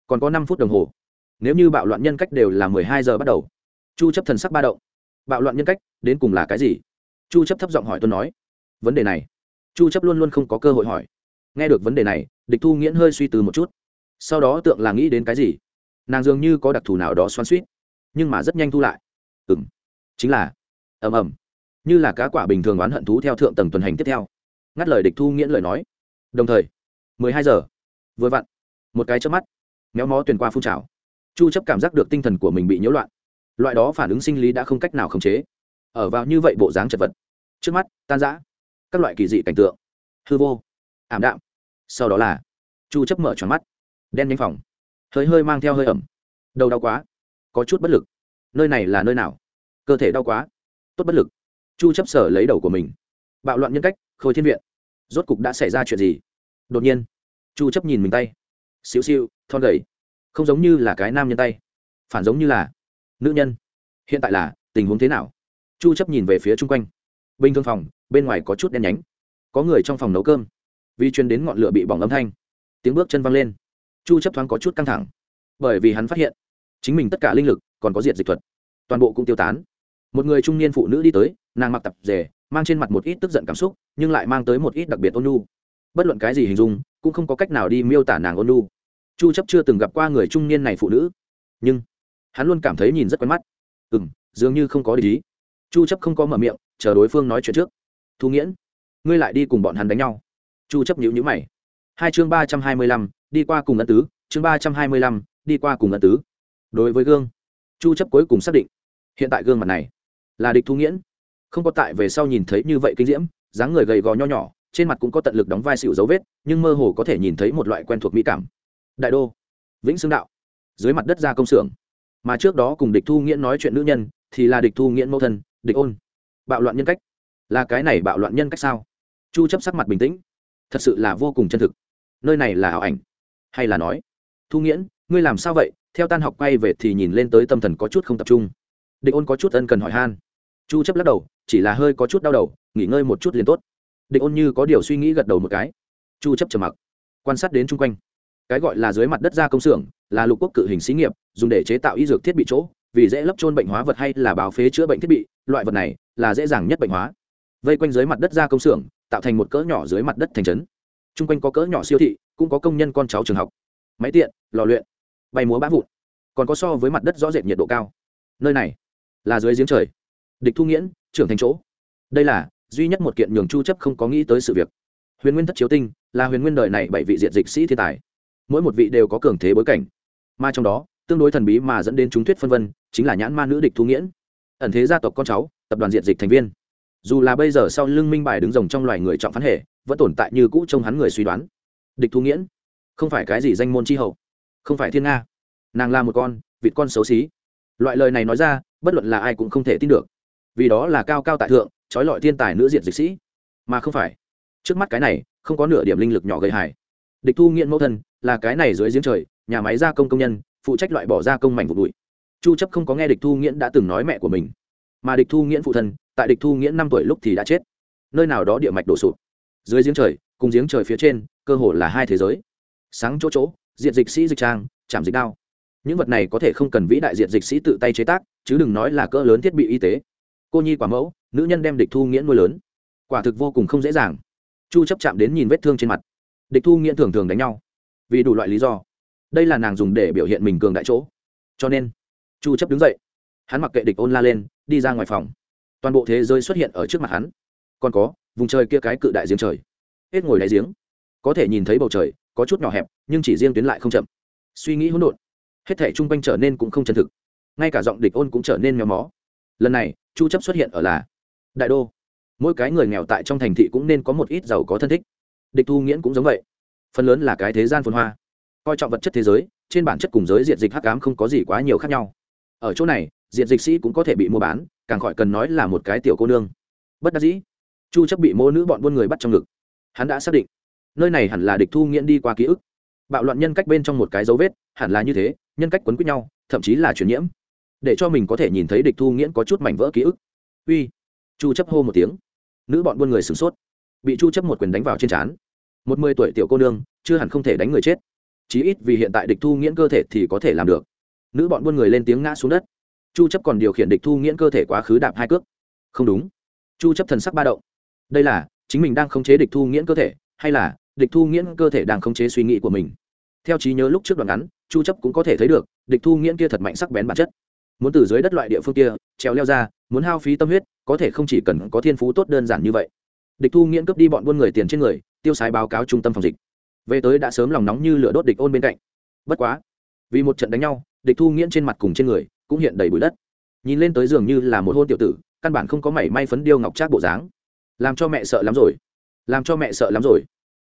Còn có năm phút đồng hồ. Nếu như bạo loạn nhân cách đều là mười hai giờ bắt đầu. Chu chấp thần sắc ba động. Bạo loạn nhân cách, đến cùng là cái gì? Chu chấp thấp giọng hỏi tuân nói. Vấn đề này. Chu chấp luôn luôn không có cơ hội hỏi nghe được vấn đề này, địch thu nghiễn hơi suy tư một chút. Sau đó tượng là nghĩ đến cái gì? Nàng dường như có đặc thù nào đó xoắn suýt nhưng mà rất nhanh thu lại. Ừm, chính là, ầm ầm, như là cá quả bình thường oán hận thú theo thượng tầng tuần hành tiếp theo. Ngắt lời địch thu nghiễn lời nói. Đồng thời 12 giờ, vừa vặn, một cái chớp mắt, méo mó tuyền qua phun trào. Chu chấp cảm giác được tinh thần của mình bị nhiễu loạn. Loại đó phản ứng sinh lý đã không cách nào khống chế. Ở vào như vậy bộ dáng chật vật. Trước mắt, tan rã. Các loại kỳ dị cảnh tượng. Hư vô. Ảm đạm sau đó là chu chấp mở tròn mắt, đen nhánh phòng, hơi hơi mang theo hơi ẩm, đầu đau quá, có chút bất lực. Nơi này là nơi nào? Cơ thể đau quá, tốt bất lực. Chu chấp sở lấy đầu của mình. Bạo loạn nhân cách, khôi thiên viện. Rốt cục đã xảy ra chuyện gì? Đột nhiên, chu chấp nhìn mình tay. Xíu xiu thon gầy. Không giống như là cái nam nhân tay. Phản giống như là nữ nhân. Hiện tại là tình huống thế nào? Chu chấp nhìn về phía chung quanh. Bình thường phòng, bên ngoài có chút đen nhánh. Có người trong phòng nấu cơm vì truyền đến ngọn lửa bị bỏng âm thanh. Tiếng bước chân văng lên. Chu chấp thoáng có chút căng thẳng. Bởi vì hắn phát hiện, chính mình tất cả linh lực còn có diện dịch thuật. Toàn bộ cũng tiêu tán. Một người trung niên phụ nữ đi tới, nàng mặc tập rể mang trên mặt một ít tức giận cảm xúc, nhưng lại mang tới một ít đặc biệt ôn nhu. Bất luận cái gì hình dung, cũng không có cách nào đi miêu tả nàng ôn nhu. Chu chấp chưa từng gặp qua người trung niên này phụ nữ. Nhưng, hắn luôn cảm thấy nhìn rất quen mắt. Ừ dường như không có lý chu chấp không có mở miệng, chờ đối phương nói chuyện trước. Thu nghiễn, ngươi lại đi cùng bọn hắn đánh nhau chu chấp nhíu nhíu mày. Hai chương ba trăm hai mươi lăm, đi qua cùng ân tứ, chương ba trăm hai mươi lăm, đi qua cùng ân tứ. Đối với gương, chu chấp cuối cùng xác định, hiện tại gương mặt này là địch thu nghiễn. Không có tại về sau nhìn thấy như vậy kinh diễm, dáng người gầy gò nho nhỏ, trên mặt cũng có tận lực đóng vai xịu dấu vết, nhưng mơ hồ có thể nhìn thấy một loại quen thuộc mỹ cảm. Đại đô, vĩnh xương đạo, dưới mặt đất ra công xưởng. Mà trước đó cùng địch thu nghiễn nói chuyện nữ nhân, thì là địch thu nghiễn mẫu thân, địch ôn. Bạo loạn nhân cách. Là cái này bạo loạn nhân cách sao? Chu chấp sắc mặt bình tĩnh thật sự là vô cùng chân thực. Nơi này là ảo ảnh. Hay là nói, thu nghiễn, ngươi làm sao vậy? Theo tan học quay về thì nhìn lên tới tâm thần có chút không tập trung. Địch ôn có chút ân cần hỏi han. Chu chấp lắc đầu, chỉ là hơi có chút đau đầu, nghỉ ngơi một chút liền tốt. Địch ôn như có điều suy nghĩ gật đầu một cái. Chu chấp trầm mặc, quan sát đến chung quanh. Cái gọi là dưới mặt đất ra công xưởng, là lục quốc cự hình xí nghiệp, dùng để chế tạo y dược thiết bị chỗ, vì dễ lấp trôn bệnh hóa vật hay là báo phế chữa bệnh thiết bị, loại vật này là dễ dàng nhất bệnh hóa vây quanh dưới mặt đất ra công xưởng, tạo thành một cỡ nhỏ dưới mặt đất thành trấn. Chung quanh có cỡ nhỏ siêu thị, cũng có công nhân con cháu trường học. Máy tiện, lò luyện, bay múa bã vụn, còn có so với mặt đất rõ rệt nhiệt độ cao. Nơi này là dưới giếng trời. Địch thu nghiễn, trưởng thành chỗ. Đây là duy nhất một kiện nhường chu chấp không có nghĩ tới sự việc. Huyền nguyên thất chiếu tinh là huyền nguyên đời này bảy vị diện dịch sĩ thiên tài. Mỗi một vị đều có cường thế bối cảnh. Mà trong đó, tương đối thần bí mà dẫn đến chúng thuyết phân vân chính là nhãn ma nữ địch thu nghiễn. Ẩn thế gia tộc con cháu, tập đoàn diện dịch thành viên dù là bây giờ sau lưng minh bài đứng rồng trong loài người trọng phán hệ, vẫn tồn tại như cũ trong hắn người suy đoán. Địch thu nghiễn, không phải cái gì danh môn chi hậu, không phải thiên nga. Nàng là một con, vịt con xấu xí. Loại lời này nói ra, bất luận là ai cũng không thể tin được. Vì đó là cao cao tại thượng, trói lọi thiên tài nữ diện dịch sĩ. Mà không phải. Trước mắt cái này, không có nửa điểm linh lực nhỏ gây hại. Địch thu nghiện mẫu thân, là cái này dưới giếng trời, nhà máy gia công công nhân, phụ trách loại bỏ gia công mảnh vụ bụi. Chu chấp không có nghe địch thu nghiện đã từng nói mẹ của mình. Mà địch thu nghiện phụ thân tại địch thu nghiễn năm tuổi lúc thì đã chết. Nơi nào đó địa mạch đổ sụp. Dưới giếng trời, cùng giếng trời phía trên, cơ hồ là hai thế giới. Sáng chỗ chỗ diện dịch sĩ dịch trang, chạm dịch đao. Những vật này có thể không cần vĩ đại diện dịch sĩ tự tay chế tác, chứ đừng nói là cỡ lớn thiết bị y tế. Cô nhi quả mẫu, nữ nhân đem địch thu nghiễn nuôi lớn. Quả thực vô cùng không dễ dàng. Chu chấp chạm đến nhìn vết thương trên mặt. Địch thu nghiễn thường thường đánh nhau. Vì đủ loại lý do. Đây là nàng dùng để biểu hiện mình cường đại chỗ. Cho nên, chu chấp đứng dậy. Hắn mặc kệ địch ôn la lên, đi ra ngoài phòng toàn bộ thế giới xuất hiện ở trước mặt hắn. Còn có, vùng trời kia cái cự đại giếng trời. Hết ngồi đáy giếng. Có thể nhìn thấy bầu trời, có chút nhỏ hẹp, nhưng chỉ riêng tuyến lại không chậm. Suy nghĩ hỗn độn, hết thể chung quanh trở nên cũng không chân thực. Ngay cả giọng địch ôn cũng trở nên méo mó. Lần này, chu chấp xuất hiện ở là đại đô. Mỗi cái người nghèo tại trong thành thị cũng nên có một ít giàu có thân thích. Địch thu nghiễn cũng giống vậy. Phần lớn là cái thế gian phồn hoa. Coi trọng vật chất thế giới, trên bản chất cùng giới diện dịch hắc ám không có gì quá nhiều khác nhau. Ở chỗ này diện dịch sĩ cũng có thể bị mua bán càng khỏi cần nói là một cái tiểu cô nương. Bất đắc dĩ, chu chấp bị mô nữ bọn buôn người bắt trong ngực. Hắn đã xác định, nơi này hẳn là địch thu nghiễn đi qua ký ức. Bạo loạn nhân cách bên trong một cái dấu vết, hẳn là như thế, nhân cách quấn quýt nhau, thậm chí là truyền nhiễm. Để cho mình có thể nhìn thấy địch thu nghiễn có chút mảnh vỡ ký ức. Uy, chu chấp hô một tiếng. Nữ bọn buôn người sửng sốt, bị chu chấp một quyền đánh vào trên trán. Một mươi tuổi tiểu cô nương, chưa hẳn không thể đánh người chết. Chí ít vì hiện tại địch thu nghiễn cơ thể thì có thể làm được. Nữ bọn buôn người lên tiếng ngã xuống đất chu chấp còn điều khiển địch thu nghiễn cơ thể quá khứ đạp hai cước. Không đúng. Chu chấp thần sắc ba động. Đây là, chính mình đang khống chế địch thu nghiễn cơ thể, hay là, địch thu nghiễn cơ thể đang khống chế suy nghĩ của mình? Theo trí nhớ lúc trước đoạn ngắn, chu chấp cũng có thể thấy được, địch thu nghiễn kia thật mạnh sắc bén bản chất. Muốn từ dưới đất loại địa phương kia, trèo leo ra, muốn hao phí tâm huyết, có thể không chỉ cần có thiên phú tốt đơn giản như vậy. Địch thu nghiễn cướp đi bọn buôn người tiền trên người, tiêu xài báo cáo trung tâm phòng dịch. Về tới đã sớm lòng nóng như lửa đốt địch ôn bên cạnh. Bất quá, vì một trận đánh nhau, địch thu nghiễn trên mặt cùng trên người cũng hiện đầy bụi đất. Nhìn lên tới dường như là một hôn tiểu tử, căn bản không có mảy may phấn điêu ngọc trác bộ dáng. Làm cho mẹ sợ lắm rồi. Làm cho mẹ sợ lắm rồi.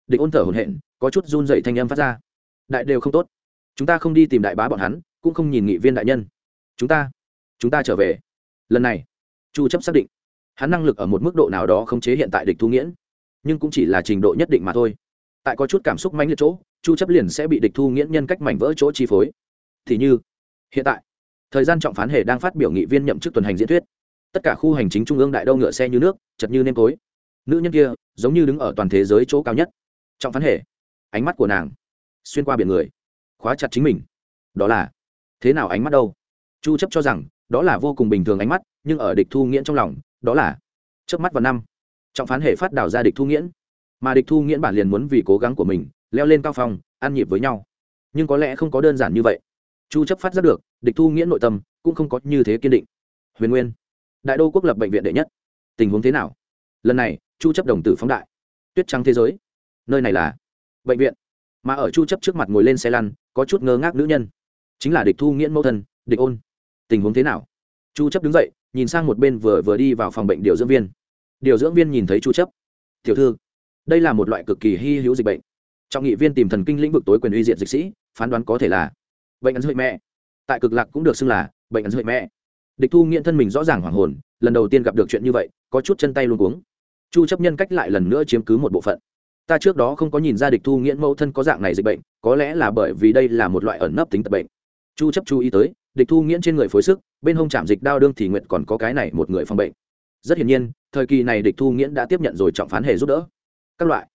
Địch ôn thở hổn hển, có chút run dậy thanh âm phát ra. Đại đều không tốt. Chúng ta không đi tìm đại bá bọn hắn, cũng không nhìn nghị viên đại nhân. Chúng ta chúng ta trở về. Lần này, chu chấp xác định. Hắn năng lực ở một mức độ nào đó không chế hiện tại địch thu nghiễn. Nhưng cũng chỉ là trình độ nhất định mà thôi. Tại có chút cảm xúc mãnh liệt chỗ, chu chấp liền sẽ bị địch thu nghiễn nhân cách mảnh vỡ chỗ chi phối. Thì như, hiện tại thời gian trọng phán hệ đang phát biểu nghị viên nhậm chức tuần hành diễn thuyết. Tất cả khu hành chính trung ương đại đâu ngựa xe như nước chật như nêm tối. Nữ nhân kia giống như đứng ở toàn thế giới chỗ cao nhất. Trọng phán hệ ánh mắt của nàng xuyên qua biển người khóa chặt chính mình. Đó là thế nào ánh mắt đâu? Chu chấp cho rằng đó là vô cùng bình thường ánh mắt nhưng ở địch thu nghiễn trong lòng đó là chớp mắt vào năm. Trọng phán hệ phát đảo ra địch thu nghiễn. Mà địch thu nghiễn bản liền muốn vì cố gắng của mình leo lên cao phòng, ăn nhịp với nhau. Nhưng có lẽ không có đơn giản như vậy chu chấp phát giác được, địch thu nghĩa nội tâm, cũng không có như thế kiên định. Huyền nguyên, đại đô quốc lập bệnh viện đệ nhất, tình huống thế nào? Lần này, chu chấp đồng tử phóng đại. Tuyết trắng thế giới. Nơi này là bệnh viện. Mà ở chu chấp trước mặt ngồi lên xe lăn, có chút ngơ ngác nữ nhân. Chính là địch thu nghiễn mẫu thân, địch ôn. Tình huống thế nào? Chu chấp đứng dậy, nhìn sang một bên vừa vừa đi vào phòng bệnh điều dưỡng viên. Điều dưỡng viên nhìn thấy chu chấp. Tiểu thư, đây là một loại cực kỳ hy hữu dịch bệnh. Trọng nghị viên tìm thần kinh lĩnh vực tối quyền uy diện dịch sĩ, phán đoán có thể là bệnh ấn dưới mẹ. Tại cực lạc cũng được xưng là bệnh ấn dưới mẹ. Địch thu nghiện thân mình rõ ràng hoảng hồn, lần đầu tiên gặp được chuyện như vậy, có chút chân tay luôn cuống. Chu chấp nhân cách lại lần nữa chiếm cứ một bộ phận. Ta trước đó không có nhìn ra địch thu nghiện mẫu thân có dạng này dịch bệnh, có lẽ là bởi vì đây là một loại ẩn nấp tính tật bệnh. Chu chấp chú ý tới, địch thu nghiễn trên người phối sức, bên hông chạm dịch đao đương thì nguyện còn có cái này một người phòng bệnh. Rất hiển nhiên, thời kỳ này địch thu nghiễn đã tiếp nhận rồi trọng phán hề giúp đỡ. Các loại.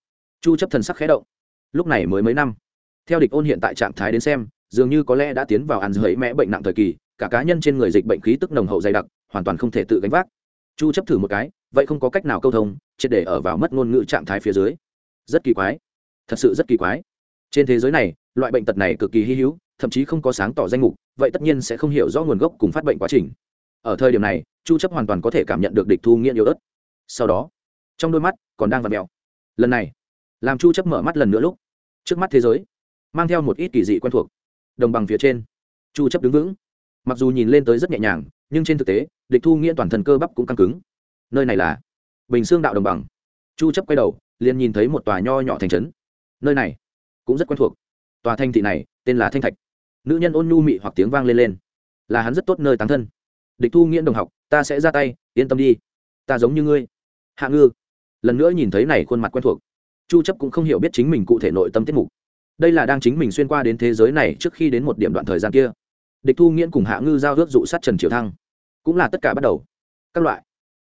Chu chấp thần sắc khẽ động. Lúc này mới mấy năm. Theo địch ôn hiện tại trạng thái đến xem dường như có lẽ đã tiến vào ăn dưới mẹ bệnh nặng thời kỳ, cả cá nhân trên người dịch bệnh khí tức nồng hậu dày đặc, hoàn toàn không thể tự gánh vác. Chu chấp thử một cái, vậy không có cách nào câu thông, triệt để ở vào mất ngôn ngữ trạng thái phía dưới. Rất kỳ quái. Thật sự rất kỳ quái. Trên thế giới này, loại bệnh tật này cực kỳ hy hữu, thậm chí không có sáng tỏ danh mục, vậy tất nhiên sẽ không hiểu rõ nguồn gốc cùng phát bệnh quá trình. Ở thời điểm này, chu chấp hoàn toàn có thể cảm nhận được địch thu nghiện yếu ớt. Sau đó, trong đôi mắt còn đang vặn mèo. Lần này, làm chu chấp mở mắt lần nữa lúc, trước mắt thế giới, mang theo một ít kỳ dị quen thuộc đồng bằng phía trên. Chu chấp đứng vững. Mặc dù nhìn lên tới rất nhẹ nhàng, nhưng trên thực tế, địch thu nghĩa toàn thân cơ bắp cũng căng cứng. Nơi này là bình xương đạo đồng bằng. Chu chấp quay đầu, liền nhìn thấy một tòa nho nhỏ thành trấn. Nơi này cũng rất quen thuộc. Tòa thanh thị này tên là thanh thạch. Nữ nhân ôn nhu mị hoặc tiếng vang lên lên. Là hắn rất tốt nơi tán thân. Địch thu nghĩa đồng học, ta sẽ ra tay, yên tâm đi. Ta giống như ngươi. Hạ ngư. Lần nữa nhìn thấy này khuôn mặt quen thuộc. Chu chấp cũng không hiểu biết chính mình cụ thể nội tâm tiết mục đây là đang chính mình xuyên qua đến thế giới này trước khi đến một điểm đoạn thời gian kia. Địch thu nghiễn cùng hạ ngư giao ước dụ sát trần triều thăng. Cũng là tất cả bắt đầu. Các loại.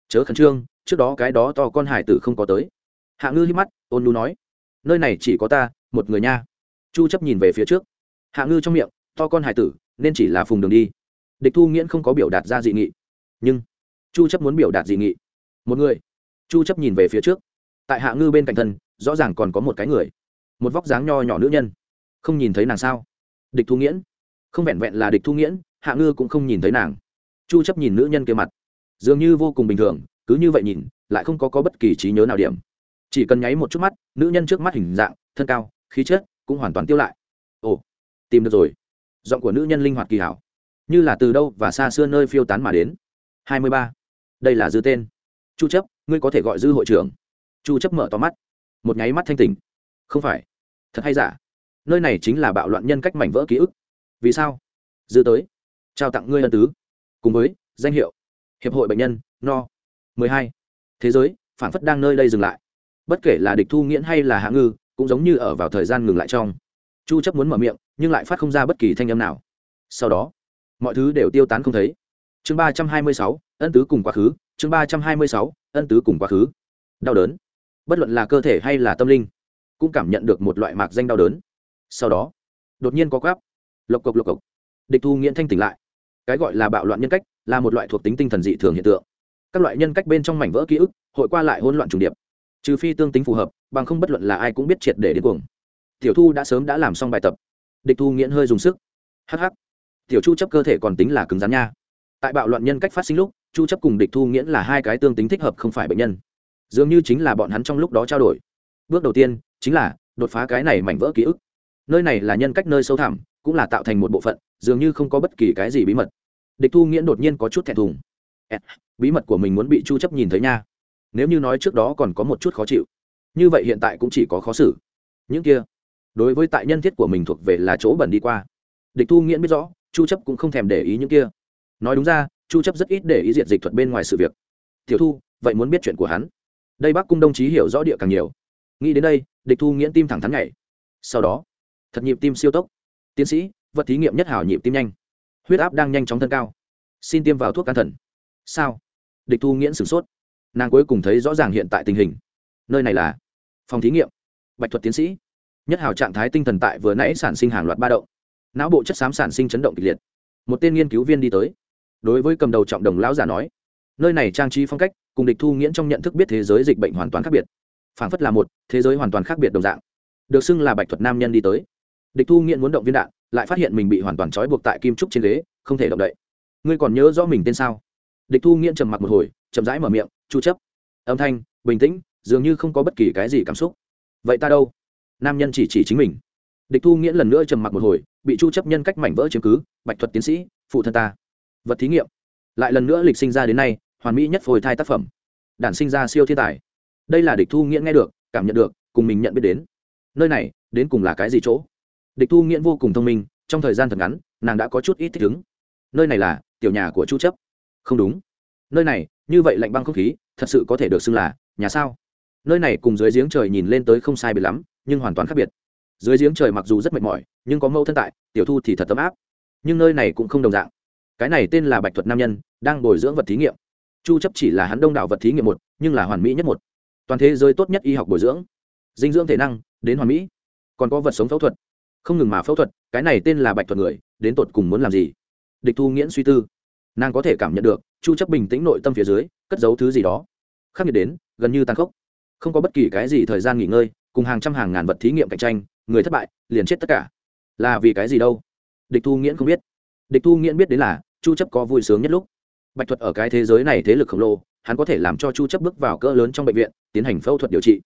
Chớ khẩn trương, trước đó cái đó to con hải tử không có tới. Hạ ngư hít mắt, ôn lu nói. Nơi này chỉ có ta, một người nha. Chu chấp nhìn về phía trước. Hạ ngư trong miệng, to con hải tử, nên chỉ là phùng đường đi. Địch thu nghiễn không có biểu đạt ra dị nghị. Nhưng, chu chấp muốn biểu đạt dị nghị. Một người. Chu chấp nhìn về phía trước. Tại hạ ngư bên cạnh thân, rõ ràng còn có một cái người một vóc dáng nho nhỏ nữ nhân. Không nhìn thấy nàng sao? Địch thu nghiễn. Không vẹn vẹn là địch thu nghiễn, hạ ngư cũng không nhìn thấy nàng. Chu chấp nhìn nữ nhân kia mặt. Dường như vô cùng bình thường, cứ như vậy nhìn, lại không có có bất kỳ trí nhớ nào điểm. Chỉ cần nháy một chút mắt, nữ nhân trước mắt hình dạng, thân cao, khí chất cũng hoàn toàn tiêu lại. Ồ, tìm được rồi. Giọng của nữ nhân linh hoạt kỳ hảo. Như là từ đâu và xa xưa nơi phiêu tán mà đến. 23. đây là dư tên. Chu chấp, ngươi có thể gọi dư hội trưởng. Chu chấp mở to mắt. Một nháy mắt thanh tỉnh. Không phải thật hay giả? Nơi này chính là bạo loạn nhân cách mảnh vỡ ký ức. Vì sao? Dư tới. Trao tặng ngươi ân tứ. Cùng với danh hiệu. Hiệp hội bệnh nhân no. 12. thế giới phản phất đang nơi đây dừng lại. Bất kể là địch thu nghiễn hay là hạ ngư cũng giống như ở vào thời gian ngừng lại trong. Chu chấp muốn mở miệng nhưng lại phát không ra bất kỳ thanh âm nào. Sau đó mọi thứ đều tiêu tán không thấy. Chương 326, ân tứ cùng quá khứ. Chương 326, ân tứ cùng quá khứ. Đau đớn. Bất luận là cơ thể hay là tâm linh cũng cảm nhận được một loại mạc danh đau đớn. Sau đó, đột nhiên có quáp. Lộc cộc lộc cộc. Địch thu nghiễn thanh tỉnh lại. Cái gọi là bạo loạn nhân cách là một loại thuộc tính tinh thần dị thường hiện tượng. Các loại nhân cách bên trong mảnh vỡ ký ức hội qua lại hỗn loạn trùng điệp. Trừ phi tương tính phù hợp, bằng không bất luận là ai cũng biết triệt để đến cuồng. Tiểu thu đã sớm đã làm xong bài tập. Địch thu nghiễn hơi dùng sức. Hh tiểu chu chấp cơ thể còn tính là cứng rắn nha. Tại bạo loạn nhân cách phát sinh lúc, chu chấp cùng địch thu nghiễn là hai cái tương tính thích hợp không phải bệnh nhân. Dường như chính là bọn hắn trong lúc đó trao đổi. Bước đầu tiên chính là đột phá cái này mảnh vỡ ký ức. Nơi này là nhân cách nơi sâu thẳm, cũng là tạo thành một bộ phận, dường như không có bất kỳ cái gì bí mật. Địch thu nghiễn đột nhiên có chút thẹn thùng. Bí mật của mình muốn bị chu chấp nhìn thấy nha. Nếu như nói trước đó còn có một chút khó chịu, như vậy hiện tại cũng chỉ có khó xử. Những kia, đối với tại nhân thiết của mình thuộc về là chỗ bẩn đi qua. Địch thu nghiễn biết rõ, chu chấp cũng không thèm để ý những kia. Nói đúng ra, chu chấp rất ít để ý diệt dịch thuật bên ngoài sự việc. Tiểu thu, vậy muốn biết chuyện của hắn? Đây bác cung đồng chí hiểu rõ địa càng nhiều nghĩ đến đây, địch thu nghiễn tim thẳng thắn nhảy. Sau đó, thật nhịp tim siêu tốc. Tiến sĩ, vật thí nghiệm nhất hảo nhịp tim nhanh. Huyết áp đang nhanh chóng thân cao. Xin tiêm vào thuốc can thần. Sao? Địch thu nghiễn sửng sốt. Nàng cuối cùng thấy rõ ràng hiện tại tình hình. Nơi này là phòng thí nghiệm. Bạch thuật tiến sĩ. Nhất hảo trạng thái tinh thần tại vừa nãy sản sinh hàng loạt ba động. Não bộ chất xám sản sinh chấn động kịch liệt. Một tên nghiên cứu viên đi tới. Đối với cầm đầu trọng đồng lão giả nói, nơi này trang trí phong cách, cùng địch thu nghiễn trong nhận thức biết thế giới dịch bệnh hoàn toàn khác biệt phảng phất là một thế giới hoàn toàn khác biệt đồng dạng. Được xưng là bạch thuật nam nhân đi tới. Địch thu nghiện muốn động viên đạn, lại phát hiện mình bị hoàn toàn trói buộc tại kim trúc trên ghế, không thể động đậy. Ngươi còn nhớ rõ mình tên sao? Địch thu nghiện trầm mặc một hồi, chậm rãi mở miệng, chu chấp. Âm thanh, bình tĩnh, dường như không có bất kỳ cái gì cảm xúc. Vậy ta đâu? Nam nhân chỉ chỉ chính mình. Địch thu nghiễn lần nữa trầm mặc một hồi, bị chu chấp nhân cách mảnh vỡ chiếm cứ, bạch thuật tiến sĩ, phụ thân ta. Vật thí nghiệm. Lại lần nữa lịch sinh ra đến nay, hoàn mỹ nhất phôi thai tác phẩm. Đản sinh ra siêu thiên tài đây là địch thu nghiễn nghe được, cảm nhận được, cùng mình nhận biết đến. Nơi này, đến cùng là cái gì chỗ? Địch thu nghiễn vô cùng thông minh, trong thời gian thật ngắn, nàng đã có chút ít thích ứng. Nơi này là, tiểu nhà của chu chấp. Không đúng. Nơi này, như vậy lạnh băng không khí, thật sự có thể được xưng là, nhà sao? Nơi này cùng dưới giếng trời nhìn lên tới không sai biệt lắm, nhưng hoàn toàn khác biệt. Dưới giếng trời mặc dù rất mệt mỏi, nhưng có mâu thân tại, tiểu thu thì thật tấm áp. Nhưng nơi này cũng không đồng dạng. Cái này tên là bạch thuật nam nhân, đang bồi dưỡng vật thí nghiệm. Chu chấp chỉ là hắn đông đảo vật thí nghiệm một, nhưng là hoàn mỹ nhất một toàn thế giới tốt nhất y học bồi dưỡng, dinh dưỡng thể năng, đến hoàn mỹ. Còn có vật sống phẫu thuật. Không ngừng mà phẫu thuật, cái này tên là bạch thuật người, đến tột cùng muốn làm gì? Địch thu nghiễn suy tư. Nàng có thể cảm nhận được, chu chấp bình tĩnh nội tâm phía dưới, cất giấu thứ gì đó. Khắc nghiệt đến, gần như tàn khốc. Không có bất kỳ cái gì thời gian nghỉ ngơi, cùng hàng trăm hàng ngàn vật thí nghiệm cạnh tranh, người thất bại, liền chết tất cả. Là vì cái gì đâu? Địch thu nghiễn không biết. Địch thu nghiễn biết đến là, chu chấp có vui sướng nhất lúc. Bạch thuật ở cái thế giới này thế lực khổng lồ hắn có thể làm cho chu chấp bước vào cỡ lớn trong bệnh viện, tiến hành phẫu thuật điều trị.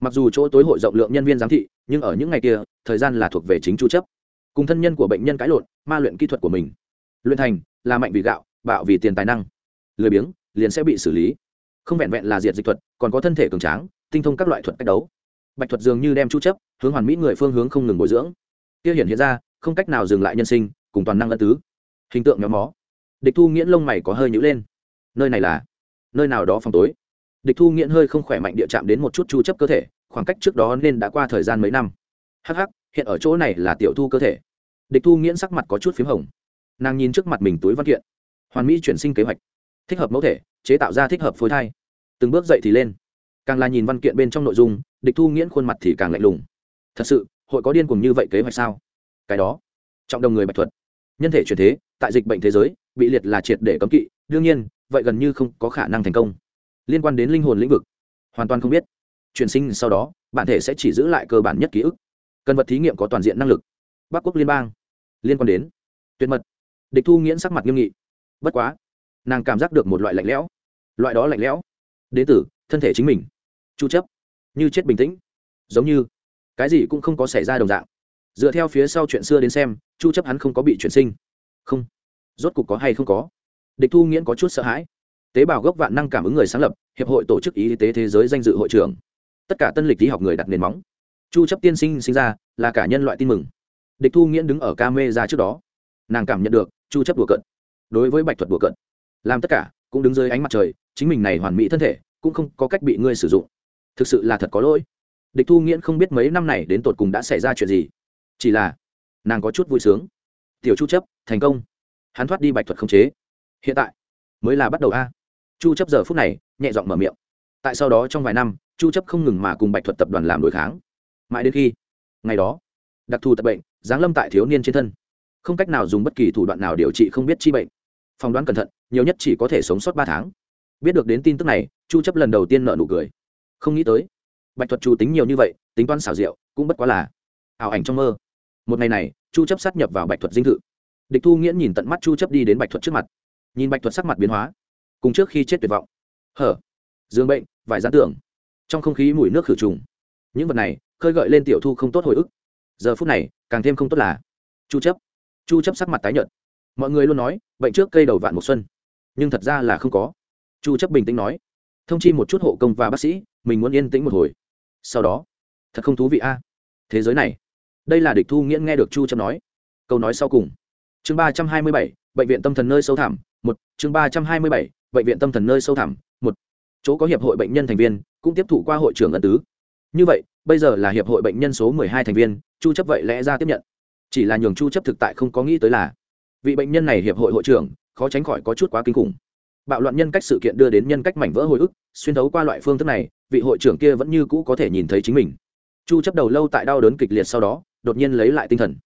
Mặc dù chỗ tối hội rộng lượng nhân viên giám thị, nhưng ở những ngày kia, thời gian là thuộc về chính chu chấp. Cùng thân nhân của bệnh nhân cãi lộn, ma luyện kỹ thuật của mình. Luyện thành, là mạnh vì gạo, bạo vì tiền tài năng. Lười biếng, liền sẽ bị xử lý. Không vẹn vẹn là diệt dịch thuật, còn có thân thể cường tráng, tinh thông các loại thuật cách đấu. Bạch thuật dường như đem chu chấp, hướng hoàn mỹ người phương hướng không ngừng bồi dưỡng. Kia hiển hiện ra, không cách nào dừng lại nhân sinh, cùng toàn năng ân tứ. Hình tượng nhóm mó. Địch thu nghiễn lông mày có hơi nhũ lên. Nơi này là nơi nào đó phòng tối. Địch thu nghiễn hơi không khỏe mạnh địa chạm đến một chút chu chấp cơ thể, khoảng cách trước đó nên đã qua thời gian mấy năm. Hắc hắc, hiện ở chỗ này là tiểu thu cơ thể. Địch thu nghiễn sắc mặt có chút phím hồng. Nàng nhìn trước mặt mình túi văn kiện. Hoàn mỹ chuyển sinh kế hoạch. Thích hợp mẫu thể, chế tạo ra thích hợp phôi thai. Từng bước dậy thì lên. Càng là nhìn văn kiện bên trong nội dung, địch thu nghiễn khuôn mặt thì càng lạnh lùng. Thật sự, hội có điên cùng như vậy kế hoạch sao? Cái đó, trọng đồng người bạch thuật. Nhân thể chuyển thế, tại dịch bệnh thế giới, bị liệt là triệt để cấm kỵ. Đương nhiên vậy gần như không có khả năng thành công. Liên quan đến linh hồn lĩnh vực, hoàn toàn không biết. Chuyển sinh sau đó, bản thể sẽ chỉ giữ lại cơ bản nhất ký ức. Cần vật thí nghiệm có toàn diện năng lực. Bắc quốc liên bang, liên quan đến tuyệt mật. Địch thu nghiễn sắc mặt nghiêm nghị. Bất quá, nàng cảm giác được một loại lạnh lẽo. Loại đó lạnh lẽo đến từ thân thể chính mình, chu chấp, như chết bình tĩnh. Giống như, cái gì cũng không có xảy ra đồng dạng. Dựa theo phía sau chuyện xưa đến xem, chu chấp hắn không có bị chuyển sinh. Không. Rốt cục có hay không có? Địch thu nghiễn có chút sợ hãi. Tế bào gốc vạn năng cảm ứng người sáng lập, hiệp hội tổ chức y tế thế giới danh dự hội trưởng. Tất cả tân lịch lý học người đặt nền móng. Chu chấp tiên sinh sinh ra là cả nhân loại tin mừng. Địch thu nghiễn đứng ở ca mê ra trước đó. Nàng cảm nhận được, chu chấp đùa cận đối với bạch thuật đùa cận làm tất cả, cũng đứng dưới ánh mặt trời, chính mình này hoàn mỹ thân thể, cũng không có cách bị ngươi sử dụng. Thực sự là thật có lỗi. Địch thu nghiễn không biết mấy năm này đến tột cùng đã xảy ra chuyện gì. Chỉ là, nàng có chút vui sướng. Tiểu chu chấp, thành công. Hắn thoát đi bạch thuật không chế hiện tại, mới là bắt đầu a. Chu chấp giờ phút này, nhẹ giọng mở miệng. Tại sau đó trong vài năm, chu chấp không ngừng mà cùng bạch thuật tập đoàn làm đối kháng. Mãi đến khi, ngày đó, đặc thù tập bệnh, giáng lâm tại thiếu niên trên thân. Không cách nào dùng bất kỳ thủ đoạn nào điều trị không biết chi bệnh. Phỏng đoán cẩn thận, nhiều nhất chỉ có thể sống sót ba tháng. Biết được đến tin tức này, chu chấp lần đầu tiên nợ nụ cười. Không nghĩ tới, bạch thuật chu tính nhiều như vậy, tính toán xảo diệu, cũng bất quá là ảo ảnh trong mơ. Một ngày này, chu chấp sát nhập vào bạch thuật dinh thự. Địch thu nghiễn nhìn tận mắt chu chấp đi đến bạch thuật trước mặt nhìn bạch thuật sắc mặt biến hóa cùng trước khi chết tuyệt vọng. Hở dương bệnh vài gián tưởng. Trong không khí mùi nước khử trùng. Những vật này khơi gợi lên tiểu thu không tốt hồi ức. Giờ phút này càng thêm không tốt là chu chấp. Chu chấp sắc mặt tái nhợt. Mọi người luôn nói bệnh trước cây đầu vạn một xuân. Nhưng thật ra là không có. Chu chấp bình tĩnh nói. Thông chi một chút hộ công và bác sĩ mình muốn yên tĩnh một hồi. Sau đó thật không thú vị a. Thế giới này đây là địch thu nghiễn nghe được chu chấp nói. Câu nói sau cùng. Chương 327, bệnh viện tâm thần nơi sâu thẳm một chương 327, bệnh viện tâm thần nơi sâu thẳm. Một chỗ có hiệp hội bệnh nhân thành viên cũng tiếp thụ qua hội trưởng ân tứ. Như vậy bây giờ là hiệp hội bệnh nhân số 12 thành viên chu chấp vậy lẽ ra tiếp nhận. Chỉ là nhường chu chấp thực tại không có nghĩ tới là vị bệnh nhân này hiệp hội hội trưởng khó tránh khỏi có chút quá kinh khủng. Bạo loạn nhân cách sự kiện đưa đến nhân cách mảnh vỡ hồi ức xuyên thấu qua loại phương thức này vị hội trưởng kia vẫn như cũ có thể nhìn thấy chính mình. Chu chấp đầu lâu tại đau đớn kịch liệt sau đó đột nhiên lấy lại tinh thần.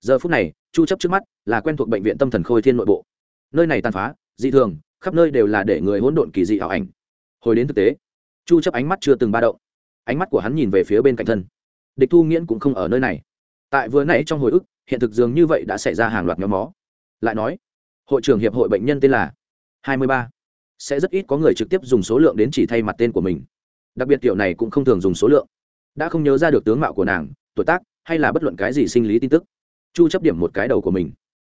Giờ phút này chu chấp trước mắt là quen thuộc bệnh viện tâm thần khôi thiên nội bộ nơi này tàn phá, dị thường, khắp nơi đều là để người hỗn độn kỳ dị ảo ảnh. Hồi đến thực tế, chu chấp ánh mắt chưa từng ba động. Ánh mắt của hắn nhìn về phía bên cạnh thân. Địch thu nghiễn cũng không ở nơi này. Tại vừa nãy trong hồi ức, hiện thực dường như vậy đã xảy ra hàng loạt nhóm mó. Lại nói, hội trưởng hiệp hội bệnh nhân tên là hai mươi ba. Sẽ rất ít có người trực tiếp dùng số lượng đến chỉ thay mặt tên của mình. Đặc biệt tiểu này cũng không thường dùng số lượng. Đã không nhớ ra được tướng mạo của nàng, tuổi tác, hay là bất luận cái gì sinh lý tin tức. Chu chấp điểm một cái đầu của mình.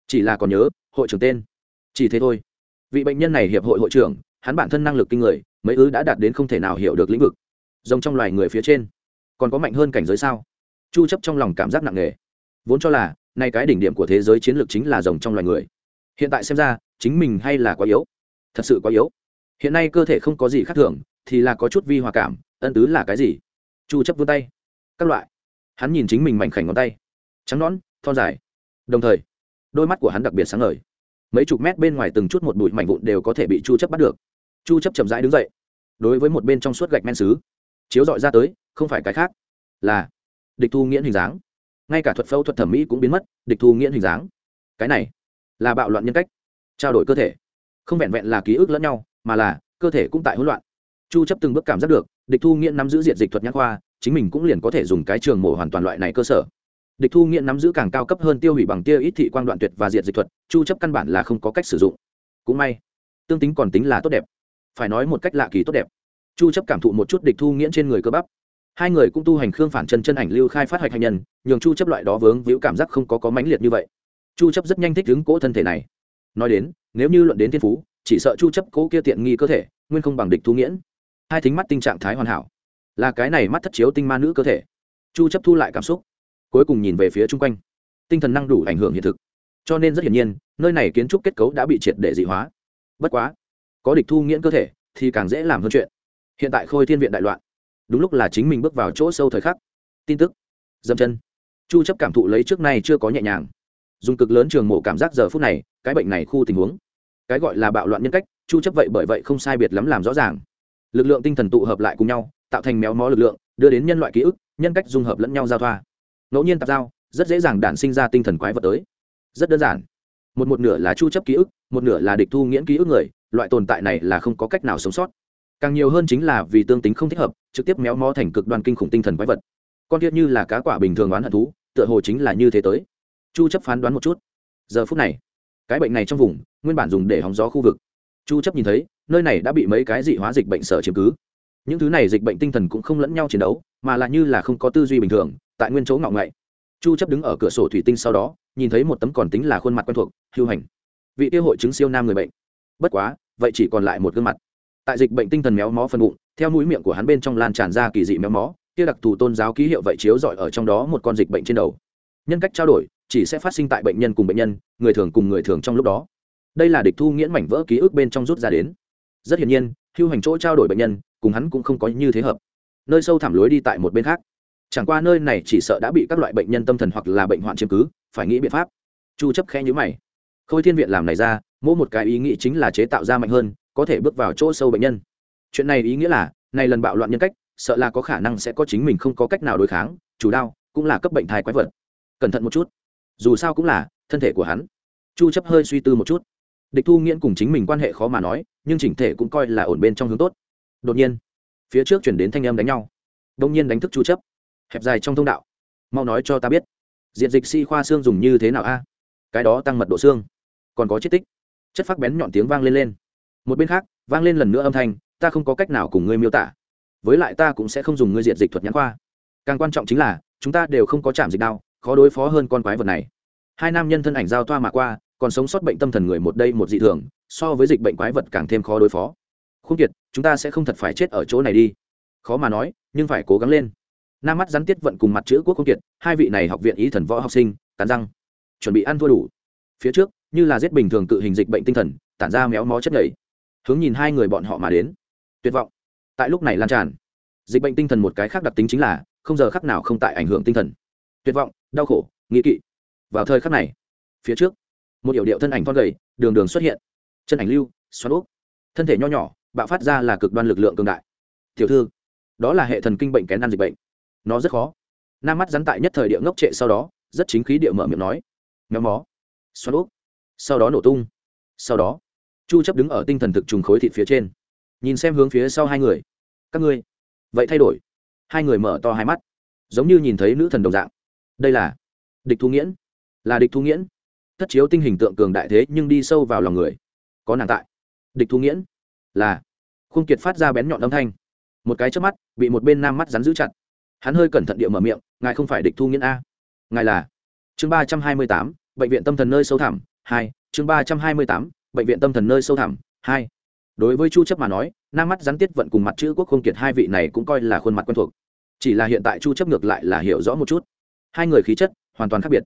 Chỉ là còn nhớ, hội trưởng tên chỉ thế thôi. Vị bệnh nhân này hiệp hội hội trưởng, hắn bản thân năng lực kinh người, mấy ứ đã đạt đến không thể nào hiểu được lĩnh vực. Rồng trong loài người phía trên, còn có mạnh hơn cảnh giới sao? Chu chấp trong lòng cảm giác nặng nề. Vốn cho là, nay cái đỉnh điểm của thế giới chiến lược chính là rồng trong loài người. Hiện tại xem ra, chính mình hay là quá yếu. Thật sự quá yếu. Hiện nay cơ thể không có gì khác thường, thì là có chút vi hòa cảm, ân tứ là cái gì? Chu chấp vươn tay. Các loại. Hắn nhìn chính mình mảnh khảnh ngón tay. Trắng nõn, thon dài. Đồng thời, đôi mắt của hắn đặc biệt sáng ngời mấy chục mét bên ngoài từng chút một bụi mảnh vụn đều có thể bị chu chấp bắt được. Chu chấp chậm rãi đứng dậy, đối với một bên trong suốt gạch men sứ chiếu dọi ra tới, không phải cái khác, là địch thu nghiễn hình dáng. Ngay cả thuật phẫu thuật thẩm mỹ cũng biến mất, địch thu nghiễn hình dáng. Cái này là bạo loạn nhân cách, trao đổi cơ thể. Không vẹn vẹn là ký ức lẫn nhau, mà là cơ thể cũng tại hỗn loạn. Chu chấp từng bước cảm giác được, địch thu nghiễn nắm giữ diện dịch thuật nhãn khoa, chính mình cũng liền có thể dùng cái trường mổ hoàn toàn loại này cơ sở địch thu nghiện nắm giữ càng cao cấp hơn tiêu hủy bằng tia ít thị quang đoạn tuyệt và diện dịch thuật, chu chấp căn bản là không có cách sử dụng. Cũng may, tương tính còn tính là tốt đẹp. Phải nói một cách lạ kỳ tốt đẹp. Chu chấp cảm thụ một chút địch thu nghiện trên người cơ bắp. Hai người cũng tu hành khương phản chân chân ảnh lưu khai phát hoạch hành nhân, nhường chu chấp loại đó vướng víu cảm giác không có có mãnh liệt như vậy. Chu chấp rất nhanh thích ứng cỗ thân thể này. Nói đến, nếu như luận đến thiên phú, chỉ sợ chu chấp cố kia tiện nghi cơ thể, nguyên không bằng địch thu nghiễn hai thính mắt tình trạng thái hoàn hảo. Là cái này mắt thất chiếu tinh ma nữ cơ thể. Chu chấp thu lại cảm xúc cuối cùng nhìn về phía chung quanh. Tinh thần năng đủ ảnh hưởng hiện thực. Cho nên rất hiển nhiên, nơi này kiến trúc kết cấu đã bị triệt để dị hóa. Bất quá, có địch thu nghiễn cơ thể thì càng dễ làm hơn chuyện. Hiện tại khôi thiên viện đại loạn. Đúng lúc là chính mình bước vào chỗ sâu thời khắc. Tin tức. Dâm chân. Chu chấp cảm thụ lấy trước nay chưa có nhẹ nhàng. Dùng cực lớn trường mộ cảm giác giờ phút này, cái bệnh này khu tình huống. Cái gọi là bạo loạn nhân cách, chu chấp vậy bởi vậy không sai biệt lắm làm rõ ràng. Lực lượng tinh thần tụ hợp lại cùng nhau, tạo thành méo mó lực lượng, đưa đến nhân loại ký ức, nhân cách dung hợp lẫn nhau giao thoa ngẫu nhiên tạp giao rất dễ dàng đản sinh ra tinh thần quái vật tới. Rất đơn giản. Một một nửa là chu chấp ký ức, một nửa là địch thu nghiễn ký ức người, loại tồn tại này là không có cách nào sống sót. Càng nhiều hơn chính là vì tương tính không thích hợp, trực tiếp méo mó thành cực đoan kinh khủng tinh thần quái vật. Con tiết như là cá quả bình thường oán hận thú, tựa hồ chính là như thế tới. Chu chấp phán đoán một chút. Giờ phút này, cái bệnh này trong vùng, nguyên bản dùng để hóng gió khu vực. Chu chấp nhìn thấy, nơi này đã bị mấy cái dị hóa dịch bệnh sở chiếm cứ. Những thứ này dịch bệnh tinh thần cũng không lẫn nhau chiến đấu, mà là như là không có tư duy bình thường tại nguyên chỗ ngọng ngậy. Chu chấp đứng ở cửa sổ thủy tinh sau đó, nhìn thấy một tấm còn tính là khuôn mặt quen thuộc, hưu hành. Vị tiêu hội chứng siêu nam người bệnh. Bất quá, vậy chỉ còn lại một gương mặt. Tại dịch bệnh tinh thần méo mó phân bụng, theo mũi miệng của hắn bên trong lan tràn ra kỳ dị méo mó, kia đặc thù tôn giáo ký hiệu vậy chiếu rọi ở trong đó một con dịch bệnh trên đầu. Nhân cách trao đổi, chỉ sẽ phát sinh tại bệnh nhân cùng bệnh nhân, người thường cùng người thường trong lúc đó. Đây là địch thu nghiễn mảnh vỡ ký ức bên trong rút ra đến. Rất hiển nhiên, hưu hành chỗ trao đổi bệnh nhân, cùng hắn cũng không có như thế hợp. Nơi sâu thẳm lối đi tại một bên khác chẳng qua nơi này chỉ sợ đã bị các loại bệnh nhân tâm thần hoặc là bệnh hoạn chiếm cứ, phải nghĩ biện pháp. Chu chấp khẽ nhíu mày. Khôi thiên viện làm này ra, mỗi một cái ý nghĩ chính là chế tạo ra mạnh hơn, có thể bước vào chỗ sâu bệnh nhân. Chuyện này ý nghĩa là, này lần bạo loạn nhân cách, sợ là có khả năng sẽ có chính mình không có cách nào đối kháng, chủ đau cũng là cấp bệnh thai quái vật. Cẩn thận một chút. Dù sao cũng là, thân thể của hắn. Chu chấp hơi suy tư một chút. Địch thu nghiễn cùng chính mình quan hệ khó mà nói, nhưng chỉnh thể cũng coi là ổn bên trong hướng tốt. Đột nhiên, phía trước chuyển đến thanh âm đánh nhau. Đông nhiên đánh thức chu chấp hẹp dài trong thông đạo. Mau nói cho ta biết, diện dịch si khoa xương dùng như thế nào a? Cái đó tăng mật độ xương. Còn có chiết tích. Chất phát bén nhọn tiếng vang lên lên. Một bên khác, vang lên lần nữa âm thanh, ta không có cách nào cùng ngươi miêu tả. Với lại ta cũng sẽ không dùng ngươi diện dịch thuật nhãn khoa. Càng quan trọng chính là, chúng ta đều không có chạm dịch đau, khó đối phó hơn con quái vật này. Hai nam nhân thân ảnh giao thoa mà qua, còn sống sót bệnh tâm thần người một đây một dị thường, so với dịch bệnh quái vật càng thêm khó đối phó. Không kiệt, chúng ta sẽ không thật phải chết ở chỗ này đi. Khó mà nói, nhưng phải cố gắng lên nam mắt rắn tiết vận cùng mặt chữ quốc công kiệt, hai vị này học viện ý thần võ học sinh, cắn răng, chuẩn bị ăn thua đủ. Phía trước, như là giết bình thường tự hình dịch bệnh tinh thần, tản ra méo mó chất nhảy. Hướng nhìn hai người bọn họ mà đến. Tuyệt vọng. Tại lúc này lan tràn. Dịch bệnh tinh thần một cái khác đặc tính chính là, không giờ khắc nào không tại ảnh hưởng tinh thần. Tuyệt vọng, đau khổ nghĩ kỵ. Vào thời khắc này, phía trước, một hiệu điệu thân ảnh thon gầy, đường đường xuất hiện. Chân ảnh lưu, xoắn úp. Thân thể nho nhỏ, bạo phát ra là cực đoan lực lượng cường đại. Tiểu thư, đó là hệ thần kinh bệnh kén ăn dịch bệnh nó rất khó. Nam mắt rắn tại nhất thời địa ngốc trệ sau đó, rất chính khí địa mở miệng nói. Méo mó. Xoắn úp. Sau đó nổ tung. Sau đó, chu chấp đứng ở tinh thần thực trùng khối thịt phía trên. Nhìn xem hướng phía sau hai người. Các ngươi. Vậy thay đổi. Hai người mở to hai mắt. Giống như nhìn thấy nữ thần đồng dạng. Đây là địch thu nghiễn. Là địch thu nghiễn. Thất chiếu tinh hình tượng cường đại thế nhưng đi sâu vào lòng người. Có nàng tại. Địch thu nghiễn. Là. Khung kiệt phát ra bén nhọn âm thanh. Một cái trước mắt, bị một bên nam mắt rắn giữ chặt hắn hơi cẩn thận địa mở miệng, ngài không phải địch thu nghiễn a. Ngài là? Chương ba trăm hai mươi tám, bệnh viện tâm thần nơi sâu thẳm, hai, chương ba trăm hai mươi tám, bệnh viện tâm thần nơi sâu thẳm, hai. Đối với chu chấp mà nói, nam mắt rắn tiết vận cùng mặt chữ quốc không kiệt hai vị này cũng coi là khuôn mặt quen thuộc. Chỉ là hiện tại chu chấp ngược lại là hiểu rõ một chút. Hai người khí chất hoàn toàn khác biệt.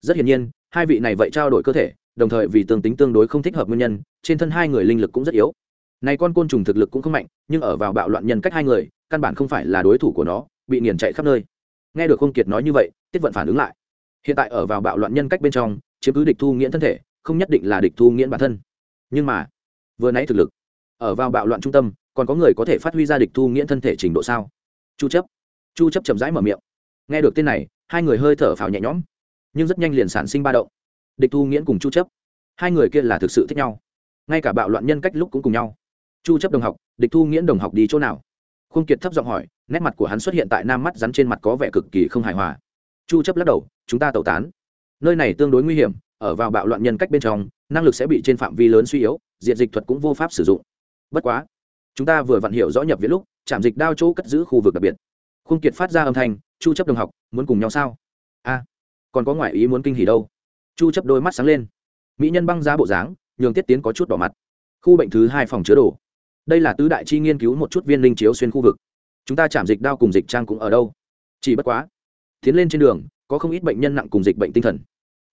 Rất hiển nhiên, hai vị này vậy trao đổi cơ thể, đồng thời vì tương tính tương đối không thích hợp nguyên nhân, trên thân hai người linh lực cũng rất yếu. Này con côn trùng thực lực cũng không mạnh, nhưng ở vào bạo loạn nhân cách hai người, căn bản không phải là đối thủ của nó bị nghiền chạy khắp nơi. Nghe được không kiệt nói như vậy, tiết vận phản ứng lại. Hiện tại ở vào bạo loạn nhân cách bên trong, chiếm cứ địch thu nghiễn thân thể, không nhất định là địch thu nghiễn bản thân. Nhưng mà, vừa nãy thực lực, ở vào bạo loạn trung tâm, còn có người có thể phát huy ra địch thu nghiễn thân thể trình độ sao? Chu chấp. Chu chấp chậm rãi mở miệng. Nghe được tên này, hai người hơi thở phào nhẹ nhõm, nhưng rất nhanh liền sản sinh ba động. Địch thu nghiễn cùng chu chấp. Hai người kia là thực sự thích nhau. Ngay cả bạo loạn nhân cách lúc cũng cùng nhau. Chu chấp đồng học, địch thu nghiễn đồng học đi chỗ nào? Khung kiệt thấp giọng hỏi nét mặt của hắn xuất hiện tại nam mắt rắn trên mặt có vẻ cực kỳ không hài hòa. Chu chấp lắc đầu, chúng ta tẩu tán. Nơi này tương đối nguy hiểm, ở vào bạo loạn nhân cách bên trong, năng lực sẽ bị trên phạm vi lớn suy yếu diện dịch thuật cũng vô pháp sử dụng. Bất quá, chúng ta vừa vặn hiểu rõ nhập viện lúc chạm dịch đao chỗ cất giữ khu vực đặc biệt. Khung kiệt phát ra âm thanh, chu chấp đồng học, muốn cùng nhau sao? A, còn có ngoại ý muốn kinh hỉ đâu. Chu chấp đôi mắt sáng lên. Mỹ nhân băng ra bộ dáng, nhường tiết tiến có chút đỏ mặt. Khu bệnh thứ hai phòng chứa đồ. Đây là tứ đại chi nghiên cứu một chút viên linh chiếu xuyên khu vực chúng ta chạm dịch đao cùng dịch trang cũng ở đâu? Chỉ bất quá, tiến lên trên đường, có không ít bệnh nhân nặng cùng dịch bệnh tinh thần.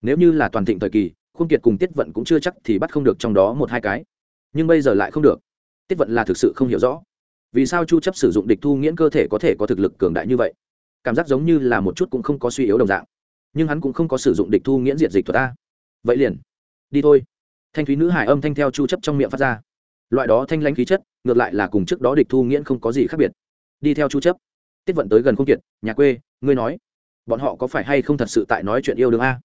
Nếu như là toàn thịnh thời kỳ khuôn kiệt cùng tiết vận cũng chưa chắc thì bắt không được trong đó một hai cái. Nhưng bây giờ lại không được. Tiết vận là thực sự không hiểu rõ. Vì sao chu chấp sử dụng địch thu nghiễn cơ thể có thể có thực lực cường đại như vậy? Cảm giác giống như là một chút cũng không có suy yếu đồng dạng. Nhưng hắn cũng không có sử dụng địch thu nghiễn diệt dịch thuật ta. Vậy liền, đi thôi. Thanh thúy nữ hải âm thanh theo chu chấp trong miệng phát ra. Loại đó thanh lãnh khí chất, ngược lại là cùng trước đó địch thu nghiễn không có gì khác biệt đi theo chu chấp. Tiết vận tới gần không kiệt, nhà quê, ngươi nói, bọn họ có phải hay không thật sự tại nói chuyện yêu đương a?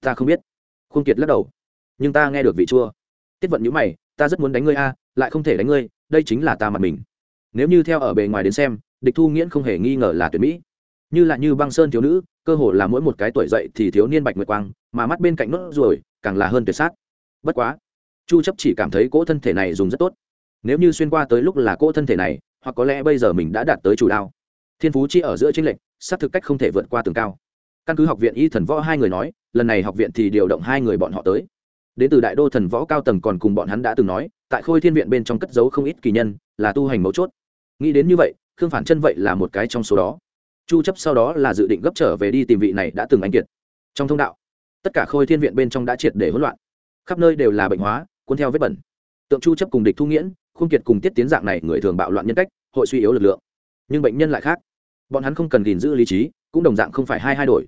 Ta không biết. Không kiệt lắc đầu. Nhưng ta nghe được vị chua. Tiết vận nhíu mày, ta rất muốn đánh ngươi a, lại không thể đánh ngươi, đây chính là ta mặt mình. Nếu như theo ở bề ngoài đến xem, địch thu nghiễn không hề nghi ngờ là tuyệt mỹ. Như là như băng sơn thiếu nữ, cơ hồ là mỗi một cái tuổi dậy thì thiếu niên bạch nguyệt quang, mà mắt bên cạnh nốt ruồi, càng là hơn tuyệt sát. Bất quá, chu chấp chỉ cảm thấy cỗ thân thể này dùng rất tốt. Nếu như xuyên qua tới lúc là cỗ thân thể này hoặc có lẽ bây giờ mình đã đạt tới chủ đao. Thiên phú chi ở giữa chính lệnh sát thực cách không thể vượt qua tường cao. Căn cứ học viện y thần võ hai người nói, lần này học viện thì điều động hai người bọn họ tới. Đến từ đại đô thần võ cao tầng còn cùng bọn hắn đã từng nói, tại khôi thiên viện bên trong cất giấu không ít kỳ nhân, là tu hành mấu chốt. Nghĩ đến như vậy, khương phản chân vậy là một cái trong số đó. Chu chấp sau đó là dự định gấp trở về đi tìm vị này đã từng anh kiệt. Trong thông đạo, tất cả khôi thiên viện bên trong đã triệt để hỗn loạn. Khắp nơi đều là bệnh hóa, cuốn theo vết bẩn. Tượng chu chấp cùng địch thu nghiễn khung kiệt cùng tiết tiến dạng này người thường bạo loạn nhân cách, hội suy yếu lực lượng. Nhưng bệnh nhân lại khác. Bọn hắn không cần gìn giữ lý trí, cũng đồng dạng không phải hai hai đổi.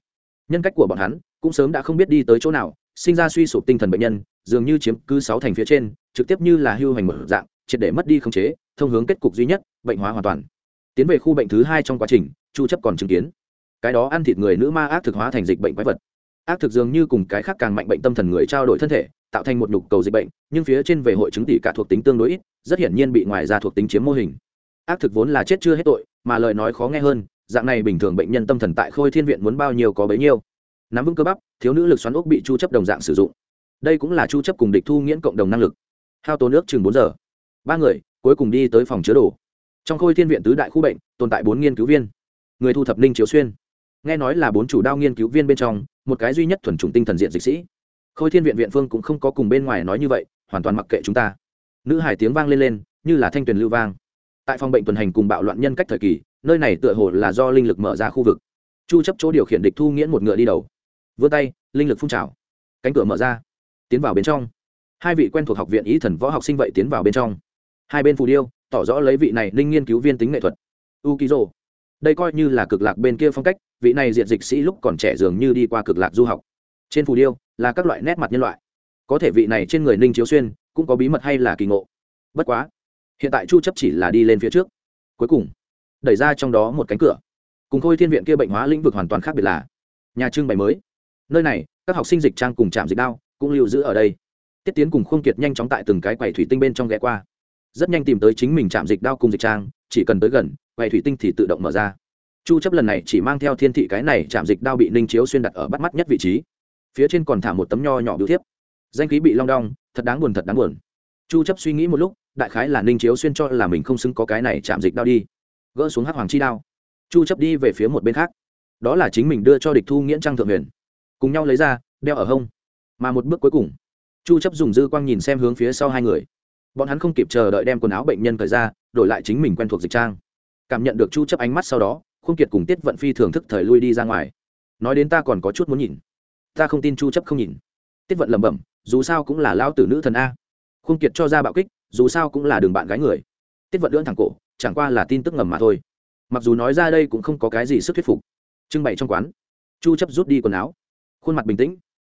Nhân cách của bọn hắn cũng sớm đã không biết đi tới chỗ nào, sinh ra suy sụp tinh thần bệnh nhân, dường như chiếm cứ sáu thành phía trên, trực tiếp như là hưu hành một dạng, triệt để mất đi khống chế, thông hướng kết cục duy nhất, bệnh hóa hoàn toàn. Tiến về khu bệnh thứ hai trong quá trình, chu chấp còn chứng kiến. Cái đó ăn thịt người nữ ma ác thực hóa thành dịch bệnh quái vật. Ác thực dường như cùng cái khác càng mạnh bệnh tâm thần người trao đổi thân thể, tạo thành một nhục cầu dịch bệnh nhưng phía trên về hội chứng tỷ cả thuộc tính tương đối ít, rất hiển nhiên bị ngoài ra thuộc tính chiếm mô hình. Ác thực vốn là chết chưa hết tội, mà lời nói khó nghe hơn, dạng này bình thường bệnh nhân tâm thần tại khôi thiên viện muốn bao nhiêu có bấy nhiêu. Nắm vững cơ bắp, thiếu nữ lực xoắn ốc bị chu chấp đồng dạng sử dụng. Đây cũng là chu chấp cùng địch thu nghiễn cộng đồng năng lực. Hao tốn nước chừng bốn giờ. Ba người, cuối cùng đi tới phòng chứa đồ. Trong khôi thiên viện tứ đại khu bệnh, tồn tại bốn nghiên cứu viên. Người thu thập ninh chiếu xuyên. Nghe nói là bốn chủ đao nghiên cứu viên bên trong, một cái duy nhất thuần chủng tinh thần diện dịch sĩ. Khôi thiên viện viện phương cũng không có cùng bên ngoài nói như vậy hoàn toàn mặc kệ chúng ta. Nữ hải tiếng vang lên lên, như là thanh tuyền lưu vang. Tại phòng bệnh tuần hành cùng bạo loạn nhân cách thời kỳ, nơi này tựa hồ là do linh lực mở ra khu vực. Chu chấp chỗ điều khiển địch thu nghiễn một ngựa đi đầu. Vươn tay, linh lực phun trào. Cánh cửa mở ra. Tiến vào bên trong. Hai vị quen thuộc học viện ý thần võ học sinh vậy tiến vào bên trong. Hai bên phù điêu, tỏ rõ lấy vị này linh nghiên cứu viên tính nghệ thuật. Ukizo. Đây coi như là cực lạc bên kia phong cách, vị này diện dịch sĩ lúc còn trẻ dường như đi qua cực lạc du học. Trên phù điêu là các loại nét mặt nhân loại có thể vị này trên người ninh chiếu xuyên cũng có bí mật hay là kỳ ngộ. Bất quá, hiện tại chu chấp chỉ là đi lên phía trước. Cuối cùng, đẩy ra trong đó một cánh cửa. Cùng khôi thiên viện kia bệnh hóa lĩnh vực hoàn toàn khác biệt là, nhà trưng bày mới. Nơi này, các học sinh dịch trang cùng chạm dịch đao cũng lưu giữ ở đây. Tiết tiến cùng khung kiệt nhanh chóng tại từng cái quầy thủy tinh bên trong ghé qua. Rất nhanh tìm tới chính mình chạm dịch đao cùng dịch trang, chỉ cần tới gần, quầy thủy tinh thì tự động mở ra. Chu chấp lần này chỉ mang theo thiên thị cái này chạm dịch đao bị ninh chiếu xuyên đặt ở bắt mắt nhất vị trí. Phía trên còn thả một tấm nho nhỏ biểu thiếp danh khí bị long đong, thật đáng buồn, thật đáng buồn. Chu chấp suy nghĩ một lúc, đại khái là ninh chiếu xuyên cho là mình không xứng có cái này chạm dịch đao đi. Gỡ xuống hắc hoàng chi đao. Chu chấp đi về phía một bên khác. Đó là chính mình đưa cho địch thu nghiễn trang thượng huyền. Cùng nhau lấy ra, đeo ở hông. Mà một bước cuối cùng, chu chấp dùng dư quang nhìn xem hướng phía sau hai người. Bọn hắn không kịp chờ đợi đem quần áo bệnh nhân cởi ra, đổi lại chính mình quen thuộc dịch trang. Cảm nhận được chu chấp ánh mắt sau đó khung kiệt cùng tiết vận phi thưởng thức thời lui đi ra ngoài. Nói đến ta còn có chút muốn nhìn. Ta không tin chu chấp không nhìn. Tiết vận lẩm bẩm dù sao cũng là lão tử nữ thần a. Khung kiệt cho ra bạo kích, dù sao cũng là đường bạn gái người. Tiết vận lưỡng thẳng cổ, chẳng qua là tin tức ngầm mà thôi. Mặc dù nói ra đây cũng không có cái gì sức thuyết phục. Trưng bày trong quán. Chu chấp rút đi quần áo. Khuôn mặt bình tĩnh.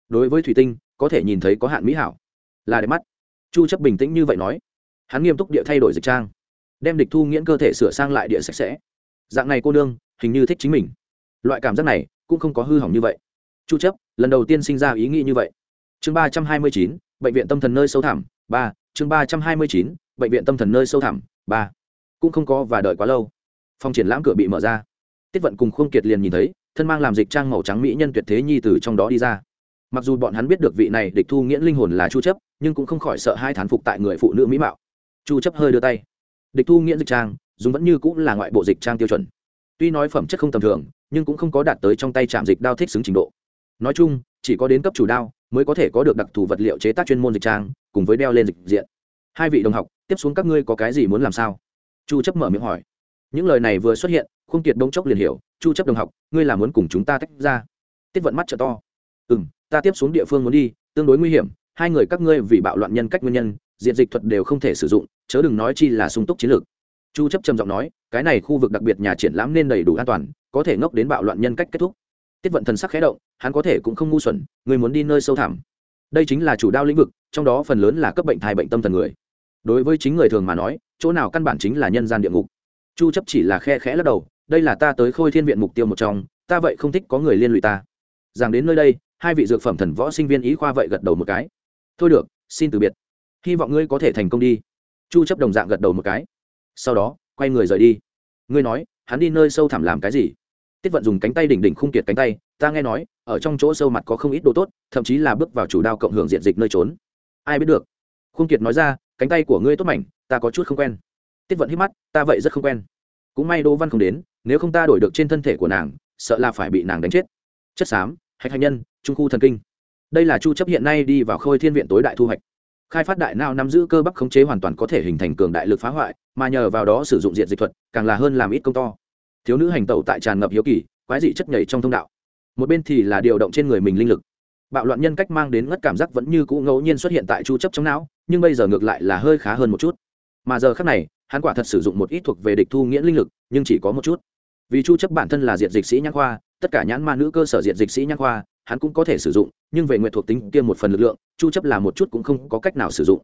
Đối với thủy tinh, có thể nhìn thấy có hạn mỹ hảo. Là đẹp mắt. Chu chấp bình tĩnh như vậy nói. Hắn nghiêm túc địa thay đổi dịch trang. Đem địch thu nghiễn cơ thể sửa sang lại địa sạch sẽ. Dạng này cô nương, hình như thích chính mình. Loại cảm giác này cũng không có hư hỏng như vậy. Chu chấp, lần đầu tiên sinh ra ý nghĩ như vậy chương 329, bệnh viện tâm thần nơi sâu thẳm ba chương 329, bệnh viện tâm thần nơi sâu thẳm ba. Cũng không có và đợi quá lâu. Phòng triển lãm cửa bị mở ra. Tiết vận cùng Khương kiệt liền nhìn thấy thân mang làm dịch trang màu trắng mỹ nhân tuyệt thế nhi từ trong đó đi ra. Mặc dù bọn hắn biết được vị này địch thu nghiễn linh hồn là chu chấp nhưng cũng không khỏi sợ hai thán phục tại người phụ nữ mỹ mạo. Chu chấp hơi đưa tay. Địch thu nghiễn dịch trang dùng vẫn như cũng là ngoại bộ dịch trang tiêu chuẩn. Tuy nói phẩm chất không tầm thường nhưng cũng không có đạt tới trong tay chạm dịch đao thích xứng trình độ. Nói chung chỉ có đến cấp chủ đao mới có thể có được đặc thù vật liệu chế tác chuyên môn dịch trang, cùng với đeo lên dịch diện. Hai vị đồng học, tiếp xuống các ngươi có cái gì muốn làm sao? Chu chấp mở miệng hỏi. Những lời này vừa xuất hiện, khung kiệt đông chốc liền hiểu, chu chấp đồng học, ngươi là muốn cùng chúng ta tách ra? Tiết vận mắt trợ to. Ừ ta tiếp xuống địa phương muốn đi, tương đối nguy hiểm, hai người các ngươi vì bạo loạn nhân cách nguyên nhân, diện dịch thuật đều không thể sử dụng, chớ đừng nói chi là sung túc chiến lược. Chu chấp trầm giọng nói, cái này khu vực đặc biệt nhà triển lãm nên đầy đủ an toàn, có thể ngốc đến bạo loạn nhân cách kết thúc tiết vận thần sắc khẽ động, hắn có thể cũng không ngu xuẩn, người muốn đi nơi sâu thẳm. Đây chính là chủ đao lĩnh vực, trong đó phần lớn là cấp bệnh thai bệnh tâm thần người. Đối với chính người thường mà nói, chỗ nào căn bản chính là nhân gian địa ngục. Chu chấp chỉ là khe khẽ lắc đầu, đây là ta tới khôi thiên viện mục tiêu một trong, ta vậy không thích có người liên lụy ta. Rằng đến nơi đây, hai vị dược phẩm thần võ sinh viên ý khoa vậy gật đầu một cái. Thôi được, xin từ biệt. Hy vọng ngươi có thể thành công đi. Chu chấp đồng dạng gật đầu một cái. Sau đó, quay người rời đi. Ngươi nói, hắn đi nơi sâu thẳm làm cái gì? Tiết vận dùng cánh tay đỉnh đỉnh khung kiệt cánh tay, ta nghe nói, ở trong chỗ sâu mặt có không ít đồ tốt, thậm chí là bước vào chủ đao cộng hưởng diện dịch nơi trốn. Ai biết được. Khung kiệt nói ra, cánh tay của ngươi tốt mảnh, ta có chút không quen. Tiết vận hít mắt, ta vậy rất không quen. Cũng may đỗ văn không đến, nếu không ta đổi được trên thân thể của nàng, sợ là phải bị nàng đánh chết. Chất xám, hạch hạch nhân, trung khu thần kinh. Đây là chu chấp hiện nay đi vào khôi thiên viện tối đại thu hoạch. Khai phát đại não nắm giữ cơ bắp khống chế hoàn toàn có thể hình thành cường đại lực phá hoại, mà nhờ vào đó sử dụng diện dịch thuật, càng là hơn làm ít công to thiếu nữ hành tẩu tại tràn ngập hiếu kỳ, quái dị chất nhảy trong thông đạo. Một bên thì là điều động trên người mình linh lực. Bạo loạn nhân cách mang đến ngất cảm giác vẫn như cũ ngẫu nhiên xuất hiện tại chu chấp trong não, nhưng bây giờ ngược lại là hơi khá hơn một chút. Mà giờ khắc này, hắn quả thật sử dụng một ít thuộc về địch thu nghĩa linh lực, nhưng chỉ có một chút. Vì chu chấp bản thân là diện dịch sĩ nhãn khoa, tất cả nhãn ma nữ cơ sở diện dịch sĩ nhãn khoa, hắn cũng có thể sử dụng, nhưng về nguyện thuộc tính kia một phần lực lượng, chu chấp là một chút cũng không có cách nào sử dụng.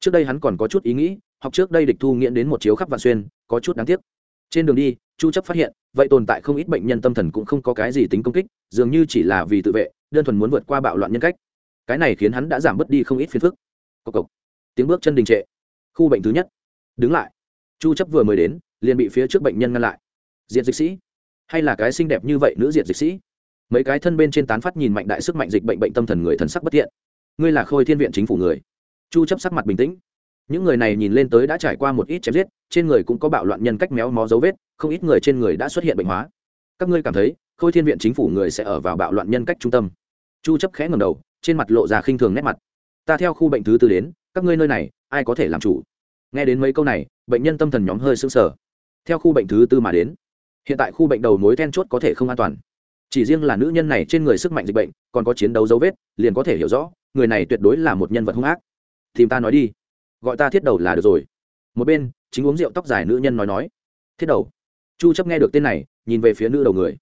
Trước đây hắn còn có chút ý nghĩ, học trước đây địch thu nghiễn đến một chiếu khắp vạn xuyên, có chút đáng tiếc trên đường đi, chu chấp phát hiện, vậy tồn tại không ít bệnh nhân tâm thần cũng không có cái gì tính công kích, dường như chỉ là vì tự vệ, đơn thuần muốn vượt qua bạo loạn nhân cách. Cái này khiến hắn đã giảm bớt đi không ít phiền phức. Cộc cộc. Tiếng bước chân đình trệ. Khu bệnh thứ nhất. Đứng lại. Chu chấp vừa mới đến, liền bị phía trước bệnh nhân ngăn lại. Diện dịch sĩ. Hay là cái xinh đẹp như vậy nữ diện dịch sĩ? Mấy cái thân bên trên tán phát nhìn mạnh đại sức mạnh dịch bệnh bệnh tâm thần người thần sắc bất thiện. Ngươi là khôi thiên viện chính phủ người. Chu chấp sắc mặt bình tĩnh những người này nhìn lên tới đã trải qua một ít chém giết, trên người cũng có bạo loạn nhân cách méo mó dấu vết, không ít người trên người đã xuất hiện bệnh hóa. Các ngươi cảm thấy, khôi thiên viện chính phủ người sẽ ở vào bạo loạn nhân cách trung tâm. Chu chấp khẽ ngẩng đầu, trên mặt lộ ra khinh thường nét mặt. Ta theo khu bệnh thứ tư đến, các ngươi nơi này, ai có thể làm chủ? Nghe đến mấy câu này, bệnh nhân tâm thần nhóm hơi sững sờ. Theo khu bệnh thứ tư mà đến, hiện tại khu bệnh đầu mối then chốt có thể không an toàn. Chỉ riêng là nữ nhân này trên người sức mạnh dịch bệnh, còn có chiến đấu dấu vết, liền có thể hiểu rõ, người này tuyệt đối là một nhân vật hung ác. Tìm ta nói đi gọi ta thiết đầu là được rồi. Một bên, chính uống rượu tóc dài nữ nhân nói nói, thiết đầu. Chu chấp nghe được tên này, nhìn về phía nữ đầu người.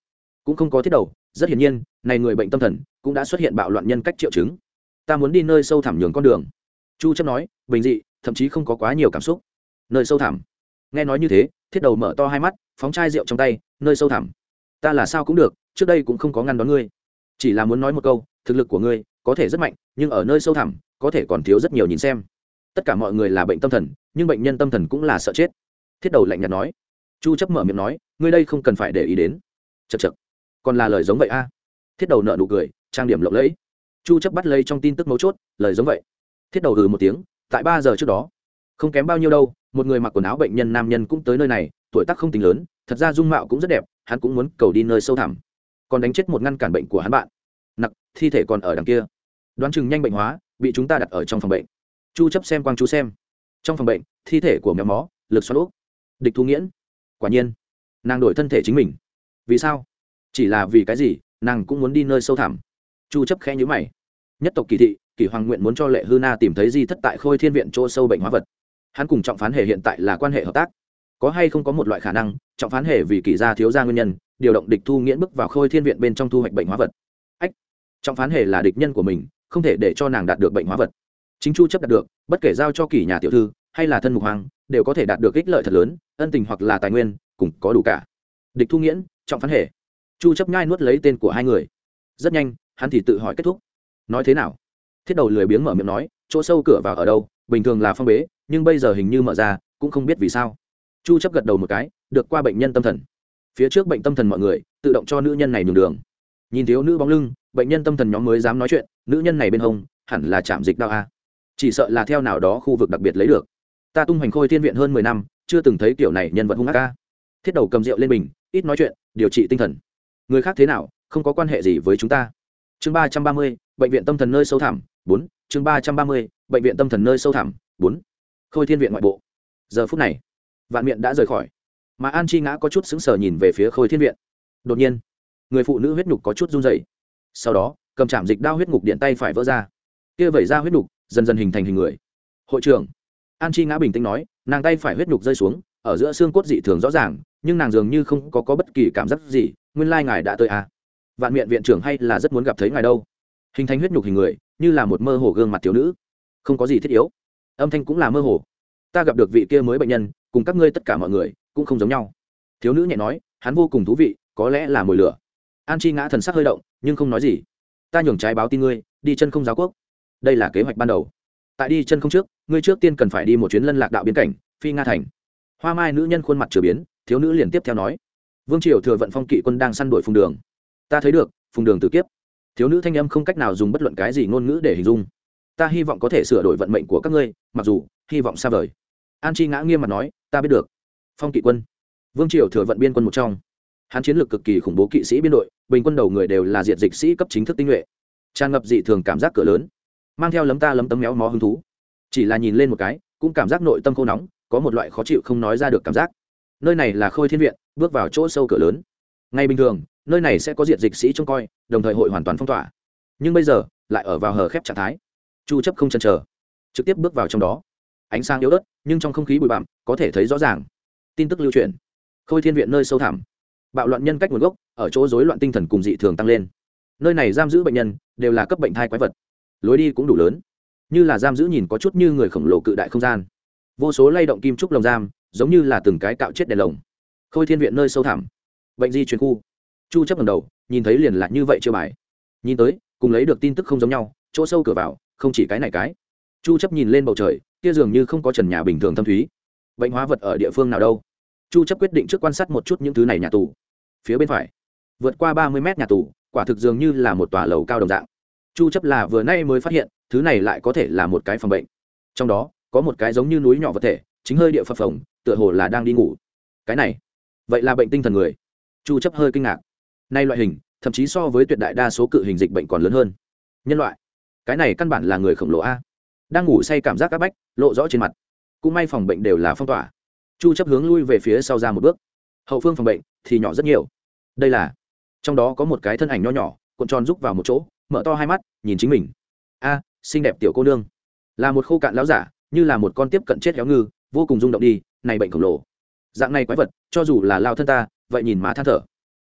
Cũng không có thiết đầu, rất hiển nhiên, này người bệnh tâm thần, cũng đã xuất hiện bạo loạn nhân cách triệu chứng. Ta muốn đi nơi sâu thẳm nhường con đường. Chu chấp nói, bình dị, thậm chí không có quá nhiều cảm xúc. Nơi sâu thẳm. Nghe nói như thế, thiết đầu mở to hai mắt, phóng chai rượu trong tay, nơi sâu thẳm. Ta là sao cũng được, trước đây cũng không có ngăn đón ngươi. Chỉ là muốn nói một câu, thực lực của ngươi có thể rất mạnh, nhưng ở nơi sâu thẳm, có thể còn thiếu rất nhiều nhìn xem tất cả mọi người là bệnh tâm thần, nhưng bệnh nhân tâm thần cũng là sợ chết. Thiết đầu lạnh nhạt nói. Chu chấp mở miệng nói, ngươi đây không cần phải để ý đến. Chật chật còn là lời giống vậy a? Thiết đầu nợ nụ cười, trang điểm lộng lẫy. Chu chấp bắt lấy trong tin tức mấu chốt, lời giống vậy. Thiết đầu ừ một tiếng, tại ba giờ trước đó, không kém bao nhiêu đâu, một người mặc quần áo bệnh nhân nam nhân cũng tới nơi này, tuổi tác không tính lớn, thật ra dung mạo cũng rất đẹp, hắn cũng muốn cầu đi nơi sâu thẳm. Còn đánh chết một ngăn cản bệnh của hắn bạn. Nặc, thi thể còn ở đằng kia. Đoán chừng nhanh bệnh hóa, bị chúng ta đặt ở trong phòng bệnh chu chấp xem quang chú xem. Trong phòng bệnh, thi thể của mèo mó, lực xoắn úp. Địch thu nghiễn. Quả nhiên, nàng đổi thân thể chính mình. Vì sao? Chỉ là vì cái gì, nàng cũng muốn đi nơi sâu thẳm. Chu chấp khẽ nhíu mày. Nhất tộc kỳ thị, kỳ hoàng nguyện muốn cho lệ hư na tìm thấy di thất tại khôi thiên viện chỗ sâu bệnh hóa vật. Hắn cùng trọng phán hệ hiện tại là quan hệ hợp tác. Có hay không có một loại khả năng, trọng phán hệ vì kỳ gia thiếu gia nguyên nhân, điều động địch thu nghiễn bước vào khôi thiên viện bên trong thu hoạch bệnh hóa vật. Ách! Trọng phán hệ là địch nhân của mình, không thể để cho nàng đạt được bệnh hóa vật chính chu chấp đạt được, bất kể giao cho kỳ nhà tiểu thư, hay là thân mục hoàng, đều có thể đạt được ích lợi thật lớn, ân tình hoặc là tài nguyên, cũng có đủ cả. Địch thu nghiễn, trọng phán hệ. Chu chấp nhai nuốt lấy tên của hai người. Rất nhanh, hắn thì tự hỏi kết thúc. Nói thế nào? Thiết đầu lười biếng mở miệng nói, chỗ sâu cửa vào ở đâu? Bình thường là phong bế, nhưng bây giờ hình như mở ra, cũng không biết vì sao. Chu chấp gật đầu một cái, được qua bệnh nhân tâm thần. Phía trước bệnh tâm thần mọi người, tự động cho nữ nhân này nhường đường. Nhìn thiếu nữ bóng lưng, bệnh nhân tâm thần nhóm mới dám nói chuyện, nữ nhân này bên hông, hẳn là chạm dịch đau a chỉ sợ là theo nào đó khu vực đặc biệt lấy được. Ta tung hoành khôi thiên viện hơn mười năm, chưa từng thấy kiểu này nhân vật hung ác ca. Thiết đầu cầm rượu lên bình ít nói chuyện, điều trị tinh thần. Người khác thế nào, không có quan hệ gì với chúng ta. Chương ba trăm ba mươi, bệnh viện tâm thần nơi sâu thẳm, bốn. Chương ba trăm ba mươi, bệnh viện tâm thần nơi sâu thẳm, bốn. Khôi thiên viện ngoại bộ. Giờ phút này, vạn miệng đã rời khỏi. Mà an chi ngã có chút sững sờ nhìn về phía khôi thiên viện. Đột nhiên, người phụ nữ huyết nhục có chút run dày sau đó, cầm chạm dịch đao huyết ngục điện tay phải vỡ ra. Kia vẩy ra huyết nhục dần dần hình thành hình người. Hội trưởng. An chi ngã bình tĩnh nói nàng tay phải huyết nhục rơi xuống ở giữa xương cốt dị thường rõ ràng nhưng nàng dường như không có, có bất kỳ cảm giác gì nguyên lai ngài đã tới à. vạn miệng viện trưởng hay là rất muốn gặp thấy ngài đâu? Hình thành huyết nhục hình người như là một mơ hồ gương mặt thiếu nữ. Không có gì thiết yếu. Âm thanh cũng là mơ hồ. Ta gặp được vị kia mới bệnh nhân cùng các ngươi tất cả mọi người cũng không giống nhau. Thiếu nữ nhẹ nói hắn vô cùng thú vị có lẽ là mồi lửa. An chi ngã thần sắc hơi động nhưng không nói gì. Ta nhường trái báo tin ngươi đi chân không giáo quốc đây là kế hoạch ban đầu. Tại đi chân không trước, ngươi trước tiên cần phải đi một chuyến lân lạc đạo biến cảnh, phi nga thành. Hoa mai nữ nhân khuôn mặt trở biến, thiếu nữ liền tiếp theo nói. Vương triều thừa vận phong kỵ quân đang săn đuổi phùng đường. Ta thấy được, phùng đường tự kiếp. Thiếu nữ thanh âm không cách nào dùng bất luận cái gì ngôn ngữ để hình dung. Ta hy vọng có thể sửa đổi vận mệnh của các ngươi, mặc dù, hy vọng xa vời. An chi ngã nghiêm mặt nói, ta biết được. Phong kỵ quân. Vương triều thừa vận biên quân một trong. Hắn chiến lược cực kỳ khủng bố kỵ sĩ biên đội, bình quân đầu người đều là diện dịch sĩ cấp chính thức tinh nhuệ. Tràn ngập dị thường cảm giác cửa lớn mang theo lấm ta lấm tấm méo mó hứng thú. Chỉ là nhìn lên một cái, cũng cảm giác nội tâm khô nóng, có một loại khó chịu không nói ra được cảm giác. Nơi này là khôi thiên viện, bước vào chỗ sâu cửa lớn. Ngay bình thường, nơi này sẽ có diện dịch sĩ trông coi, đồng thời hội hoàn toàn phong tỏa. Nhưng bây giờ, lại ở vào hờ khép trạng thái. Chu chấp không chần chờ, trực tiếp bước vào trong đó. Ánh sáng yếu ớt, nhưng trong không khí bụi bặm, có thể thấy rõ ràng. Tin tức lưu truyền. Khôi thiên viện nơi sâu thẳm. Bạo loạn nhân cách nguồn gốc, ở chỗ rối loạn tinh thần cùng dị thường tăng lên. Nơi này giam giữ bệnh nhân, đều là cấp bệnh thai quái vật lối đi cũng đủ lớn. Như là giam giữ nhìn có chút như người khổng lồ cự đại không gian. Vô số lay động kim trúc lồng giam, giống như là từng cái cạo chết đèn lồng. Khôi thiên viện nơi sâu thẳm. Bệnh di truyền khu. Chu chấp lần đầu, nhìn thấy liền là như vậy chưa bài. Nhìn tới, cùng lấy được tin tức không giống nhau, chỗ sâu cửa vào, không chỉ cái này cái. Chu chấp nhìn lên bầu trời, kia dường như không có trần nhà bình thường thâm thúy. Bệnh hóa vật ở địa phương nào đâu? Chu chấp quyết định trước quan sát một chút những thứ này nhà tù. Phía bên phải, vượt qua 30 mét nhà tù, quả thực dường như là một tòa lầu cao đồng dạng chu chấp là vừa nay mới phát hiện, thứ này lại có thể là một cái phòng bệnh. Trong đó, có một cái giống như núi nhỏ vật thể, chính hơi địa phập phồng, tựa hồ là đang đi ngủ. Cái này, vậy là bệnh tinh thần người. Chu chấp hơi kinh ngạc. Nay loại hình, thậm chí so với tuyệt đại đa số cự hình dịch bệnh còn lớn hơn. Nhân loại, cái này căn bản là người khổng lồ a. Đang ngủ say cảm giác áp bách, lộ rõ trên mặt. Cũng may phòng bệnh đều là phong tỏa. Chu chấp hướng lui về phía sau ra một bước. Hậu phương phòng bệnh thì nhỏ rất nhiều. Đây là, trong đó có một cái thân ảnh nho nhỏ, cuộn tròn rúc vào một chỗ mở to hai mắt, nhìn chính mình. A, xinh đẹp tiểu cô nương. Là một khô cạn láo giả, như là một con tiếp cận chết héo ngư, vô cùng rung động đi, này bệnh khổng lồ. Dạng này quái vật, cho dù là lao thân ta, vậy nhìn má than thở.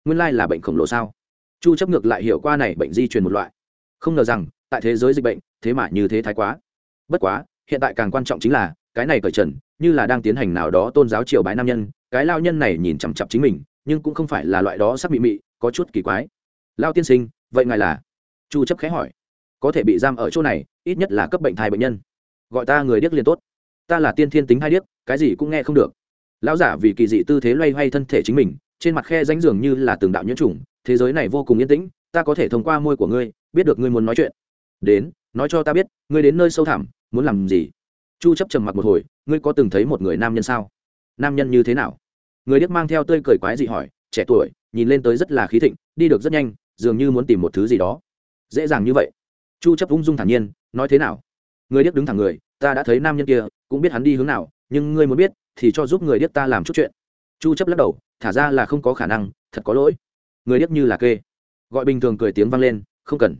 Nguyên lai là bệnh khổng lồ sao? Chu chấp ngược lại hiểu qua này bệnh di truyền một loại. Không ngờ rằng, tại thế giới dịch bệnh, thế mà như thế thái quá. Bất quá, hiện tại càng quan trọng chính là, cái này cởi trần, như là đang tiến hành nào đó tôn giáo triều bái nam nhân, cái lao nhân này nhìn chằm chặp chính mình, nhưng cũng không phải là loại đó sắc mị mị, có chút kỳ quái. Lao tiên sinh, vậy ngài là? Chu chấp khẽ hỏi. Có thể bị giam ở chỗ này, ít nhất là cấp bệnh thai bệnh nhân. Gọi ta người điếc liền tốt. Ta là tiên thiên tính hai điếc, cái gì cũng nghe không được. Lão giả vì kỳ dị tư thế loay hoay thân thể chính mình, trên mặt khe ránh dường như là từng đạo nhiễm trùng, thế giới này vô cùng yên tĩnh, ta có thể thông qua môi của ngươi, biết được ngươi muốn nói chuyện. Đến, nói cho ta biết, ngươi đến nơi sâu thẳm, muốn làm gì? Chu chấp trầm mặc một hồi, ngươi có từng thấy một người nam nhân sao? Nam nhân như thế nào? Người điếc mang theo tươi cười quái dị hỏi, trẻ tuổi, nhìn lên tới rất là khí thịnh, đi được rất nhanh, dường như muốn tìm một thứ gì đó dễ dàng như vậy. Chu chấp ung dung thản nhiên, nói thế nào? Người điếc đứng thẳng người, ta đã thấy nam nhân kia, cũng biết hắn đi hướng nào, nhưng ngươi muốn biết, thì cho giúp người điếc ta làm chút chuyện. Chu chấp lắc đầu, thả ra là không có khả năng, thật có lỗi. Người điếc như là kê. Gọi bình thường cười tiếng vang lên, không cần.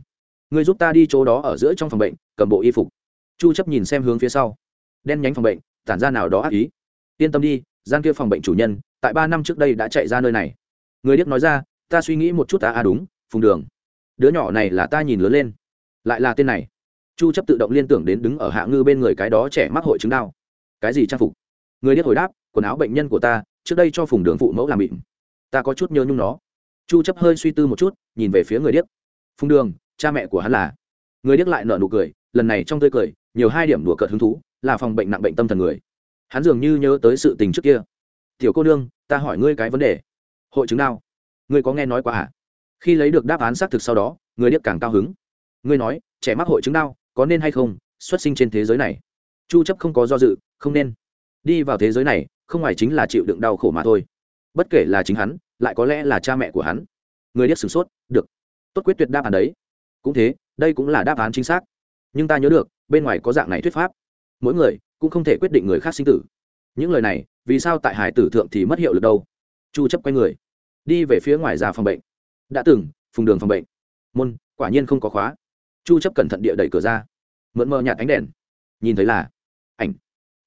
Người giúp ta đi chỗ đó ở giữa trong phòng bệnh, cầm bộ y phục. Chu chấp nhìn xem hướng phía sau. Đen nhánh phòng bệnh, tản ra nào đó ác ý. Yên tâm đi, gian kia phòng bệnh chủ nhân, tại ba năm trước đây đã chạy ra nơi này. Người điếc nói ra, ta suy nghĩ một chút ta à đúng, phùng đường đứa nhỏ này là ta nhìn lớn lên. Lại là tên này. Chu chấp tự động liên tưởng đến đứng ở hạ ngư bên người cái đó trẻ mắc hội chứng đau. Cái gì trang phục? Người điếc hồi đáp, quần áo bệnh nhân của ta, trước đây cho phùng đường phụ mẫu làm mịn. Ta có chút nhớ nhung nó. Chu chấp hơi suy tư một chút, nhìn về phía người điếc. Phùng đường, cha mẹ của hắn là. Người điếc lại nở nụ cười, lần này trong tươi cười, nhiều hai điểm đùa cợt hứng thú, là phòng bệnh nặng bệnh tâm thần người. Hắn dường như nhớ tới sự tình trước kia. Tiểu cô nương, ta hỏi ngươi cái vấn đề. Hội chứng đau. Ngươi có nghe nói qua à? Khi lấy được đáp án xác thực sau đó, người điếc càng cao hứng. Ngươi nói, trẻ mắc hội chứng đau, có nên hay không, xuất sinh trên thế giới này? Chu chấp không có do dự, không nên. Đi vào thế giới này, không ngoài chính là chịu đựng đau khổ mà thôi. Bất kể là chính hắn, lại có lẽ là cha mẹ của hắn. Người điếc sửng sốt, được. Tốt quyết tuyệt đáp án đấy. Cũng thế, đây cũng là đáp án chính xác. Nhưng ta nhớ được, bên ngoài có dạng này thuyết pháp. Mỗi người cũng không thể quyết định người khác sinh tử. Những lời này, vì sao tại hải tử thượng thì mất hiệu lực đâu? Chu chấp quay người. Đi về phía ngoài ra phòng bệnh đã từng phùng đường phòng bệnh. Môn quả nhiên không có khóa. Chu chấp cẩn thận địa đẩy cửa ra. Mượn mờ nhạt ánh đèn. Nhìn thấy là ảnh.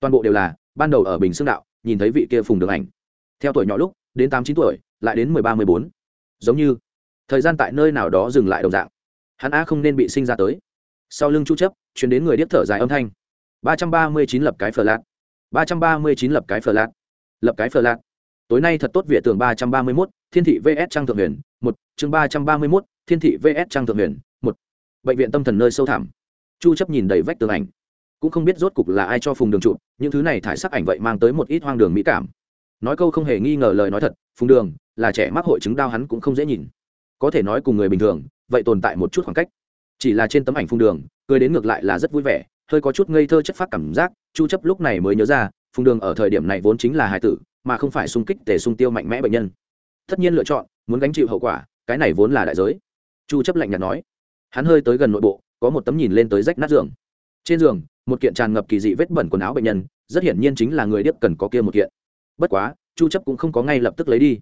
Toàn bộ đều là ban đầu ở bình xương đạo nhìn thấy vị kia phùng đường ảnh. Theo tuổi nhỏ lúc đến tám chín tuổi lại đến mười ba mười bốn. Giống như thời gian tại nơi nào đó dừng lại đồng dạng. Hắn a không nên bị sinh ra tới. Sau lưng chu chấp chuyển đến người điếc thở dài âm thanh. Ba trăm ba mươi chín lập cái phở lạt. Ba trăm ba mươi chín lập cái phở lạt. Lập cái phở lạt. Tối nay thật tốt vỉa tường ba trăm ba mươi 331, thiên thị vs trang thượng huyền một chương ba trăm ba mươi 331, thiên thị vs trang thượng huyền một. Bệnh viện tâm thần nơi sâu thẳm. Chu chấp nhìn đầy vách tường ảnh. Cũng không biết rốt cục là ai cho phùng đường trụ những thứ này thải sắc ảnh vậy mang tới một ít hoang đường mỹ cảm. Nói câu không hề nghi ngờ lời nói thật phùng đường là trẻ mắc hội chứng đau hắn cũng không dễ nhìn. Có thể nói cùng người bình thường vậy tồn tại một chút khoảng cách. Chỉ là trên tấm ảnh phùng đường cười đến ngược lại là rất vui vẻ hơi có chút ngây thơ chất phát cảm giác chu chấp lúc này mới nhớ ra phùng đường ở thời điểm này vốn chính là hài tử mà không phải xung kích để xung tiêu mạnh mẽ bệnh nhân. Tất nhiên lựa chọn muốn gánh chịu hậu quả, cái này vốn là đại giới. Chu chấp lạnh nhạt nói. Hắn hơi tới gần nội bộ, có một tấm nhìn lên tới rách nát giường. Trên giường, một kiện tràn ngập kỳ dị vết bẩn quần áo bệnh nhân, rất hiển nhiên chính là người điếc cần có kia một kiện. Bất quá, chu chấp cũng không có ngay lập tức lấy đi,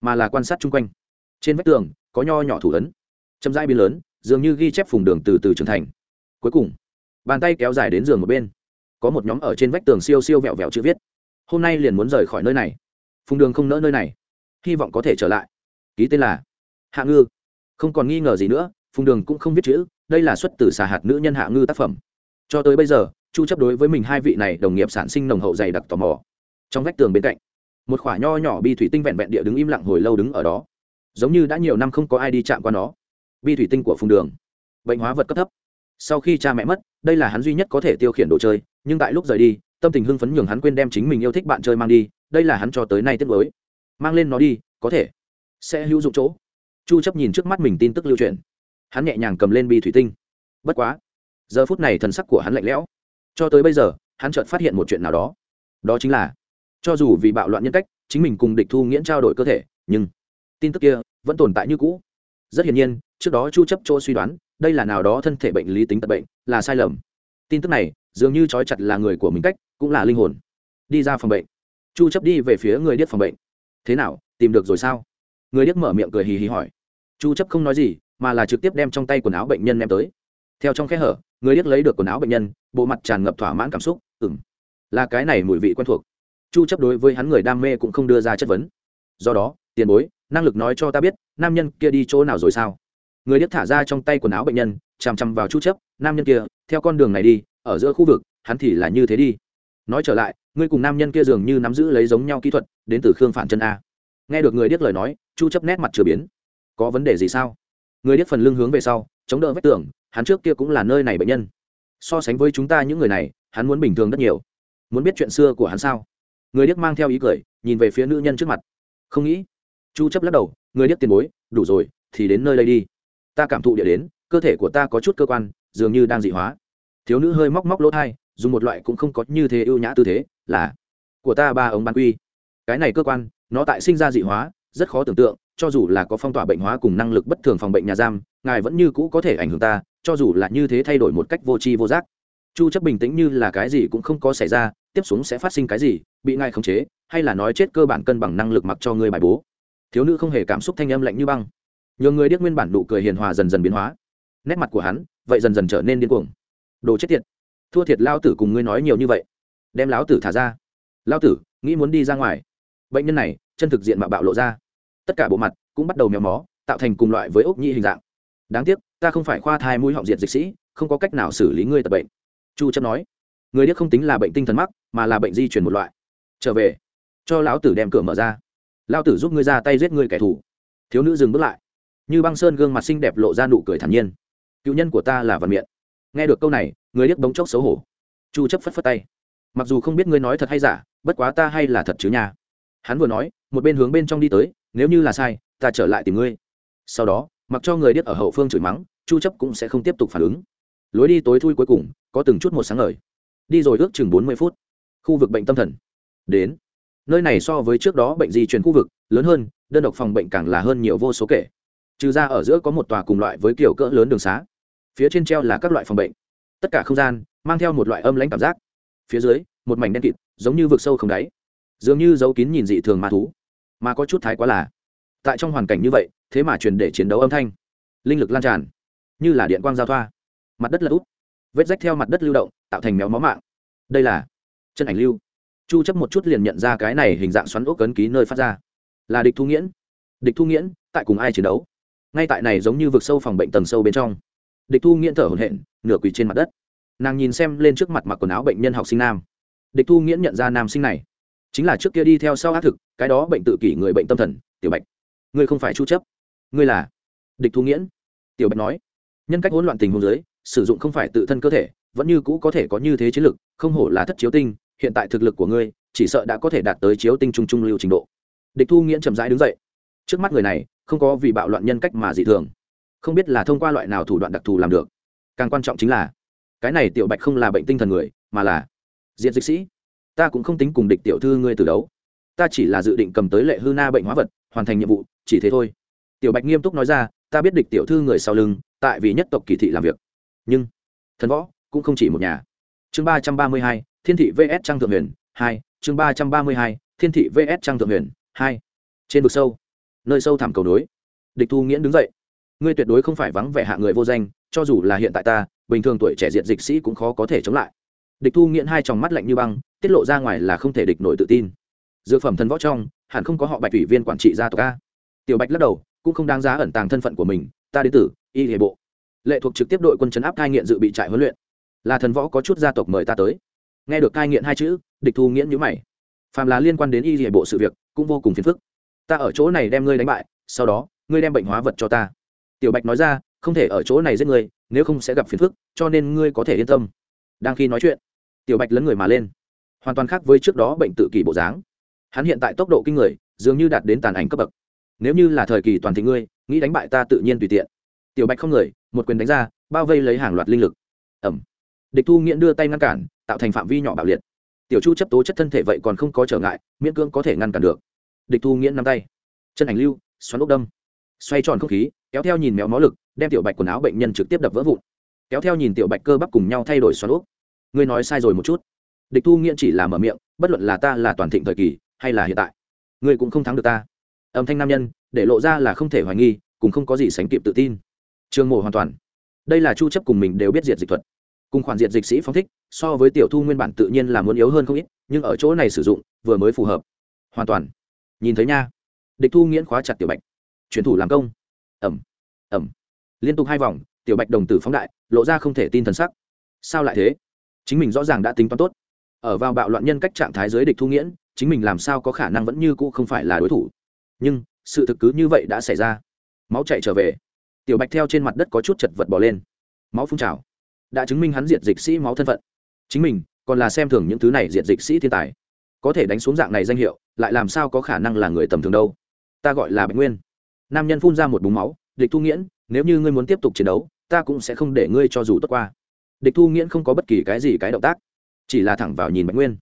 mà là quan sát chung quanh. Trên vách tường, có nho nhỏ thủ ấn. Chậm rãi biến lớn, dường như ghi chép phùng đường từ từ trưởng thành. Cuối cùng, bàn tay kéo dài đến giường một bên. Có một nhóm ở trên vách tường siêu siêu vẹo vẹo chữ viết. Hôm nay liền muốn rời khỏi nơi này. Phùng đường không nỡ nơi này. Hy vọng có thể trở lại ký tên là hạ ngư. Không còn nghi ngờ gì nữa, phùng đường cũng không viết chữ, đây là xuất từ xà hạt nữ nhân hạ ngư tác phẩm. Cho tới bây giờ, chu chấp đối với mình hai vị này đồng nghiệp sản sinh nồng hậu dày đặc tò mò. Trong vách tường bên cạnh, một khỏa nho nhỏ bi thủy tinh vẹn vẹn địa đứng im lặng hồi lâu đứng ở đó. Giống như đã nhiều năm không có ai đi chạm qua nó. Bi thủy tinh của phùng đường, bệnh hóa vật cấp thấp. Sau khi cha mẹ mất, đây là hắn duy nhất có thể tiêu khiển đồ chơi, nhưng tại lúc rời đi, tâm tình hưng phấn nhường hắn quên đem chính mình yêu thích bạn chơi mang đi, đây là hắn cho tới nay tiếc mới mang lên nó đi, có thể sẽ hữu dụng chỗ. Chu chấp nhìn trước mắt mình tin tức lưu truyền. Hắn nhẹ nhàng cầm lên bi thủy tinh. Bất quá, giờ phút này thần sắc của hắn lạnh lẽo. Cho tới bây giờ, hắn chợt phát hiện một chuyện nào đó. Đó chính là, cho dù vì bạo loạn nhân cách, chính mình cùng địch thu nghiễn trao đổi cơ thể, nhưng tin tức kia vẫn tồn tại như cũ. Rất hiển nhiên, trước đó chu chấp chỗ suy đoán, đây là nào đó thân thể bệnh lý tính tật bệnh, là sai lầm. Tin tức này dường như trói chặt là người của mình cách, cũng là linh hồn. Đi ra phòng bệnh. Chu chấp đi về phía người điếc phòng bệnh. Thế nào, tìm được rồi sao? Người điếc mở miệng cười hì hì hỏi. Chu chấp không nói gì, mà là trực tiếp đem trong tay quần áo bệnh nhân đem tới. Theo trong khe hở, người điếc lấy được quần áo bệnh nhân, bộ mặt tràn ngập thỏa mãn cảm xúc, ừm, là cái này mùi vị quen thuộc. Chu chấp đối với hắn người đam mê cũng không đưa ra chất vấn. Do đó, tiền bối, năng lực nói cho ta biết, nam nhân kia đi chỗ nào rồi sao? Người điếc thả ra trong tay quần áo bệnh nhân, chằm chằm vào chu chấp, nam nhân kia, theo con đường này đi, ở giữa khu vực, hắn thì là như thế đi. Nói trở lại, ngươi cùng nam nhân kia dường như nắm giữ lấy giống nhau kỹ thuật, đến từ khương phản chân a. Nghe được người điếc lời nói chu chấp nét mặt chưa biến. Có vấn đề gì sao? Người điếc phần lưng hướng về sau, chống đỡ vách tường, hắn trước kia cũng là nơi này bệnh nhân. So sánh với chúng ta những người này, hắn muốn bình thường rất nhiều. Muốn biết chuyện xưa của hắn sao? Người điếc mang theo ý cười, nhìn về phía nữ nhân trước mặt. Không nghĩ. Chu chấp lắc đầu, người điếc tiền bối, đủ rồi, thì đến nơi đây đi. Ta cảm thụ địa đến, cơ thể của ta có chút cơ quan, dường như đang dị hóa. Thiếu nữ hơi móc móc lỗ thai, dùng một loại cũng không có như thế ưu nhã tư thế, là, của ta ba ống bán quy. Cái này cơ quan, nó tại sinh ra dị hóa rất khó tưởng tượng, cho dù là có phong tỏa bệnh hóa cùng năng lực bất thường phòng bệnh nhà giam, ngài vẫn như cũ có thể ảnh hưởng ta, cho dù là như thế thay đổi một cách vô tri vô giác. Chu chấp bình tĩnh như là cái gì cũng không có xảy ra, tiếp xuống sẽ phát sinh cái gì, bị ngài khống chế, hay là nói chết cơ bản cân bằng năng lực mặc cho người bài bố. Thiếu nữ không hề cảm xúc thanh âm lạnh như băng. Nhiều người điếc nguyên bản nụ cười hiền hòa dần dần biến hóa. Nét mặt của hắn, vậy dần dần trở nên điên cuồng. Đồ chết tiệt. Thua thiệt lao tử cùng ngươi nói nhiều như vậy. Đem lão tử thả ra. Lao tử, nghĩ muốn đi ra ngoài. Bệnh nhân này, chân thực diện mạo bạo lộ ra tất cả bộ mặt cũng bắt đầu méo mó, tạo thành cùng loại với ốc nhĩ hình dạng. Đáng tiếc, ta không phải khoa thai mũi họng diệt dịch sĩ, không có cách nào xử lý ngươi tập bệnh. Chu chấp nói. Người điếc không tính là bệnh tinh thần mắc, mà là bệnh di chuyển một loại. Trở về, cho lão tử đem cửa mở ra. Lão tử giúp ngươi ra tay giết ngươi kẻ thù. Thiếu nữ dừng bước lại. Như băng sơn gương mặt xinh đẹp lộ ra nụ cười thản nhiên. Cựu nhân của ta là văn miệng nghe được câu này, người điếc bỗng chốc xấu hổ. Chu chấp phất phất tay. Mặc dù không biết ngươi nói thật hay giả, bất quá ta hay là thật chứ nha. Hắn vừa nói, một bên hướng bên trong đi tới nếu như là sai, ta trở lại tìm ngươi. Sau đó, mặc cho người điếc ở hậu phương chửi mắng, chu chấp cũng sẽ không tiếp tục phản ứng. Lối đi tối thui cuối cùng, có từng chút một sáng ngời. Đi rồi ước chừng 40 phút, khu vực bệnh tâm thần đến. Nơi này so với trước đó bệnh di truyền khu vực, lớn hơn, đơn độc phòng bệnh càng là hơn nhiều vô số kể. Trừ ra ở giữa có một tòa cùng loại với kiểu cỡ lớn đường xá. Phía trên treo là các loại phòng bệnh. Tất cả không gian mang theo một loại âm lãnh cảm giác. Phía dưới, một mảnh đen kịt, giống như vực sâu không đáy. Dường như dấu kín nhìn dị thường ma thú mà có chút thái quá là. Tại trong hoàn cảnh như vậy, thế mà truyền để chiến đấu âm thanh. Linh lực lan tràn, như là điện quang giao thoa. Mặt đất lật úp, vết rách theo mặt đất lưu động, tạo thành méo mó mạng. Đây là chân ảnh lưu. Chu chấp một chút liền nhận ra cái này hình dạng xoắn ốc cấn ký nơi phát ra. Là địch thu nghiễn. Địch thu nghiễn, tại cùng ai chiến đấu? Ngay tại này giống như vực sâu phòng bệnh tầng sâu bên trong. Địch thu nghiễn thở hổn hển, nửa quỳ trên mặt đất. Nàng nhìn xem lên trước mặt mặc quần áo bệnh nhân học sinh nam. Địch thu nghiễn nhận ra nam sinh này chính là trước kia đi theo sau ác thực, cái đó bệnh tự kỷ người bệnh tâm thần, tiểu bạch. Ngươi không phải chu chấp. Ngươi là địch thu nghiễn. Tiểu bạch nói. Nhân cách hỗn loạn tình huống giới sử dụng không phải tự thân cơ thể, vẫn như cũ có thể có như thế chiến lực, không hổ là thất chiếu tinh, hiện tại thực lực của ngươi, chỉ sợ đã có thể đạt tới chiếu tinh trung trung lưu trình độ. Địch thu nghiễn chậm rãi đứng dậy. Trước mắt người này, không có vì bạo loạn nhân cách mà dị thường. Không biết là thông qua loại nào thủ đoạn đặc thù làm được. Càng quan trọng chính là, cái này tiểu bạch không là bệnh tinh thần người, mà là diện dịch sĩ ta cũng không tính cùng địch tiểu thư ngươi từ đấu. Ta chỉ là dự định cầm tới lệ hư na bệnh hóa vật, hoàn thành nhiệm vụ, chỉ thế thôi. Tiểu bạch nghiêm túc nói ra, ta biết địch tiểu thư người sau lưng, tại vì nhất tộc kỳ thị làm việc. Nhưng, thần võ cũng không chỉ một nhà. Chương ba trăm ba mươi hai, thiên thị vs trang thượng huyền hai, chương ba trăm ba mươi hai, thiên thị vs trang thượng huyền hai. Trên vực sâu, nơi sâu thẳm cầu nối, địch thu nghiễn đứng dậy. Ngươi tuyệt đối không phải vắng vẻ hạ người vô danh, cho dù là hiện tại ta, bình thường tuổi trẻ diện dịch sĩ cũng khó có thể chống lại. Địch thu nghiễn hai tròng mắt lạnh như băng tiết lộ ra ngoài là không thể địch nổi tự tin. Dược phẩm thần võ trong, hẳn không có họ bạch ủy viên quản trị gia tộc a. Tiểu bạch lắc đầu, cũng không đáng giá ẩn tàng thân phận của mình, ta đến từ y hệ bộ. Lệ thuộc trực tiếp đội quân chấn áp cai nghiện dự bị trại huấn luyện. Là thần võ có chút gia tộc mời ta tới. Nghe được cai nghiện hai chữ, địch thu nghiễn nhữ mày. Phàm là liên quan đến y hệ bộ sự việc, cũng vô cùng phiền phức. Ta ở chỗ này đem ngươi đánh bại, sau đó, ngươi đem bệnh hóa vật cho ta. Tiểu bạch nói ra, không thể ở chỗ này giết ngươi, nếu không sẽ gặp phiền phức, cho nên ngươi có thể yên tâm. Đang khi nói chuyện, tiểu bạch lấn người mà lên hoàn toàn khác với trước đó bệnh tự kỷ bộ dáng. Hắn hiện tại tốc độ kinh người, dường như đạt đến tàn ảnh cấp bậc. Nếu như là thời kỳ toàn thị ngươi, nghĩ đánh bại ta tự nhiên tùy tiện. Tiểu bạch không người, một quyền đánh ra, bao vây lấy hàng loạt linh lực. Ẩm địch thu nghiễn đưa tay ngăn cản, tạo thành phạm vi nhỏ bạo liệt. Tiểu chu chấp tố chất thân thể vậy còn không có trở ngại, miễn cưỡng có thể ngăn cản được. Địch thu nghiễn nắm tay. Chân ảnh lưu, xoắn ốc đâm. Xoay tròn không khí, kéo theo nhìn méo mó lực, đem tiểu bạch quần áo bệnh nhân trực tiếp đập vỡ vụn. Kéo theo nhìn tiểu bạch cơ bắp cùng nhau thay đổi xoắn ốc. Ngươi nói sai rồi một chút địch thu nghiễn chỉ là mở miệng, bất luận là ta là toàn thịnh thời kỳ, hay là hiện tại, ngươi cũng không thắng được ta. Âm thanh nam nhân, để lộ ra là không thể hoài nghi, cùng không có gì sánh kịp tự tin. Trường Mộ hoàn toàn. Đây là chu chấp cùng mình đều biết diệt dịch thuật. Cùng khoản diệt dịch sĩ phóng thích, so với tiểu thu nguyên bản tự nhiên là muốn yếu hơn không ít, nhưng ở chỗ này sử dụng, vừa mới phù hợp. Hoàn toàn. Nhìn thấy nha. Địch thu nghiễn khóa chặt tiểu bạch. Chuyển thủ làm công. Ẩm ẩm liên tục hai vòng, tiểu bạch đồng tử phóng đại, lộ ra không thể tin thần sắc. Sao lại thế? Chính mình rõ ràng đã tính toán tốt ở vào bạo loạn nhân cách trạng thái giới địch thu nghiễn, chính mình làm sao có khả năng vẫn như cũ không phải là đối thủ. Nhưng, sự thực cứ như vậy đã xảy ra. Máu chạy trở về. Tiểu bạch theo trên mặt đất có chút chật vật bỏ lên. Máu phun trào. Đã chứng minh hắn diệt dịch sĩ máu thân phận. Chính mình, còn là xem thường những thứ này diệt dịch sĩ thiên tài. Có thể đánh xuống dạng này danh hiệu, lại làm sao có khả năng là người tầm thường đâu. Ta gọi là bạch nguyên. Nam nhân phun ra một búng máu, địch thu nghiễn, nếu như ngươi muốn tiếp tục chiến đấu, ta cũng sẽ không để ngươi cho dù tốt qua. Địch thu nghiễn không có bất kỳ cái gì cái động tác chỉ là thẳng vào nhìn bạch nguyên.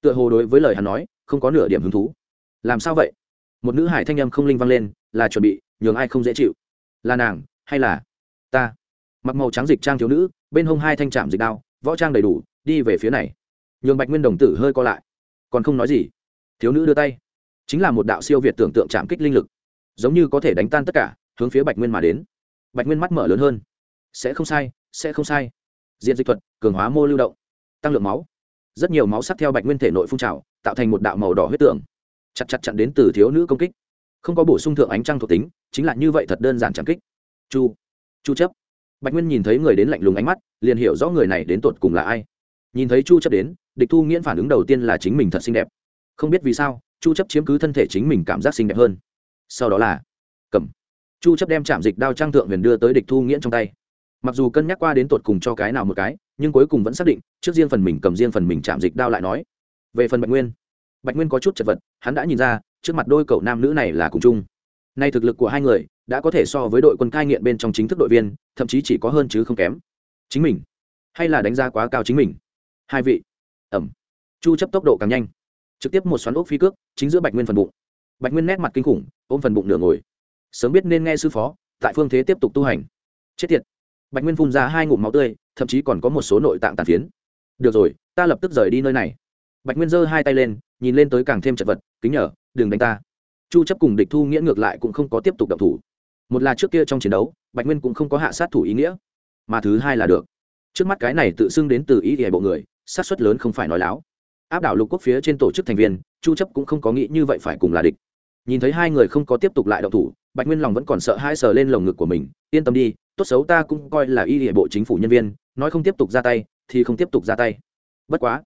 Tựa hồ đối với lời hắn nói, không có nửa điểm hứng thú. Làm sao vậy? Một nữ hải thanh âm không linh vang lên, là chuẩn bị, nhường ai không dễ chịu. Là nàng, hay là ta? Mặc màu trắng dịch trang thiếu nữ, bên hông hai thanh trạm dịch đao, võ trang đầy đủ, đi về phía này. Nhường bạch nguyên đồng tử hơi co lại. Còn không nói gì. Thiếu nữ đưa tay. Chính là một đạo siêu việt tưởng tượng chạm kích linh lực. Giống như có thể đánh tan tất cả, hướng phía bạch nguyên mà đến. Bạch nguyên mắt mở lớn hơn. Sẽ không sai, sẽ không sai. Diện dịch thuật, cường hóa mô lưu động tăng lượng máu. Rất nhiều máu sắc theo bạch nguyên thể nội phun trào, tạo thành một đạo màu đỏ huyết tưởng chặt chặt chặn đến từ thiếu nữ công kích. Không có bổ sung thượng ánh trăng thuộc tính, chính là như vậy thật đơn giản chẳng kích. Chu chu chấp. Bạch nguyên nhìn thấy người đến lạnh lùng ánh mắt, liền hiểu rõ người này đến tột cùng là ai. Nhìn thấy chu chấp đến, địch thu nghiễn phản ứng đầu tiên là chính mình thật xinh đẹp. Không biết vì sao, chu chấp chiếm cứ thân thể chính mình cảm giác xinh đẹp hơn. Sau đó là cầm. Chu chấp đem chạm dịch đao trang thượng huyền đưa tới địch thu nghiễn trong tay. Mặc dù cân nhắc qua đến tột cùng cho cái nào một cái nhưng cuối cùng vẫn xác định, trước riêng phần mình cầm riêng phần mình chạm dịch đao lại nói. Về phần bạch nguyên bạch nguyên có chút chật vật, hắn đã nhìn ra, trước mặt đôi cậu nam nữ này là cùng chung. Nay thực lực của hai người, đã có thể so với đội quân cai nghiện bên trong chính thức đội viên, thậm chí chỉ có hơn chứ không kém. Chính mình, hay là đánh giá quá cao chính mình? Hai vị, ẩm. Chu chấp tốc độ càng nhanh. Trực tiếp một xoắn ốc phi cước, chính giữa bạch nguyên phần bụng. Bạch nguyên nét mặt kinh khủng, ôm phần bụng nửa ngồi. Sớm biết nên nghe sư phó, tại phương thế tiếp tục tu hành. Chết tiệt. Bạch nguyên phun ra hai ngụm máu tươi thậm chí còn có một số nội tạng tàn phiến. Được rồi, ta lập tức rời đi nơi này. Bạch nguyên giơ hai tay lên, nhìn lên tới càng thêm chật vật, kính nhở đừng đánh ta. Chu chấp cùng địch thu nghĩa ngược lại cũng không có tiếp tục động thủ. Một là trước kia trong chiến đấu, bạch nguyên cũng không có hạ sát thủ ý nghĩa, mà thứ hai là được. Trước mắt cái này tự xưng đến từ ý thì bộ người sát suất lớn không phải nói láo. Áp đảo lục quốc phía trên tổ chức thành viên, chu chấp cũng không có nghĩ như vậy phải cùng là địch. Nhìn thấy hai người không có tiếp tục lại động thủ, bạch nguyên lòng vẫn còn sợ hãi sờ lên lồng ngực của mình, yên tâm đi tốt xấu ta cũng coi là y địa bộ chính phủ nhân viên, nói không tiếp tục ra tay, thì không tiếp tục ra tay. Bất quá,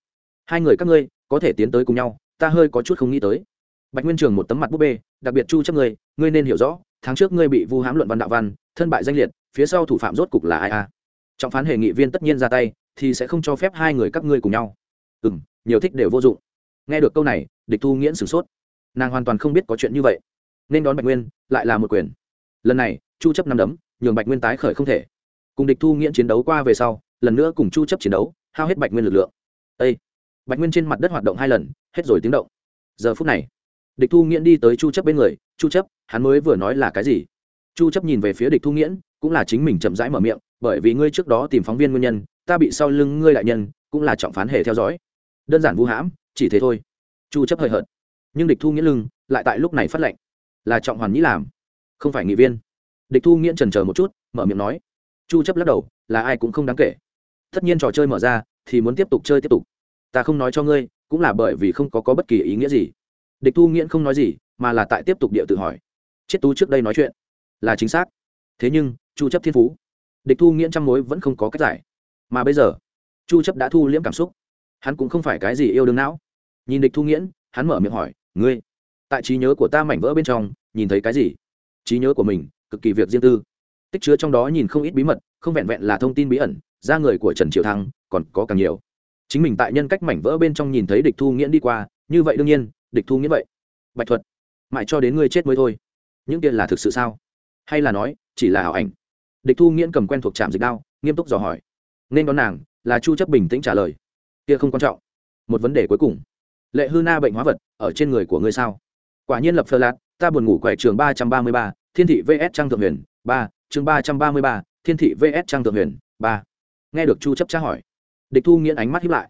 hai người các ngươi có thể tiến tới cùng nhau, ta hơi có chút không nghĩ tới. Bạch nguyên trường một tấm mặt búp bê, đặc biệt chu chấp ngươi ngươi nên hiểu rõ, tháng trước ngươi bị vu hãm luận văn đạo văn, thân bại danh liệt, phía sau thủ phạm rốt cục là ai a trọng phán hệ nghị viên tất nhiên ra tay, thì sẽ không cho phép hai người các ngươi cùng nhau. Ừ nhiều thích đều vô dụng. Nghe được câu này, địch thu nghiễn sửng sốt. Nàng hoàn toàn không biết có chuyện như vậy. Nên đón bạch nguyên, lại là một quyền. Lần này, chu chấp năm đấm nhường bạch nguyên tái khởi không thể. Cùng địch thu nghiễn chiến đấu qua về sau, lần nữa cùng chu chấp chiến đấu, hao hết bạch nguyên lực lượng. Ê! bạch nguyên trên mặt đất hoạt động hai lần, hết rồi tiếng động. Giờ phút này, địch thu nghiễn đi tới chu chấp bên người. Chu chấp, hắn mới vừa nói là cái gì? Chu chấp nhìn về phía địch thu nghiễn, cũng là chính mình chậm rãi mở miệng, bởi vì ngươi trước đó tìm phóng viên nguyên nhân, ta bị sau lưng ngươi đại nhân, cũng là trọng phán hề theo dõi. Đơn giản vu hãm, chỉ thế thôi. Chu chấp hơi hợt. Nhưng địch thu nghiễn lưng, lại tại lúc này phát lệnh. Là trọng hoàn nhĩ làm, không phải nghị viên địch thu nghiễn trần chờ một chút, mở miệng nói. Chu chấp lắc đầu, là ai cũng không đáng kể. Tất nhiên trò chơi mở ra, thì muốn tiếp tục chơi tiếp tục. Ta không nói cho ngươi, cũng là bởi vì không có có bất kỳ ý nghĩa gì. Địch thu nghiễn không nói gì, mà là tại tiếp tục địa tự hỏi. Chết tú trước đây nói chuyện. Là chính xác. Thế nhưng, chu chấp thiên phú. Địch thu nghiễn trăm mối vẫn không có cách giải. Mà bây giờ, chu chấp đã thu liễm cảm xúc. Hắn cũng không phải cái gì yêu đương não. Nhìn địch thu nghiễn, hắn mở miệng hỏi, ngươi, tại trí nhớ của ta mảnh vỡ bên trong, nhìn thấy cái gì? Trí nhớ của mình cực kỳ việc riêng tư. Tích chứa trong đó nhìn không ít bí mật, không vẹn vẹn là thông tin bí ẩn ra người của trần triệu thăng còn có càng nhiều. Chính mình tại nhân cách mảnh vỡ bên trong nhìn thấy địch thu nghiễn đi qua, như vậy đương nhiên, địch thu nghiễn vậy. Bạch thuật, mãi cho đến ngươi chết mới thôi. Những kia là thực sự sao? Hay là nói, chỉ là ảo ảnh? Địch thu nghiễn cầm quen thuộc trạm dịch đao, nghiêm túc dò hỏi. Nên đón nàng, là chu chấp bình tĩnh trả lời. Kia không quan trọng. Một vấn đề cuối cùng. Lệ hư na bệnh hóa vật, ở trên người của ngươi sao? Quả nhiên lập phơ lạt ta buồn ngủ quẻ trường ba trăm ba mươi ba thiên thị vs trang thượng huyền, ba, chương ba trăm ba mươi ba, thiên thị vs trang thượng huyền, ba. Nghe được chu chấp tra hỏi, địch thu nghiễn ánh mắt hiếp lại.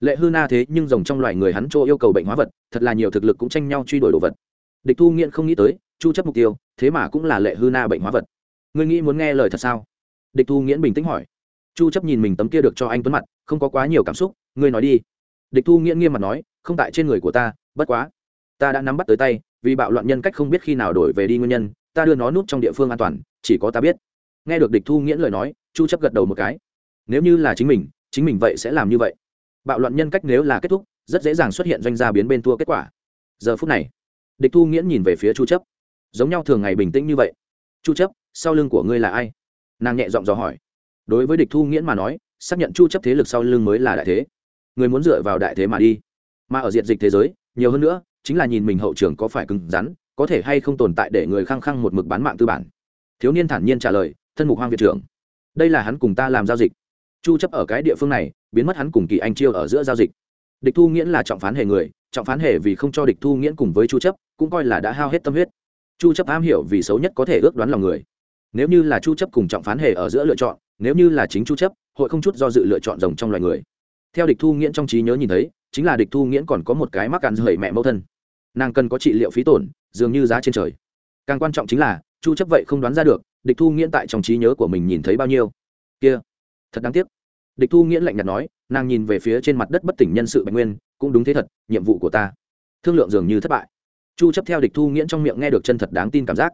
Lệ hư na thế nhưng rồng trong loài người hắn chỗ yêu cầu bệnh hóa vật, thật là nhiều thực lực cũng tranh nhau truy đuổi đồ vật. Địch thu nghiễn không nghĩ tới, chu chấp mục tiêu, thế mà cũng là lệ hư na bệnh hóa vật. Ngươi nghĩ muốn nghe lời thật sao? Địch thu nghiễn bình tĩnh hỏi. Chu chấp nhìn mình tấm kia được cho anh tuấn mặt, không có quá nhiều cảm xúc, ngươi nói đi. Địch thu nghiễn nghiêm mặt nói, không tại trên người của ta, bất quá, ta đã nắm bắt tới tay, vì bạo loạn nhân cách không biết khi nào đổi về đi nguyên nhân ta đưa nó nút trong địa phương an toàn, chỉ có ta biết. Nghe được địch thu nghiễn lời nói, chu chấp gật đầu một cái. Nếu như là chính mình chính mình vậy sẽ làm như vậy. Bạo loạn nhân cách nếu là kết thúc, rất dễ dàng xuất hiện doanh gia biến bên thua kết quả. Giờ phút này, địch thu nghiễn nhìn về phía chu chấp. Giống nhau thường ngày bình tĩnh như vậy. Chu chấp, sau lưng của ngươi là ai? Nàng nhẹ giọng dò hỏi. Đối với địch thu nghiễn mà nói, xác nhận chu chấp thế lực sau lưng mới là đại thế. Người muốn dựa vào đại thế mà đi. Mà ở diện dịch thế giới, nhiều hơn nữa, chính là nhìn mình hậu trường có phải cứng rắn có thể hay không tồn tại để người khăng khăng một mực bán mạng tư bản? Thiếu niên thản nhiên trả lời, thân mục hoang viện trưởng, đây là hắn cùng ta làm giao dịch. Chu chấp ở cái địa phương này, biến mất hắn cùng kỳ anh chiêu ở giữa giao dịch. Địch thu nghiễn là trọng phán hề người, trọng phán hề vì không cho địch thu nghiễn cùng với chu chấp, cũng coi là đã hao hết tâm huyết. Chu chấp am hiểu vì xấu nhất có thể ước đoán lòng người. Nếu như là chu chấp cùng trọng phán hề ở giữa lựa chọn, nếu như là chính chu chấp, hội không chút do dự lựa chọn rồng trong loài người. Theo địch thu nghiễn trong trí nhớ nhìn thấy, chính là địch thu nghiễn còn có một cái mắc cạn rời mẹ mẫu thân. Nàng cần có trị liệu phí tổn dường như giá trên trời. Càng quan trọng chính là, chu chấp vậy không đoán ra được, địch thu nghiễn tại trong trí nhớ của mình nhìn thấy bao nhiêu. Kia, thật đáng tiếc. Địch thu nghiễn lạnh nhạt nói, nàng nhìn về phía trên mặt đất bất tỉnh nhân sự bạch nguyên, cũng đúng thế thật, nhiệm vụ của ta, thương lượng dường như thất bại. Chu chấp theo địch thu nghiễn trong miệng nghe được chân thật đáng tin cảm giác.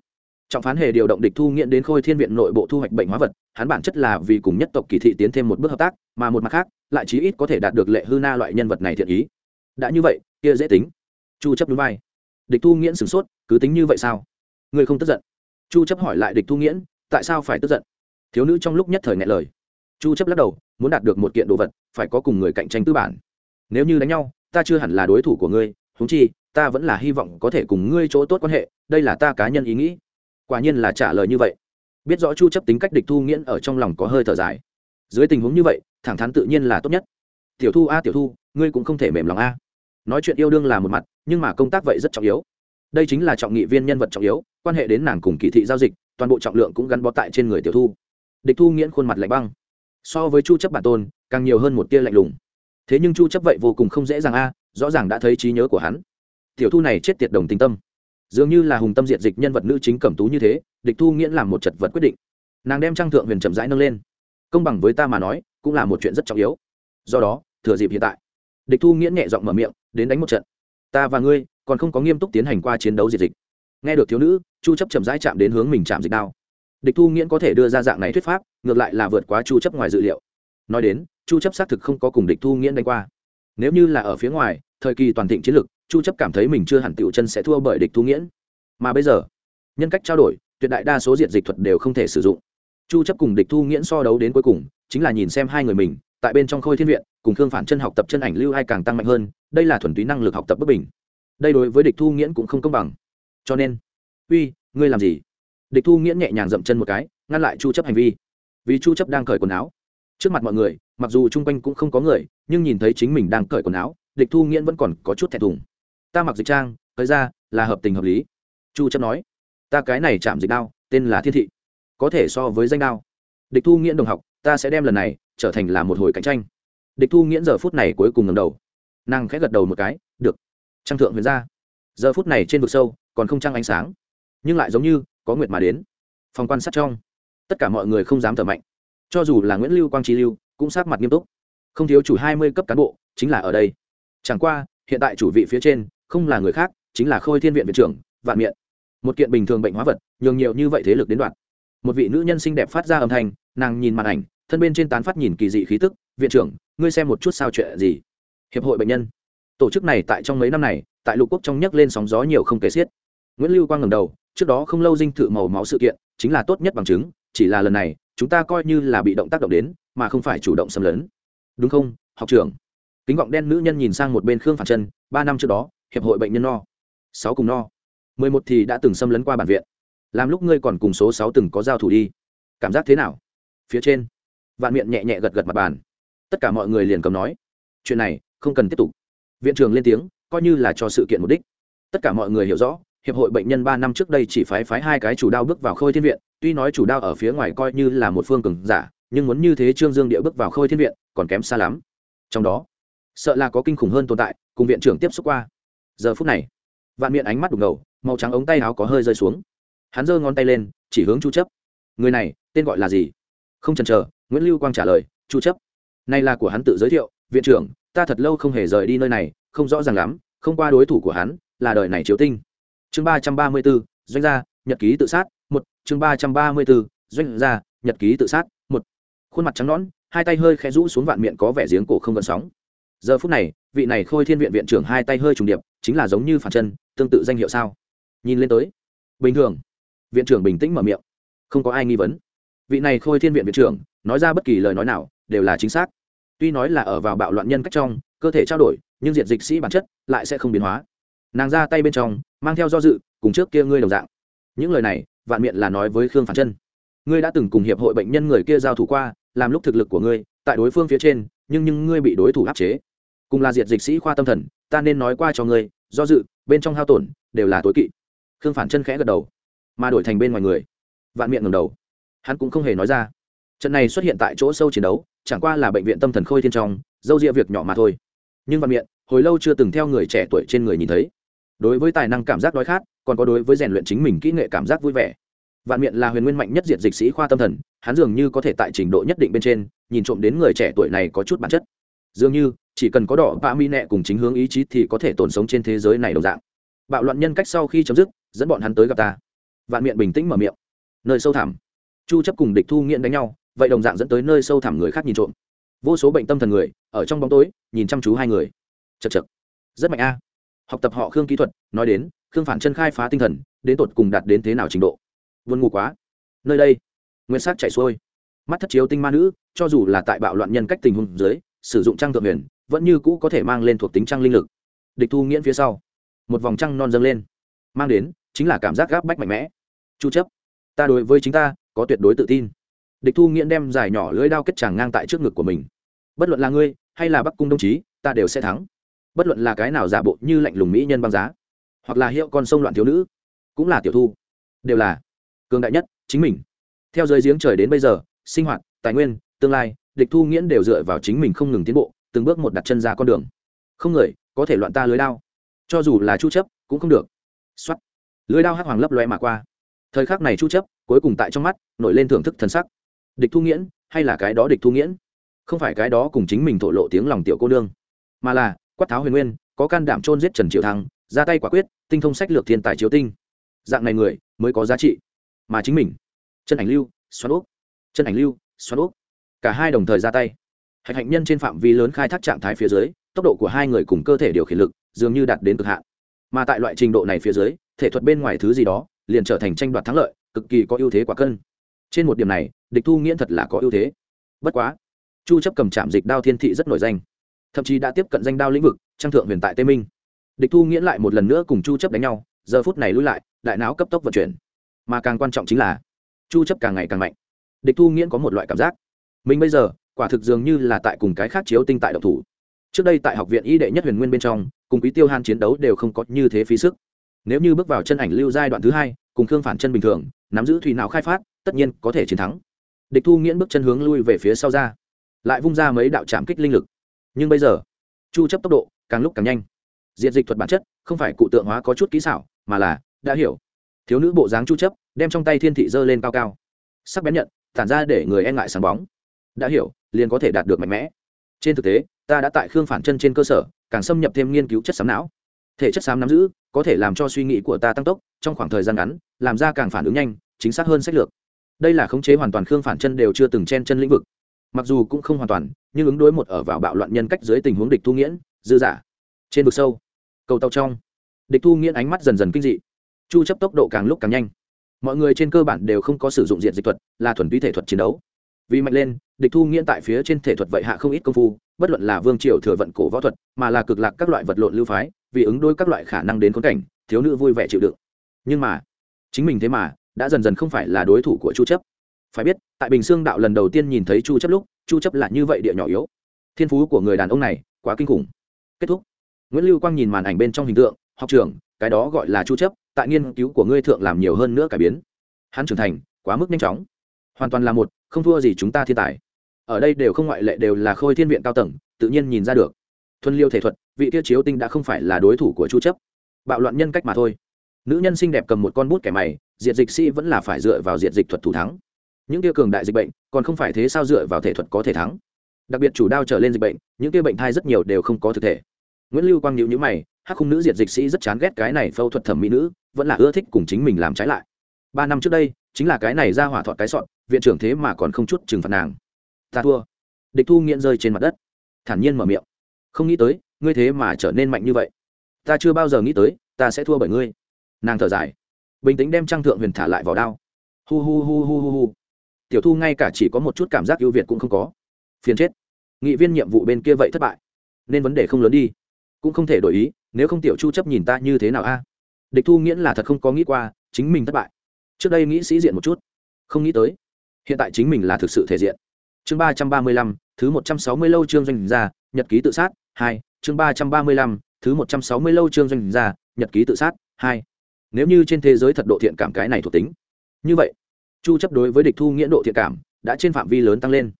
Trọng phán hề điều động địch thu nghiễn đến khôi thiên viện nội bộ thu hoạch bệnh hóa vật, hắn bản chất là vì cùng nhất tộc kỳ thị tiến thêm một bước hợp tác, mà một mặt khác, lại chí ít có thể đạt được lệ hư na loại nhân vật này thiện ý. Đã như vậy, kia dễ tính. Chu chấp đúng vai địch thu nghiễn sửng sốt, cứ tính như vậy sao? Ngươi không tức giận? Chu chấp hỏi lại địch thu nghiễn, tại sao phải tức giận? Thiếu nữ trong lúc nhất thời ngại lời. Chu chấp lắc đầu, muốn đạt được một kiện đồ vật, phải có cùng người cạnh tranh tư bản. Nếu như đánh nhau, ta chưa hẳn là đối thủ của ngươi, huống chi, ta vẫn là hy vọng có thể cùng ngươi chỗ tốt quan hệ, đây là ta cá nhân ý nghĩ. Quả nhiên là trả lời như vậy. Biết rõ chu chấp tính cách địch thu nghiễn ở trong lòng có hơi thở dài. Dưới tình huống như vậy, thẳng thắn tự nhiên là tốt nhất. Tiểu thu a, tiểu thu, ngươi cũng không thể mềm lòng a nói chuyện yêu đương là một mặt, nhưng mà công tác vậy rất trọng yếu. Đây chính là trọng nghị viên nhân vật trọng yếu, quan hệ đến nàng cùng kỳ thị giao dịch, toàn bộ trọng lượng cũng gắn bó tại trên người tiểu thu. Địch thu nghiễn khuôn mặt lạnh băng. So với chu chấp bản tôn, càng nhiều hơn một tia lạnh lùng. Thế nhưng chu chấp vậy vô cùng không dễ dàng a à, rõ ràng đã thấy trí nhớ của hắn. Tiểu thu này chết tiệt đồng tình tâm. Dường như là hùng tâm diệt dịch nhân vật nữ chính cẩm tú như thế, địch thu nghiễn làm một chật vật quyết định. Nàng đem trang thượng huyền chậm rãi nâng lên. Công bằng với ta mà nói, cũng là một chuyện rất trọng yếu. Do đó, thừa dịp hiện tại, địch thu nghiễn nhẹ giọng mở miệng đến đánh một trận. Ta và ngươi còn không có nghiêm túc tiến hành qua chiến đấu diệt dịch. Nghe được thiếu nữ, chu chấp chậm rãi chạm đến hướng mình chạm dịch đao. Địch thu nghiễn có thể đưa ra dạng này thuyết pháp, ngược lại là vượt quá chu chấp ngoài dự liệu. Nói đến, chu chấp xác thực không có cùng địch thu nghiễn đánh qua. Nếu như là ở phía ngoài, thời kỳ toàn thịnh chiến lực, chu chấp cảm thấy mình chưa hẳn tiểu chân sẽ thua bởi địch thu nghiễn. Mà bây giờ, nhân cách trao đổi, tuyệt đại đa số diện dịch thuật đều không thể sử dụng. Chu chấp cùng địch thu nghiễn so đấu đến cuối cùng, chính là nhìn xem hai người mình, tại bên trong khôi thiên viện cùng khương phản chân học tập chân ảnh lưu ai càng tăng mạnh hơn, đây là thuần túy năng lực học tập bất bình. Đây đối với địch thu nghiễn cũng không công bằng. Cho nên, uy, ngươi làm gì? Địch thu nghiễn nhẹ nhàng dậm chân một cái, ngăn lại chu chấp hành vi. Vì chu chấp đang cởi quần áo. Trước mặt mọi người, mặc dù chung quanh cũng không có người, nhưng nhìn thấy chính mình đang cởi quần áo, địch thu nghiễn vẫn còn có chút thẹn thùng. Ta mặc dịch trang tới ra, là hợp tình hợp lý. Chu chấp nói, ta cái này chạm dịch đao, tên là thiên thị, có thể so với danh đao. Địch thu nghiễn đồng học, ta sẽ đem lần này trở thành là một hồi cạnh tranh địch thu nghiễn giờ phút này cuối cùng ngầm đầu. Nàng khẽ gật đầu một cái, được, trăng thượng huyền ra. Giờ phút này trên vực sâu còn không trăng ánh sáng, nhưng lại giống như có nguyệt mà đến. Phòng quan sát trong, tất cả mọi người không dám thở mạnh. Cho dù là nguyễn lưu, quang trí lưu cũng sát mặt nghiêm túc. Không thiếu chủ hai mươi cấp cán bộ chính là ở đây. Chẳng qua, hiện tại chủ vị phía trên không là người khác, chính là khôi thiên viện viện trưởng vạn miện. Một kiện bình thường bệnh hóa vật, nhường nhiều như vậy thế lực đến đoạn. Một vị nữ nhân xinh đẹp phát ra âm thanh, nàng nhìn màn ảnh thân bên trên tán phát nhìn kỳ dị khí tức, viện trưởng, ngươi xem một chút sao chuyện gì? Hiệp hội bệnh nhân. Tổ chức này tại trong mấy năm này, tại lục quốc trong nhấc lên sóng gió nhiều không kể xiết. Nguyễn lưu quang ngầm đầu, trước đó không lâu dinh thự màu máu sự kiện, chính là tốt nhất bằng chứng, chỉ là lần này, chúng ta coi như là bị động tác động đến, mà không phải chủ động xâm lấn. Đúng không, học trưởng? Kính vọng đen nữ nhân nhìn sang một bên khương phản chân ba năm trước đó, hiệp hội bệnh nhân no. Sáu cùng no. Mười một thì đã từng xâm lấn qua bản viện. Làm lúc ngươi còn cùng số sáu từng có giao thủ đi. Cảm giác thế nào? Phía trên vạn miệng nhẹ nhẹ gật gật mặt bàn. Tất cả mọi người liền cầm nói, chuyện này không cần tiếp tục. Viện trưởng lên tiếng, coi như là cho sự kiện mục đích. Tất cả mọi người hiểu rõ, hiệp hội bệnh nhân ba năm trước đây chỉ phái phái hai cái chủ đao bước vào khôi thiên viện, tuy nói chủ đao ở phía ngoài coi như là một phương cường giả, nhưng muốn như thế trương dương địa bước vào khôi thiên viện còn kém xa lắm. Trong đó, sợ là có kinh khủng hơn tồn tại, cùng viện trưởng tiếp xúc qua. Giờ phút này, vạn miệng ánh mắt đục ngầu, màu trắng ống tay áo có hơi rơi xuống. Hắn giơ ngón tay lên, chỉ hướng chu chấp. Người này, tên gọi là gì? Không chần chờ nguyễn lưu quang trả lời chu chấp này là của hắn tự giới thiệu viện trưởng ta thật lâu không hề rời đi nơi này không rõ ràng lắm không qua đối thủ của hắn là đời này chiếu tinh chương ba trăm mươi 334, doanh gia nhật ký tự sát một chương ba trăm mươi 334, doanh gia nhật ký tự sát một khuôn mặt trắng nõn hai tay hơi khẽ rũ xuống vạn miệng có vẻ giếng cổ không gần sóng giờ phút này vị này khôi thiên viện viện trưởng hai tay hơi trùng điệp chính là giống như phản chân tương tự danh hiệu sao nhìn lên tới bình thường viện trưởng bình tĩnh mở miệng không có ai nghi vấn vị này khôi thiên viện viện trưởng, nói ra bất kỳ lời nói nào, đều là chính xác. Tuy nói là ở vào bạo loạn nhân cách trong, cơ thể trao đổi, nhưng diện dịch sĩ bản chất lại sẽ không biến hóa. Nàng ra tay bên trong, mang theo do dự, cùng trước kia ngươi đồng dạng. Những lời này, vạn miệng là nói với khương phản chân. Ngươi đã từng cùng hiệp hội bệnh nhân người kia giao thủ qua, làm lúc thực lực của ngươi, tại đối phương phía trên, nhưng nhưng ngươi bị đối thủ áp chế. Cùng là diệt dịch sĩ khoa tâm thần, ta nên nói qua cho ngươi, do dự, bên trong hao tổn, đều là tối kỵ. Khương phản chân khẽ gật đầu, mà đổi thành bên ngoài người. Vạn miệng ngầm đầu hắn cũng không hề nói ra. Trận này xuất hiện tại chỗ sâu chiến đấu, chẳng qua là bệnh viện tâm thần khôi thiên trong, dâu ria việc nhỏ mà thôi. Nhưng vạn miệng, hồi lâu chưa từng theo người trẻ tuổi trên người nhìn thấy. Đối với tài năng cảm giác đói khát, còn có đối với rèn luyện chính mình kỹ nghệ cảm giác vui vẻ. Vạn miệng là huyền nguyên mạnh nhất diện dịch sĩ khoa tâm thần, hắn dường như có thể tại trình độ nhất định bên trên, nhìn trộm đến người trẻ tuổi này có chút bản chất. Dường như, chỉ cần có đỏ bạ mi nẹ cùng chính hướng ý chí thì có thể tồn sống trên thế giới này đồng dạng. Bạo loạn nhân cách sau khi chấm dứt, dẫn bọn hắn tới gặp ta. Vạn miệng bình tĩnh mở miệng. Nơi sâu thẳm chu chấp cùng địch thu nghiện đánh nhau, vậy đồng dạng dẫn tới nơi sâu thẳm người khác nhìn trộm. Vô số bệnh tâm thần người, ở trong bóng tối, nhìn chăm chú hai người. Chật chật rất mạnh a. Học tập họ khương kỹ thuật, nói đến, khương phản chân khai phá tinh thần, đến tột cùng đạt đến thế nào trình độ? Vươn ngủ quá. Nơi đây. Nguyên sắc chạy xuôi. Mắt thất chiếu tinh ma nữ, cho dù là tại bạo loạn nhân cách tình huống dưới, sử dụng trang thượng huyền, vẫn như cũ có thể mang lên thuộc tính trang linh lực. Địch thu nghiễn phía sau. Một vòng trăng non dâng lên. Mang đến, chính là cảm giác gáp bách mạnh mẽ. Chu chấp ta đối với chính ta, có tuyệt đối tự tin. Địch thu nghiễn đem giải nhỏ lưỡi đao kết tràng ngang tại trước ngực của mình. Bất luận là ngươi, hay là bắc cung đồng chí, ta đều sẽ thắng. Bất luận là cái nào giả bộ như lạnh lùng mỹ nhân băng giá, hoặc là hiệu con sông loạn thiếu nữ, cũng là tiểu thu. Đều là cường đại nhất, chính mình. Theo giới giếng trời đến bây giờ, sinh hoạt, tài nguyên, tương lai, địch thu nghiễn đều dựa vào chính mình không ngừng tiến bộ, từng bước một đặt chân ra con đường. Không người có thể loạn ta lưới đao. Cho dù là chu chấp, cũng không được. Xuất lưới đao hắc hoàng lấp loe mà qua thời khắc này chu chấp, cuối cùng tại trong mắt, nổi lên thưởng thức thần sắc. Địch thu nghiễn, hay là cái đó địch thu nghiễn? Không phải cái đó cùng chính mình thổ lộ tiếng lòng tiểu cô nương. Mà là, quát tháo huyền nguyên, có can đảm trôn giết trần triệu thăng, ra tay quả quyết, tinh thông sách lược thiên tài chiếu tinh. Dạng này người, mới có giá trị. Mà chính mình chân ảnh lưu xoắn úp chân ảnh lưu xoắn úp cả hai đồng thời ra tay. Hạch hạnh nhân trên phạm vi lớn khai thác trạng thái phía dưới, tốc độ của hai người cùng cơ thể điều khiển lực, dường như đạt đến cực hạn. Mà tại loại trình độ này phía dưới, thể thuật bên ngoài thứ gì đó liền trở thành tranh đoạt thắng lợi, cực kỳ có ưu thế quả cân. Trên một điểm này, địch thu nghiễn thật là có ưu thế. Bất quá, chu chấp cầm chạm dịch đao thiên thị rất nổi danh, thậm chí đã tiếp cận danh đao lĩnh vực trang thượng huyền tại tây minh. Địch thu nghiễn lại một lần nữa cùng chu chấp đánh nhau, giờ phút này lui lại, đại não cấp tốc vận chuyển. Mà càng quan trọng chính là, chu chấp càng ngày càng mạnh. Địch thu nghiễn có một loại cảm giác. Mình bây giờ, quả thực dường như là tại cùng cái khác chiếu tinh tại độc thủ. Trước đây tại học viện y đệ nhất huyền nguyên bên trong, cùng quý tiêu han chiến đấu đều không có như thế phí sức nếu như bước vào chân ảnh lưu giai đoạn thứ hai, cùng khương phản chân bình thường, nắm giữ thủy não khai phát, tất nhiên có thể chiến thắng. Địch thu nghiễn bước chân hướng lui về phía sau ra, lại vung ra mấy đạo trảm kích linh lực. Nhưng bây giờ, chu chấp tốc độ càng lúc càng nhanh. Diện dịch thuật bản chất không phải cụ tượng hóa có chút kỹ xảo, mà là đã hiểu. Thiếu nữ bộ dáng chu chấp đem trong tay thiên thị dơ lên cao cao. Sắc bén nhận, tản ra để người e ngại sáng bóng. Đã hiểu, liền có thể đạt được mạnh mẽ. Trên thực tế, ta đã tại khương phản chân trên cơ sở, càng xâm nhập thêm nghiên cứu chất xám não thể chất xám nắm giữ, có thể làm cho suy nghĩ của ta tăng tốc, trong khoảng thời gian ngắn, làm ra càng phản ứng nhanh, chính xác hơn sách lược. Đây là khống chế hoàn toàn khương phản chân đều chưa từng chen chân lĩnh vực. Mặc dù cũng không hoàn toàn, nhưng ứng đối một ở vào bạo loạn nhân cách dưới tình huống địch thu nghiễn, dư giả trên vực sâu, cầu tàu trong, địch thu nghiễn ánh mắt dần dần kinh dị. Chu chấp tốc độ càng lúc càng nhanh. Mọi người trên cơ bản đều không có sử dụng diện dịch thuật, là thuần túy thể thuật chiến đấu. Vì mạnh lên, địch thu nghiễn tại phía trên thể thuật vậy hạ không ít công phu, bất luận là vương triều thừa vận cổ võ thuật, mà là cực lạc các loại vật lộn lưu phái vì ứng đối các loại khả năng đến khốn cảnh, thiếu nữ vui vẻ chịu đựng. Nhưng mà, chính mình thế mà, đã dần dần không phải là đối thủ của chu chấp. Phải biết, tại bình xương đạo lần đầu tiên nhìn thấy chu chấp lúc, chu chấp là như vậy địa nhỏ yếu. Thiên phú của người đàn ông này, quá kinh khủng. Kết thúc. Nguyễn lưu quang nhìn màn ảnh bên trong hình tượng, học trưởng, cái đó gọi là chu chấp, tại nghiên cứu của ngươi thượng làm nhiều hơn nữa cải biến. Hắn trưởng thành, quá mức nhanh chóng. Hoàn toàn là một, không thua gì chúng ta thiên tài. Ở đây đều không ngoại lệ đều là khôi thiên viện cao tầng, tự nhiên nhìn ra được thuần liêu thể thuật, vị tiêu chiếu tinh đã không phải là đối thủ của chu chấp. Bạo loạn nhân cách mà thôi. Nữ nhân xinh đẹp cầm một con bút kẻ mày, diệt dịch sĩ vẫn là phải dựa vào diệt dịch thuật thủ thắng. Những tiêu cường đại dịch bệnh, còn không phải thế sao dựa vào thể thuật có thể thắng? Đặc biệt chủ đao trở lên dịch bệnh, những tiêu bệnh thai rất nhiều đều không có thực thể. Nguyễn lưu quang nhíu nhíu mày, hắc khung nữ diệt dịch sĩ rất chán ghét cái này phẫu thuật thẩm mỹ nữ, vẫn là ưa thích cùng chính mình làm trái lại. Ba năm trước đây, chính là cái này ra hỏa thọt cái sọn, viện trưởng thế mà còn không chút trừng phạt nàng. Ta thua. Địch thu nghiện rơi trên mặt đất. Thản nhiên mở miệng không nghĩ tới ngươi thế mà trở nên mạnh như vậy. Ta chưa bao giờ nghĩ tới ta sẽ thua bởi ngươi. Nàng thở dài. Bình tĩnh đem trang thượng huyền thả lại vào đao. Hu hu hu hu hu hu. Tiểu thu ngay cả chỉ có một chút cảm giác ưu việt cũng không có. Phiền chết. Nghị viên nhiệm vụ bên kia vậy thất bại. Nên vấn đề không lớn đi. Cũng không thể đổi ý nếu không tiểu chu chấp nhìn ta như thế nào a? Địch thu nghiễn là thật không có nghĩ qua chính mình thất bại. Trước đây nghĩ sĩ diện một chút. Không nghĩ tới. Hiện tại chính mình là thực sự thể diện. Chương ba trăm ba mươi lăm thứ một trăm sáu mươi lâu trương doanh ra, nhật ký tự sát hai, chương ba trăm ba mươi lăm, thứ một trăm sáu mươi lâu chương doanh gia, nhật ký tự sát, hai. Nếu như trên thế giới thật độ thiện cảm cái này thuộc tính. Như vậy, chu chấp đối với địch thu nghĩa độ thiện cảm đã trên phạm vi lớn tăng lên.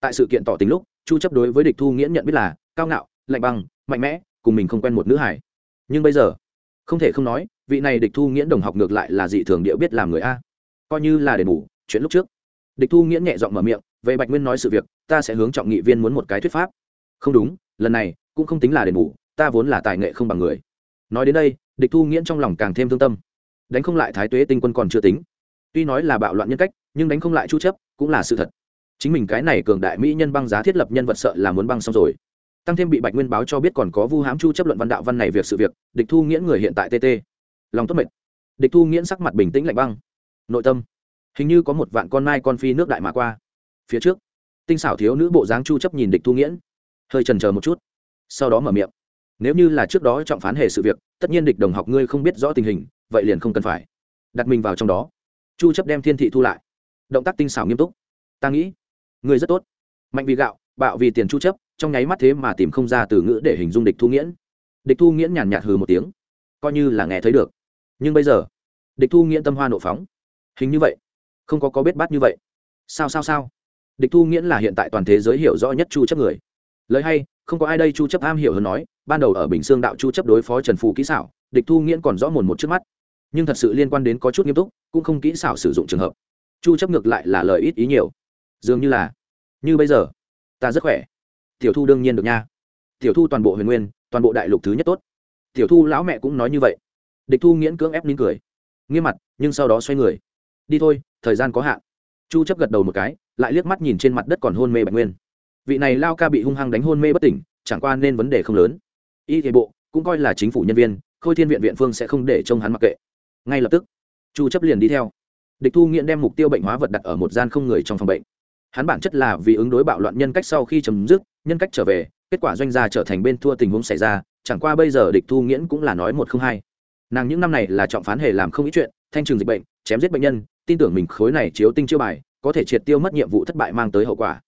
Tại sự kiện tỏ tình lúc, chu chấp đối với địch thu nghĩa nhận biết là cao ngạo, lạnh băng, mạnh mẽ, cùng mình không quen một nữ hải nhưng bây giờ, không thể không nói, vị này địch thu nghĩa đồng học ngược lại là dị thường địa biết làm người a. Coi như là đền bù, chuyện lúc trước. Địch thu nghĩa nhẹ giọng mở miệng, về bạch nguyên nói sự việc, ta sẽ hướng trọng nghị viên muốn một cái thuyết pháp không đúng, lần này cũng không tính là đền bù, ta vốn là tài nghệ không bằng người. Nói đến đây, địch thu nghiễn trong lòng càng thêm thương tâm. Đánh không lại thái tuế tinh quân còn chưa tính. Tuy nói là bạo loạn nhân cách, nhưng đánh không lại chu chấp cũng là sự thật. Chính mình cái này cường đại mỹ nhân băng giá thiết lập nhân vật sợ là muốn băng xong rồi. Tăng thêm bị bạch nguyên báo cho biết còn có vu hám chu chấp luận văn đạo văn này việc sự việc, địch thu nghiễn người hiện tại tt lòng tốt mệt. Địch thu nghiễn sắc mặt bình tĩnh lạnh băng. Nội tâm. Hình như có một vạn con mai con phi nước đại mà qua. Phía trước, tinh xảo thiếu nữ bộ dáng chu chấp nhìn địch thu nghiễn hơi trần chờ một chút. Sau đó mở miệng. Nếu như là trước đó trọng phán hề sự việc, tất nhiên địch đồng học ngươi không biết rõ tình hình, vậy liền không cần phải. Đặt mình vào trong đó. Chu chấp đem thiên thị thu lại. Động tác tinh xảo nghiêm túc. Ta nghĩ, ngươi rất tốt. Mạnh vì gạo, bạo vì tiền chu chấp, trong nháy mắt thế mà tìm không ra từ ngữ để hình dung địch thu nghiễn. Địch thu nghiễn nhàn nhạt hừ một tiếng. Coi như là nghe thấy được. Nhưng bây giờ, địch thu nghiễn tâm hoa nộ phóng. Hình như vậy. Không có có biết bát như vậy. Sao sao sao? Địch thu nghiễn là hiện tại toàn thế giới hiểu rõ nhất chu chấp người lời hay, không có ai đây, chu chấp am hiểu hơn nói, ban đầu ở bình xương đạo chu chấp đối phó trần phù kỹ xảo, địch thu nghiễn còn rõ mồn một trước mắt. Nhưng thật sự liên quan đến có chút nghiêm túc, cũng không kỹ xảo sử dụng trường hợp. Chu chấp ngược lại là lời ít ý nhiều. Dường như là, như bây giờ, ta rất khỏe. Tiểu thu đương nhiên được nha. Tiểu thu toàn bộ huyền nguyên, toàn bộ đại lục thứ nhất tốt. Tiểu thu lão mẹ cũng nói như vậy. Địch thu nghiễn cưỡng ép nín cười. Nghiêm mặt, nhưng sau đó xoay người. Đi thôi, thời gian có hạn. Chu chấp gật đầu một cái, lại liếc mắt nhìn trên mặt đất còn hôn mê bạch nguyên vị này lao ca bị hung hăng đánh hôn mê bất tỉnh, chẳng qua nên vấn đề không lớn. Y thể bộ, cũng coi là chính phủ nhân viên, khôi thiên viện viện phương sẽ không để trông hắn mặc kệ. Ngay lập tức, chu chấp liền đi theo. Địch thu nghiện đem mục tiêu bệnh hóa vật đặt ở một gian không người trong phòng bệnh. Hắn bản chất là vì ứng đối bạo loạn nhân cách sau khi chấm dứt, nhân cách trở về, kết quả doanh gia trở thành bên thua tình huống xảy ra, chẳng qua bây giờ địch thu nghiễn cũng là nói một không hai. Nàng những năm này là trọng phán hề làm không ít chuyện, thanh trừng dịch bệnh, chém giết bệnh nhân, tin tưởng mình khối này chiếu tinh chiêu bài, có thể triệt tiêu mất nhiệm vụ thất bại mang tới hậu quả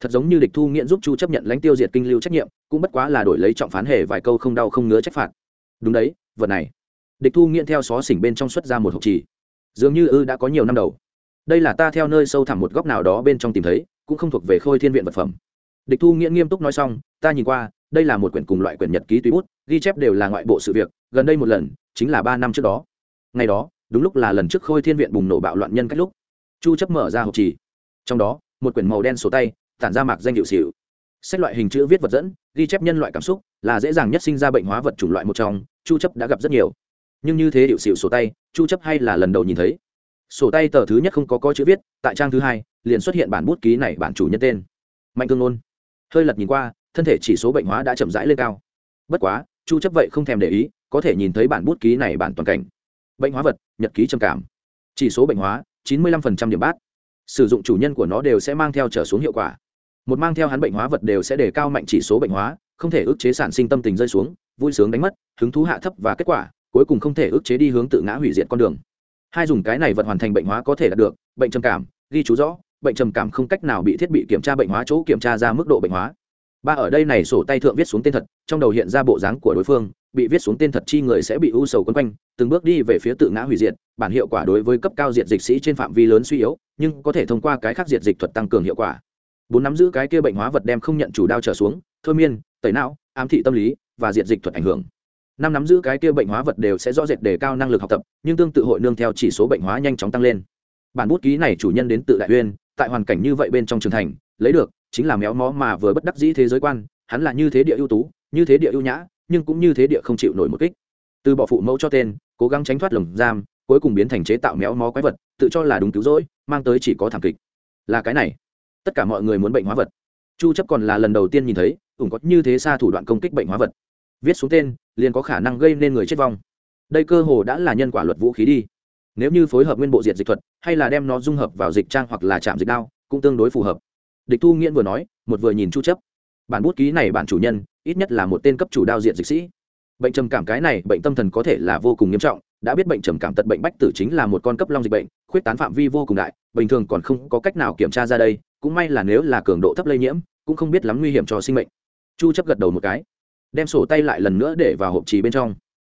thật giống như địch thu nghiện giúp chu chấp nhận lãnh tiêu diệt kinh lưu trách nhiệm, cũng bất quá là đổi lấy trọng phán hề vài câu không đau không ngứa trách phạt. Đúng đấy, vật này. Địch thu nghiện theo xó xỉnh bên trong xuất ra một hộp trì dường như ư đã có nhiều năm đầu. Đây là ta theo nơi sâu thẳm một góc nào đó bên trong tìm thấy, cũng không thuộc về khôi thiên viện vật phẩm. Địch thu nghiện nghiêm túc nói xong, ta nhìn qua, đây là một quyển cùng loại quyển nhật ký tùy bút, ghi chép đều là ngoại bộ sự việc, gần đây một lần, chính là ba năm trước đó. Ngày đó, đúng lúc là lần trước khôi thiên viện bùng nổ bạo loạn nhân cách lúc. Chu chấp mở ra hộp trì trong đó, một quyển màu đen sổ tay tản ra mạc danh hiệu xỉu. Xét loại hình chữ viết vật dẫn, ghi chép nhân loại cảm xúc, là dễ dàng nhất sinh ra bệnh hóa vật chủng loại một trong, chu chấp đã gặp rất nhiều. Nhưng như thế hiệu xỉu sổ tay, chu chấp hay là lần đầu nhìn thấy. Sổ tay tờ thứ nhất không có có chữ viết, tại trang thứ hai, liền xuất hiện bản bút ký này bản chủ nhân tên. Mạnh cương ngôn hơi lật nhìn qua, thân thể chỉ số bệnh hóa đã chậm rãi lên cao. Bất quá, chu chấp vậy không thèm để ý, có thể nhìn thấy bản bút ký này bản toàn cảnh. Bệnh hóa vật, nhật ký trầm cảm. Chỉ số bệnh hóa 95% điểm bát. Sử dụng chủ nhân của nó đều sẽ mang theo trở xuống hiệu quả một mang theo hắn bệnh hóa vật đều sẽ đề cao mạnh chỉ số bệnh hóa, không thể ức chế sản sinh tâm tình rơi xuống, vui sướng đánh mất, hứng thú hạ thấp và kết quả, cuối cùng không thể ức chế đi hướng tự ngã hủy diệt con đường. Hai dùng cái này vật hoàn thành bệnh hóa có thể đạt được, bệnh trầm cảm, ghi chú rõ, bệnh trầm cảm không cách nào bị thiết bị kiểm tra bệnh hóa chỗ kiểm tra ra mức độ bệnh hóa. Ba ở đây này sổ tay thượng viết xuống tên thật, trong đầu hiện ra bộ dáng của đối phương, bị viết xuống tên thật chi người sẽ bị u sầu quấn quanh, từng bước đi về phía tự ngã hủy diệt, bản hiệu quả đối với cấp cao diệt dịch sĩ trên phạm vi lớn suy yếu, nhưng có thể thông qua cái khác diệt dịch thuật tăng cường hiệu quả bốn nắm giữ cái kia bệnh hóa vật đem không nhận chủ đao trở xuống, thôi miên, tẩy não, ám thị tâm lý và diện dịch thuật ảnh hưởng. Năm nắm giữ cái kia bệnh hóa vật đều sẽ rõ rệt đề cao năng lực học tập, nhưng tương tự hội nương theo chỉ số bệnh hóa nhanh chóng tăng lên. Bản bút ký này chủ nhân đến tự đại uyên, tại hoàn cảnh như vậy bên trong trường thành, lấy được chính là méo mó mà vừa bất đắc dĩ thế giới quan, hắn là như thế địa ưu tú, như thế địa ưu nhã, nhưng cũng như thế địa không chịu nổi một kích. Từ bỏ phụ mẫu cho tên, cố gắng tránh thoát lồng giam, cuối cùng biến thành chế tạo méo mó quái vật, tự cho là đúng cứu rỗi, mang tới chỉ có thảm kịch. Là cái này tất cả mọi người muốn bệnh hóa vật. Chu chấp còn là lần đầu tiên nhìn thấy, ủng có như thế xa thủ đoạn công kích bệnh hóa vật. Viết xuống tên, liền có khả năng gây nên người chết vong. Đây cơ hồ đã là nhân quả luật vũ khí đi. Nếu như phối hợp nguyên bộ diệt dịch thuật, hay là đem nó dung hợp vào dịch trang hoặc là chạm dịch đao, cũng tương đối phù hợp. Địch thu nghiễn vừa nói, một vừa nhìn chu chấp. Bản bút ký này bản chủ nhân, ít nhất là một tên cấp chủ đao diện dịch sĩ. Bệnh trầm cảm cái này, bệnh tâm thần có thể là vô cùng nghiêm trọng. Đã biết bệnh trầm cảm tật bệnh bách tử chính là một con cấp long dịch bệnh, khuyết tán phạm vi vô cùng đại, bình thường còn không có cách nào kiểm tra ra đây cũng may là nếu là cường độ thấp lây nhiễm, cũng không biết lắm nguy hiểm cho sinh mệnh. Chu chấp gật đầu một cái, đem sổ tay lại lần nữa để vào hộp trì bên trong.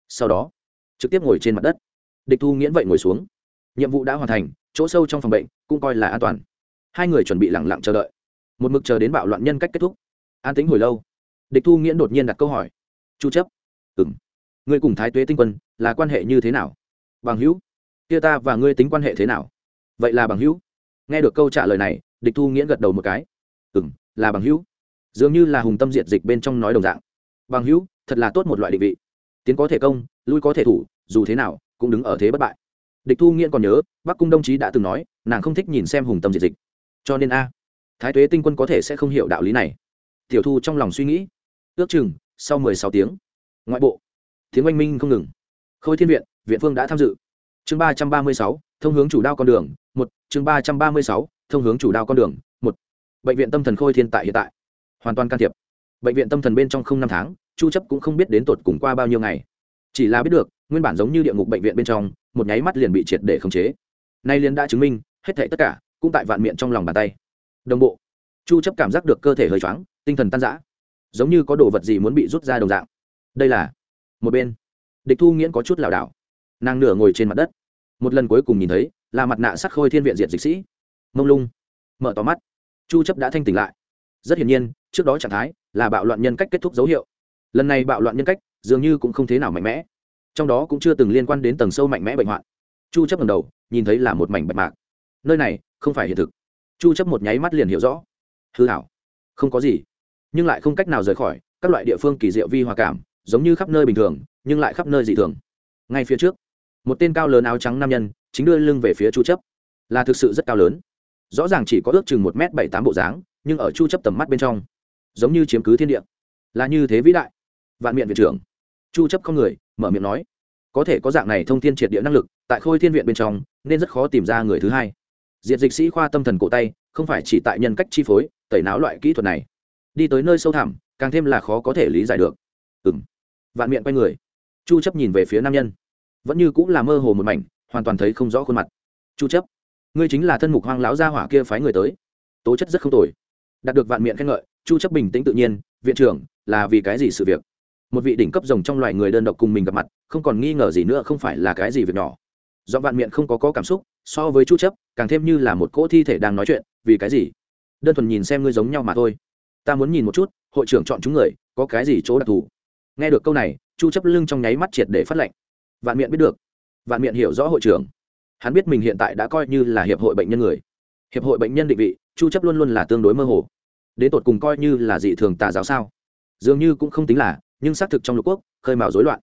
Sau đó, trực tiếp ngồi trên mặt đất. Địch thu nghiễn vậy ngồi xuống. Nhiệm vụ đã hoàn thành, chỗ sâu trong phòng bệnh cũng coi là an toàn. Hai người chuẩn bị lặng lặng chờ đợi. Một mực chờ đến bạo loạn nhân cách kết thúc. An tính hồi lâu. Địch thu nghiễn đột nhiên đặt câu hỏi. Chu chấp. Ừm. Ngươi cùng thái tuế tinh quân là quan hệ như thế nào? Bằng hữu, kia ta và ngươi tính quan hệ thế nào? Vậy là bằng hữu. Nghe được câu trả lời này địch thu nghiễn gật đầu một cái. Ừ m là bằng hữu. Dường như là hùng tâm diệt dịch bên trong nói đồng dạng. Bằng hữu, thật là tốt một loại định vị. Tiến có thể công, lui có thể thủ, dù thế nào, cũng đứng ở thế bất bại. Địch thu nghiễn còn nhớ, bắc cung đồng chí đã từng nói, nàng không thích nhìn xem hùng tâm diệt dịch. Cho nên a, thái tuế tinh quân có thể sẽ không hiểu đạo lý này. Tiểu thu trong lòng suy nghĩ. Ước chừng, sau mười sáu tiếng, ngoại bộ tiếng oanh minh không ngừng. Khôi thiên viện viện phương đã tham dự. Chương ba trăm ba mươi sáu, thông hướng chủ đao con đường, một, chương ba trăm ba mươi sáu thông hướng chủ đao con đường, một, bệnh viện tâm thần khôi thiên tại hiện tại, hoàn toàn can thiệp. Bệnh viện tâm thần bên trong không năm tháng, chu chấp cũng không biết đến tột cùng qua bao nhiêu ngày. Chỉ là biết được, nguyên bản giống như địa ngục bệnh viện bên trong, một nháy mắt liền bị triệt để khống chế. Nay liền đã chứng minh, hết thảy tất cả cũng tại vạn miệng trong lòng bàn tay. Đồng bộ, chu chấp cảm giác được cơ thể hơi choáng, tinh thần tan rã, giống như có đồ vật gì muốn bị rút ra đồng dạng. Đây là một bên, địch thu nghiễn có chút lảo đảo. Nàng nửa ngồi trên mặt đất. Một lần cuối cùng nhìn thấy, là mặt nạ sắc khôi thiên viện diện dịch sĩ mông lung. Mở tỏ mắt. Chu chấp đã thanh tỉnh lại. Rất hiển nhiên, trước đó trạng thái là bạo loạn nhân cách kết thúc dấu hiệu. Lần này bạo loạn nhân cách dường như cũng không thế nào mạnh mẽ. Trong đó cũng chưa từng liên quan đến tầng sâu mạnh mẽ bệnh hoạn. Chu chấp lần đầu, nhìn thấy là một mảnh bạch mạc. Nơi này không phải hiện thực. Chu chấp một nháy mắt liền hiểu rõ. Hư hảo. Không có gì. Nhưng lại không cách nào rời khỏi các loại địa phương kỳ diệu vi hòa cảm, giống như khắp nơi bình thường, nhưng lại khắp nơi dị thường. Ngay phía trước, một tên cao lớn áo trắng nam nhân chính đưa lưng về phía chu chấp. Là thực sự rất cao lớn rõ ràng chỉ có ước chừng một m bảy tám bộ dáng, nhưng ở chu chấp tầm mắt bên trong, giống như chiếm cứ thiên địa. Là như thế vĩ đại. Vạn miệng viện trưởng. Chu chấp không người, mở miệng nói. Có thể có dạng này thông thiên triệt địa năng lực, tại khôi thiên viện bên trong, nên rất khó tìm ra người thứ hai. Diệt dịch sĩ khoa tâm thần cổ tay, không phải chỉ tại nhân cách chi phối, tẩy não loại kỹ thuật này. Đi tới nơi sâu thẳm, càng thêm là khó có thể lý giải được. Ừm. Vạn miệng quay người. Chu chấp nhìn về phía nam nhân. Vẫn như cũng là mơ hồ một mảnh, hoàn toàn thấy không rõ khuôn mặt. Chu chấp ngươi chính là thân mục hoang lão gia hỏa kia phái người tới. Tố chất rất không tồi. Đạt được vạn miệng khen ngợi, chu chấp bình tĩnh tự nhiên, viện trưởng, là vì cái gì sự việc? Một vị đỉnh cấp rồng trong loài người đơn độc cùng mình gặp mặt, không còn nghi ngờ gì nữa không phải là cái gì việc nhỏ. Do vạn miệng không có có cảm xúc, so với chu chấp, càng thêm như là một cỗ thi thể đang nói chuyện, vì cái gì? Đơn thuần nhìn xem ngươi giống nhau mà thôi. Ta muốn nhìn một chút, hội trưởng chọn chúng người, có cái gì chỗ đặc thù? Nghe được câu này, chu chấp lưng trong nháy mắt triệt để phát lệnh. Vạn miệng biết được. Vạn miệng hiểu rõ hội trưởng hắn biết mình hiện tại đã coi như là hiệp hội bệnh nhân người. Hiệp hội bệnh nhân định vị, chu chấp luôn luôn là tương đối mơ hồ. Đến tột cùng coi như là dị thường tà giáo sao? Dường như cũng không tính là, nhưng xác thực trong lục quốc, khơi mào rối loạn.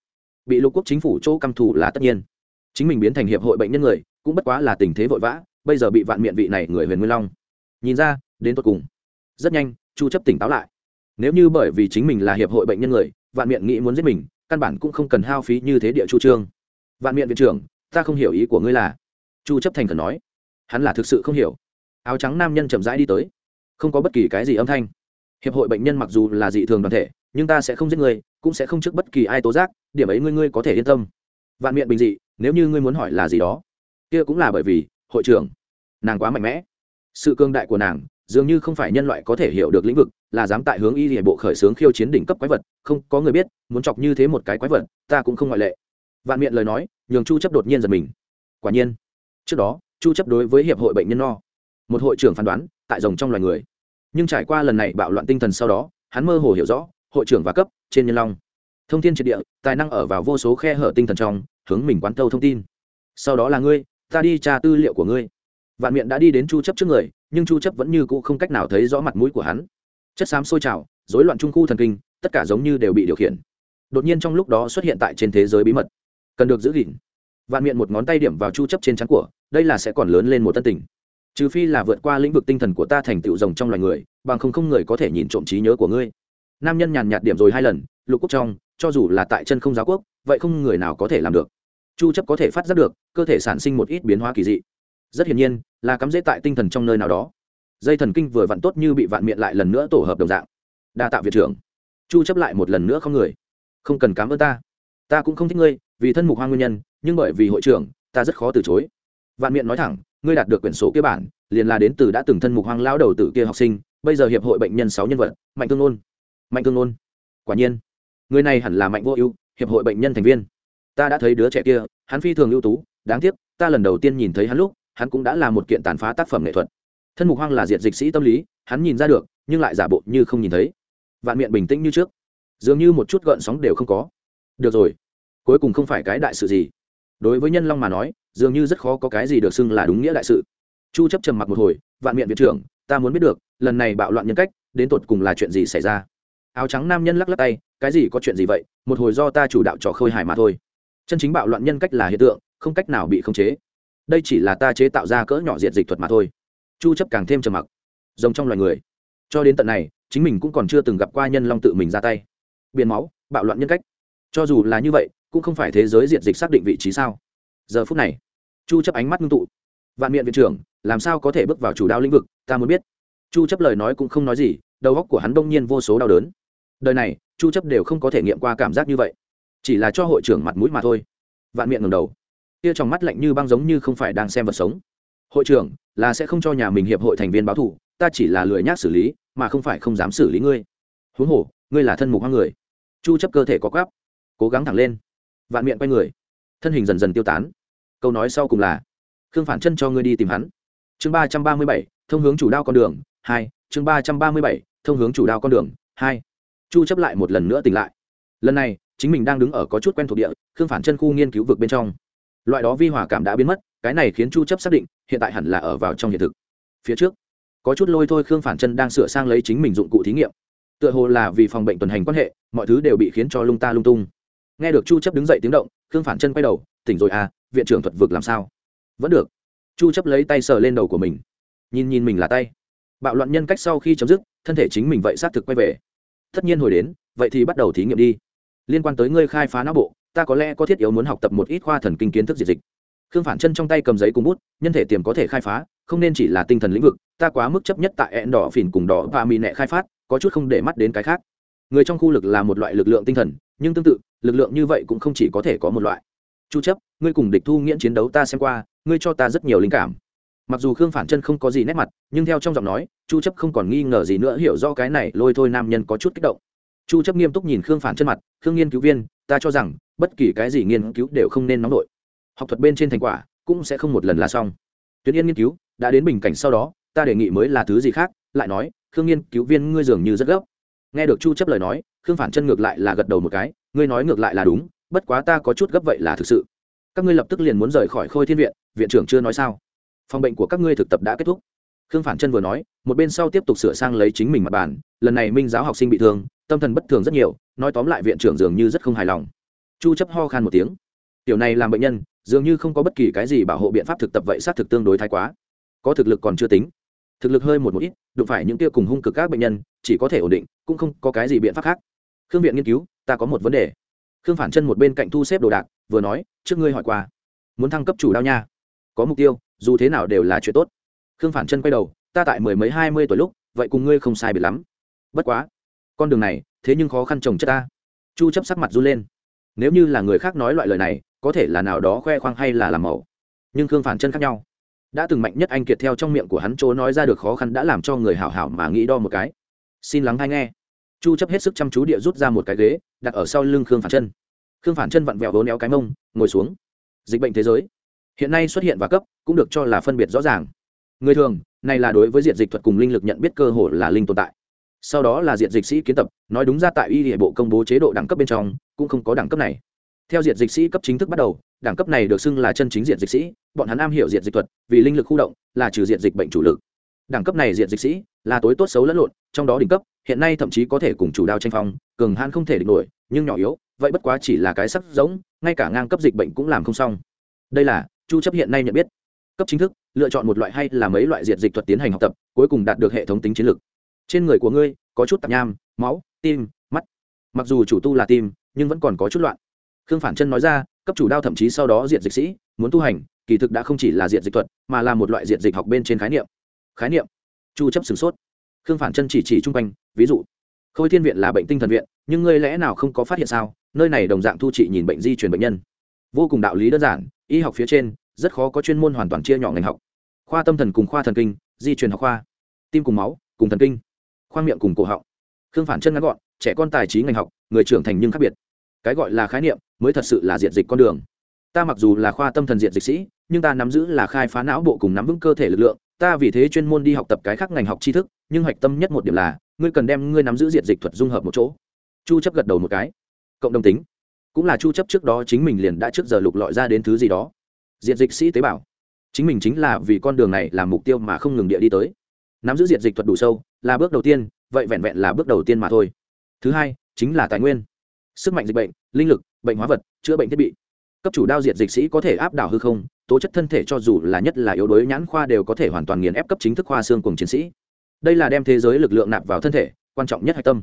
Bị lục quốc chính phủ chỗ căm thù là tất nhiên. Chính mình biến thành hiệp hội bệnh nhân người, cũng bất quá là tình thế vội vã, bây giờ bị vạn miệng vị này người huyền nguyên long. Nhìn ra, đến tột cùng. Rất nhanh, chu chấp tỉnh táo lại. Nếu như bởi vì chính mình là hiệp hội bệnh nhân người, vạn miệng nghĩ muốn giết mình, căn bản cũng không cần hao phí như thế địa chu trương. Vạn miệng viện trưởng, ta không hiểu ý của ngươi là chu chấp thành khẩn nói. Hắn là thực sự không hiểu. Áo trắng nam nhân chậm rãi đi tới. Không có bất kỳ cái gì âm thanh. Hiệp hội bệnh nhân mặc dù là dị thường đoàn thể, nhưng ta sẽ không giết người, cũng sẽ không trước bất kỳ ai tố giác, điểm ấy ngươi ngươi có thể yên tâm. Vạn miệng bình dị, nếu như ngươi muốn hỏi là gì đó. Kia cũng là bởi vì, hội trưởng, nàng quá mạnh mẽ. Sự cương đại của nàng, dường như không phải nhân loại có thể hiểu được lĩnh vực, là dám tại hướng y hệ bộ khởi xướng khiêu chiến đỉnh cấp quái vật, không, có người biết, muốn chọc như thế một cái quái vật, ta cũng không ngoại lệ. Vạn miệng lời nói, nhường chu chấp đột nhiên giật mình. Quả nhiên trước đó, chu chấp đối với hiệp hội bệnh nhân no. Một hội trưởng phán đoán, tại rồng trong loài người. Nhưng trải qua lần này bạo loạn tinh thần sau đó, hắn mơ hồ hiểu rõ, hội trưởng và cấp, trên nhân long. Thông tin triệt địa, tài năng ở vào vô số khe hở tinh thần trong, hướng mình quán thâu thông tin. Sau đó là ngươi, ta đi tra tư liệu của ngươi. Vạn miệng đã đi đến chu chấp trước người, nhưng chu chấp vẫn như cũ không cách nào thấy rõ mặt mũi của hắn. Chất xám sôi trào, rối loạn trung khu thần kinh, tất cả giống như đều bị điều khiển. Đột nhiên trong lúc đó xuất hiện tại trên thế giới bí mật. Cần được giữ gìn vạn miệng một ngón tay điểm vào chu chấp trên trán của, đây là sẽ còn lớn lên một tân tình. Trừ phi là vượt qua lĩnh vực tinh thần của ta thành tựu rồng trong loài người, bằng không không người có thể nhìn trộm trí nhớ của ngươi. Nam nhân nhàn nhạt điểm rồi hai lần, lục quốc trong, cho dù là tại chân không giáo quốc, vậy không người nào có thể làm được. Chu chấp có thể phát giác được, cơ thể sản sinh một ít biến hóa kỳ dị. Rất hiển nhiên, là cắm dễ tại tinh thần trong nơi nào đó. Dây thần kinh vừa vặn tốt như bị vạn miệng lại lần nữa tổ hợp đồng dạng. Đa tạo viện trưởng. Chu chấp lại một lần nữa không người. Không cần cảm ơn ta ta cũng không thích ngươi, vì thân mục hoang nguyên nhân, nhưng bởi vì hội trưởng, ta rất khó từ chối. Vạn miệng nói thẳng, ngươi đạt được quyển sổ kia bản, liền là đến từ đã từng thân mục hoang lao đầu tử kia học sinh, bây giờ hiệp hội bệnh nhân sáu nhân vật, mạnh thương ôn mạnh thương ôn quả nhiên, người này hẳn là mạnh vô ưu, hiệp hội bệnh nhân thành viên. Ta đã thấy đứa trẻ kia, hắn phi thường ưu tú, đáng tiếc, ta lần đầu tiên nhìn thấy hắn lúc, hắn cũng đã là một kiện tàn phá tác phẩm nghệ thuật. Thân mục hoang là diệt dịch sĩ tâm lý, hắn nhìn ra được, nhưng lại giả bộ như không nhìn thấy. Vạn miệng bình tĩnh như trước. Dường như một chút gợn sóng đều không có được rồi. Cuối cùng không phải cái đại sự gì. Đối với nhân long mà nói, dường như rất khó có cái gì được xưng là đúng nghĩa đại sự. Chu chấp trầm mặc một hồi, vạn miệng viện trưởng, ta muốn biết được, lần này bạo loạn nhân cách, đến tột cùng là chuyện gì xảy ra? Áo trắng nam nhân lắc lắc tay, cái gì có chuyện gì vậy? Một hồi do ta chủ đạo trò khơi hài mà thôi. Chân chính bạo loạn nhân cách là hiện tượng, không cách nào bị khống chế. Đây chỉ là ta chế tạo ra cỡ nhỏ diện dịch thuật mà thôi. Chu chấp càng thêm trầm mặc. Rồng trong loài người. Cho đến tận này, chính mình cũng còn chưa từng gặp qua nhân long tự mình ra tay. Biển máu, bạo loạn nhân cách cho dù là như vậy, cũng không phải thế giới diện dịch xác định vị trí sao? Giờ phút này, chu chấp ánh mắt ngưng tụ. Vạn miệng viện trưởng, làm sao có thể bước vào chủ đạo lĩnh vực, ta muốn biết. Chu chấp lời nói cũng không nói gì, đầu óc của hắn đông nhiên vô số đau đớn. Đời này, chu chấp đều không có thể nghiệm qua cảm giác như vậy. Chỉ là cho hội trưởng mặt mũi mà thôi. Vạn miệng ngẩng đầu. Kia trong mắt lạnh như băng giống như không phải đang xem vật sống. Hội trưởng, là sẽ không cho nhà mình hiệp hội thành viên báo thù, ta chỉ là lười nhác xử lý, mà không phải không dám xử lý ngươi. Huống hồ, ngươi là thân mục hoang người. Chu chấp cơ thể có quáp cố gắng thẳng lên. Vạn miệng quay người, thân hình dần dần tiêu tán. Câu nói sau cùng là, khương phản chân cho ngươi đi tìm hắn. Chương ba trăm ba mươi bảy, thông hướng chủ đao con đường, hai, chương ba trăm ba mươi bảy, thông hướng chủ đao con đường, hai. Chu chấp lại một lần nữa tỉnh lại. Lần này, chính mình đang đứng ở có chút quen thuộc địa, khương phản chân khu nghiên cứu vực bên trong. Loại đó vi hòa cảm đã biến mất, cái này khiến chu chấp xác định, hiện tại hẳn là ở vào trong hiện thực. Phía trước, có chút lôi thôi khương phản chân đang sửa sang lấy chính mình dụng cụ thí nghiệm. Tựa hồ là vì phòng bệnh tuần hành quan hệ, mọi thứ đều bị khiến cho lung ta lung tung nghe được chu chấp đứng dậy tiếng động, khương phản chân quay đầu, tỉnh rồi à viện trưởng thuật vực làm sao? Vẫn được. Chu chấp lấy tay sờ lên đầu của mình. Nhìn nhìn mình là tay. Bạo loạn nhân cách sau khi chấm dứt, thân thể chính mình vậy xác thực quay về. Tất nhiên hồi đến, vậy thì bắt đầu thí nghiệm đi. Liên quan tới ngươi khai phá não bộ, ta có lẽ có thiết yếu muốn học tập một ít khoa thần kinh kiến thức diệt dịch. Khương phản chân trong tay cầm giấy cùng bút, nhân thể tiềm có thể khai phá, không nên chỉ là tinh thần lĩnh vực, ta quá mức chấp nhất tại ẹn đỏ phìn cùng đỏ và mì nẹ khai phát, có chút không để mắt đến cái khác. Người trong khu lực là một loại lực lượng tinh thần nhưng tương tự, lực lượng như vậy cũng không chỉ có thể có một loại. Chu chấp, ngươi cùng địch thu nghiễn chiến đấu ta xem qua, ngươi cho ta rất nhiều linh cảm. Mặc dù khương phản chân không có gì nét mặt, nhưng theo trong giọng nói, chu chấp không còn nghi ngờ gì nữa, hiểu rõ cái này lôi thôi nam nhân có chút kích động. Chu chấp nghiêm túc nhìn khương phản chân mặt, khương nghiên cứu viên, ta cho rằng, bất kỳ cái gì nghiên cứu đều không nên nóng nổi học thuật bên trên thành quả cũng sẽ không một lần là xong. Tuyến yên nghiên cứu, đã đến bình cảnh sau đó, ta đề nghị mới là thứ gì khác. Lại nói, khương nghiên cứu viên, ngươi dường như rất gấp. Nghe được chu chấp lời nói khương phản chân ngược lại là gật đầu một cái, ngươi nói ngược lại là đúng, bất quá ta có chút gấp vậy là thực sự. Các ngươi lập tức liền muốn rời khỏi khôi thiên viện viện trưởng chưa nói sao? Phòng bệnh của các ngươi thực tập đã kết thúc. Khương phản chân vừa nói, một bên sau tiếp tục sửa sang lấy chính mình mặt bàn, lần này minh giáo học sinh bị thương, tâm thần bất thường rất nhiều, nói tóm lại viện trưởng dường như rất không hài lòng. Chu chấp ho khan một tiếng. Tiểu này làm bệnh nhân, dường như không có bất kỳ cái gì bảo hộ biện pháp thực tập vậy sát thực tương đối thái quá. Có thực lực còn chưa tính. Thực lực hơi một một ít, đụng phải những kia cùng hung cực các bệnh nhân, chỉ có thể ổn định, cũng không có cái gì biện pháp khác khương viện nghiên cứu, ta có một vấn đề. Khương phản chân một bên cạnh thu xếp đồ đạc, vừa nói, trước ngươi hỏi qua. Muốn thăng cấp chủ đao nha. Có mục tiêu, dù thế nào đều là chuyện tốt. Khương phản chân quay đầu, ta tại mười mấy, hai mươi tuổi lúc, vậy cùng ngươi không sai biệt lắm. Bất quá, con đường này, thế nhưng khó khăn trồng chất ta. Chu chấp sắc mặt run lên. Nếu như là người khác nói loại lời này, có thể là nào đó khoe khoang hay là làm mẫu. Nhưng khương phản chân khác nhau. Đã từng mạnh nhất anh kiệt theo trong miệng của hắn chỗ nói ra được khó khăn đã làm cho người hảo hảo mà nghĩ đo một cái. Xin lắng hay nghe chu chấp hết sức chăm chú địa rút ra một cái ghế, đặt ở sau lưng khương phản chân. Khương phản chân vặn vẹo vốn éo cái mông, ngồi xuống. Dịch bệnh thế giới. Hiện nay xuất hiện và cấp, cũng được cho là phân biệt rõ ràng. Người thường, này là đối với diện dịch thuật cùng linh lực nhận biết cơ hội là linh tồn tại. Sau đó là diện dịch sĩ kiến tập, nói đúng ra tại y hệ bộ công bố chế độ đẳng cấp bên trong, cũng không có đẳng cấp này. Theo diện dịch sĩ cấp chính thức bắt đầu, đẳng cấp này được xưng là chân chính diện dịch sĩ, bọn hắn am hiểu diện dịch thuật, vì linh lực khu động, là trừ diện dịch bệnh chủ lực. Đẳng cấp này diện dịch sĩ, là tối tốt xấu lẫn lộn, trong đó đỉnh cấp hiện nay thậm chí có thể cùng chủ đao tranh phong, cường hãn không thể địch nổi, nhưng nhỏ yếu, vậy bất quá chỉ là cái sắc giống, ngay cả ngang cấp dịch bệnh cũng làm không xong. Đây là, chu chấp hiện nay nhận biết. Cấp chính thức, lựa chọn một loại hay là mấy loại diệt dịch thuật tiến hành học tập, cuối cùng đạt được hệ thống tính chiến lược. Trên người của ngươi, có chút tạp nham, máu, tim, mắt. Mặc dù chủ tu là tim, nhưng vẫn còn có chút loạn. Khương phản chân nói ra, cấp chủ đao thậm chí sau đó diệt dịch sĩ, muốn tu hành, kỳ thực đã không chỉ là diệt dịch thuật, mà là một loại diệt dịch học bên trên khái niệm. Khái niệm. Chu chấp sửng sốt khương phản chân chỉ chỉ chung quanh, ví dụ, khôi thiên viện là bệnh tinh thần viện, nhưng ngươi lẽ nào không có phát hiện sao? Nơi này đồng dạng thu trị nhìn bệnh di truyền bệnh nhân. Vô cùng đạo lý đơn giản, y học phía trên, rất khó có chuyên môn hoàn toàn chia nhỏ ngành học. Khoa tâm thần cùng khoa thần kinh, di truyền học khoa. Tim cùng máu, cùng thần kinh. Khoang miệng cùng cổ họng. Khương phản chân ngắn gọn, trẻ con tài trí ngành học, người trưởng thành nhưng khác biệt. Cái gọi là khái niệm, mới thật sự là diện dịch con đường. Ta mặc dù là khoa tâm thần diện dịch sĩ, nhưng ta nắm giữ là khai phá não bộ cùng nắm vững cơ thể lực lượng ta vì thế chuyên môn đi học tập cái khác ngành học tri thức, nhưng hạch tâm nhất một điểm là, ngươi cần đem ngươi nắm giữ diện dịch thuật dung hợp một chỗ. Chu chấp gật đầu một cái. Cộng đồng tính. Cũng là chu chấp trước đó chính mình liền đã trước giờ lục lọi ra đến thứ gì đó. Diện dịch sĩ tế bào. Chính mình chính là vì con đường này làm mục tiêu mà không ngừng địa đi tới. Nắm giữ diện dịch thuật đủ sâu, là bước đầu tiên, vậy vẹn vẹn là bước đầu tiên mà thôi. Thứ hai, chính là tài nguyên. Sức mạnh dịch bệnh, linh lực, bệnh hóa vật, chữa bệnh thiết bị. Cấp chủ đao diệt dịch sĩ có thể áp đảo hư không tố chất thân thể cho dù là nhất là yếu đuối nhãn khoa đều có thể hoàn toàn nghiền ép cấp chính thức khoa xương cùng chiến sĩ. Đây là đem thế giới lực lượng nạp vào thân thể, quan trọng nhất hạch tâm.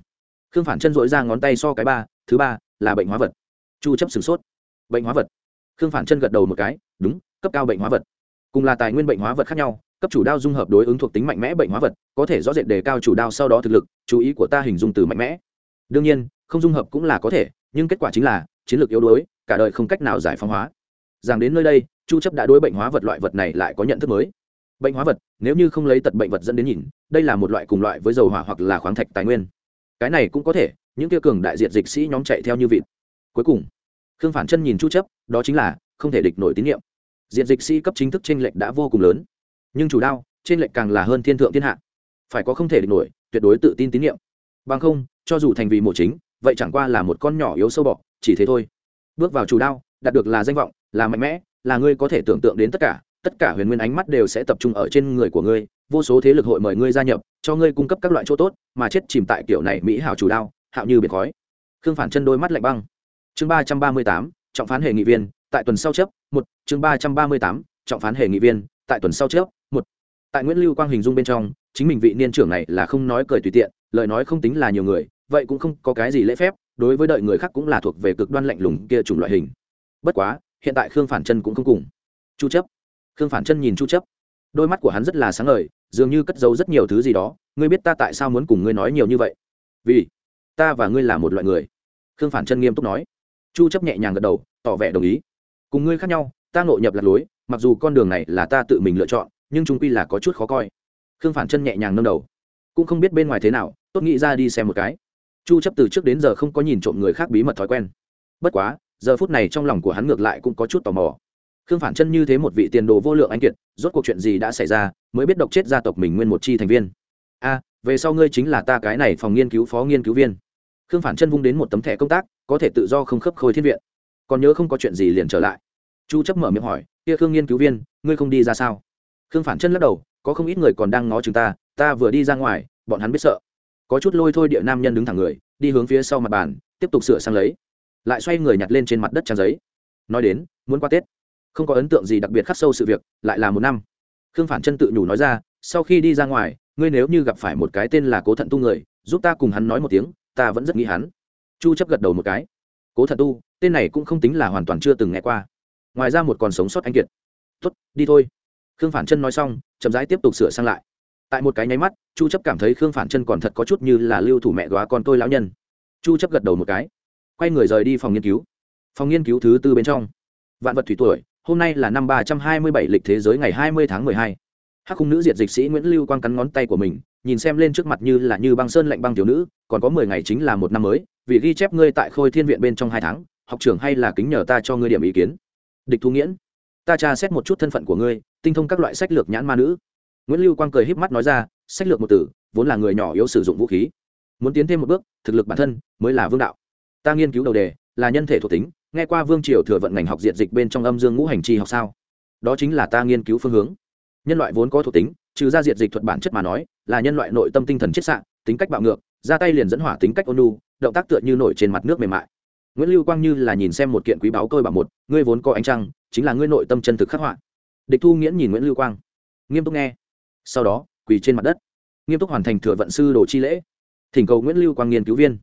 Khương phản chân dội ra ngón tay so cái ba, thứ ba là bệnh hóa vật. Chu chấp sửng sốt. Bệnh hóa vật. Khương phản chân gật đầu một cái, đúng, cấp cao bệnh hóa vật. Cùng là tài nguyên bệnh hóa vật khác nhau, cấp chủ đao dung hợp đối ứng thuộc tính mạnh mẽ bệnh hóa vật, có thể rõ rệt đề cao chủ đao sau đó thực lực, chú ý của ta hình dung từ mạnh mẽ. Đương nhiên, không dung hợp cũng là có thể, nhưng kết quả chính là, chiến lược yếu đuối, cả đời không cách nào giải phóng hóa rằng đến nơi đây, chu chấp đã đối bệnh hóa vật loại vật này lại có nhận thức mới. Bệnh hóa vật, nếu như không lấy tật bệnh vật dẫn đến nhìn, đây là một loại cùng loại với dầu hỏa hoặc là khoáng thạch tài nguyên. Cái này cũng có thể, những kia cường đại diện dịch sĩ nhóm chạy theo như vịt. Cuối cùng, khương phản chân nhìn chu chấp, đó chính là không thể địch nổi tín nhiệm. Diện dịch sĩ cấp chính thức trên lệnh đã vô cùng lớn. Nhưng chủ đao trên lệnh càng là hơn thiên thượng thiên hạ. Phải có không thể địch nổi, tuyệt đối tự tin tín nhiệm. Bằng không, cho dù thành vì mộ chính, vậy chẳng qua là một con nhỏ yếu sâu bọ, chỉ thế thôi. Bước vào chủ đao, đạt được là danh vọng là mạnh mẽ, là ngươi có thể tưởng tượng đến tất cả tất cả huyền nguyên ánh mắt đều sẽ tập trung ở trên người của ngươi, vô số thế lực hội mời ngươi gia nhập, cho ngươi cung cấp các loại chỗ tốt, mà chết chìm tại kiểu này mỹ hảo chủ đao, hạo như biệt khói. Khương phản chân đôi mắt lạnh băng. Chương ba trăm ba mươi tám, trọng phán hệ nghị viên, tại tuần sau chấp một, chương ba trăm ba mươi tám, trọng phán hệ nghị viên, tại tuần sau chấp một. Tại nguyễn lưu quang hình dung bên trong, chính mình vị niên trưởng này là không nói cười tùy tiện, lời nói không tính là nhiều người, vậy cũng không có cái gì lễ phép, đối với đợi người khác cũng là thuộc về cực đoan lạnh lùng kia chủng loại hình. Bất quá hiện tại khương phản chân cũng không cùng. Chu chấp. Khương phản chân nhìn chu chấp. Đôi mắt của hắn rất là sáng ngời, dường như cất giấu rất nhiều thứ gì đó. Ngươi biết ta tại sao muốn cùng ngươi nói nhiều như vậy? Vì ta và ngươi là một loại người. Khương phản chân nghiêm túc nói. Chu chấp nhẹ nhàng gật đầu, tỏ vẻ đồng ý. Cùng ngươi khác nhau, ta ngộ nhập lạc lối, mặc dù con đường này là ta tự mình lựa chọn, nhưng trung quy là có chút khó coi. Khương phản chân nhẹ nhàng nâng đầu. Cũng không biết bên ngoài thế nào, tốt nghĩ ra đi xem một cái. Chu chấp từ trước đến giờ không có nhìn trộm người khác bí mật thói quen. Bất quá giờ phút này trong lòng của hắn ngược lại cũng có chút tò mò. Khương phản chân như thế một vị tiền đồ vô lượng anh kiệt, rốt cuộc chuyện gì đã xảy ra, mới biết độc chết gia tộc mình nguyên một chi thành viên. A, về sau ngươi chính là ta cái này phòng nghiên cứu phó nghiên cứu viên. Khương phản chân vung đến một tấm thẻ công tác, có thể tự do không khớp khôi thiên viện. Còn nhớ không có chuyện gì liền trở lại. Chu chấp mở miệng hỏi, kia khương nghiên cứu viên, ngươi không đi ra sao? Khương phản chân lắc đầu, có không ít người còn đang ngó chúng ta ta vừa đi ra ngoài, bọn hắn biết sợ. Có chút lôi thôi địa nam nhân đứng thẳng người, đi hướng phía sau mặt bàn, tiếp tục sửa sang lấy lại xoay người nhặt lên trên mặt đất trang giấy. Nói đến, muốn qua tết. Không có ấn tượng gì đặc biệt khắc sâu sự việc, lại là một năm. Khương phản chân tự nhủ nói ra, sau khi đi ra ngoài, ngươi nếu như gặp phải một cái tên là cố thận tu người, giúp ta cùng hắn nói một tiếng, ta vẫn rất nghĩ hắn. Chu chấp gật đầu một cái. Cố thận tu, tên này cũng không tính là hoàn toàn chưa từng nghe qua. Ngoài ra một còn sống sót anh kiệt. Tốt, đi thôi. Khương phản chân nói xong, chậm rãi tiếp tục sửa sang lại. Tại một cái nháy mắt, chu chấp cảm thấy khương phản chân còn thật có chút như là lưu thủ mẹ góa con tôi lão nhân. Chu chấp gật đầu một cái quay người rời đi phòng nghiên cứu. Phòng nghiên cứu thứ tư bên trong. Vạn vật thủy tuổi, hôm nay là năm 327 lịch thế giới ngày 20 tháng 12. hắc khung nữ diệt dịch sĩ nguyễn lưu quang cắn ngón tay của mình, nhìn xem lên trước mặt như là như băng sơn lạnh băng tiểu nữ, còn có 10 ngày chính là một năm mới, vì ghi chép ngươi tại khôi thiên viện bên trong hai tháng, học trưởng hay là kính nhờ ta cho ngươi điểm ý kiến. Địch thu nghiễn, ta tra xét một chút thân phận của ngươi, tinh thông các loại sách lược nhãn ma nữ. Nguyễn lưu quang cười híp mắt nói ra, sách lược một tử vốn là người nhỏ yếu sử dụng vũ khí. Muốn tiến thêm một bước, thực lực bản thân mới là vương đạo ta nghiên cứu đầu đề, là nhân thể thuộc tính, nghe qua vương triều thừa vận ngành học diện dịch bên trong âm dương ngũ hành chi học sao? Đó chính là ta nghiên cứu phương hướng. Nhân loại vốn có thuộc tính, trừ ra diện dịch thuật bản chất mà nói, là nhân loại nội tâm tinh thần chiết sạn tính cách bạo ngược, ra tay liền dẫn hỏa tính cách ôn nu động tác tựa như nổi trên mặt nước mềm mại. Nguyễn lưu quang như là nhìn xem một kiện quý báu tôi bảo một, ngươi vốn có ánh trăng, chính là ngươi nội tâm chân thực khắc họa. Địch thu nghiễn nhìn nguyễn lưu quang. Nghiêm túc nghe. Sau đó, quỳ trên mặt đất. Nghiêm túc hoàn thành thừa vận sư đồ chi lễ. Thỉnh cầu nguyễn lưu quang nghiên cứu viên.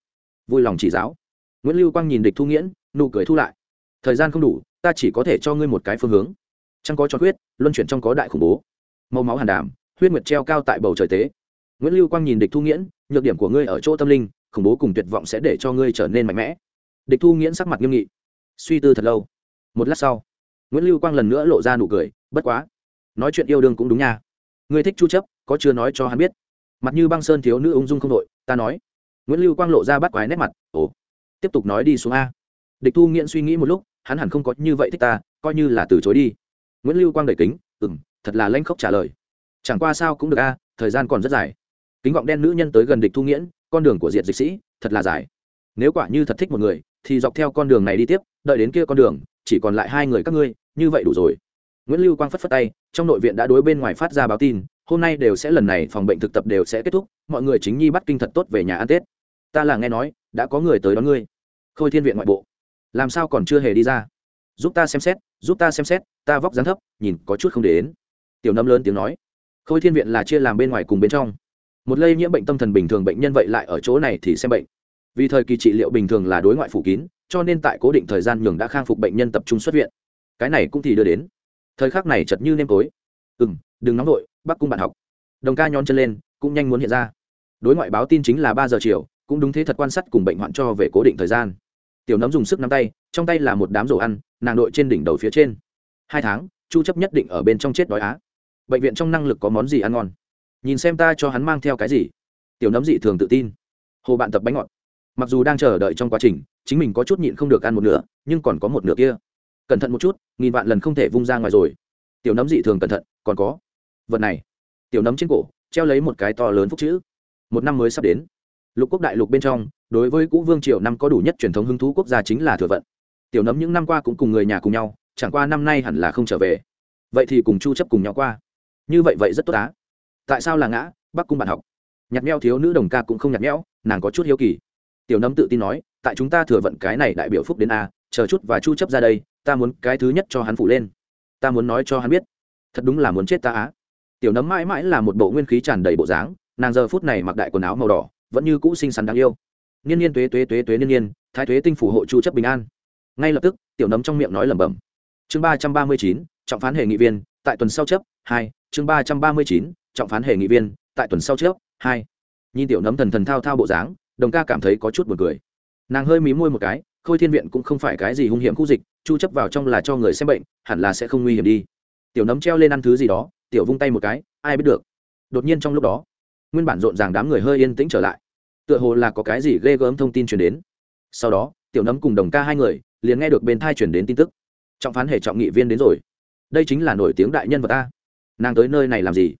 Vui lòng chỉ giáo nguyễn lưu quang nhìn địch thu nghiễn nụ cười thu lại thời gian không đủ ta chỉ có thể cho ngươi một cái phương hướng chẳng có cho huyết luân chuyển trong có đại khủng bố màu máu hàn đàm huyết nguyệt treo cao tại bầu trời tế nguyễn lưu quang nhìn địch thu nghiễn nhược điểm của ngươi ở chỗ tâm linh khủng bố cùng tuyệt vọng sẽ để cho ngươi trở nên mạnh mẽ địch thu nghiễn sắc mặt nghiêm nghị suy tư thật lâu một lát sau nguyễn lưu quang lần nữa lộ ra nụ cười bất quá nói chuyện yêu đương cũng đúng nha ngươi thích chu chấp có chưa nói cho hắn biết mặt như băng sơn thiếu nữ ung dung không đội ta nói nguyễn lưu quang lộ ra bắt quái nét mặt ồ tiếp tục nói đi xuống a. Địch thu nghiễn suy nghĩ một lúc, hắn hẳn không có như vậy thích ta, coi như là từ chối đi. Nguyễn lưu quang đầy kính, ừm, thật là lanh khóc trả lời. Chẳng qua sao cũng được a, thời gian còn rất dài. Kính vọng đen nữ nhân tới gần địch thu nghiễn, con đường của diện dịch sĩ, thật là dài. Nếu quả như thật thích một người, thì dọc theo con đường này đi tiếp, đợi đến kia con đường, chỉ còn lại hai người các ngươi, như vậy đủ rồi. Nguyễn lưu quang phất phất tay, trong nội viện đã đối bên ngoài phát ra báo tin, hôm nay đều sẽ lần này phòng bệnh thực tập đều sẽ kết thúc, mọi người chính nhi bắt kinh thật tốt về nhà ăn tết. Ta là nghe nói, đã có người tới đón ngươi khôi thiên viện ngoại bộ. Làm sao còn chưa hề đi ra? Giúp ta xem xét, giúp ta xem xét, ta vóc dáng thấp, nhìn có chút không để đến. Tiểu Nấm lớn tiếng nói. Khôi thiên viện là chia làm bên ngoài cùng bên trong. Một lây nhiễm bệnh tâm thần bình thường bệnh nhân vậy lại ở chỗ này thì xem bệnh. Vì thời kỳ trị liệu bình thường là đối ngoại phủ kín, cho nên tại cố định thời gian nhường đã khang phục bệnh nhân tập trung xuất viện. Cái này cũng thì đưa đến. Thời khắc này chật như nêm tối. Ừ m đừng nóng vội bắc cung bạn học. Đồng ca nhón chân lên, cũng nhanh muốn hiện ra. Đối ngoại báo tin chính là ba giờ chiều, cũng đúng thế thật quan sát cùng bệnh hoạn cho về cố định thời gian tiểu nấm dùng sức nắm tay, trong tay là một đám rổ ăn, nàng đội trên đỉnh đầu phía trên. Hai tháng, chu chấp nhất định ở bên trong chết đói á. Bệnh viện trong năng lực có món gì ăn ngon? Nhìn xem ta cho hắn mang theo cái gì. Tiểu nấm dị thường tự tin. Hồ bạn tập bánh ngọt. Mặc dù đang chờ đợi trong quá trình, chính mình có chút nhịn không được ăn một nửa, nhưng còn có một nửa kia. Cẩn thận một chút, nghìn vạn lần không thể vung ra ngoài rồi. Tiểu nấm dị thường cẩn thận, còn có. Vật này. Tiểu nấm trên cổ, treo lấy một cái to lớn phúc chữ. Một năm mới sắp đến lục quốc đại lục bên trong, đối với cũ vương triều năm có đủ nhất truyền thống hứng thú quốc gia chính là thừa vận. Tiểu nấm những năm qua cũng cùng người nhà cùng nhau, chẳng qua năm nay hẳn là không trở về. Vậy thì cùng chu chấp cùng nhau qua. Như vậy vậy rất tốt á. Tại sao là ngã? Bắc cung bạn học. Nhặt meo thiếu nữ đồng ca cũng không nhặt meo nàng có chút hiếu kỳ. Tiểu nấm tự tin nói, tại chúng ta thừa vận cái này đại biểu phúc đến a, chờ chút và chu chấp ra đây, ta muốn cái thứ nhất cho hắn phụ lên. Ta muốn nói cho hắn biết. Thật đúng là muốn chết ta á. Tiểu nấm mãi mãi là một bộ nguyên khí tràn đầy bộ dáng, nàng giờ phút này mặc đại quần áo màu đỏ vẫn như cũ xinh xắn đáng yêu. Niên niên tuế tuế tuế tuế niên niên, thái tuế tinh phủ hộ chu chấp bình an. Ngay lập tức, tiểu nấm trong miệng nói lẩm bẩm. Chương ba trăm ba mươi chín, trọng phán hệ nghị viên, tại tuần sau chấp hai, chương ba trăm ba mươi chín, trọng phán hệ nghị viên, tại tuần sau chấp hai. Nhìn tiểu nấm thần thần thao thao bộ dáng, đồng ca cảm thấy có chút buồn cười. Nàng hơi mí môi một cái, khôi thiên viện cũng không phải cái gì hung hiểm khu dịch, chu chấp vào trong là cho người xem bệnh, hẳn là sẽ không nguy hiểm đi. Tiểu nấm treo lên ăn thứ gì đó, tiểu vung tay một cái, ai biết được. Đột nhiên trong lúc đó nguyên bản rộn ràng đám người hơi yên tĩnh trở lại. Tựa hồ là có cái gì ghê gớm thông tin truyền đến. Sau đó, tiểu nấm cùng đồng ca hai người liền nghe được bên thai truyền đến tin tức. Trọng phán hệ trọng nghị viên đến rồi. Đây chính là nổi tiếng đại nhân vật ta. Nàng tới nơi này làm gì?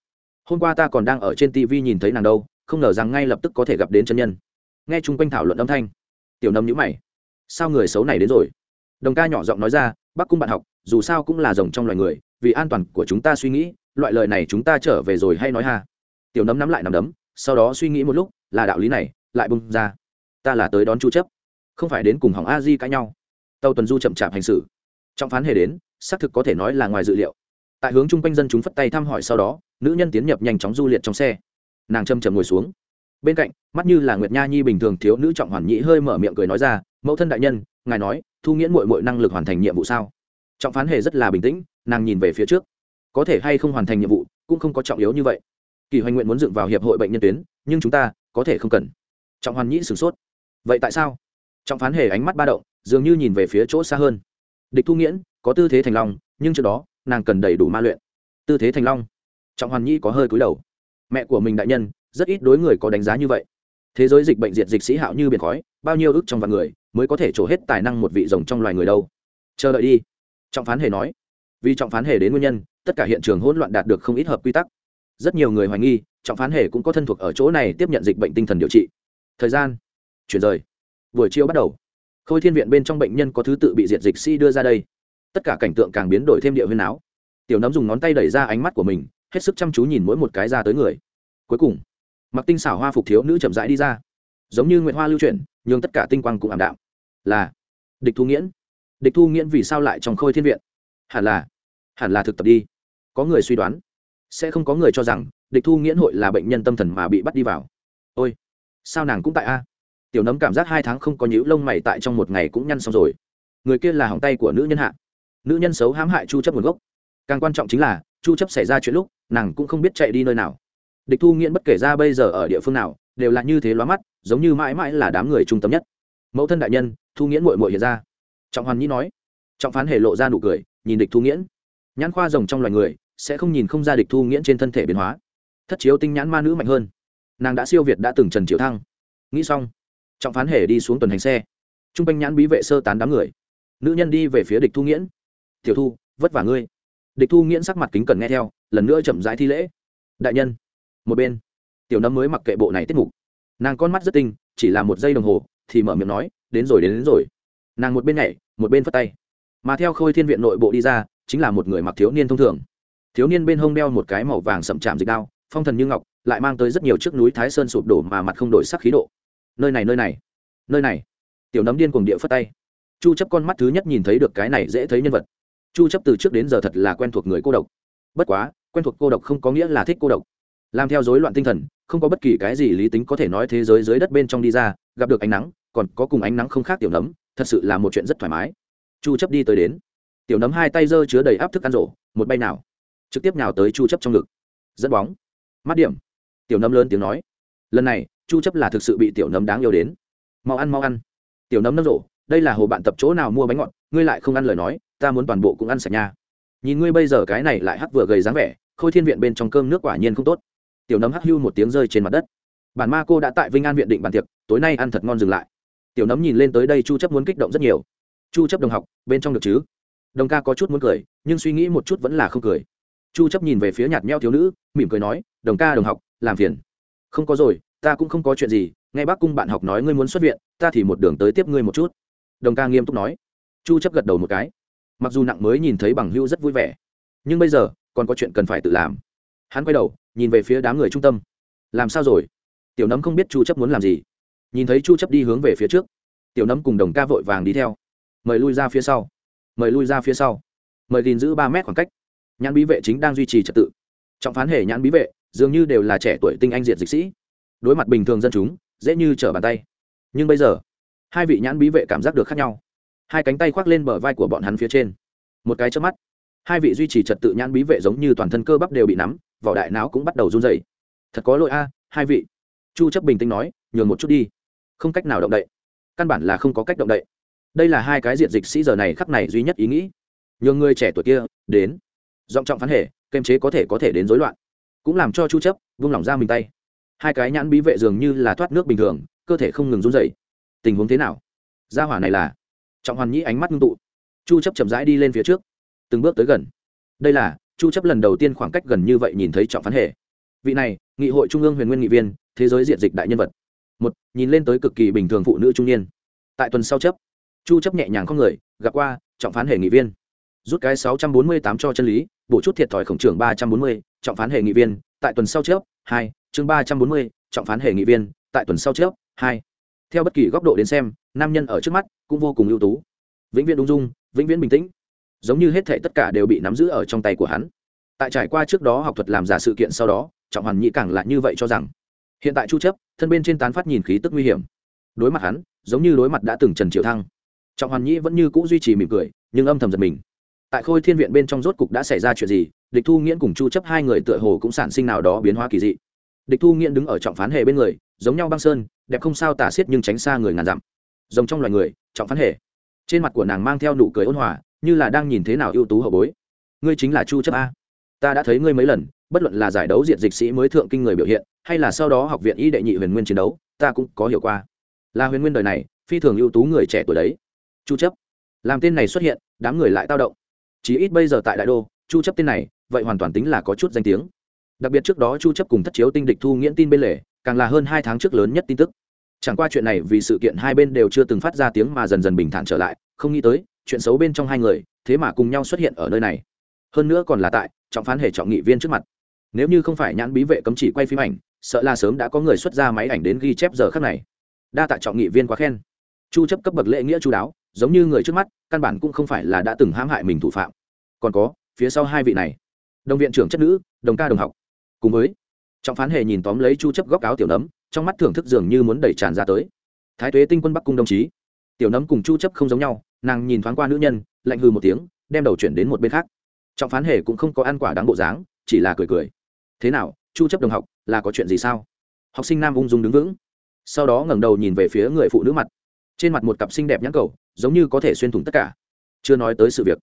Hôm qua ta còn đang ở trên tv nhìn thấy nàng đâu, không ngờ rằng ngay lập tức có thể gặp đến chân nhân. Nghe chung quanh thảo luận âm thanh, tiểu nấm nhữ mày. Sao người xấu này đến rồi? Đồng ca nhỏ giọng nói ra, bác cung bạn học, dù sao cũng là rồng trong loài người, vì an toàn của chúng ta suy nghĩ, loại lời này chúng ta trở về rồi hay nói ha? Tiểu nấm nắm lại nằm đấm, sau đó suy nghĩ một lúc, là đạo lý này, lại bung ra. Ta là tới đón chu chấp, không phải đến cùng hỏng a di cãi nhau. Tàu tuần du chậm chạp hành xử. Trọng phán hề đến, xác thực có thể nói là ngoài dự liệu. Tại hướng chung quanh dân chúng phất tay thăm hỏi sau đó, nữ nhân tiến nhập nhanh chóng du liệt trong xe. Nàng châm chầm ngồi xuống. Bên cạnh, mắt như là nguyệt nha nhi bình thường thiếu nữ trọng hoàn nhĩ hơi mở miệng cười nói ra, mẫu thân đại nhân, ngài nói, thu nghiễn mội mội năng lực hoàn thành nhiệm vụ sao? Trọng phán hề rất là bình tĩnh, nàng nhìn về phía trước. Có thể hay không hoàn thành nhiệm vụ, cũng không có trọng yếu như vậy kỳ hoành nguyện muốn dựng vào hiệp hội bệnh nhân tuyến, nhưng chúng ta có thể không cần. Trọng hoàn nhĩ sửng sốt. Vậy tại sao? Trọng phán hề ánh mắt ba động, dường như nhìn về phía chỗ xa hơn. Địch thu nghiễn, có tư thế thành long, nhưng trước đó, nàng cần đầy đủ ma luyện. Tư thế thành long. Trọng hoàn nhĩ có hơi cúi đầu. Mẹ của mình đại nhân, rất ít đối người có đánh giá như vậy. Thế giới dịch bệnh diệt dịch sĩ hạo như biển khói, bao nhiêu ước trong vạn người mới có thể trổ hết tài năng một vị rồng trong loài người đâu? Chờ đợi đi. Trọng phán hề nói. Vì trọng phán hề đến nguyên nhân, tất cả hiện trường hỗn loạn đạt được không ít hợp quy tắc rất nhiều người hoài nghi, trọng phán hề cũng có thân thuộc ở chỗ này tiếp nhận dịch bệnh tinh thần điều trị. Thời gian, chuyển rời. Buổi chiều bắt đầu, khôi thiên viện bên trong bệnh nhân có thứ tự bị diệt dịch sĩ đưa ra đây. Tất cả cảnh tượng càng biến đổi thêm địa huyên áo tiểu nấm dùng ngón tay đẩy ra ánh mắt của mình, hết sức chăm chú nhìn mỗi một cái ra tới người. Cuối cùng, mặc tinh xảo hoa phục thiếu nữ chậm rãi đi ra. Giống như nguyện hoa lưu chuyển nhưng tất cả tinh quang cũng ảm đạm. Là địch thu nghiễn. Địch thu nghiễn vì sao lại trong khôi thiên viện? Hẳn là hẳn là thực tập đi. Có người suy đoán sẽ không có người cho rằng địch thu nghiễn hội là bệnh nhân tâm thần mà bị bắt đi vào. Ôi, sao nàng cũng tại a? Tiểu nấm cảm giác hai tháng không có nhũ lông mày tại trong một ngày cũng nhăn xong rồi. Người kia là hỏng tay của nữ nhân hạ. Nữ nhân xấu hãm hại chu chấp nguồn gốc. Càng quan trọng chính là, chu chấp xảy ra chuyện lúc, nàng cũng không biết chạy đi nơi nào. Địch thu nghiễn bất kể ra bây giờ ở địa phương nào, đều là như thế loa mắt, giống như mãi mãi là đám người trung tâm nhất. Mẫu thân đại nhân, thu nghiễn muội muội hiện ra. Trọng hoàn nhĩ nói. Trọng phán hề lộ ra nụ cười, nhìn địch thu nghiễn. Nhãn khoa rồng trong loài người sẽ không nhìn không ra địch thu nghiễn trên thân thể biến hóa. Thất chiếu tinh nhãn ma nữ mạnh hơn. Nàng đã siêu việt đã từng trần triệu thăng. Nghĩ xong trọng phán hề đi xuống tuần hành xe. T r u n g quanh nhãn bí vệ sơ tán đám người. Nữ nhân đi về phía địch thu nghiễn. Tiểu thu vất vả ngươi. Địch thu nghiễn sắc mặt kính cần nghe theo lần nữa chậm rãi thi lễ. Đại nhân. Một bên tiểu nấm mới mặc kệ bộ này tiết mục. Nàng con mắt rất tinh chỉ là một giây đồng hồ thì mở miệng nói đến rồi đến, đến rồi. Nàng một bên nhảy một bên phất tay. Mà theo khôi thiên viện nội bộ đi ra chính là một người mặc thiếu niên thông thường thiếu niên bên hông đeo một cái màu vàng sậm chạm dịch đao, phong thần như ngọc, lại mang tới rất nhiều chiếc núi thái sơn sụp đổ mà mặt không đổi sắc khí độ. Nơi này nơi này nơi này. Tiểu nấm điên cuồng địa phất tay. Chu chấp con mắt thứ nhất nhìn thấy được cái này dễ thấy nhân vật. Chu chấp từ trước đến giờ thật là quen thuộc người cô độc. Bất quá, quen thuộc cô độc không có nghĩa là thích cô độc. Làm theo rối loạn tinh thần, không có bất kỳ cái gì lý tính có thể nói thế giới dưới đất bên trong đi ra, gặp được ánh nắng, còn có cùng ánh nắng không khác tiểu nấm, thật sự là một chuyện rất thoải mái. Chu chấp đi tới đến. Tiểu nấm hai tay giơ chứa đầy áp thức ăn rổ, một bay nào trực tiếp nào tới chu chấp trong ngực. Dẫn bóng. Mắt điểm. Tiểu nấm lớn tiếng nói. Lần này, chu chấp là thực sự bị tiểu nấm đáng yêu đến. Mau ăn mau ăn. Tiểu nấm nấm rổ đây là hồ bạn tập chỗ nào mua bánh ngọt? Ngươi lại không ăn lời nói, ta muốn toàn bộ cũng ăn sạch nha. Nhìn ngươi bây giờ cái này lại hắc vừa gầy dáng vẻ, khôi thiên viện bên trong cơm nước quả nhiên không tốt. Tiểu nấm hắc hưu một tiếng rơi trên mặt đất. Bản ma cô đã tại vinh an viện định bàn tiệc, tối nay ăn thật ngon dừng lại. Tiểu nấm nhìn lên tới đây chu chấp muốn kích động rất nhiều. Chu chấp đồng học, bên trong được chứ? Đồng ca có chút muốn cười, nhưng suy nghĩ một chút vẫn là không cười chu chấp nhìn về phía nhạt nhẽo thiếu nữ, mỉm cười nói, đồng ca đồng học, làm phiền. Không có rồi, ta cũng không có chuyện gì, nghe bác cung bạn học nói ngươi muốn xuất viện, ta thì một đường tới tiếp ngươi một chút. Đồng ca nghiêm túc nói. Chu chấp gật đầu một cái. Mặc dù nặng mới nhìn thấy bằng hưu rất vui vẻ, nhưng bây giờ, còn có chuyện cần phải tự làm. Hắn quay đầu, nhìn về phía đám người trung tâm. Làm sao rồi? Tiểu nấm không biết chu chấp muốn làm gì. Nhìn thấy chu chấp đi hướng về phía trước, tiểu nấm cùng đồng ca vội vàng đi theo. Mời lui ra phía sau, mời lui ra phía sau, mời gìn giữ ba mét khoảng cách nhãn bí vệ chính đang duy trì trật tự. Trọng phán hệ nhãn bí vệ, dường như đều là trẻ tuổi tinh anh diệt dịch sĩ. Đối mặt bình thường dân chúng, dễ như trở bàn tay. Nhưng bây giờ, hai vị nhãn bí vệ cảm giác được khác nhau. Hai cánh tay khoác lên bờ vai của bọn hắn phía trên. Một cái trước mắt, hai vị duy trì trật tự nhãn bí vệ giống như toàn thân cơ bắp đều bị nắm, vỏ đại não cũng bắt đầu run dày thật có lỗi a, hai vị. Chu chấp bình tĩnh nói, nhường một chút đi. Không cách nào động đậy. Căn bản là không có cách động đậy. Đây là hai cái diện dịch sĩ giờ này khắc này duy nhất ý nghĩ. Nhường người trẻ tuổi kia đến giọng trọng phán hệ kềm chế có thể có thể đến rối loạn. Cũng làm cho chu chấp vung lòng ra mình tay. Hai cái nhãn bí vệ dường như là thoát nước bình thường, cơ thể không ngừng run rẩy. Tình huống thế nào? Gia hỏa này là? Trọng hoàn nhĩ ánh mắt ngưng tụ. Chu chấp chậm rãi đi lên phía trước, từng bước tới gần. Đây là, chu chấp lần đầu tiên khoảng cách gần như vậy nhìn thấy trọng phán hệ vị này, nghị hội trung ương huyền nguyên nghị viên, thế giới diện dịch đại nhân vật. Một, nhìn lên tới cực kỳ bình thường phụ nữ trung niên. Tại tuần sau chấp, chu chấp nhẹ nhàng không người, gặp qua trọng phán hệ nghị viên rút cái 648 cho chân lý bổ chút thiệt thòi khổng trưởng 340, trọng phán hệ nghị viên tại tuần sau trước hai chương 340, trọng phán hệ nghị viên tại tuần sau trước hai. Theo bất kỳ góc độ đến xem nam nhân ở trước mắt cũng vô cùng ưu tú. Vĩnh viễn ung dung vĩnh viễn bình tĩnh. Giống như hết thảy tất cả đều bị nắm giữ ở trong tay của hắn. Tại trải qua trước đó học thuật làm giả sự kiện sau đó trọng hoàn nhị càng là như vậy cho rằng hiện tại chu chấp thân bên trên tán phát nhìn khí tức nguy hiểm. Đối mặt hắn giống như đối mặt đã từng trần triệu thăng. Trọng hoàn nhĩ vẫn như cũ duy trì mỉm cười nhưng âm thầm giật mình tại khôi thiên viện bên trong rốt cục đã xảy ra chuyện gì, địch thu nghiễn cùng chu chấp hai người tựa hồ cũng sản sinh nào đó biến hóa kỳ dị. Địch thu nghiễn đứng ở trọng phán hệ bên người, giống nhau băng sơn, đẹp không sao tả xiết nhưng tránh xa người ngàn dặm. Giống trong loài người, trọng phán hệ trên mặt của nàng mang theo nụ cười ôn hòa, như là đang nhìn thế nào ưu tú hậu bối. Ngươi chính là chu chấp a. Ta đã thấy ngươi mấy lần, bất luận là giải đấu diện dịch sĩ mới thượng kinh người biểu hiện, hay là sau đó học viện y đệ nhị huyền nguyên chiến đấu, ta cũng có hiểu qua. Là huyền nguyên đời này, phi thường ưu tú người trẻ tuổi đấy. Chu chấp. Làm tên này xuất hiện, đám người lại tao động chỉ ít bây giờ tại đại đô, chu chấp tên này, vậy hoàn toàn tính là có chút danh tiếng. Đặc biệt trước đó chu chấp cùng thất chiếu tinh địch thu nghiễn tin bên lề, càng là hơn hai tháng trước lớn nhất tin tức. Chẳng qua chuyện này vì sự kiện hai bên đều chưa từng phát ra tiếng mà dần dần bình thản trở lại, không nghĩ tới, chuyện xấu bên trong hai người, thế mà cùng nhau xuất hiện ở nơi này. Hơn nữa còn là tại, trọng phán hệ trọng nghị viên trước mặt. Nếu như không phải nhãn bí vệ cấm chỉ quay phim ảnh, sợ là sớm đã có người xuất ra máy ảnh đến ghi chép giờ khắc này. Đa tạ trọng nghị viên quá khen. Chu chấp cấp bậc lễ nghĩa chu đáo giống như người trước mắt, căn bản cũng không phải là đã từng hãm hại mình thủ phạm. Còn có, phía sau hai vị này, đồng viện trưởng chất nữ, đồng ca đồng học. Cùng với, trọng phán hề nhìn tóm lấy chu chấp góc áo tiểu nấm, trong mắt thưởng thức dường như muốn đẩy tràn ra tới. Thái tuế tinh quân bắc cung đồng chí. Tiểu nấm cùng chu chấp không giống nhau, nàng nhìn thoáng qua nữ nhân, lạnh hư một tiếng, đem đầu chuyển đến một bên khác. Trọng phán hề cũng không có ăn quả đáng bộ dáng, chỉ là cười cười. Thế nào, chu chấp đồng học, là có chuyện gì sao? Học sinh nam ung dung đứng vững. Sau đó ngẩng đầu nhìn về phía người phụ nữ mặt. Trên mặt một cặp xinh đẹp nhãn cầu giống như có thể xuyên thủng tất cả. Chưa nói tới sự việc,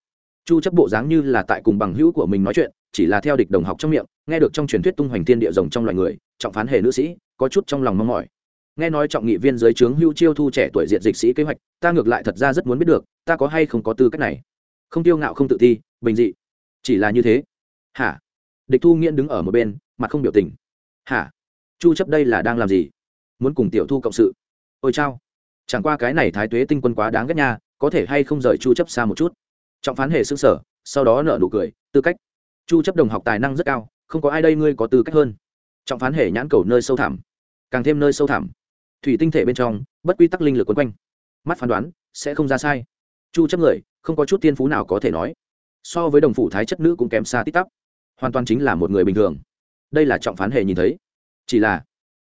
chu chấp bộ dáng như là tại cùng bằng hữu của mình nói chuyện, chỉ là theo địch đồng học trong miệng, nghe được trong truyền thuyết tung hoành thiên địa rồng trong loài người, trọng phán hề nữ sĩ, có chút trong lòng mong mỏi. Nghe nói trọng nghị viên dưới trướng hưu chiêu thu trẻ tuổi diện dịch sĩ kế hoạch, ta ngược lại thật ra rất muốn biết được, ta có hay không có tư cách này? Không tiêu ngạo không tự ti bình dị. Chỉ là như thế. Hả? Địch thu nghiễn đứng ở một bên, mặt không biểu tình. Hả? Chu chấp đây là đang làm gì? Muốn cùng tiểu thu cộng sự. Ôi chao chẳng qua cái này thái tuế tinh quân quá đáng ghét nha, có thể hay không rời chu chấp xa một chút? Trọng phán hề sững sở sau đó nở nụ cười, tư cách. Chu chấp đồng học tài năng rất cao, không có ai đây ngươi có tư cách hơn. Trọng phán hề nhãn cầu nơi sâu thẳm, càng thêm nơi sâu thẳm. Thủy tinh thể bên trong, bất quy tắc linh lực quấn quanh. Mắt phán đoán, sẽ không ra sai. Chu chấp người, không có chút tiên phú nào có thể nói. So với đồng phụ thái chất nữ cũng kém xa tít tắp. Hoàn toàn chính là một người bình thường. Đây là trọng phán hề nhìn thấy. Chỉ là,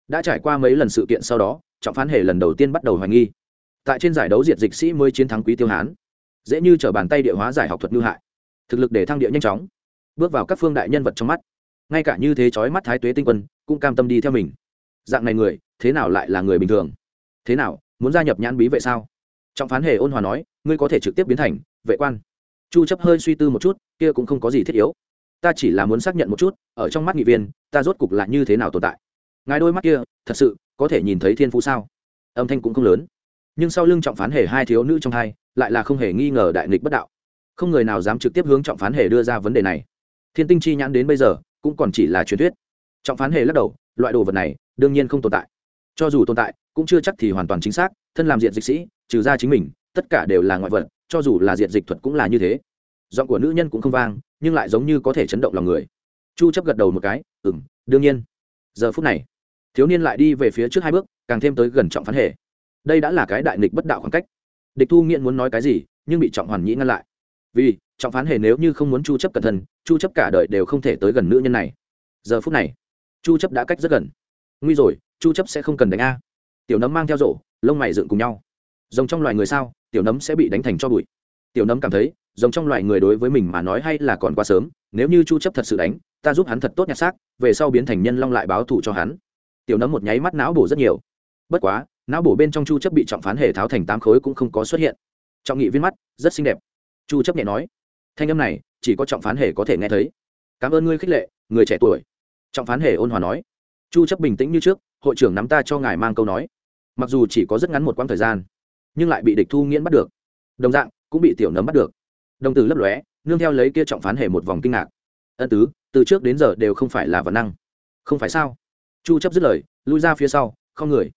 đã trải qua mấy lần sự kiện sau đó trọng phán hề lần đầu tiên bắt đầu hoài nghi. Tại trên giải đấu diệt dịch sĩ mới chiến thắng quý tiêu hán, dễ như t bàn tay địa hóa giải học thuật ngư hại, thực lực để thăng địa nhanh chóng, bước vào các phương đại nhân vật trong mắt. Ngay cả như thế chói mắt thái tuế tinh quân cũng cam tâm đi theo mình. Dạng này người, thế nào lại là người bình thường? Thế nào, muốn gia nhập nhãn bí vậy sao? Trọng phán hề ôn hòa nói, ngươi có thể trực tiếp biến thành vệ quan. Chu chấp hơi suy tư một chút, kia cũng không có gì thiết yếu. Ta chỉ là muốn xác nhận một chút, ở trong mắt nghị viên, ta rốt cục là như thế nào tồn tại? Ngài đôi mắt kia, thật sự có thể nhìn thấy thiên phú sao? Âm thanh cũng không lớn. Nhưng sau lưng trọng phán hề hai thiếu nữ trong hai, lại là không hề nghi ngờ đại nghịch bất đạo. Không người nào dám trực tiếp hướng trọng phán hề đưa ra vấn đề này. Thiên tinh chi nhãn đến bây giờ, cũng còn chỉ là truyền thuyết. Trọng phán hề lắc đầu, loại đồ vật này, đương nhiên không tồn tại. Cho dù tồn tại, cũng chưa chắc thì hoàn toàn chính xác, thân làm diện dịch sĩ, trừ ra chính mình, tất cả đều là ngoại vật, cho dù là diện dịch thuật cũng là như thế. Giọng của nữ nhân cũng không vang, nhưng lại giống như có thể chấn động lòng người. Chu chấp gật đầu một cái ừ m đương nhiên. Giờ phút này thiếu niên lại đi về phía trước hai bước, càng thêm tới gần trọng phán hệ. Đây đã là cái đại nghịch bất đạo khoảng cách. Địch thu nghiện muốn nói cái gì, nhưng bị trọng hoàn nhĩ ngăn lại. Vì, trọng phán hề nếu như không muốn chu chấp cẩn thận, chu chấp cả đời đều không thể tới gần nữ nhân này. Giờ phút này, chu chấp đã cách rất gần. Nguy rồi, chu chấp sẽ không cần đánh a. Tiểu nấm mang theo rổ, lông mày dựng cùng nhau. Rồng trong loài người sao, tiểu nấm sẽ bị đánh thành cho bụi. Tiểu nấm cảm thấy, rồng trong loài người đối với mình mà nói hay là còn quá sớm, nếu như chu chấp thật sự đánh, ta giúp hắn thật tốt nhặt xác, về sau biến thành nhân long lại báo thù cho hắn tiểu nấm một nháy mắt não bổ rất nhiều. Bất quá, não bổ bên trong chu chấp bị trọng phán hề tháo thành tám khối cũng không có xuất hiện. Trọng nghị viên mắt, rất xinh đẹp. Chu chấp nhẹ nói, thanh âm này, chỉ có trọng phán hề có thể nghe thấy. Cảm ơn ngươi khích lệ, người trẻ tuổi. Trọng phán hề ôn hòa nói, chu chấp bình tĩnh như trước, hội trưởng nắm ta cho ngài mang câu nói. Mặc dù chỉ có rất ngắn một quãng thời gian, nhưng lại bị địch thu nghiễn bắt được. Đồng dạng, cũng bị tiểu nấm bắt được. Đồng tử lấp lóe, nương theo lấy kia trọng phán hề một vòng kinh ngạc. Ân tứ, từ trước đến giờ đều không phải là vật năng. Không phải sao? Chu chấp dứt lời, lui ra phía sau, không người.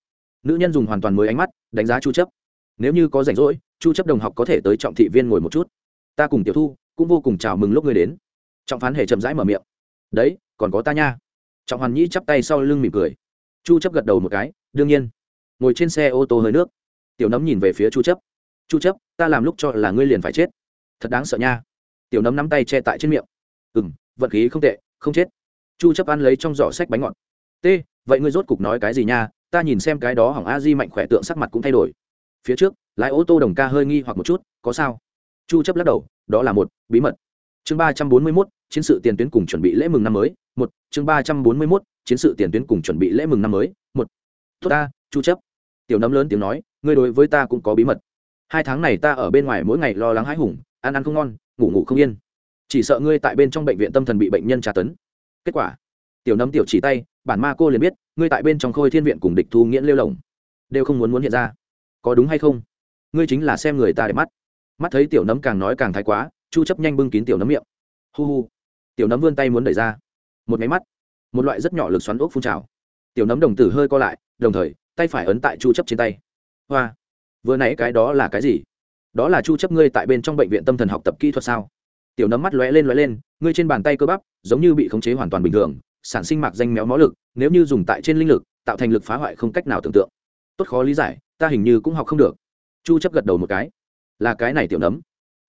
Nữ nhân dùng hoàn toàn mới ánh mắt, đánh giá chu chấp. Nếu như có rảnh rỗi, chu chấp đồng học có thể tới trọng thị viên ngồi một chút. Ta cùng tiểu thu cũng vô cùng chào mừng lúc ngươi đến. Trọng phán hề chậm rãi mở miệng. Đấy, còn có ta nha. Trọng hoàn nhĩ chắp tay sau lưng mỉm cười. Chu chấp gật đầu một cái, đương nhiên. Ngồi trên xe ô tô hơi nước. Tiểu nấm nhìn về phía chu chấp. Chu chấp, ta làm lúc cho là ngươi liền phải chết. Thật đáng sợ nha. Tiểu nấm nắm tay che tại trên miệng. Ừm, vận khí không tệ, không chết. Chu chấp ăn lấy trong giỏ sách bánh ngọt t vậy ngươi rốt cục nói cái gì nha? Ta nhìn xem cái đó hỏng a di mạnh khỏe tượng sắc mặt cũng thay đổi. Phía trước lái ô tô đồng ca hơi nghi hoặc một chút có sao? Chu chấp lắc đầu đó là một bí mật. Chương 341, chiến sự tiền tuyến cùng chuẩn bị lễ mừng năm mới một chương 341, chiến sự tiền tuyến cùng chuẩn bị lễ mừng năm mới một. Tốt ta chu chấp. Tiểu nấm lớn tiếng nói ngươi đối với ta cũng có bí mật. Hai tháng này ta ở bên ngoài mỗi ngày lo lắng hãi hùng ăn ăn không ngon ngủ ngủ không yên. Chỉ sợ ngươi tại bên trong bệnh viện tâm thần bị bệnh nhân tra tấn. Kết quả tiểu nấm tiểu chỉ tay bản ma cô liền biết, ngươi tại bên trong khôi thiên viện cùng địch thu nghiễn lêu lồng, đều không muốn muốn hiện ra. Có đúng hay không? Ngươi chính là xem người ta để mắt. Mắt thấy tiểu nấm càng nói càng thái quá, chu chấp nhanh bưng kín tiểu nấm miệng. Hu hu. Tiểu nấm vươn tay muốn đẩy ra. Một máy mắt, một loại rất nhỏ lực xoắn ốc phun trào. Tiểu nấm đồng tử hơi co lại, đồng thời, tay phải ấn tại chu chấp trên tay. Hoa. Vừa nãy cái đó là cái gì? Đó là chu chấp ngươi tại bên trong bệnh viện tâm thần học tập kỹ thuật sao? Tiểu nấm mắt lóe lên lóe lên, ngươi trên bàn tay cơ bắp, giống như bị khống chế hoàn toàn bình thường sản sinh mạc danh méo mó lực, nếu như dùng tại trên linh lực, tạo thành lực phá hoại không cách nào tưởng tượng. Tốt khó lý giải, ta hình như cũng học không được. Chu chấp gật đầu một cái. Là cái này tiểu nấm.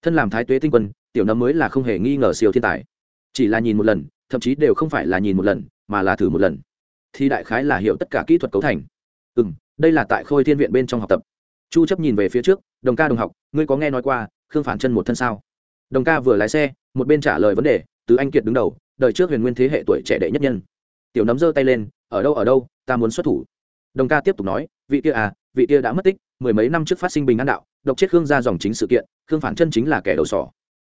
Thân làm thái tuế tinh quân, tiểu nấm mới là không hề nghi ngờ siêu thiên tài. Chỉ là nhìn một lần, thậm chí đều không phải là nhìn một lần, mà là thử một lần. Thì đại khái là hiểu tất cả kỹ thuật cấu thành. Ừ đây là tại khôi thiên viện bên trong học tập. Chu chấp nhìn về phía trước, đồng ca đồng học, ngươi có nghe nói qua khương phản chân một thân sao? Đồng ca vừa lái xe, một bên trả lời vấn đề, từ anh kiệt đứng đầu đời trước huyền nguyên thế hệ tuổi trẻ đệ nhất nhân. Tiểu nấm giơ tay lên, ở đâu ở đâu, ta muốn xuất thủ. Đồng ca tiếp tục nói, vị kia à vị kia đã mất tích, mười mấy năm trước phát sinh bình an đạo, độc chết khương ra dòng chính sự kiện, khương phản chân chính là kẻ đầu sỏ.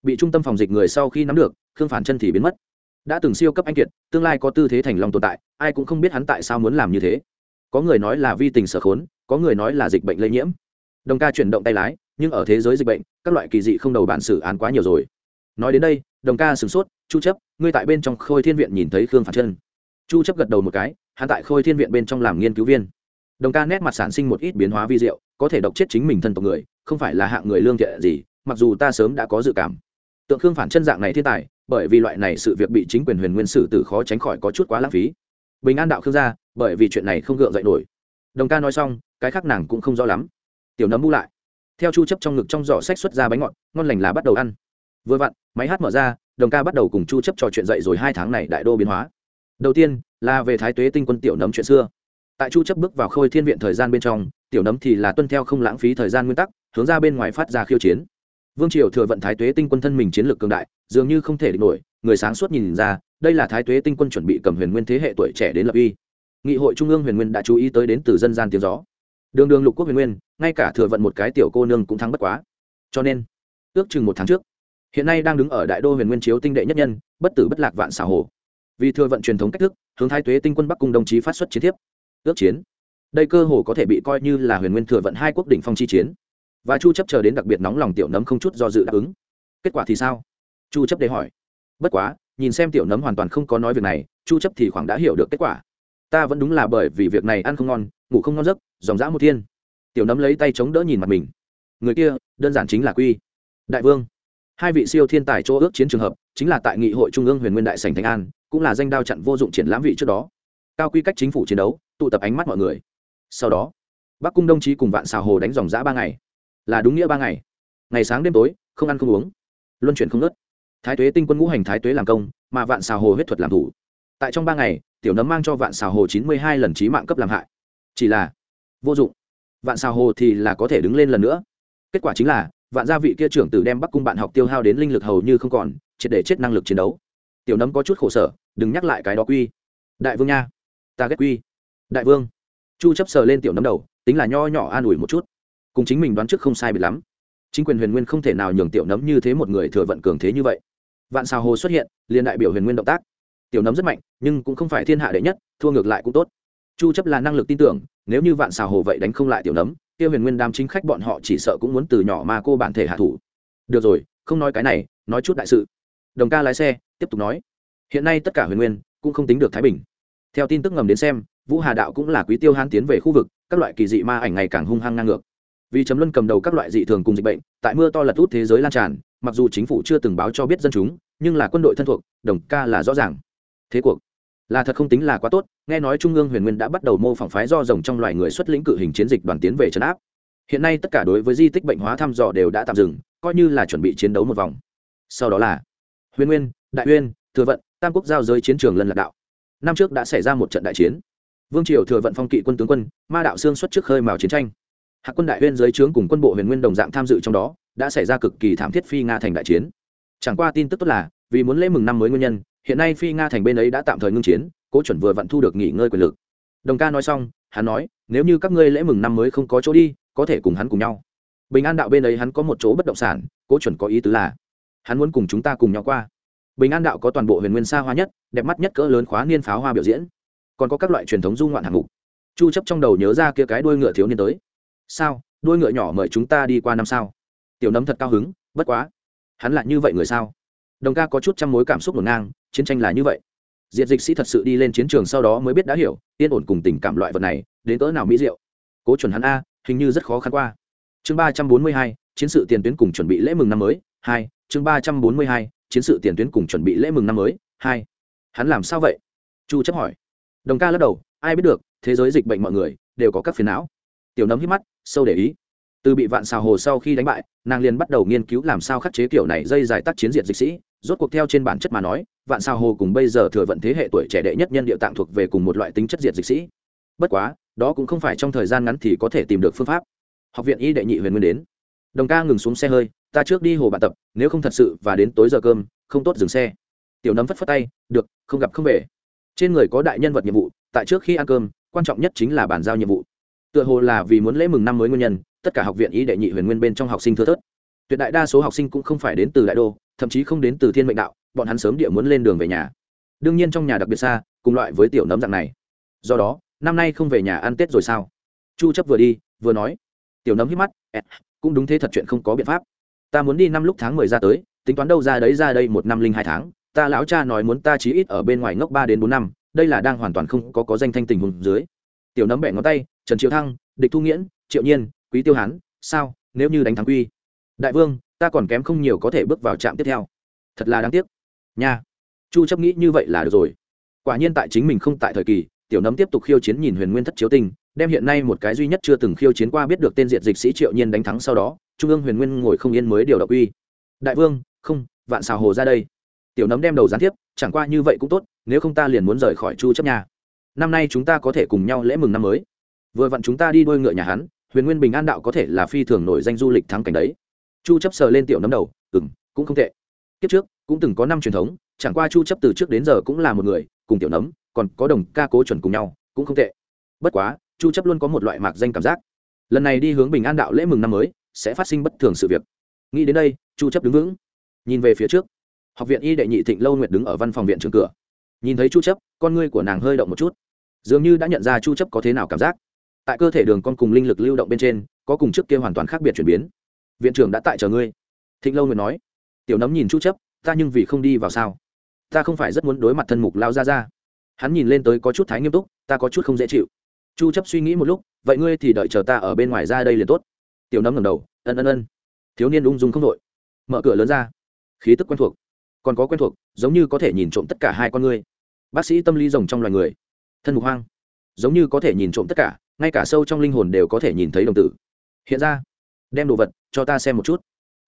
Bị trung tâm phòng dịch người sau khi nắm được, khương phản chân thì biến mất. Đã từng siêu cấp anh kiệt, tương lai có tư thế thành lòng tồn tại, ai cũng không biết hắn tại sao muốn làm như thế. Có người nói là vi tình sở khốn, có người nói là dịch bệnh lây nhiễm. Đồng ca chuyển động tay lái, nhưng ở thế giới dịch bệnh, các loại kỳ dị không đầu bản xử án quá nhiều rồi. Nói đến đây, đồng ca sửng sốt chu chấp, ngươi tại bên trong khôi thiên viện nhìn thấy khương phản chân. Chu chấp gật đầu một cái, hắn tại khôi thiên viện bên trong làm nghiên cứu viên. Đồng ca nét mặt sản sinh một ít biến hóa vi diệu, có thể độc chết chính mình thân tộc người, không phải là hạng người lương thiện gì, mặc dù ta sớm đã có dự cảm. Tượng khương phản chân dạng này thiên tài, bởi vì loại này sự việc bị chính quyền huyền nguyên sử tử khó tránh khỏi có chút quá lãng phí. Bình an đạo khương gia, bởi vì chuyện này không gượng dậy nổi. Đồng ca nói xong, cái khác nàng cũng không rõ lắm. Tiểu nấm bu lại. Theo chu chấp trong ngực trong giỏ sách xuất ra bánh ngọt, ngon lành là bắt đầu ăn. Vừa vặn, máy hát mở ra đồng ca bắt đầu cùng chu chấp trò chuyện dậy rồi hai tháng này đại đô biến hóa. Đầu tiên, là về thái tuế tinh quân tiểu nấm chuyện xưa. Tại chu chấp bước vào khôi thiên viện thời gian bên trong, tiểu nấm thì là tuân theo không lãng phí thời gian nguyên tắc, hướng ra bên ngoài phát ra khiêu chiến. Vương triều thừa vận thái tuế tinh quân thân mình chiến lược cường đại, dường như không thể địch nổi, người sáng suốt nhìn ra, đây là thái tuế tinh quân chuẩn bị cầm huyền nguyên thế hệ tuổi trẻ đến lập uy. Nghị hội trung ương huyền nguyên đã chú ý tới đến từ dân gian tiếng gió. Đường đường lục quốc huyền nguyên, ngay cả thừa vận một cái tiểu cô nương cũng thắng bất quá. Cho nên, ước chừng một tháng trước hiện nay đang đứng ở đại đô huyền nguyên chiếu tinh đệ nhất nhân, bất tử bất lạc vạn xảo hồ. Vì thừa vận truyền thống cách thức, hướng thái tuế tinh quân bắc cung đồng chí phát xuất chiến thiếp. Ước chiến. Đây cơ hồ có thể bị coi như là huyền nguyên thừa vận hai quốc đỉnh phong chi chiến. Và chu chấp chờ đến đặc biệt nóng lòng tiểu nấm không chút do dự đáp ứng. Kết quả thì sao? Chu chấp để hỏi. Bất quá, nhìn xem tiểu nấm hoàn toàn không có nói việc này, chu chấp thì khoảng đã hiểu được kết quả. Ta vẫn đúng là bởi vì việc này ăn không ngon, ngủ không ngon giấc, dòng dã một thiên. Tiểu nấm lấy tay chống đỡ nhìn mặt mình. Người kia, đơn giản chính là quy. Đại vương hai vị siêu thiên tài chỗ ước chiến trường hợp, chính là tại nghị hội trung ương huyền nguyên đại sành thánh an, cũng là danh đao chặn vô dụng triển lãm vị trước đó. Cao quy cách chính phủ chiến đấu, tụ tập ánh mắt mọi người. Sau đó, bắc cung đồng chí cùng vạn xào hồ đánh dòng giã ba ngày. Là đúng nghĩa ba ngày. Ngày sáng đêm tối, không ăn không uống. Luân chuyển không nớt thái tuế tinh quân ngũ hành thái tuế làm công, mà vạn xào hồ huyết thuật làm thủ. Tại trong ba ngày, tiểu nấm mang cho vạn xào hồ chín mươi hai lần trí mạng cấp làm hại. Chỉ là vô dụng. Vạn xào hồ thì là có thể đứng lên lần nữa. Kết quả chính là vạn gia vị kia trưởng tử đem bắc cung bạn học tiêu hao đến linh lực hầu như không còn, triệt để chết năng lực chiến đấu. Tiểu nấm có chút khổ sở, đừng nhắc lại cái đó quy. Đại vương nha. Ta ghét quy. Đại vương. Chu chấp sờ lên tiểu nấm đầu, tính là nho nhỏ an ủi một chút. Cùng chính mình đoán trước không sai biệt lắm. Chính quyền huyền nguyên không thể nào nhường tiểu nấm như thế một người thừa vận cường thế như vậy. Vạn xào hồ xuất hiện, liền đại biểu huyền nguyên động tác. Tiểu nấm rất mạnh, nhưng cũng không phải thiên hạ đệ nhất, thua ngược lại cũng tốt. Chu chấp là năng lực tin tưởng, nếu như vạn xào hồ vậy đánh không lại tiểu nấm kia huyền nguyên đám chính khách bọn họ chỉ sợ cũng muốn từ nhỏ mà cô bản thể hạ thủ. Được rồi, không nói cái này, nói chút đại sự. Đồng ca lái xe, tiếp tục nói. Hiện nay tất cả huyền nguyên cũng không tính được thái bình. Theo tin tức ngầm đến xem, vũ hà đạo cũng là quý tiêu hán tiến về khu vực, các loại kỳ dị ma ảnh ngày càng hung hăng ngang ngược. Vì chấm luân cầm đầu các loại dị thường cùng dịch bệnh, tại mưa to lật út thế giới lan tràn, mặc dù chính phủ chưa từng báo cho biết dân chúng, nhưng là quân đội thân thuộc, đồng ca là rõ ràng. Thế cuộc là thật không tính là quá tốt, nghe nói trung ương huyền nguyên đã bắt đầu mô phỏng phái do rồng trong loài người xuất lĩnh cự hình chiến dịch đoàn tiến về trấn áp. Hiện nay tất cả đối với di tích bệnh hóa thăm dò đều đã tạm dừng, coi như là chuẩn bị chiến đấu một vòng. Sau đó là huyền nguyên, đại uyên, thừa vận, tam quốc giao giới chiến trường lần lạc đạo. Năm trước đã xảy ra một trận đại chiến. Vương triều thừa vận phong kỵ quân tướng quân, ma đạo xương xuất trước khơi mào chiến tranh. Hạc quân đại huyên dưới trướng cùng quân bộ huyền nguyên đồng dạng tham dự trong đó, đã xảy ra cực kỳ thảm thiết phi nga thành đại chiến. Chẳng qua tin tức tốt là, vì muốn lễ mừng năm mới nguyên nhân hiện nay phi nga thành bên ấy đã tạm thời ngưng chiến, cố chuẩn vừa vặn thu được nghỉ ngơi quyền lực. Đồng ca nói xong, hắn nói, nếu như các ngươi lễ mừng năm mới không có chỗ đi, có thể cùng hắn cùng nhau. Bình an đạo bên ấy hắn có một chỗ bất động sản, cố chuẩn có ý tứ là, hắn muốn cùng chúng ta cùng nhau qua. Bình an đạo có toàn bộ huyền nguyên xa hoa nhất, đẹp mắt nhất cỡ lớn khóa niên pháo hoa biểu diễn. Còn có các loại truyền thống du ngoạn hạng mục. Chu chấp trong đầu nhớ ra kia cái đuôi ngựa thiếu niên tới. Sao? Đuôi ngựa nhỏ mời chúng ta đi qua năm sao? Tiểu nấm thật cao hứng, bất quá, hắn lại như vậy người sao? Đồng ca có chút trăm mối cảm xúc ngổn ngang, chiến tranh là như vậy. Diệt dịch sĩ thật sự đi lên chiến trường sau đó mới biết đã hiểu, yên ổn cùng tình cảm loại vật này, đến cỡ nào mỹ diệu. Cố chuẩn hắn a, hình như rất khó khăn qua. Chương ba trăm bốn mươi hai, chiến sự tiền tuyến cùng chuẩn bị lễ mừng năm mới, hai, chương ba trăm bốn mươi hai, chiến sự tiền tuyến cùng chuẩn bị lễ mừng năm mới, hai. Hắn làm sao vậy? Chu chấp hỏi. Đồng ca lắc đầu, ai biết được, thế giới dịch bệnh mọi người đều có các phiền não. Tiểu nấm hít mắt, sâu để ý từ bị vạn xào hồ sau khi đánh bại, nàng liền bắt đầu nghiên cứu làm sao khắc chế kiểu này dây dài tác chiến diệt dịch sĩ. Rốt cuộc theo trên bản chất mà nói, vạn xào hồ cùng bây giờ thừa vận thế hệ tuổi trẻ đệ nhất nhân địa tạng thuộc về cùng một loại tính chất diệt dịch sĩ. Bất quá, đó cũng không phải trong thời gian ngắn thì có thể tìm được phương pháp. Học viện y đệ nhị huyền nguyên đến. Đồng ca ngừng xuống xe hơi, ta trước đi hồ bạn tập, nếu không thật sự và đến tối giờ cơm, không tốt dừng xe. Tiểu nấm phất phất tay, được, không gặp không về. Trên người có đại nhân vật nhiệm vụ, tại trước khi ăn cơm, quan trọng nhất chính là bàn giao nhiệm vụ. Tựa hồ là vì muốn lễ mừng năm mới nguyên nhân tất cả học viện y đệ nhị huyền nguyên bên trong học sinh thưa thớt. Tuyệt đại đa số học sinh cũng không phải đến từ đại đô, thậm chí không đến từ thiên mệnh đạo, bọn hắn sớm địa muốn lên đường về nhà. Đương nhiên trong nhà đặc biệt xa, cùng loại với tiểu nấm dạng này. Do đó, năm nay không về nhà ăn tết rồi sao? Chu chấp vừa đi, vừa nói. Tiểu nấm hít mắt cũng đúng thế thật chuyện không có biện pháp. Ta muốn đi năm lúc tháng 10 ra tới, tính toán đâu ra đấy ra đây một năm linh hai tháng. Ta lão cha nói muốn ta chí ít ở bên ngoài ngốc ba đến bốn năm, đây là đang hoàn toàn không có có danh thanh tình hùng dưới. Tiểu nấm bẻ ngón tay, trần triệu thăng, địch thu nghiễn, triệu nhiên quý tiêu hán, sao, nếu như đánh thắng quy? Đại vương, ta còn kém không nhiều có thể bước vào trạm tiếp theo. Thật là đáng tiếc. Nha. Chu chấp nghĩ như vậy là được rồi. Quả nhiên tại chính mình không tại thời kỳ, tiểu nấm tiếp tục khiêu chiến nhìn huyền nguyên thất chiếu tinh, đem hiện nay một cái duy nhất chưa từng khiêu chiến qua biết được tên diện dịch sĩ triệu nhiên đánh thắng sau đó, trung ương huyền nguyên ngồi không yên mới điều động uy đại vương, không, vạn xào hồ ra đây. Tiểu nấm đem đầu gián tiếp, chẳng qua như vậy cũng tốt, nếu không ta liền muốn rời khỏi chu chấp nhà năm nay chúng ta có thể cùng nhau lễ mừng năm mới. Vừa vặn chúng ta đi đôi ngựa nhà hắn huyền nguyên bình an đạo có thể là phi thường nổi danh du lịch thắng cảnh đấy. Chu chấp sờ lên tiểu nấm đầu, ừm, cũng không tệ. Kiếp trước, cũng từng có năm truyền thống, chẳng qua chu chấp từ trước đến giờ cũng là một người, cùng tiểu nấm, còn có đồng ca cố chuẩn cùng nhau, cũng không tệ. Bất quá, chu chấp luôn có một loại mạc danh cảm giác. Lần này đi hướng bình an đạo lễ mừng năm mới, sẽ phát sinh bất thường sự việc. Nghĩ đến đây, chu chấp đứng vững, nhìn về phía trước. Học viện y đệ nhị thịnh lâu nguyệt đứng ở văn phòng viện trường cửa. Nhìn thấy chu chấp, con ngươi của nàng hơi động một chút. Dường như đã nhận ra chu chấp có thế nào cảm giác tại cơ thể đường con cùng linh lực lưu động bên trên, có cùng trước kia hoàn toàn khác biệt chuyển biến. Viện trưởng đã tại chờ ngươi. Thịnh lâu nguyện nói. Tiểu nấm nhìn chu chấp, ta nhưng vì không đi vào sao? Ta không phải rất muốn đối mặt thân mục lao ra ra hắn nhìn lên tới có chút thái nghiêm túc, ta có chút không dễ chịu. Chu chấp suy nghĩ một lúc, vậy ngươi thì đợi chờ ta ở bên ngoài ra đây liền tốt. Tiểu nấm ngẩng đầu, ân ân ân. Thiếu niên ung dung không đội mở cửa lớn ra. Khí tức quen thuộc. Còn có quen thuộc, giống như có thể nhìn trộm tất cả hai con ngươi. Bác sĩ tâm lý rồng trong loài người. Thân mục hoang. Giống như có thể nhìn trộm tất cả ngay cả sâu trong linh hồn đều có thể nhìn thấy đồng tử. Hiện ra, đem đồ vật, cho ta xem một chút.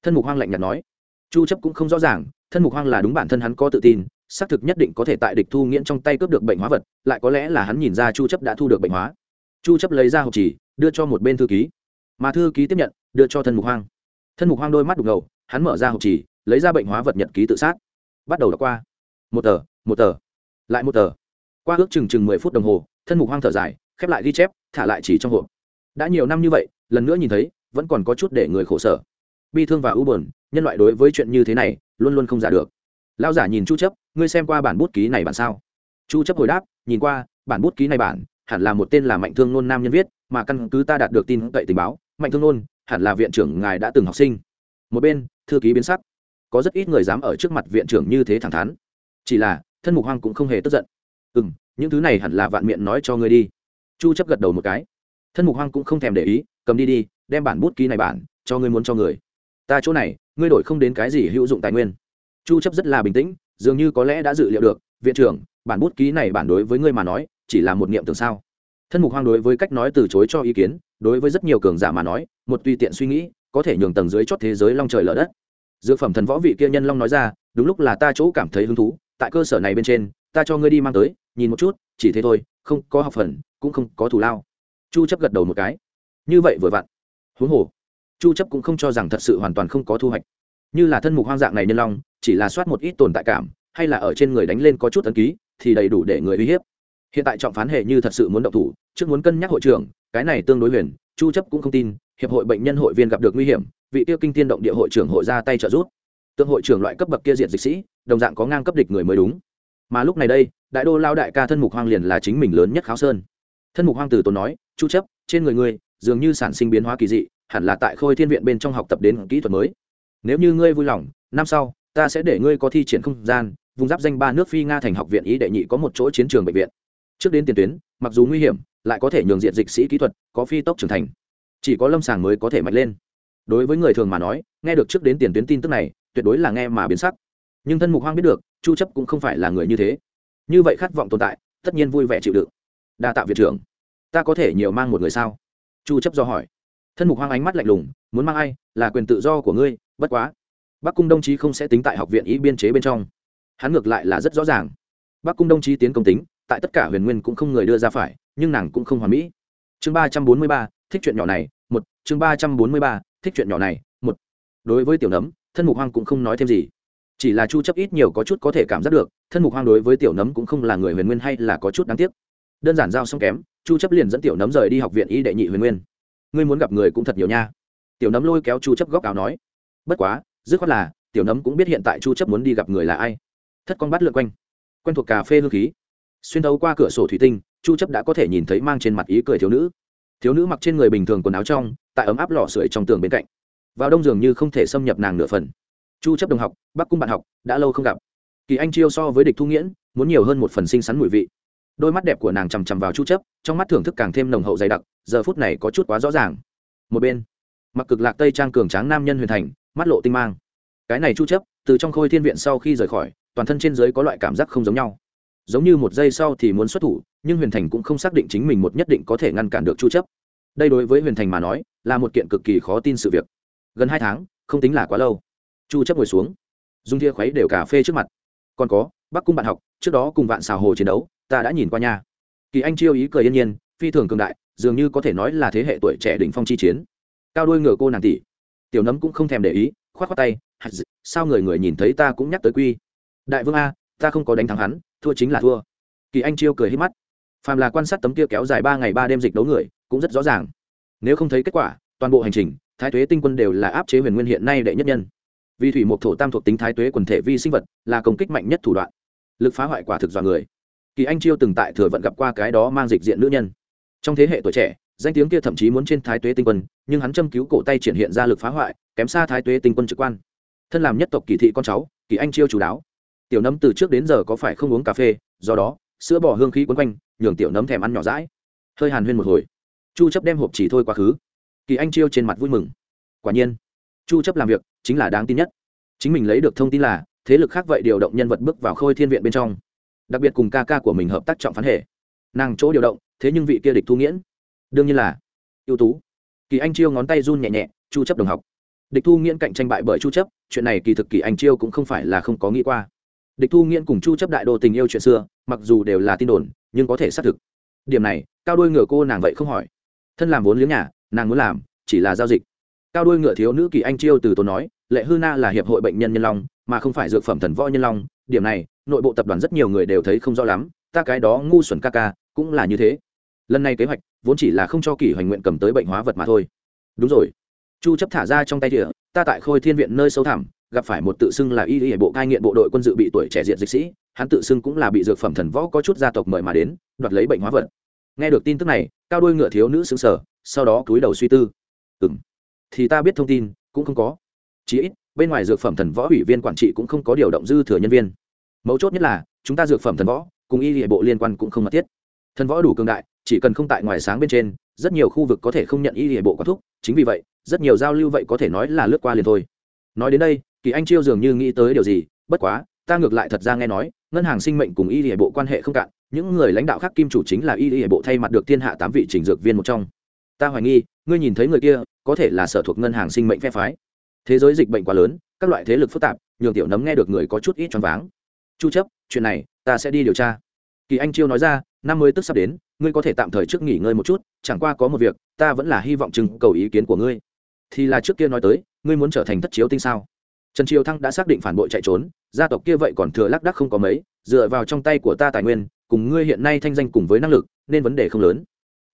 Thân mục hoang lạnh nhạt nói. Chu chấp cũng không rõ ràng, thân mục hoang là đúng bản thân hắn có tự tin, xác thực nhất định có thể tại địch thu nghiễn trong tay cướp được bệnh hóa vật, lại có lẽ là hắn nhìn ra chu chấp đã thu được bệnh hóa. Chu chấp lấy ra hộp chỉ, đưa cho một bên thư ký. Mà thư ký tiếp nhận, đưa cho thân mục hoang. Thân mục hoang đôi mắt đục ngầu, hắn mở ra hộp chỉ, lấy ra bệnh hóa vật nhật ký tự sát. Bắt đầu đọc qua. Một tờ một tờ, lại một tờ. Qua ước chừng chừng mười phút đồng hồ, thân mục hoang thở dài, khép lại ghi chép thả lại chỉ trong hộp. Đã nhiều năm như vậy, lần nữa nhìn thấy, vẫn còn có chút để người khổ sở. Bi thương và ưu buồn, nhân loại đối với chuyện như thế này, luôn luôn không giả được. Lao giả nhìn chu chấp, ngươi xem qua bản bút ký này bản sao? Chu chấp hồi đáp, nhìn qua, bản bút ký này bản, hẳn là một tên là mạnh thương nôn nam nhân viết, mà căn cứ ta đạt được tin cậy tình báo, mạnh thương nôn, hẳn là viện trưởng ngài đã từng học sinh. Một bên, thư ký biến sắc. Có rất ít người dám ở trước mặt viện trưởng như thế thẳng thắn. Chỉ là, thân mục hoang cũng không hề tức giận. Ừ những thứ này hẳn là vạn miệng nói cho ngươi đi chu chấp gật đầu một cái. Thân mục hoang cũng không thèm để ý, cầm đi đi, đem bản bút ký này bản, cho ngươi muốn cho người. Ta chỗ này, ngươi đổi không đến cái gì hữu dụng tài nguyên. Chu chấp rất là bình tĩnh, dường như có lẽ đã dự liệu được, viện trưởng, bản bút ký này bản đối với ngươi mà nói, chỉ là một niệm tưởng sao. Thân mục hoang đối với cách nói từ chối cho ý kiến, đối với rất nhiều cường giả mà nói, một tùy tiện suy nghĩ, có thể nhường tầng dưới chót thế giới long trời lở đất. Dược phẩm thần võ vị kia nhân long nói ra, đúng lúc là ta chỗ cảm thấy hứng thú, tại cơ sở này bên trên, ta cho ngươi đi mang tới, nhìn một chút, chỉ thế thôi không có học phần, cũng không có thù lao. Chu chấp gật đầu một cái. Như vậy vừa vặn. Huống hồ, chu chấp cũng không cho rằng thật sự hoàn toàn không có thu hoạch. Như là thân mục hoang dạng này nhân long, chỉ là soát một ít tồn tại cảm, hay là ở trên người đánh lên có chút ấn ký, thì đầy đủ để người uy hiếp. Hiện tại trọng phán hệ như thật sự muốn động thủ, trước muốn cân nhắc hội trưởng, cái này tương đối huyền, chu chấp cũng không tin, hiệp hội bệnh nhân hội viên gặp được nguy hiểm, vị tiêu kinh tiên động địa hội trưởng hội ra tay trợ giúp. Tương hội trưởng loại cấp bậc kia diện dịch sĩ, đồng dạng có ngang cấp địch người mới đúng mà lúc này đây, đại đô lao đại ca thân mục hoang liền là chính mình lớn nhất kháo sơn. Thân mục hoang từ tốn nói, chu chấp, trên người ngươi, dường như sản sinh biến hóa kỳ dị, hẳn là tại khôi thiên viện bên trong học tập đến kỹ thuật mới. Nếu như ngươi vui lòng, năm sau, ta sẽ để ngươi có thi triển không gian, vùng giáp danh ba nước phi nga thành học viện ý đệ nhị có một chỗ chiến trường bệnh viện. Trước đến tiền tuyến, mặc dù nguy hiểm, lại có thể nhường diện dịch sĩ kỹ thuật có phi tốc trưởng thành. Chỉ có lâm sàng mới có thể mạnh lên. Đối với người thường mà nói, nghe được trước đến tiền tuyến tin tức này, tuyệt đối là nghe mà biến sắc. Nhưng thân mục hoang biết được chu chấp cũng không phải là người như thế. Như vậy khát vọng tồn tại, tất nhiên vui vẻ chịu đựng. Đa tạo viện trưởng. Ta có thể nhiều mang một người sao? Chu chấp do hỏi. Thân mục hoang ánh mắt lạnh lùng, muốn mang ai, là quyền tự do của ngươi, bất quá. Bắc cung đồng chí không sẽ tính tại học viện ý biên chế bên trong. Hắn ngược lại là rất rõ ràng. Bắc cung đồng chí tiến công tính, tại tất cả huyền nguyên cũng không người đưa ra phải, nhưng nàng cũng không hoàn mỹ. Chương ba trăm bốn mươi ba, thích chuyện nhỏ này, một. Chương ba trăm bốn mươi ba, thích chuyện nhỏ này, một. Đối với tiểu nấm, thân mục hoang cũng không nói thêm gì chỉ là chu chấp ít nhiều có chút có thể cảm giác được, thân mục hoang đối với tiểu nấm cũng không là người huyền nguyên hay là có chút đáng tiếc. Đơn giản giao xong kém, chu chấp liền dẫn tiểu nấm rời đi học viện y đệ nhị huyền nguyên. Ngươi muốn gặp người cũng thật nhiều nha. Tiểu nấm lôi kéo chu chấp góc áo nói. Bất quá, dứt khoát là, tiểu nấm cũng biết hiện tại chu chấp muốn đi gặp người là ai. Thất con bắt lượn quanh. Quen thuộc cà phê hương khí. Xuyên thấu qua cửa sổ thủy tinh, chu chấp đã có thể nhìn thấy mang trên mặt ý cười thiếu nữ. Thiếu nữ mặc trên người bình thường quần áo trong, tại ấm áp lò sưởi trong tường bên cạnh. Vào đông dường như không thể xâm nhập nàng nửa phần chu chấp đồng học, bắc cung bạn học, đã lâu không gặp. Kỳ anh chiêu so với địch thu nghiễn, muốn nhiều hơn một phần xinh xắn mùi vị. Đôi mắt đẹp của nàng chằm chằm vào chu chấp, trong mắt thưởng thức càng thêm nồng hậu dày đặc, giờ phút này có chút quá rõ ràng. Một bên, mặc cực lạc tây trang cường tráng nam nhân huyền thành, mắt lộ tinh mang. Cái này chu chấp, từ trong khôi thiên viện sau khi rời khỏi, toàn thân trên dưới có loại cảm giác không giống nhau. Giống như một giây sau thì muốn xuất thủ, nhưng huyền thành cũng không xác định chính mình một nhất định có thể ngăn cản được chu chấp. Đây đối với huyền thành mà nói, là một kiện cực kỳ khó tin sự việc. Gần hai tháng, không tính là quá lâu chu chấp ngồi xuống. Dung thia khuấy đều cà phê trước mặt. Còn có, bắc cung bạn học, trước đó cùng vạn xào hồ chiến đấu, ta đã nhìn qua nha. Kỳ anh chiêu ý cười yên nhiên, phi thường cường đại, dường như có thể nói là thế hệ tuổi trẻ đỉnh phong chi chiến. Cao đuôi ngựa cô nàng tỷ. Tiểu nấm cũng không thèm để ý, khoát khoát tay sao người người nhìn thấy ta cũng nhắc tới quy. Đại vương a, ta không có đánh thắng hắn, thua chính là thua. Kỳ anh chiêu cười hết mắt. Phàm là quan sát tấm kia kéo dài ba ngày ba đêm dịch đấu người, cũng rất rõ ràng. Nếu không thấy kết quả, toàn bộ hành trình, thái tuế tinh quân đều là áp chế huyền nguyên hiện nay đệ nhất nhân vì thủy mộc thổ tam thuộc tính thái tuế quần thể vi sinh vật, là công kích mạnh nhất thủ đoạn. Lực phá hoại quả thực dọa người. Kỳ anh chiêu từng tại thừa vận gặp qua cái đó mang dịch diện nữ nhân. Trong thế hệ tuổi trẻ, danh tiếng kia thậm chí muốn trên thái tuế tinh quân, nhưng hắn châm cứu cổ tay triển hiện ra lực phá hoại, kém xa thái tuế tinh quân trực quan. Thân làm nhất tộc kỳ thị con cháu, kỳ anh chiêu chủ đáo. Tiểu nấm từ trước đến giờ có phải không uống cà phê, do đó, sữa bỏ hương khí quấn quanh, nhường tiểu nấm thèm ăn nhỏ rãi. Hơi hàn huyên một hồi. Chu chấp đem hộp chỉ thôi quá khứ. Kỳ anh chiêu trên mặt vui mừng. Quả nhiên, chu chấp làm việc chính là đáng tin nhất. Chính mình lấy được thông tin là, thế lực khác vậy điều động nhân vật bước vào khôi thiên viện bên trong. Đặc biệt cùng ca ca của mình hợp tác trọng phán hệ. Nàng chỗ điều động, thế nhưng vị kia địch thu nghiễn. Đương nhiên là, ưu tú. Kỳ anh chiêu ngón tay run nhẹ nhẹ, chu chấp đồng học. Địch thu nghiễn cạnh tranh bại bởi chu chấp, chuyện này kỳ thực kỳ anh chiêu cũng không phải là không có nghĩ qua. Địch thu nghiễn cùng chu chấp đại đô tình yêu chuyện xưa, mặc dù đều là tin đồn, nhưng có thể xác thực. Điểm này, cao đuôi ngựa cô nàng vậy không hỏi. Thân làm vốn liếng nhà, nàng muốn làm, chỉ là giao dịch cao đuôi ngựa thiếu nữ kỳ anh chiêu từ tốn nói lệ hư na là hiệp hội bệnh nhân nhân long mà không phải dược phẩm thần võ nhân long. Điểm này nội bộ tập đoàn rất nhiều người đều thấy không rõ lắm ta cái đó ngu xuẩn ca ca cũng là như thế. Lần này kế hoạch vốn chỉ là không cho kỳ hoành nguyện cầm tới bệnh hóa vật mà thôi. Đúng rồi. Chu chấp thả ra trong tay địa ta tại khôi thiên viện nơi sâu thẳm gặp phải một tự xưng là y y bộ cai nghiện bộ đội quân dự bị tuổi trẻ diện dịch sĩ hắn tự xưng cũng là bị dược phẩm thần võ có chút gia tộc mời mà đến đoạt lấy bệnh hóa vật. Nghe được tin tức này cao đuôi ngựa thiếu nữ sững sờ, sau đó cúi đầu suy tư. Ừm thì ta biết thông tin, cũng không có. Chí ít, bên ngoài dược phẩm thần võ ủy viên quản trị cũng không có điều động dư thừa nhân viên. Mấu chốt nhất là, chúng ta dược phẩm thần võ, cùng y hệ bộ liên quan cũng không mật thiết. Thần võ đủ cường đại, chỉ cần không tại ngoài sáng bên trên, rất nhiều khu vực có thể không nhận y hệ bộ quán thúc, chính vì vậy, rất nhiều giao lưu vậy có thể nói là lướt qua liền thôi. Nói đến đây, kỳ anh chiêu dường như nghĩ tới điều gì, bất quá, ta ngược lại thật ra nghe nói, ngân hàng sinh mệnh cùng y hệ bộ quan hệ không cạn, những người lãnh đạo khác kim chủ chính là y hệ bộ thay mặt được thiên hạ tám vị trình dược viên một trong. Ta hoài nghi ngươi nhìn thấy người kia, có thể là sở thuộc ngân hàng sinh mệnh phe phái. Thế giới dịch bệnh quá lớn, các loại thế lực phức tạp, nhường tiểu nấm nghe được người có chút ít choáng váng. Chu chấp, chuyện này, ta sẽ đi điều tra. Kỳ anh chiêu nói ra, năm mới tức sắp đến, ngươi có thể tạm thời trước nghỉ ngơi một chút, chẳng qua có một việc, ta vẫn là hy vọng chừng cầu ý kiến của ngươi. Thì là trước kia nói tới, ngươi muốn trở thành thất chiếu tinh sao? Trần triều thăng đã xác định phản bội chạy trốn, gia tộc kia vậy còn thừa lác đắc không có mấy, dựa vào trong tay của ta tài nguyên, cùng ngươi hiện nay thanh danh cùng với năng lực, nên vấn đề không lớn.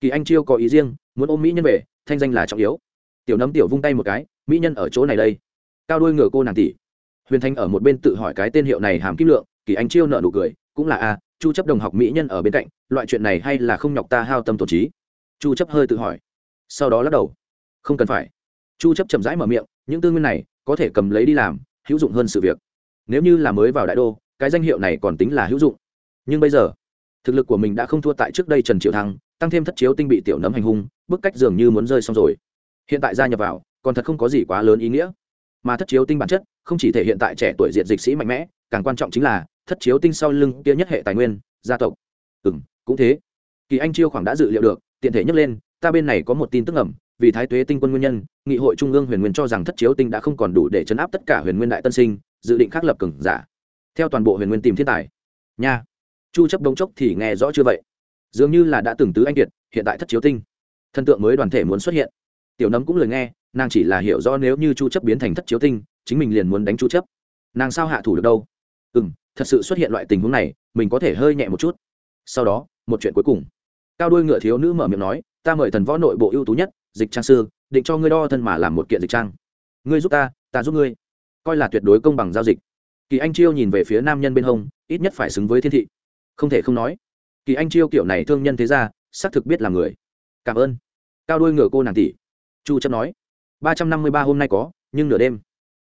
Kỳ anh chiêu có ý riêng, muốn ôm mỹ nhân về thanh danh là trọng yếu. Tiểu nấm tiểu vung tay một cái, mỹ nhân ở chỗ này đây. Cao đuôi ngựa cô nàng tỷ. Huyền thanh ở một bên tự hỏi cái tên hiệu này hàm kim lượng, kỳ anh chiêu nợ nụ cười, cũng là a, chu chấp đồng học mỹ nhân ở bên cạnh, loại chuyện này hay là không nhọc ta hao tâm tổ trí? Chu chấp hơi tự hỏi. Sau đó lắc đầu. Không cần phải. Chu chấp chậm rãi mở miệng, những tư nguyên này, có thể cầm lấy đi làm, hữu dụng hơn sự việc. Nếu như là mới vào đại đô, cái danh hiệu này còn tính là hữu dụng. Nhưng bây giờ, thực lực của mình đã không thua tại trước đây trần triệu thăng tăng thêm thất chiếu tinh bị tiểu nấm hành hung, bức cách dường như muốn rơi xong rồi. Hiện tại gia nhập vào, còn thật không có gì quá lớn ý nghĩa. Mà thất chiếu tinh bản chất, không chỉ thể hiện tại trẻ tuổi diện dịch sĩ mạnh mẽ, càng quan trọng chính là, thất chiếu tinh sau lưng kia nhất hệ tài nguyên, gia tộc. Ừ m cũng thế. Kỳ anh chiêu khoảng đã dự liệu được, tiện thể nhắc lên, ta bên này có một tin tức ẩm vì thái tuế tinh quân nguyên nhân, nghị hội trung ương huyền nguyên cho rằng thất chiếu tinh đã không còn đủ để chấn áp tất cả huyền nguyên đại tân sinh, dự định khắc lập cừng giả. Theo toàn bộ huyền nguyên tìm thiên tài. Nha. Chu chấp đống chốc thì nghe rõ chưa vậy? Dường như là đã từng tứ anh kiệt, hiện tại thất chiếu tinh. Thần tượng mới đoàn thể muốn xuất hiện. Tiểu nấm cũng lời nghe, nàng chỉ là hiểu rõ nếu như chu chấp biến thành thất chiếu tinh, chính mình liền muốn đánh chu chấp. Nàng sao hạ thủ được đâu? Ừ thật sự xuất hiện loại tình huống này, mình có thể hơi nhẹ một chút. Sau đó, một chuyện cuối cùng. Cao đuôi ngựa thiếu nữ mở miệng nói, ta mời thần võ nội bộ ưu tú nhất, dịch trang sư, định cho ngươi đo thân mà làm một kiện dịch trang. Ngươi giúp ta ta giúp ngươi. Coi là tuyệt đối công bằng giao dịch. Kỳ anh chiêu nhìn về phía nam nhân bên hông, ít nhất phải xứng với thiên thị. Không thể không nói kỳ anh chiêu kiểu này thương nhân thế ra xác thực biết là người. Cảm ơn. Cao đuôi ngựa cô nàng tỷ. Chu chấp nói. ba trăm năm mươi ba hôm nay có nhưng nửa đêm.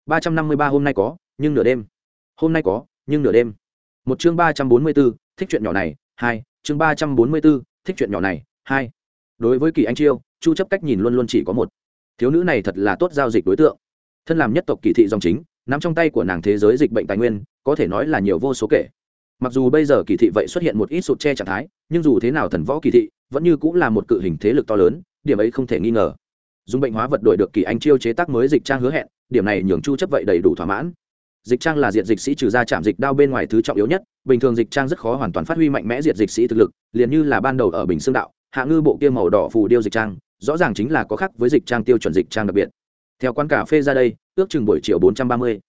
ba trăm năm mươi ba hôm nay có nhưng nửa đêm. Hôm nay có nhưng nửa đêm. Một chương ba trăm bốn mươi 344, thích chuyện nhỏ này hai. Chương ba trăm bốn mươi 344, thích chuyện nhỏ này hai. Đối với kỳ anh chiêu chu chấp cách nhìn luôn luôn chỉ có một. Thiếu nữ này thật là tốt giao dịch đối tượng. Thân làm nhất tộc kỳ thị dòng chính nắm trong tay của nàng thế giới dịch bệnh tài nguyên có thể nói là nhiều vô số kể mặc dù bây giờ kỳ thị vậy xuất hiện một ít sụt che trạng thái, nhưng dù thế nào thần võ kỳ thị vẫn như cũng là một cự hình thế lực to lớn, điểm ấy không thể nghi ngờ. Dùng bệnh hóa vật đổi được kỳ anh chiêu chế tác mới dịch trang hứa hẹn, điểm này nhường chu chấp vậy đầy đủ thỏa mãn. Dịch trang là diệt dịch sĩ trừ ra chạm dịch đao bên ngoài thứ trọng yếu nhất, bình thường dịch trang rất khó hoàn toàn phát huy mạnh mẽ diệt dịch sĩ thực lực, liền như là ban đầu ở bình xương đạo, hạ ngư bộ kia màu đỏ phù điêu dịch trang, rõ ràng chính là có khác với dịch trang tiêu chuẩn dịch trang đặc biệt. Theo quán cà phê ra đây, ước chừng buổi chiều 430.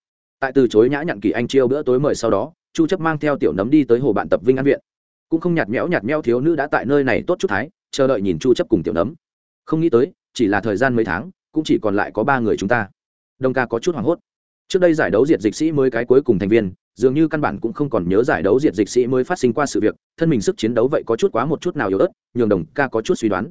tại từ chối nhã nhặn kỳ anh chiêu bữa tối mời sau đó chu chấp mang theo tiểu nấm đi tới hồ bạn tập vinh an viện. Cũng không nhạt nhẽo nhạt nhẽo thiếu nữ đã tại nơi này tốt chút thái, chờ đợi nhìn chu chấp cùng tiểu nấm. Không nghĩ tới, chỉ là thời gian mấy tháng, cũng chỉ còn lại có ba người chúng ta. Đông ca có chút hoảng hốt. Trước đây giải đấu diệt dịch sĩ mới cái cuối cùng thành viên, dường như căn bản cũng không còn nhớ giải đấu diệt dịch sĩ mới phát sinh qua sự việc, thân mình sức chiến đấu vậy có chút quá một chút nào yếu ớt, nhường đồng ca có chút suy đoán.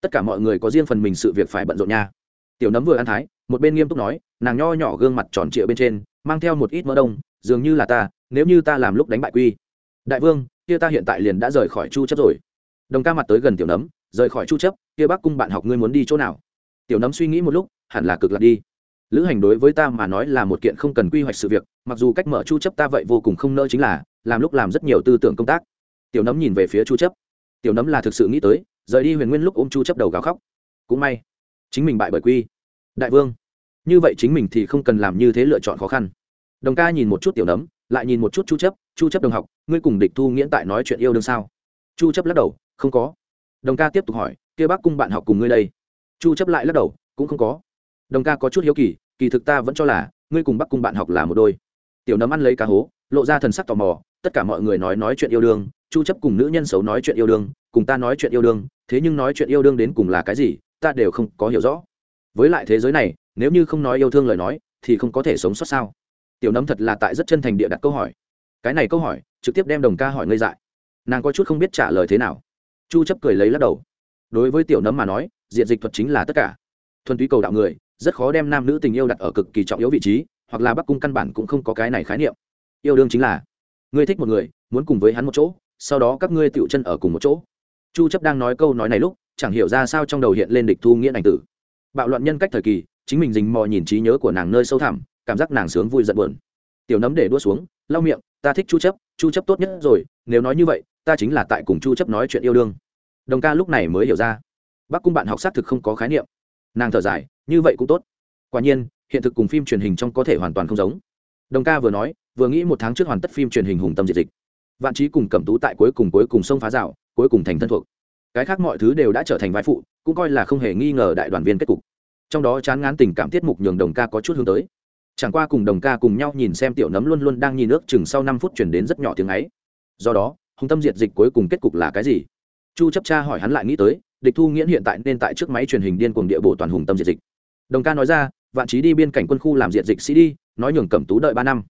Tất cả mọi người có riêng phần mình sự việc phải bận rộn nha. Tiểu nấm vừa ăn thái, một bên nghiêm túc nói, nàng nho nhỏ gương mặt tròn trịa bên trên, mang theo một ít mỡ đông dường như là ta, nếu như ta làm lúc đánh bại quy. Đại vương, kia ta hiện tại liền đã rời khỏi chu chấp rồi. Đồng ca mặt tới gần tiểu nấm, rời khỏi chu chấp, kia bác cung bạn học ngươi muốn đi chỗ nào? Tiểu nấm suy nghĩ một lúc, hẳn là cực lạc đi. Lữ hành đối với ta mà nói là một kiện không cần quy hoạch sự việc, mặc dù cách mở chu chấp ta vậy vô cùng không nỡ chính là, làm lúc làm rất nhiều tư tưởng công tác. Tiểu nấm nhìn về phía chu chấp. Tiểu nấm là thực sự nghĩ tới, rời đi huyền nguyên lúc ôm chu chấp đầu gào khóc. Cũng may, chính mình bại bởi quy. Đại vương, như vậy chính mình thì không cần làm như thế lựa chọn khó khăn đồng ca nhìn một chút tiểu nấm, lại nhìn một chút chu chấp chu chấp đồng học, ngươi cùng địch thu nghiễn tại nói chuyện yêu đương sao? Chu chấp lắc đầu, không có. Đồng ca tiếp tục hỏi, kia bác cung bạn học cùng ngươi đây? Chu chấp lại lắc đầu, cũng không có. Đồng ca có chút hiếu kỳ kỳ thực ta vẫn cho là, ngươi cùng bác cung bạn học là một đôi. Tiểu nấm ăn lấy cá hố, lộ ra thần sắc tò mò, tất cả mọi người nói nói chuyện yêu đương, chu chấp cùng nữ nhân xấu nói chuyện yêu đương, cùng ta nói chuyện yêu đương, thế nhưng nói chuyện yêu đương đến cùng là cái gì, ta đều không có hiểu rõ. Với lại thế giới này, nếu như không nói yêu thương lời nói, thì không có thể sống sót sao? Tiểu nấm thật là tại rất chân thành địa đặt câu hỏi. Cái này câu hỏi, trực tiếp đem đồng ca hỏi ngây dại. Nàng có chút không biết trả lời thế nào. Chu chấp cười lấy lắc đầu. Đối với tiểu nấm mà nói, diện dịch thuật chính là tất cả. Thuần túy cầu đạo người, rất khó đem nam nữ tình yêu đặt ở cực kỳ trọng yếu vị trí, hoặc là bắc cung căn bản cũng không có cái này khái niệm. Yêu đương chính là, ngươi thích một người, muốn cùng với hắn một chỗ, sau đó các ngươi tựu chân ở cùng một chỗ. Chu chấp đang nói câu nói này lúc, chẳng hiểu ra sao trong đầu hiện lên địch thu nghĩa ảnh tử. Bạo loạn nhân cách thời kỳ, chính mình dình mò nhìn trí nhớ của nàng nơi sâu thẳm cảm giác nàng sướng vui giận buồn. Tiểu nấm để đua xuống, lau miệng, ta thích chu chấp chu chấp tốt nhất rồi, nếu nói như vậy, ta chính là tại cùng chu chấp nói chuyện yêu đương. Đồng ca lúc này mới hiểu ra. Bác cung bạn học xác thực không có khái niệm. Nàng thở dài, như vậy cũng tốt. Quả nhiên, hiện thực cùng phim truyền hình trong có thể hoàn toàn không giống. Đồng ca vừa nói, vừa nghĩ một tháng trước hoàn tất phim truyền hình hùng tâm diệt dịch. Vạn trí cùng cẩm tú tại cuối cùng cuối cùng sông phá rào, cuối cùng thành thân thuộc. Cái khác mọi thứ đều đã trở thành vai phụ, cũng coi là không hề nghi ngờ đại đoàn viên kết cục. Trong đó chán ngán tình cảm tiết mục nhường đồng ca có chút hướng tới chẳng qua cùng đồng ca cùng nhau nhìn xem tiểu nấm luôn luôn đang nhìn nước chừng sau năm phút chuyển đến rất nhỏ tiếng ấy. Do đó, hùng tâm diệt dịch cuối cùng kết cục là cái gì? Chu chấp cha hỏi hắn lại nghĩ tới, địch thu nghiễn hiện tại nên tại trước máy truyền hình điên cuồng địa bộ toàn hùng tâm diệt dịch. Đồng ca nói ra, vạn trí đi biên cảnh quân khu làm diệt dịch sĩ đi, nói nhường cẩm tú đợi ba năm.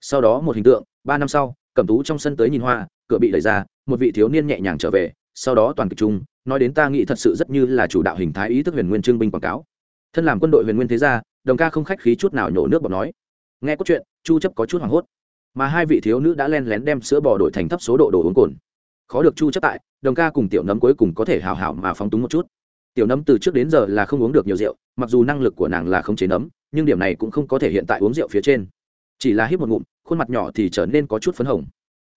Sau đó một hình tượng, ba năm sau, cẩm tú trong sân tới nhìn hoa, cửa bị đẩy ra, một vị thiếu niên nhẹ nhàng trở về, sau đó toàn kịch chung, nói đến ta nghĩ thật sự rất như là chủ đạo hình thái ý thức huyền nguyên trương binh quảng cáo. Thân làm quân đội huyền nguyên thế gia đồng ca không khách khí chút nào nhổ nước bọt nói. Nghe cốt truyện chu chấp có chút hoảng hốt. Mà hai vị thiếu nữ đã len lén đem sữa bò đổi thành thấp số độ đồ uống cồn. Khó được chu chấp tại, đồng ca cùng tiểu nấm cuối cùng có thể hào hảo mà phóng túng một chút. Tiểu nấm từ trước đến giờ là không uống được nhiều rượu, mặc dù năng lực của nàng là không chế nấm, nhưng điểm này cũng không có thể hiện tại uống rượu phía trên. Chỉ là hít một ngụm, khuôn mặt nhỏ thì trở nên có chút phấn hồng.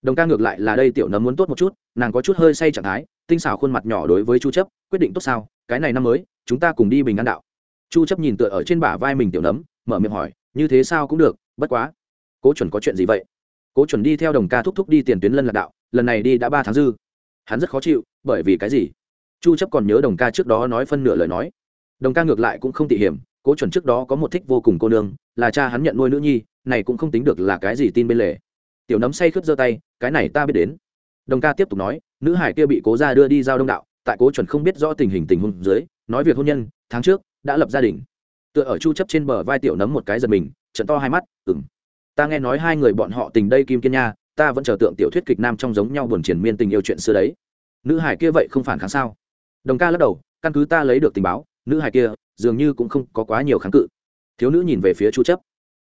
Đồng ca ngược lại là đây tiểu nấm muốn tốt một chút, nàng có chút hơi say trạng thái, tinh xảo khuôn mặt nhỏ đối với chu chấp, quyết định tốt sao, cái này năm mới, chúng ta cùng đi bình an đạo chu chấp nhìn tựa ở trên bả vai mình tiểu nấm, mở miệng hỏi, như thế sao cũng được, bất quá, cố chuẩn có chuyện gì vậy? Cố chuẩn đi theo đồng ca thúc thúc đi tiền tuyến lân lạc đạo, lần này đi đã ba tháng dư. Hắn rất khó chịu, bởi vì cái gì? Chu chấp còn nhớ đồng ca trước đó nói phân nửa lời nói. Đồng ca ngược lại cũng không tỉ hiểm, cố chuẩn trước đó có một thích vô cùng cô nương, là cha hắn nhận nuôi nữ nhi, này cũng không tính được là cái gì tin bên lề. Tiểu nấm say khướt giơ tay, cái này ta biết đến. Đồng ca tiếp tục nói, nữ hải kia bị cố gia đưa đi giao đông đạo, tại cố chuẩn không biết rõ tình hình tình huống dưới, nói việc hôn nhân tháng trước đã lập gia đình. Tựa ở chu chấp trên bờ vai tiểu nấm một cái giật mình, trận to hai mắt, ừm, ta nghe nói hai người bọn họ tình đây kim kiên nha, ta vẫn chờ tượng tiểu thuyết kịch nam trong giống nhau buồn triển miên tình yêu chuyện xưa đấy. Nữ hải kia vậy không phản kháng sao? Đồng ca lắc đầu, căn cứ ta lấy được tình báo, nữ hải kia dường như cũng không có quá nhiều kháng cự. Thiếu nữ nhìn về phía chu chấp.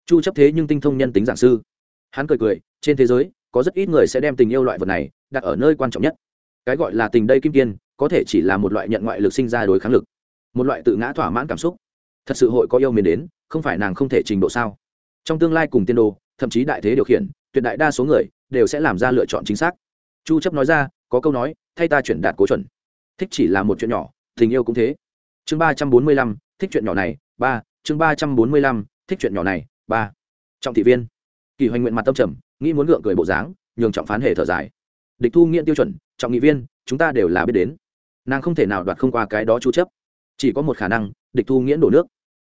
Chu chấp thế nhưng tinh thông nhân tính giảng sư. Hắn cười cười, trên thế giới, có rất ít người sẽ đem tình yêu loại vật này đặt ở nơi quan trọng nhất. Cái gọi là tình đây kim kiên, có thể chỉ là một loại nhận ngoại lực sinh ra đối kháng lực một loại tự ngã thỏa mãn cảm xúc. Thật sự hội có yêu miền đến không phải nàng không thể trình độ sao? Trong tương lai cùng tiên đồ thậm chí đại thế điều khiển tuyệt đại đa số người đều sẽ làm ra lựa chọn chính xác. Chu chấp nói ra có câu nói thay ta chuyển đạt cố chuẩn. Thích chỉ là một chuyện nhỏ tình yêu cũng thế. Chương 345, thích chuyện nhỏ này ba chương 345, thích chuyện nhỏ này ba. Trọng thị viên. Kỳ hoành nguyện mặt tâm trầm nghĩ muốn gượng cười bộ dáng nhường trọng phán hề thở dài. Địch thu nghiện tiêu chuẩn trọng nghị viên chúng ta đều là biết đến. Nàng không thể nào đoạt không qua cái đó chu chấp chỉ có một khả năng, địch thu nghiễn đổ nước.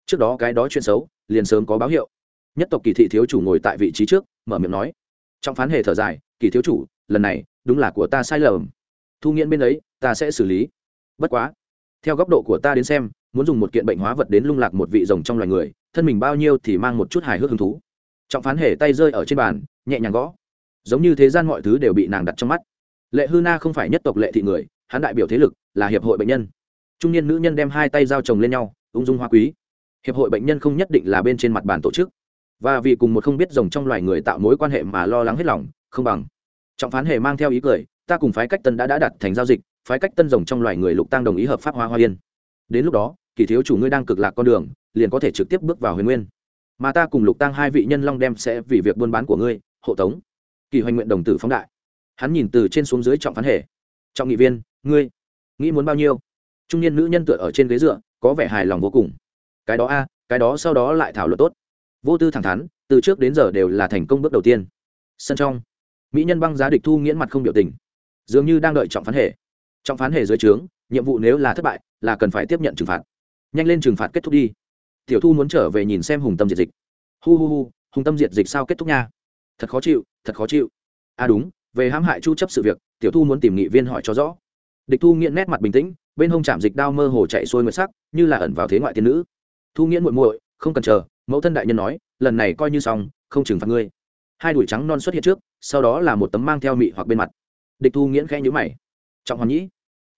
Trước đó cái đó chuyện xấu, liền sớm có báo hiệu. Nhất tộc kỳ thị thiếu chủ ngồi tại vị trí trước, mở miệng nói. Trọng phán hề thở dài, kỳ thiếu chủ, lần này, đúng là của ta sai lầm. Thu nghiễn bên ấy, ta sẽ xử lý. Bất quá, theo góc độ của ta đến xem, muốn dùng một kiện bệnh hóa vật đến lung lạc một vị rồng trong loài người, thân mình bao nhiêu thì mang một chút hài hước hứng thú. Trọng phán hề tay rơi ở trên bàn, nhẹ nhàng gõ. Giống như thế gian mọi thứ đều bị nàng đặt trong mắt. Lệ hư na không phải nhất tộc lệ thị người, hắn đại biểu thế lực, là hiệp hội bệnh nhân trung niên nữ nhân đem hai tay giao chồng lên nhau, ung dung hoa quý. Hiệp hội bệnh nhân không nhất định là bên trên mặt bàn tổ chức. Và vì cùng một không biết rồng trong loài người tạo mối quan hệ mà lo lắng hết lòng, không bằng. Trọng phán hề mang theo ý cười, ta cùng phái cách tân đã đã đặt thành giao dịch, phái cách tân rồng trong loài người lục tăng đồng ý hợp pháp hoa hoa yên. Đến lúc đó, kỳ thiếu chủ ngươi đang cực lạc con đường, liền có thể trực tiếp bước vào huyền nguyên. Mà ta cùng lục tăng hai vị nhân long đem sẽ vì việc buôn bán của ngươi, hộ tống. Kỳ hoành nguyện đồng tử phóng đại. Hắn nhìn từ trên xuống dưới trọng phán hệ trọng nghị viên, ngươi, nghĩ muốn bao nhiêu? Trung niên nữ nhân tựa ở trên ghế dựa, có vẻ hài lòng vô cùng. Cái đó a, cái đó sau đó lại thảo luận tốt. Vô tư thẳng thắn, từ trước đến giờ đều là thành công bước đầu tiên. Sân trong, mỹ nhân băng giá địch thu nghiễn mặt không biểu tình. Dường như đang đợi trọng phán hệ. Trọng phán hệ dưới trướng, nhiệm vụ nếu là thất bại, là cần phải tiếp nhận trừng phạt. Nhanh lên trừng phạt kết thúc đi. Tiểu thu muốn trở về nhìn xem hùng tâm diệt dịch. Hu hu hu, hùng tâm diệt dịch sao kết thúc nha? Thật khó chịu, thật khó chịu. À đúng, về hãm hại chu chấp sự việc, tiểu thu muốn tìm nghị viên hỏi cho rõ địch thu nghiện nét mặt bình tĩnh, bên hông chạm dịch đao mơ hồ chạy xuôi nguyệt sắc, như là ẩn vào thế ngoại tiên nữ. Thu nghiện muội muội, không cần chờ, mẫu thân đại nhân nói, lần này coi như xong, không trừng phạt ngươi. Hai đùi trắng non xuất hiện trước, sau đó là một tấm mang theo mị hoặc bên mặt. Địch thu nghiễn khẽ nhữ mày. Trọng hoàn nhĩ,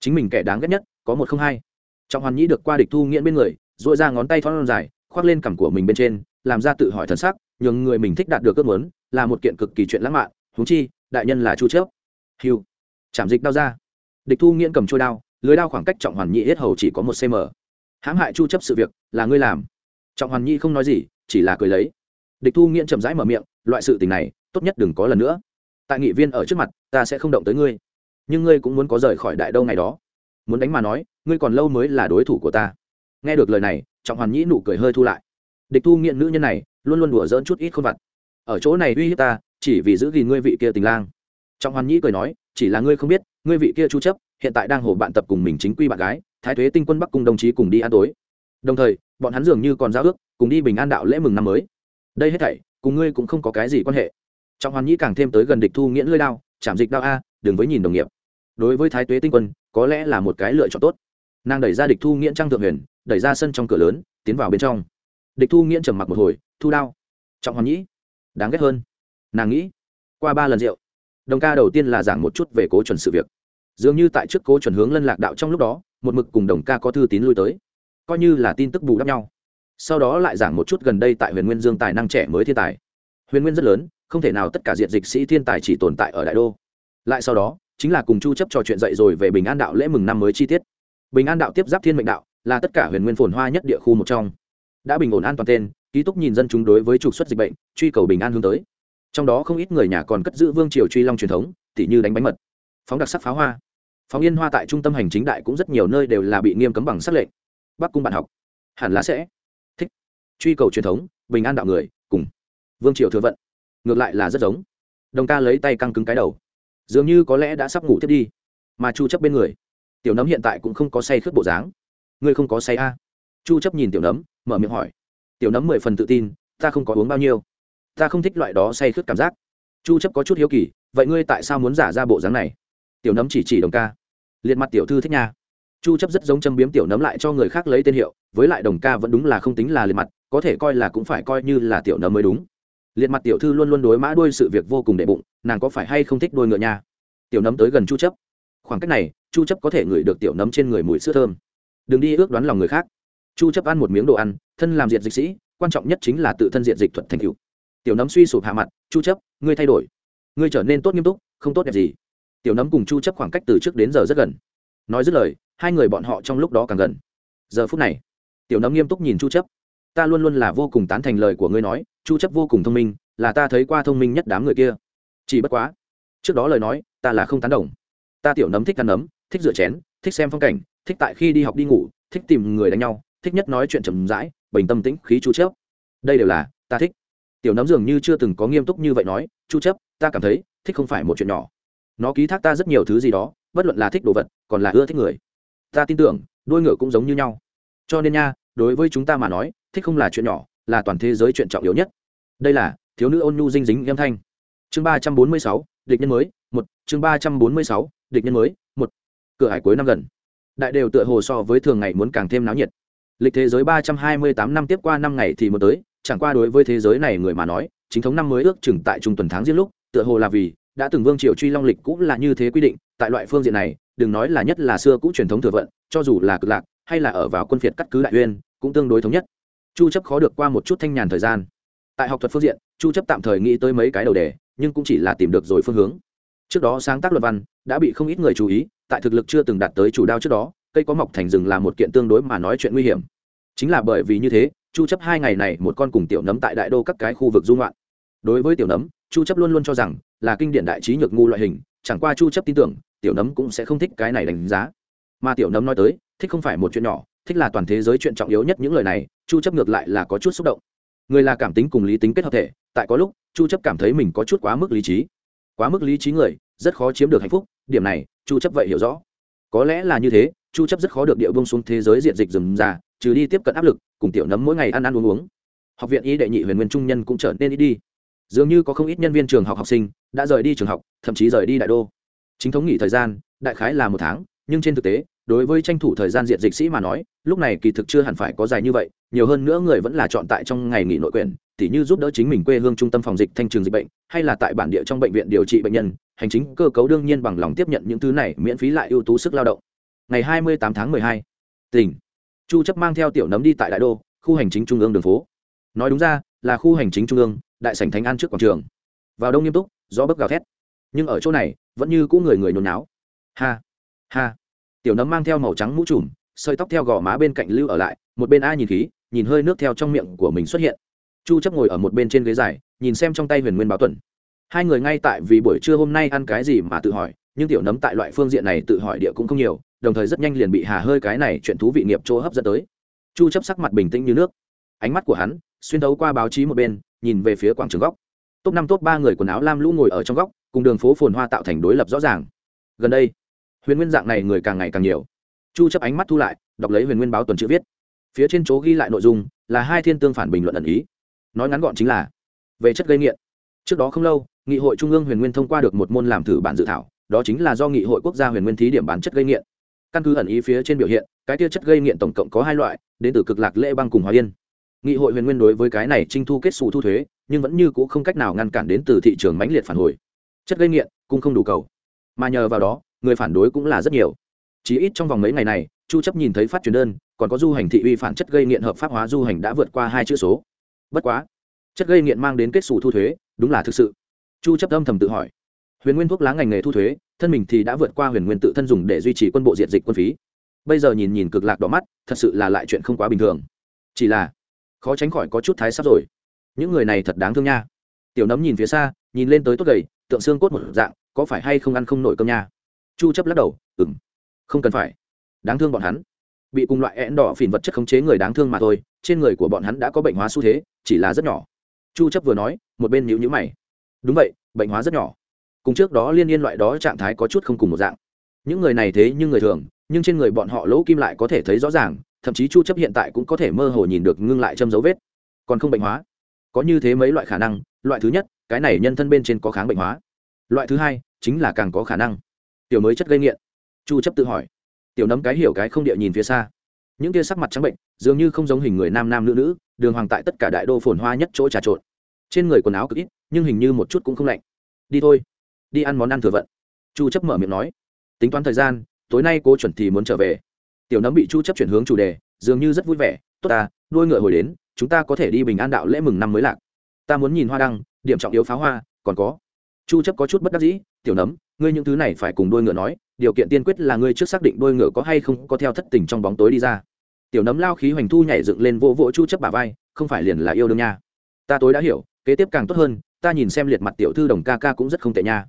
chính mình kẻ đáng ghét nhất, có một không hai. Trọng hoàn nhĩ được qua địch thu nghiễn bên người dội ra ngón tay thon dài, khoác lên cằm của mình bên trên, làm ra tự hỏi thần sắc, nhường người mình thích đạt được ước muốn, là một kiện cực kỳ chuyện lãng mạn, huống chi, đại nhân là chu chớp. Hiu chạm dịch đau ra địch thu nghiễn cầm trôi đao, lưới đao khoảng cách trọng hoàn nhị hết hầu chỉ có một cm hãm hại chu chấp sự việc, là ngươi làm. Trọng hoàn nhị không nói gì, chỉ là cười lấy. Địch thu nghiễn chậm rãi mở miệng, loại sự tình này, tốt nhất đừng có lần nữa. Tại nghị viên ở trước mặt, ta sẽ không động tới ngươi. Nhưng ngươi cũng muốn có rời khỏi đại đâu ngày đó. Muốn đánh mà nói, ngươi còn lâu mới là đối thủ của ta. Nghe được lời này, trọng hoàn nhĩ nụ cười hơi thu lại. Địch thu nghiện nữ nhân này, luôn luôn đùa dỡn chút ít khôn vặt. Ở chỗ này uy hiếp ta, chỉ vì giữ gìn ngươi vị kia tình lang. Trọng hoàn nhĩ cười nói, chỉ là ngươi không biết ngươi vị kia chú chấp, hiện tại đang hồ bạn tập cùng mình chính quy bạn gái, thái thuế tinh quân bắc cùng đồng chí cùng đi ăn tối. Đồng thời, bọn hắn dường như còn giao ước, cùng đi bình an đạo lễ mừng năm mới. Đây hết thảy, cùng ngươi cũng không có cái gì quan hệ. Trọng hoàn nhĩ càng thêm tới gần địch thu nghiễn lưỡi đao, chạm dịch đao a, đừng với nhìn đồng nghiệp. Đối với thái tuế tinh quân, có lẽ là một cái lựa chọn tốt. Nàng đẩy ra địch thu nghiễn trang thượng huyền, đẩy ra sân trong cửa lớn, tiến vào bên trong. Địch thu nghiễn trầm mặc một hồi, thu đao. Trọng hoàn nhĩ, đáng ghét hơn. Nàng nghĩ, qua ba lần rượu đồng ca đầu tiên là giảng một chút về cố chuẩn sự việc. Dường như tại trước cố chuẩn hướng lân lạc đạo trong lúc đó, một mực cùng đồng ca có thư tín lui tới. Coi như là tin tức bù đắp nhau. Sau đó lại giảng một chút gần đây tại huyền nguyên dương tài năng trẻ mới thiên tài. Huyền nguyên rất lớn, không thể nào tất cả diện dịch sĩ thiên tài chỉ tồn tại ở đại đô. Lại sau đó, chính là cùng chu chấp trò chuyện dậy rồi về bình an đạo lễ mừng năm mới chi tiết. Bình an đạo tiếp giáp thiên mệnh đạo, là tất cả huyền nguyên phồn hoa nhất địa khu một trong. Đã bình ổn an toàn tên, ký túc nhìn dân chúng đối với trục xuất dịch bệnh, truy cầu bình an hướng tới trong đó không ít người nhà còn cất giữ vương triều truy long truyền thống, tỉ như đánh bánh mật, phóng đặc sắc pháo hoa. Phóng yên hoa tại trung tâm hành chính đại cũng rất nhiều nơi đều là bị nghiêm cấm bằng sắc lệnh. Bắc cung bạn học, hẳn là sẽ thích truy cầu truyền thống, bình an đạo người, cùng vương triều thừa vận. Ngược lại là rất giống. Đồng ca lấy tay căng cứng cái đầu. Dường như có lẽ đã sắp ngủ tiếp đi, mà chu chấp bên người, tiểu nấm hiện tại cũng không có say khướt bộ dáng. Ngươi không có say a? Chu chấp nhìn tiểu nấm, mở miệng hỏi. Tiểu nấm mười phần tự tin, ta không có uống bao nhiêu ta không thích loại đó say khướt cảm giác. Chu chấp có chút hiếu kỳ, vậy ngươi tại sao muốn giả ra bộ dáng này? Tiểu nấm chỉ chỉ đồng ca. Liệt mặt tiểu thư thích nha. Chu chấp rất giống châm biếm tiểu nấm lại cho người khác lấy tên hiệu, với lại đồng ca vẫn đúng là không tính là liệt mặt, có thể coi là cũng phải coi như là tiểu nấm mới đúng. Liệt mặt tiểu thư luôn luôn đối mã đuôi sự việc vô cùng đệ bụng, nàng có phải hay không thích đuôi ngựa nha? Tiểu nấm tới gần chu chấp. Khoảng cách này, chu chấp có thể ngửi được tiểu nấm trên người mùi sữa thơm. Đừng đi ước đoán lòng người khác. Chu chấp ăn một miếng đồ ăn, thân làm diệt dịch sĩ, quan trọng nhất chính là tự thân diện dịch thuật thành hiệu tiểu nấm suy sụp hạ mặt, chu chấp, ngươi thay đổi. Ngươi trở nên tốt nghiêm túc, không tốt đẹp gì. Tiểu nấm cùng chu chấp khoảng cách từ trước đến giờ rất gần. Nói dứt lời, hai người bọn họ trong lúc đó càng gần. Giờ phút này, tiểu nấm nghiêm túc nhìn chu chấp. Ta luôn luôn là vô cùng tán thành lời của ngươi nói, chu chấp vô cùng thông minh, là ta thấy qua thông minh nhất đám người kia. Chỉ bất quá, trước đó lời nói, ta là không tán đồng. Ta tiểu nấm thích ăn nấm, thích rửa chén, thích xem phong cảnh, thích tại khi đi học đi ngủ, thích tìm người đánh nhau, thích nhất nói chuyện chậm rãi, bình tâm tĩnh khí chu chấp. Đây đều là ta thích tiểu nấm dường như chưa từng có nghiêm túc như vậy nói, chu chấp, ta cảm thấy thích không phải một chuyện nhỏ. Nó ký thác ta rất nhiều thứ gì đó, bất luận là thích đồ vật, còn là ưa thích người. Ta tin tưởng, đôi ngựa cũng giống như nhau. Cho nên nha, đối với chúng ta mà nói, thích không là chuyện nhỏ, là toàn thế giới chuyện trọng yếu nhất. Đây là thiếu nữ ôn nhu dinh dính âm thanh. Chương ba trăm bốn mươi sáu, địch nhân mới, một. Chương ba trăm bốn mươi sáu, địch nhân mới, một. Cửa hải cuối năm gần. Đại đều tựa hồ so với thường ngày muốn càng thêm náo nhiệt. Lịch thế giới ba trăm hai mươi tám năm tiếp qua năm ngày thì mới tới chẳng qua đối với thế giới này người mà nói, chính thống năm mới ước chừng tại trung tuần tháng riêng lúc, tựa hồ là vì, đã từng vương triều truy long lịch cũng là như thế quy định, tại loại phương diện này, đừng nói là nhất là xưa cũ truyền thống thừa vận, cho dù là cực lạc, hay là ở vào quân phiệt cắt cứ đại uyên, cũng tương đối thống nhất. Chu chấp khó được qua một chút thanh nhàn thời gian. Tại học thuật phương diện, chu chấp tạm thời nghĩ tới mấy cái đầu đề, nhưng cũng chỉ là tìm được rồi phương hướng. Trước đó sáng tác luận văn, đã bị không ít người chú ý, tại thực lực chưa từng đạt tới chủ đao trước đó, cây có mọc thành rừng là một kiện tương đối mà nói chuyện nguy hiểm. Chính là bởi vì như thế chu chấp hai ngày này một con cùng tiểu nấm tại đại đô các cái khu vực dung loạn đối với tiểu nấm, chu chấp luôn luôn cho rằng là kinh điển đại trí nhược ngu loại hình, chẳng qua chu chấp tin tưởng, tiểu nấm cũng sẽ không thích cái này đánh giá. Mà tiểu nấm nói tới, thích không phải một chuyện nhỏ, thích là toàn thế giới chuyện trọng yếu nhất những lời này, chu chấp ngược lại là có chút xúc động. Người là cảm tính cùng lý tính kết hợp thể, tại có lúc, chu chấp cảm thấy mình có chút quá mức lý trí. Quá mức lý trí người, rất khó chiếm được hạnh phúc, điểm này, chu chấp vậy hiểu rõ. Có lẽ là như thế, chu chấp rất khó được địa vương xuống thế giới diện dịch rừng già trừ đi tiếp cận áp lực cùng tiểu nấm mỗi ngày ăn ăn uống uống. Học viện y đệ nhị huyền nguyên trung nhân cũng trở nên ít đi. Dường như có không ít nhân viên trường học học sinh đã rời đi trường học thậm chí rời đi đại đô. Chính thống nghỉ thời gian đại khái là một tháng nhưng trên thực tế đối với tranh thủ thời gian diện dịch sĩ mà nói lúc này kỳ thực chưa hẳn phải có dài như vậy nhiều hơn nữa người vẫn là chọn tại trong ngày nghỉ nội quyền tỉ như giúp đỡ chính mình quê hương trung tâm phòng dịch thanh trường dịch bệnh hay là tại bản địa trong bệnh viện điều trị bệnh nhân hành chính cơ cấu đương nhiên bằng lòng tiếp nhận những thứ này miễn phí lại ưu tú sức lao động. Ngày 28 tháng 12, tỉnh chu chấp mang theo tiểu nấm đi tại đại đô, khu hành chính trung ương đường phố. Nói đúng ra, là khu hành chính trung ương, đại sảnh thánh an trước quảng trường. Vào đông nghiêm túc, gió bấc gào thét. Nhưng ở chỗ này, vẫn như cũ người người nhốn náo. Ha ha. Tiểu nấm mang theo màu trắng mũ trùm, sợi tóc theo gò má bên cạnh lưu ở lại, một bên a nhìn khí, nhìn hơi nước theo trong miệng của mình xuất hiện. Chu chấp ngồi ở một bên trên ghế dài, nhìn xem trong tay huyền nguyên báo tuần. Hai người ngay tại vì buổi trưa hôm nay ăn cái gì mà tự hỏi, nhưng tiểu nấm tại loại phương diện này tự hỏi địa cũng không nhiều đồng thời rất nhanh liền bị hà hơi cái này chuyện thú vị nghiệp chỗ hấp dẫn tới. Chu chấp sắc mặt bình tĩnh như nước. Ánh mắt của hắn xuyên thấu qua báo chí một bên, nhìn về phía quảng trường góc. Top năm, top ba người quần áo lam lũ ngồi ở trong góc, cùng đường phố phồn hoa tạo thành đối lập rõ ràng. Gần đây, huyền nguyên dạng này người càng ngày càng nhiều. Chu chấp ánh mắt thu lại, đọc lấy huyền nguyên báo tuần chữ viết. Phía trên chỗ ghi lại nội dung là hai thiên tương phản bình luận ẩn ý. Nói ngắn gọn chính là, về chất gây nghiện. Trước đó không lâu, nghị hội trung ương huyền nguyên thông qua được một môn làm thử bản dự thảo, đó chính là do nghị hội quốc gia huyền nguyên thí điểm bán chất gây nghiện căn cứ ẩn ý phía trên biểu hiện, cái tia chất gây nghiện tổng cộng có hai loại, đến từ cực lạc lễ băng cùng hòa yên. Nghị hội huyền nguyên đối với cái này trinh thu kết xù thu thuế, nhưng vẫn như c ũ không cách nào ngăn cản đến từ thị trường mãnh liệt phản hồi. Chất gây nghiện, cũng không đủ cầu. Mà nhờ vào đó, người phản đối cũng là rất nhiều. Chỉ ít trong vòng mấy ngày này, chu chấp nhìn thấy phát truyền đơn, còn có du hành thị uy phản chất gây nghiện hợp pháp hóa du hành đã vượt qua hai chữ số. Bất quá, chất gây nghiện mang đến kết xù thu thuế, đúng là thực sự. Chu chấp âm thầm tự hỏi, huyền nguyên thuốc lá ngành nghề thu thuế thân mình thì đã vượt qua huyền nguyên tự thân dùng để duy trì quân bộ diện dịch quân phí. Bây giờ nhìn nhìn cực lạc đỏ mắt, thật sự là lại chuyện không quá bình thường. Chỉ là, khó tránh khỏi có chút thái sắp rồi. Những người này thật đáng thương nha. Tiểu nấm nhìn phía xa, nhìn lên tới tốt gầy, tượng xương cốt một dạng, có phải hay không ăn không nổi cơm nha? Chu chấp lắc đầu, ừm, không cần phải. Đáng thương bọn hắn. Bị cùng loại én đỏ phìn vật chất khống chế người đáng thương mà thôi, trên người của bọn hắn đã có bệnh hóa xu thế, chỉ là rất nhỏ. Chu chấp vừa nói, một bên nhíu nhíu mày. Đúng vậy, bệnh hóa rất nhỏ cùng trước đó liên yên loại đó trạng thái có chút không cùng một dạng. Những người này thế nhưng người thường, nhưng trên người bọn họ lỗ kim lại có thể thấy rõ ràng, thậm chí chu chấp hiện tại cũng có thể mơ hồ nhìn được ngưng lại châm dấu vết. Còn không bệnh hóa. Có như thế mấy loại khả năng, loại thứ nhất, cái này nhân thân bên trên có kháng bệnh hóa. Loại thứ hai, chính là càng có khả năng. Tiểu mới chất gây nghiện. Chu chấp tự hỏi. Tiểu nấm cái hiểu cái không địa nhìn phía xa. Những kia sắc mặt trắng bệnh, dường như không giống hình người nam nam nữ nữ, đường hoàng tại tất cả đại đô phồn hoa nhất chỗ trà trộn. Trên người quần áo cực ít, nhưng hình như một chút cũng không lạnh. Đi thôi đi ăn món ăn thừa vận. Chu chấp mở miệng nói, tính toán thời gian, tối nay cô chuẩn thì muốn trở về. Tiểu nấm bị chu chấp chuyển hướng chủ đề, dường như rất vui vẻ, tốt ta, nuôi ngựa hồi đến, chúng ta có thể đi bình an đạo lễ mừng năm mới lạc. Ta muốn nhìn hoa đăng, điểm trọng yếu pháo hoa, còn có. Chu chấp có chút bất đắc dĩ, tiểu nấm, ngươi những thứ này phải cùng đôi ngựa nói, điều kiện tiên quyết là ngươi trước xác định đôi ngựa có hay không có theo thất tình trong bóng tối đi ra. Tiểu nấm lao khí hoành thu nhảy dựng lên vỗ vỗ chu chấp bả vai, không phải liền là yêu đương nha. Ta tối đã hiểu, kế tiếp càng tốt hơn, ta nhìn xem liệt mặt tiểu thư đồng ca ca cũng rất không tệ nha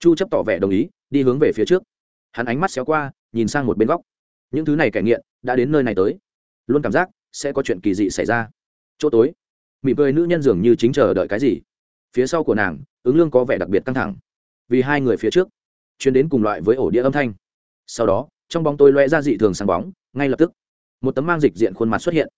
chu chấp tỏ vẻ đồng ý đi hướng về phía trước. Hắn ánh mắt xéo qua nhìn sang một bên góc. Những thứ này kẻ nghiện đã đến nơi này tới. Luôn cảm giác sẽ có chuyện kỳ dị xảy ra. Chỗ tối. Mỉm cười nữ nhân dường như chính chờ đợi cái gì. Phía sau của nàng ứng lương có vẻ đặc biệt căng thẳng. Vì hai người phía trước chuyến đến cùng loại với ổ đĩa âm thanh. Sau đó trong bóng tôi loe ra dị thường sáng bóng ngay lập tức một tấm mang dịch diện khuôn mặt xuất hiện.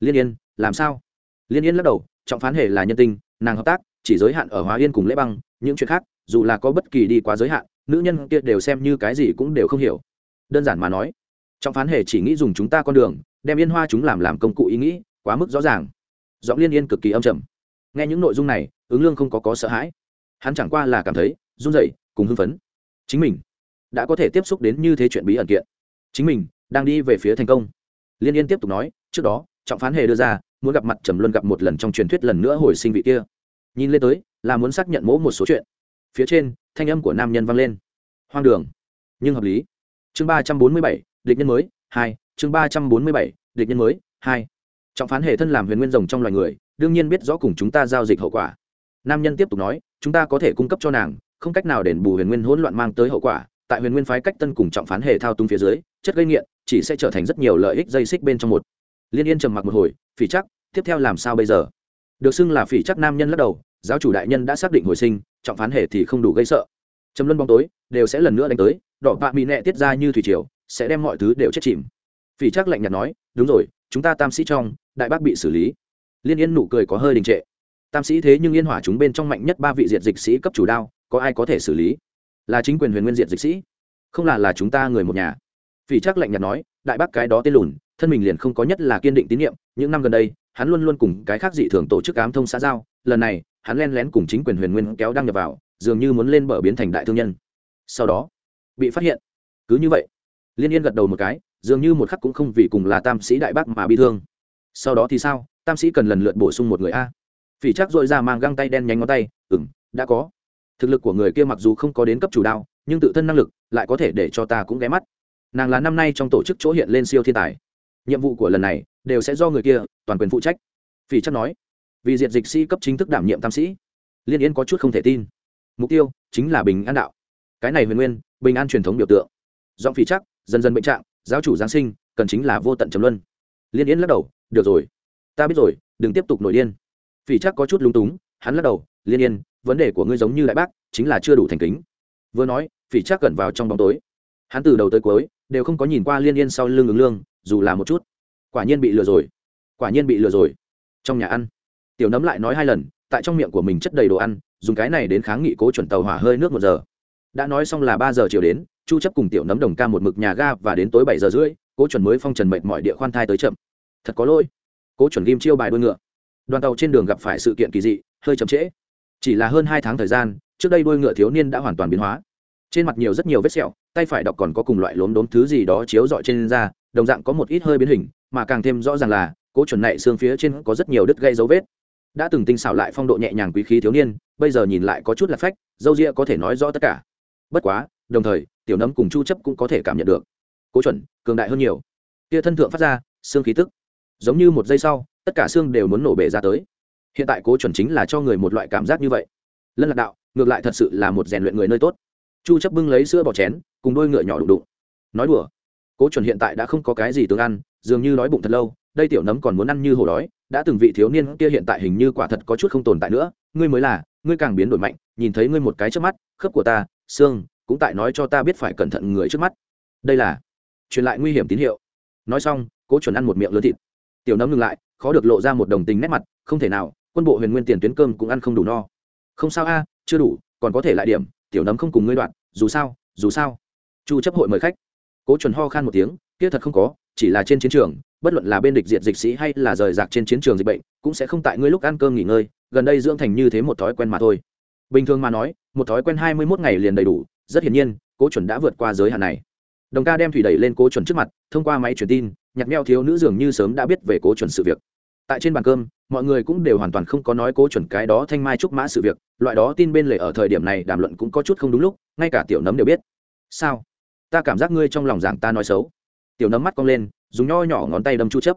Liên yên làm sao? Liên yên lắc đầu trọng phán hề là nhân tình, nàng hợp tác chỉ giới hạn ở hóa yên cùng lễ băng những chuyện khác dù là có bất kỳ đi quá giới hạn, nữ nhân kia đều xem như cái gì cũng đều không hiểu. Đơn giản mà nói trọng phán hề chỉ nghĩ dùng chúng ta con đường, đem yên hoa chúng làm làm công cụ ý nghĩ, quá mức rõ ràng. Giọng liên yên cực kỳ âm trầm. Nghe những nội dung này, ứng lương không có có sợ hãi. Hắn chẳng qua là cảm thấy, run rẩy, cùng hưng phấn. Chính mình đã có thể tiếp xúc đến như thế chuyện bí ẩn kiện. Chính mình đang đi về phía thành công. Liên yên tiếp tục nói, trước đó, trọng phán hề đưa ra, muốn gặp mặt trầm luân gặp một lần trong truyền thuyết lần nữa hồi sinh vị kia. Nhìn lên tới, là muốn xác nhận mỗ một số chuyện phía trên, thanh âm của nam nhân vang lên. Hoang đường. Nhưng hợp lý. Chương ba trăm bốn mươi bảy, địch nhân mới, hai. Chương ba trăm bốn mươi bảy, địch nhân mới, hai. Trọng phán hệ thân làm huyền nguyên rồng trong loài người, đương nhiên biết rõ cùng chúng ta giao dịch hậu quả. Nam nhân tiếp tục nói, chúng ta có thể cung cấp cho nàng, không cách nào đền bù huyền nguyên hỗn loạn mang tới hậu quả. Tại huyền nguyên phái cách tân cùng trọng phán hệ thao túng phía dưới, chất gây nghiện chỉ sẽ trở thành rất nhiều lợi ích dây xích bên trong một. Liên yên trầm mặc một hồi, phỉ chắc, tiếp theo làm sao bây giờ? Được xưng là phỉ chắc nam nhân lắc đầu, giáo chủ đại nhân đã xác định hồi sinh trọng phán hệ thì không đủ gây sợ. Chấm luân bóng tối, đều sẽ lần nữa đánh tới, đỏ bạ mỹ nẹ tiết ra như thủy triều, sẽ đem mọi thứ đều chết chìm. Phỉ chắc lạnh nhạt nói, đúng rồi, chúng ta tam sĩ trong, đại bác bị xử lý. Liên yên nụ cười có hơi đình trệ. Tam sĩ thế nhưng yên hỏa chúng bên trong mạnh nhất ba vị diệt dịch sĩ cấp chủ đao, có ai có thể xử lý? Là chính quyền huyền nguyên diệt dịch sĩ, không là là chúng ta người một nhà. Phỉ chắc lạnh nhạt nói, đại bác cái đó tên lùn, thân mình liền không có nhất là kiên định tín nhiệm, những năm gần đây, hắn luôn luôn cùng cái khác dị thường tổ chức ám thông xã giao, lần này hắn len lén cùng chính quyền huyền nguyên kéo đăng nhập vào, dường như muốn lên bờ biến thành đại thương nhân. Sau đó, bị phát hiện. Cứ như vậy, liên yên gật đầu một cái, dường như một khắc cũng không vì cùng là tam sĩ đại bác mà bị thương. Sau đó thì sao? Tam sĩ cần lần lượt bổ sung một người a. Phỉ chắc dội ra mang găng tay đen nhánh ngón tay ừng đã có. Thực lực của người kia mặc dù không có đến cấp chủ đao, nhưng tự thân năng lực lại có thể để cho ta cũng ghé mắt. Nàng là năm nay trong tổ chức chỗ hiện lên siêu thiên tài. Nhiệm vụ của lần này đều sẽ do người kia toàn quyền phụ trách. Phỉ chắc nói vì diệt dịch sĩ cấp chính thức đảm nhiệm tam sĩ. Liên yên có chút không thể tin. Mục tiêu chính là bình an đạo. Cái này huyền nguyên, bình an truyền thống biểu tượng. Giọng phỉ chắc, dần dần bệnh trạng, giáo chủ giáng sinh, cần chính là vô tận trầm luân. Liên yên lắc đầu, được rồi, ta biết rồi, đừng tiếp tục nổi điên. Phỉ chắc có chút lúng túng, hắn lắc đầu, liên yên, vấn đề của ngươi giống như đại bác, chính là chưa đủ thành kính. Vừa nói, phỉ chắc cẩn vào trong bóng tối. Hắn từ đầu tới cuối đều không có nhìn qua liên yên sau lưng ứng lương, dù là một chút. Quả nhiên bị lừa rồi. Quả nhiên bị lừa rồi. Trong nhà ăn tiểu nấm lại nói hai lần, tại trong miệng của mình chất đầy đồ ăn, dùng cái này đến kháng nghị cố chuẩn tàu hỏa hơi nước một giờ. Đã nói xong là ba giờ chiều đến, chu chấp cùng tiểu nấm đồng ca một mực nhà ga và đến tối bảy giờ rưỡi, cố chuẩn mới phong trần mệt mọi địa khoan thai tới chậm. Thật có lỗi. Cố chuẩn ghim chiêu bài đuôi ngựa. Đoàn tàu trên đường gặp phải sự kiện kỳ dị, hơi chậm trễ. Chỉ là hơn hai tháng thời gian, trước đây đuôi ngựa thiếu niên đã hoàn toàn biến hóa. Trên mặt nhiều rất nhiều vết sẹo, tay phải đọc còn có cùng loại lốm đốm thứ gì đó chiếu dọi trên da, đồng dạng có một ít hơi biến hình, mà càng thêm rõ ràng là, cố chuẩn này xương phía trên có rất nhiều đứt gây dấu vết đã từng tinh xảo lại phong độ nhẹ nhàng quý khí thiếu niên, bây giờ nhìn lại có chút là phách, dâu ria có thể nói rõ tất cả. Bất quá, đồng thời, tiểu nấm cùng chu chấp cũng có thể cảm nhận được. Cố chuẩn, cường đại hơn nhiều. Tia thân thượng phát ra, xương khí tức. Giống như một giây sau, tất cả xương đều muốn nổ bể ra tới. Hiện tại cố chuẩn chính là cho người một loại cảm giác như vậy. Lân lạc đạo, ngược lại thật sự là một rèn luyện người nơi tốt. Chu chấp bưng lấy sữa bỏ chén, cùng đôi ngựa nhỏ đụng đụng. Nói đùa, cố chuẩn hiện tại đã không có cái gì tương ăn, dường như đói bụng thật lâu, đây tiểu nấm còn muốn ăn như hổ đói đã từng vị thiếu niên kia hiện tại hình như quả thật có chút không tồn tại nữa, ngươi mới là, ngươi càng biến đổi mạnh, nhìn thấy ngươi một cái trước mắt, khớp của ta, xương, cũng tại nói cho ta biết phải cẩn thận người trước mắt. Đây là truyền lại nguy hiểm tín hiệu. Nói xong, cố chuẩn ăn một miệng lớn thịt. Tiểu nấm ngừng lại, khó được lộ ra một đồng tình nét mặt, không thể nào, quân bộ huyền nguyên tiền tuyến cơm cũng ăn không đủ no. Không sao a, chưa đủ, còn có thể lại điểm, tiểu nấm không cùng ngươi đoạn, dù sao dù sao. Chu chấp hội mời khách. Cố chuẩn ho khan một tiếng, kia thật không có, chỉ là trên chiến trường bất luận là bên địch diệt dịch sĩ hay là rời rạc trên chiến trường dịch bệnh, cũng sẽ không tại ngươi lúc ăn cơm nghỉ ngơi, gần đây dưỡng thành như thế một thói quen mà thôi. Bình thường mà nói, một thói quen hai mươi mốt ngày liền đầy đủ, rất hiển nhiên, cố chuẩn đã vượt qua giới hạn này. Đồng ca đem thủy đẩy lên cố chuẩn trước mặt, thông qua máy truyền tin nhặt meo thiếu nữ dường như sớm đã biết về cố chuẩn sự việc. Tại trên bàn cơm, mọi người cũng đều hoàn toàn không có nói cố chuẩn cái đó thanh mai trúc mã sự việc, loại đó tin bên lề ở thời điểm này đàm luận cũng có chút không đúng lúc, ngay cả tiểu nấm đều biết. Sao? Ta cảm giác ngươi trong lòng giảng ta nói xấu tiểu nấm mắt cong lên, dùng nho nhỏ ngón tay đâm chu chấp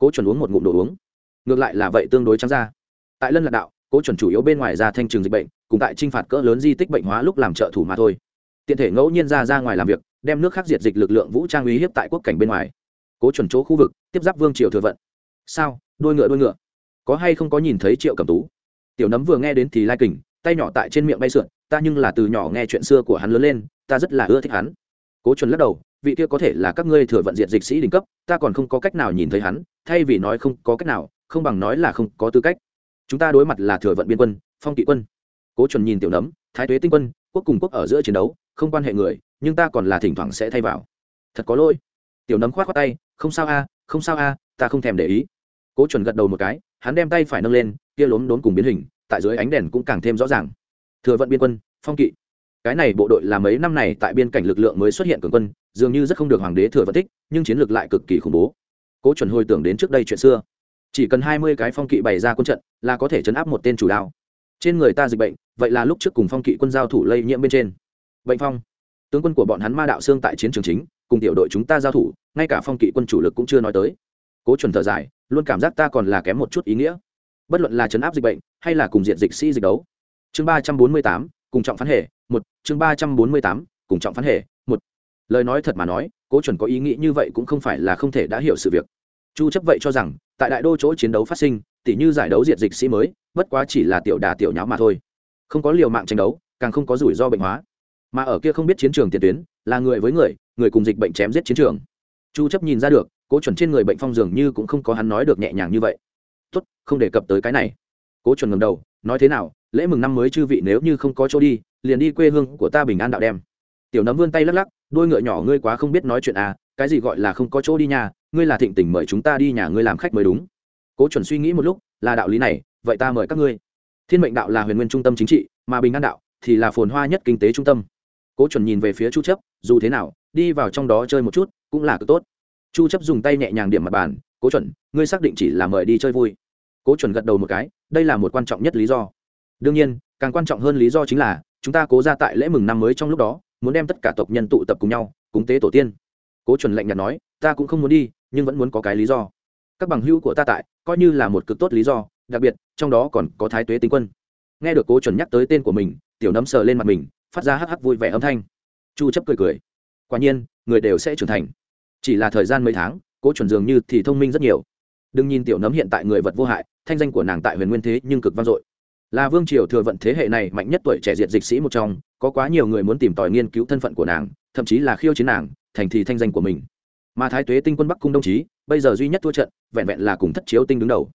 cố chuẩn uống một ngụm đồ uống. Ngược lại là vậy tương đối trắng ra. Tại lân lạc đạo, cố chuẩn chủ yếu bên ngoài ra thanh trường dịch bệnh, cùng tại trinh phạt cỡ lớn di tích bệnh hóa lúc làm trợ thủ mà thôi. Tiện thể ngẫu nhiên ra ra ngoài làm việc, đem nước khác diệt dịch lực lượng vũ trang uy hiếp tại quốc cảnh bên ngoài. Cố chuẩn chỗ khu vực, tiếp giáp vương triều thừa vận. Sao? Đôi ngựa đôi ngựa. Có hay không có nhìn thấy triệu cầm tú? Tiểu nấm vừa nghe đến thì lai kình, tay nhỏ tại trên miệng bay sượn, ta nhưng là từ nhỏ nghe chuyện xưa của hắn lớn lên, ta rất là ưa thích hắn. Cố chuẩn lắc đầu vị kia có thể là các ngươi thừa vận diện dịch sĩ đỉnh cấp, ta còn không có cách nào nhìn thấy hắn, thay vì nói không có cách nào, không bằng nói là không có tư cách. Chúng ta đối mặt là thừa vận biên quân, phong kỵ quân. Cố chuẩn nhìn tiểu nấm, thái tuế tinh quân, quốc cùng quốc ở giữa chiến đấu, không quan hệ người, nhưng ta còn là thỉnh thoảng sẽ thay vào. Thật có lỗi. Tiểu nấm khoát khoát tay, không sao a, không sao a, ta không thèm để ý. Cố chuẩn gật đầu một cái, hắn đem tay phải nâng lên, kia lốm đốn cùng biến hình, tại dưới ánh đèn cũng càng thêm rõ ràng. Thừa vận biên quân, phong kỵ cái này bộ đội là mấy năm này tại biên cảnh lực lượng mới xuất hiện cường quân, dường như rất không được hoàng đế thừa vận thích nhưng chiến lược lại cực kỳ khủng bố. Cố chuẩn hồi tưởng đến trước đây chuyện xưa. Chỉ cần hai mươi cái phong kỵ bày ra quân trận là có thể chấn áp một tên chủ đao trên người ta dịch bệnh, vậy là lúc trước cùng phong kỵ quân giao thủ lây nhiễm bên trên. Bệnh phong. Tướng quân của bọn hắn ma đạo xương tại chiến trường chính, cùng tiểu đội chúng ta giao thủ, ngay cả phong kỵ quân chủ lực cũng chưa nói tới. Cố chuẩn thở dài, luôn cảm giác ta còn là kém một chút ý nghĩa. Bất luận là chấn áp dịch bệnh, hay là cùng diện dịch sĩ dịch đấu. Chương ba trăm bốn mươi tám, cùng trọng phán hệ một, chương ba trăm bốn mươi tám, cùng trọng phán hệ. Một, lời nói thật mà nói, cố chuẩn có ý nghĩ như vậy cũng không phải là không thể đã hiểu sự việc. Chu chấp vậy cho rằng, tại đại đô chỗ chiến đấu phát sinh, tỉ như giải đấu diệt dịch sĩ mới, bất quá chỉ là tiểu đà tiểu nháo mà thôi. Không có liều mạng tranh đấu, càng không có rủi ro bệnh hóa. Mà ở kia không biết chiến trường tiền tuyến, là người với người người cùng dịch bệnh chém giết chiến trường. Chu chấp nhìn ra được, cố chuẩn trên người bệnh phong dường như cũng không có hắn nói được nhẹ nhàng như vậy. Tốt, không đề cập tới cái này. Cố chuẩn ngầm đầu, nói thế nào, lễ mừng năm mới chư vị nếu như không có chỗ đi liền đi quê hương của ta bình an đạo đem. Tiểu nấm vươn tay lắc lắc, đôi ngựa nhỏ ngươi quá không biết nói chuyện à cái gì gọi là không có chỗ đi nhà, ngươi là thịnh tình mời chúng ta đi nhà ngươi làm khách mới đúng. Cố chuẩn suy nghĩ một lúc, là đạo lý này, vậy ta mời các ngươi. Thiên mệnh đạo là huyền nguyên trung tâm chính trị, mà bình an đạo thì là phồn hoa nhất kinh tế trung tâm. Cố chuẩn nhìn về phía chu chấp, dù thế nào, đi vào trong đó chơi một chút, cũng là cực tốt. Chu chấp dùng tay nhẹ nhàng điểm mặt bàn, cố chuẩn, ngươi xác định chỉ là mời đi chơi vui. Cố chuẩn gật đầu một cái, đây là một quan trọng nhất lý do. Đương nhiên, càng quan trọng hơn lý do chính là chúng ta cố ra tại lễ mừng năm mới trong lúc đó, muốn đem tất cả tộc nhân tụ tập cùng nhau, cúng tế tổ tiên. Cố chuẩn lạnh nhạt nói, ta cũng không muốn đi, nhưng vẫn muốn có cái lý do. Các bằng hữu của ta tại, coi như là một cực tốt lý do, đặc biệt, trong đó còn có thái tuế tinh quân. Nghe được cố chuẩn nhắc tới tên của mình, tiểu nấm sờ lên mặt mình, phát ra hắc hắc vui vẻ âm thanh. Chu chấp cười cười. Quả nhiên, người đều sẽ trưởng thành. Chỉ là thời gian mấy tháng, cố chuẩn dường như thì thông minh rất nhiều. Đừng nhìn tiểu nấm hiện tại người vật vô hại, thanh danh của nàng tại huyền nguyên thế nhưng cực vang dội là vương triều thừa vận thế hệ này mạnh nhất tuổi trẻ diệt dịch sĩ một trong, có quá nhiều người muốn tìm tòi nghiên cứu thân phận của nàng, thậm chí là khiêu chiến nàng, thành thì thanh danh của mình. Mà thái tuế tinh quân bắc cung đồng chí, bây giờ duy nhất thua trận, vẹn vẹn là cùng thất chiếu tinh đứng đầu.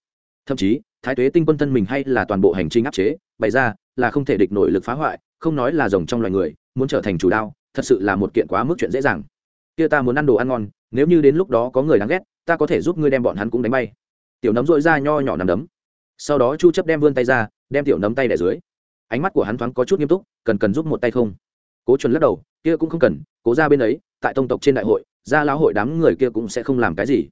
Thậm chí, thái tuế tinh quân thân mình hay là toàn bộ hành trình áp chế, bày ra là không thể địch nổi lực phá hoại, không nói là rồng trong loài người, muốn trở thành chủ đao, thật sự là một kiện quá mức chuyện dễ dàng. Kia ta muốn ăn đồ ăn ngon, nếu như đến lúc đó có người đáng ghét, ta có thể giúp ngươi đem bọn hắn cũng đánh bay. Tiểu nấm dội ra nho nhỏ nằm đấm. Sau đó chu chấp đem vươn tay ra đem tiểu nấm tay để dưới. Ánh mắt của hắn thoáng có chút nghiêm túc, cần cần giúp một tay không? Cố chuẩn lắc đầu, kia cũng không cần, cố ra bên ấy, tại tông tộc trên đại hội, gia lão hội đám người kia cũng sẽ không làm cái gì.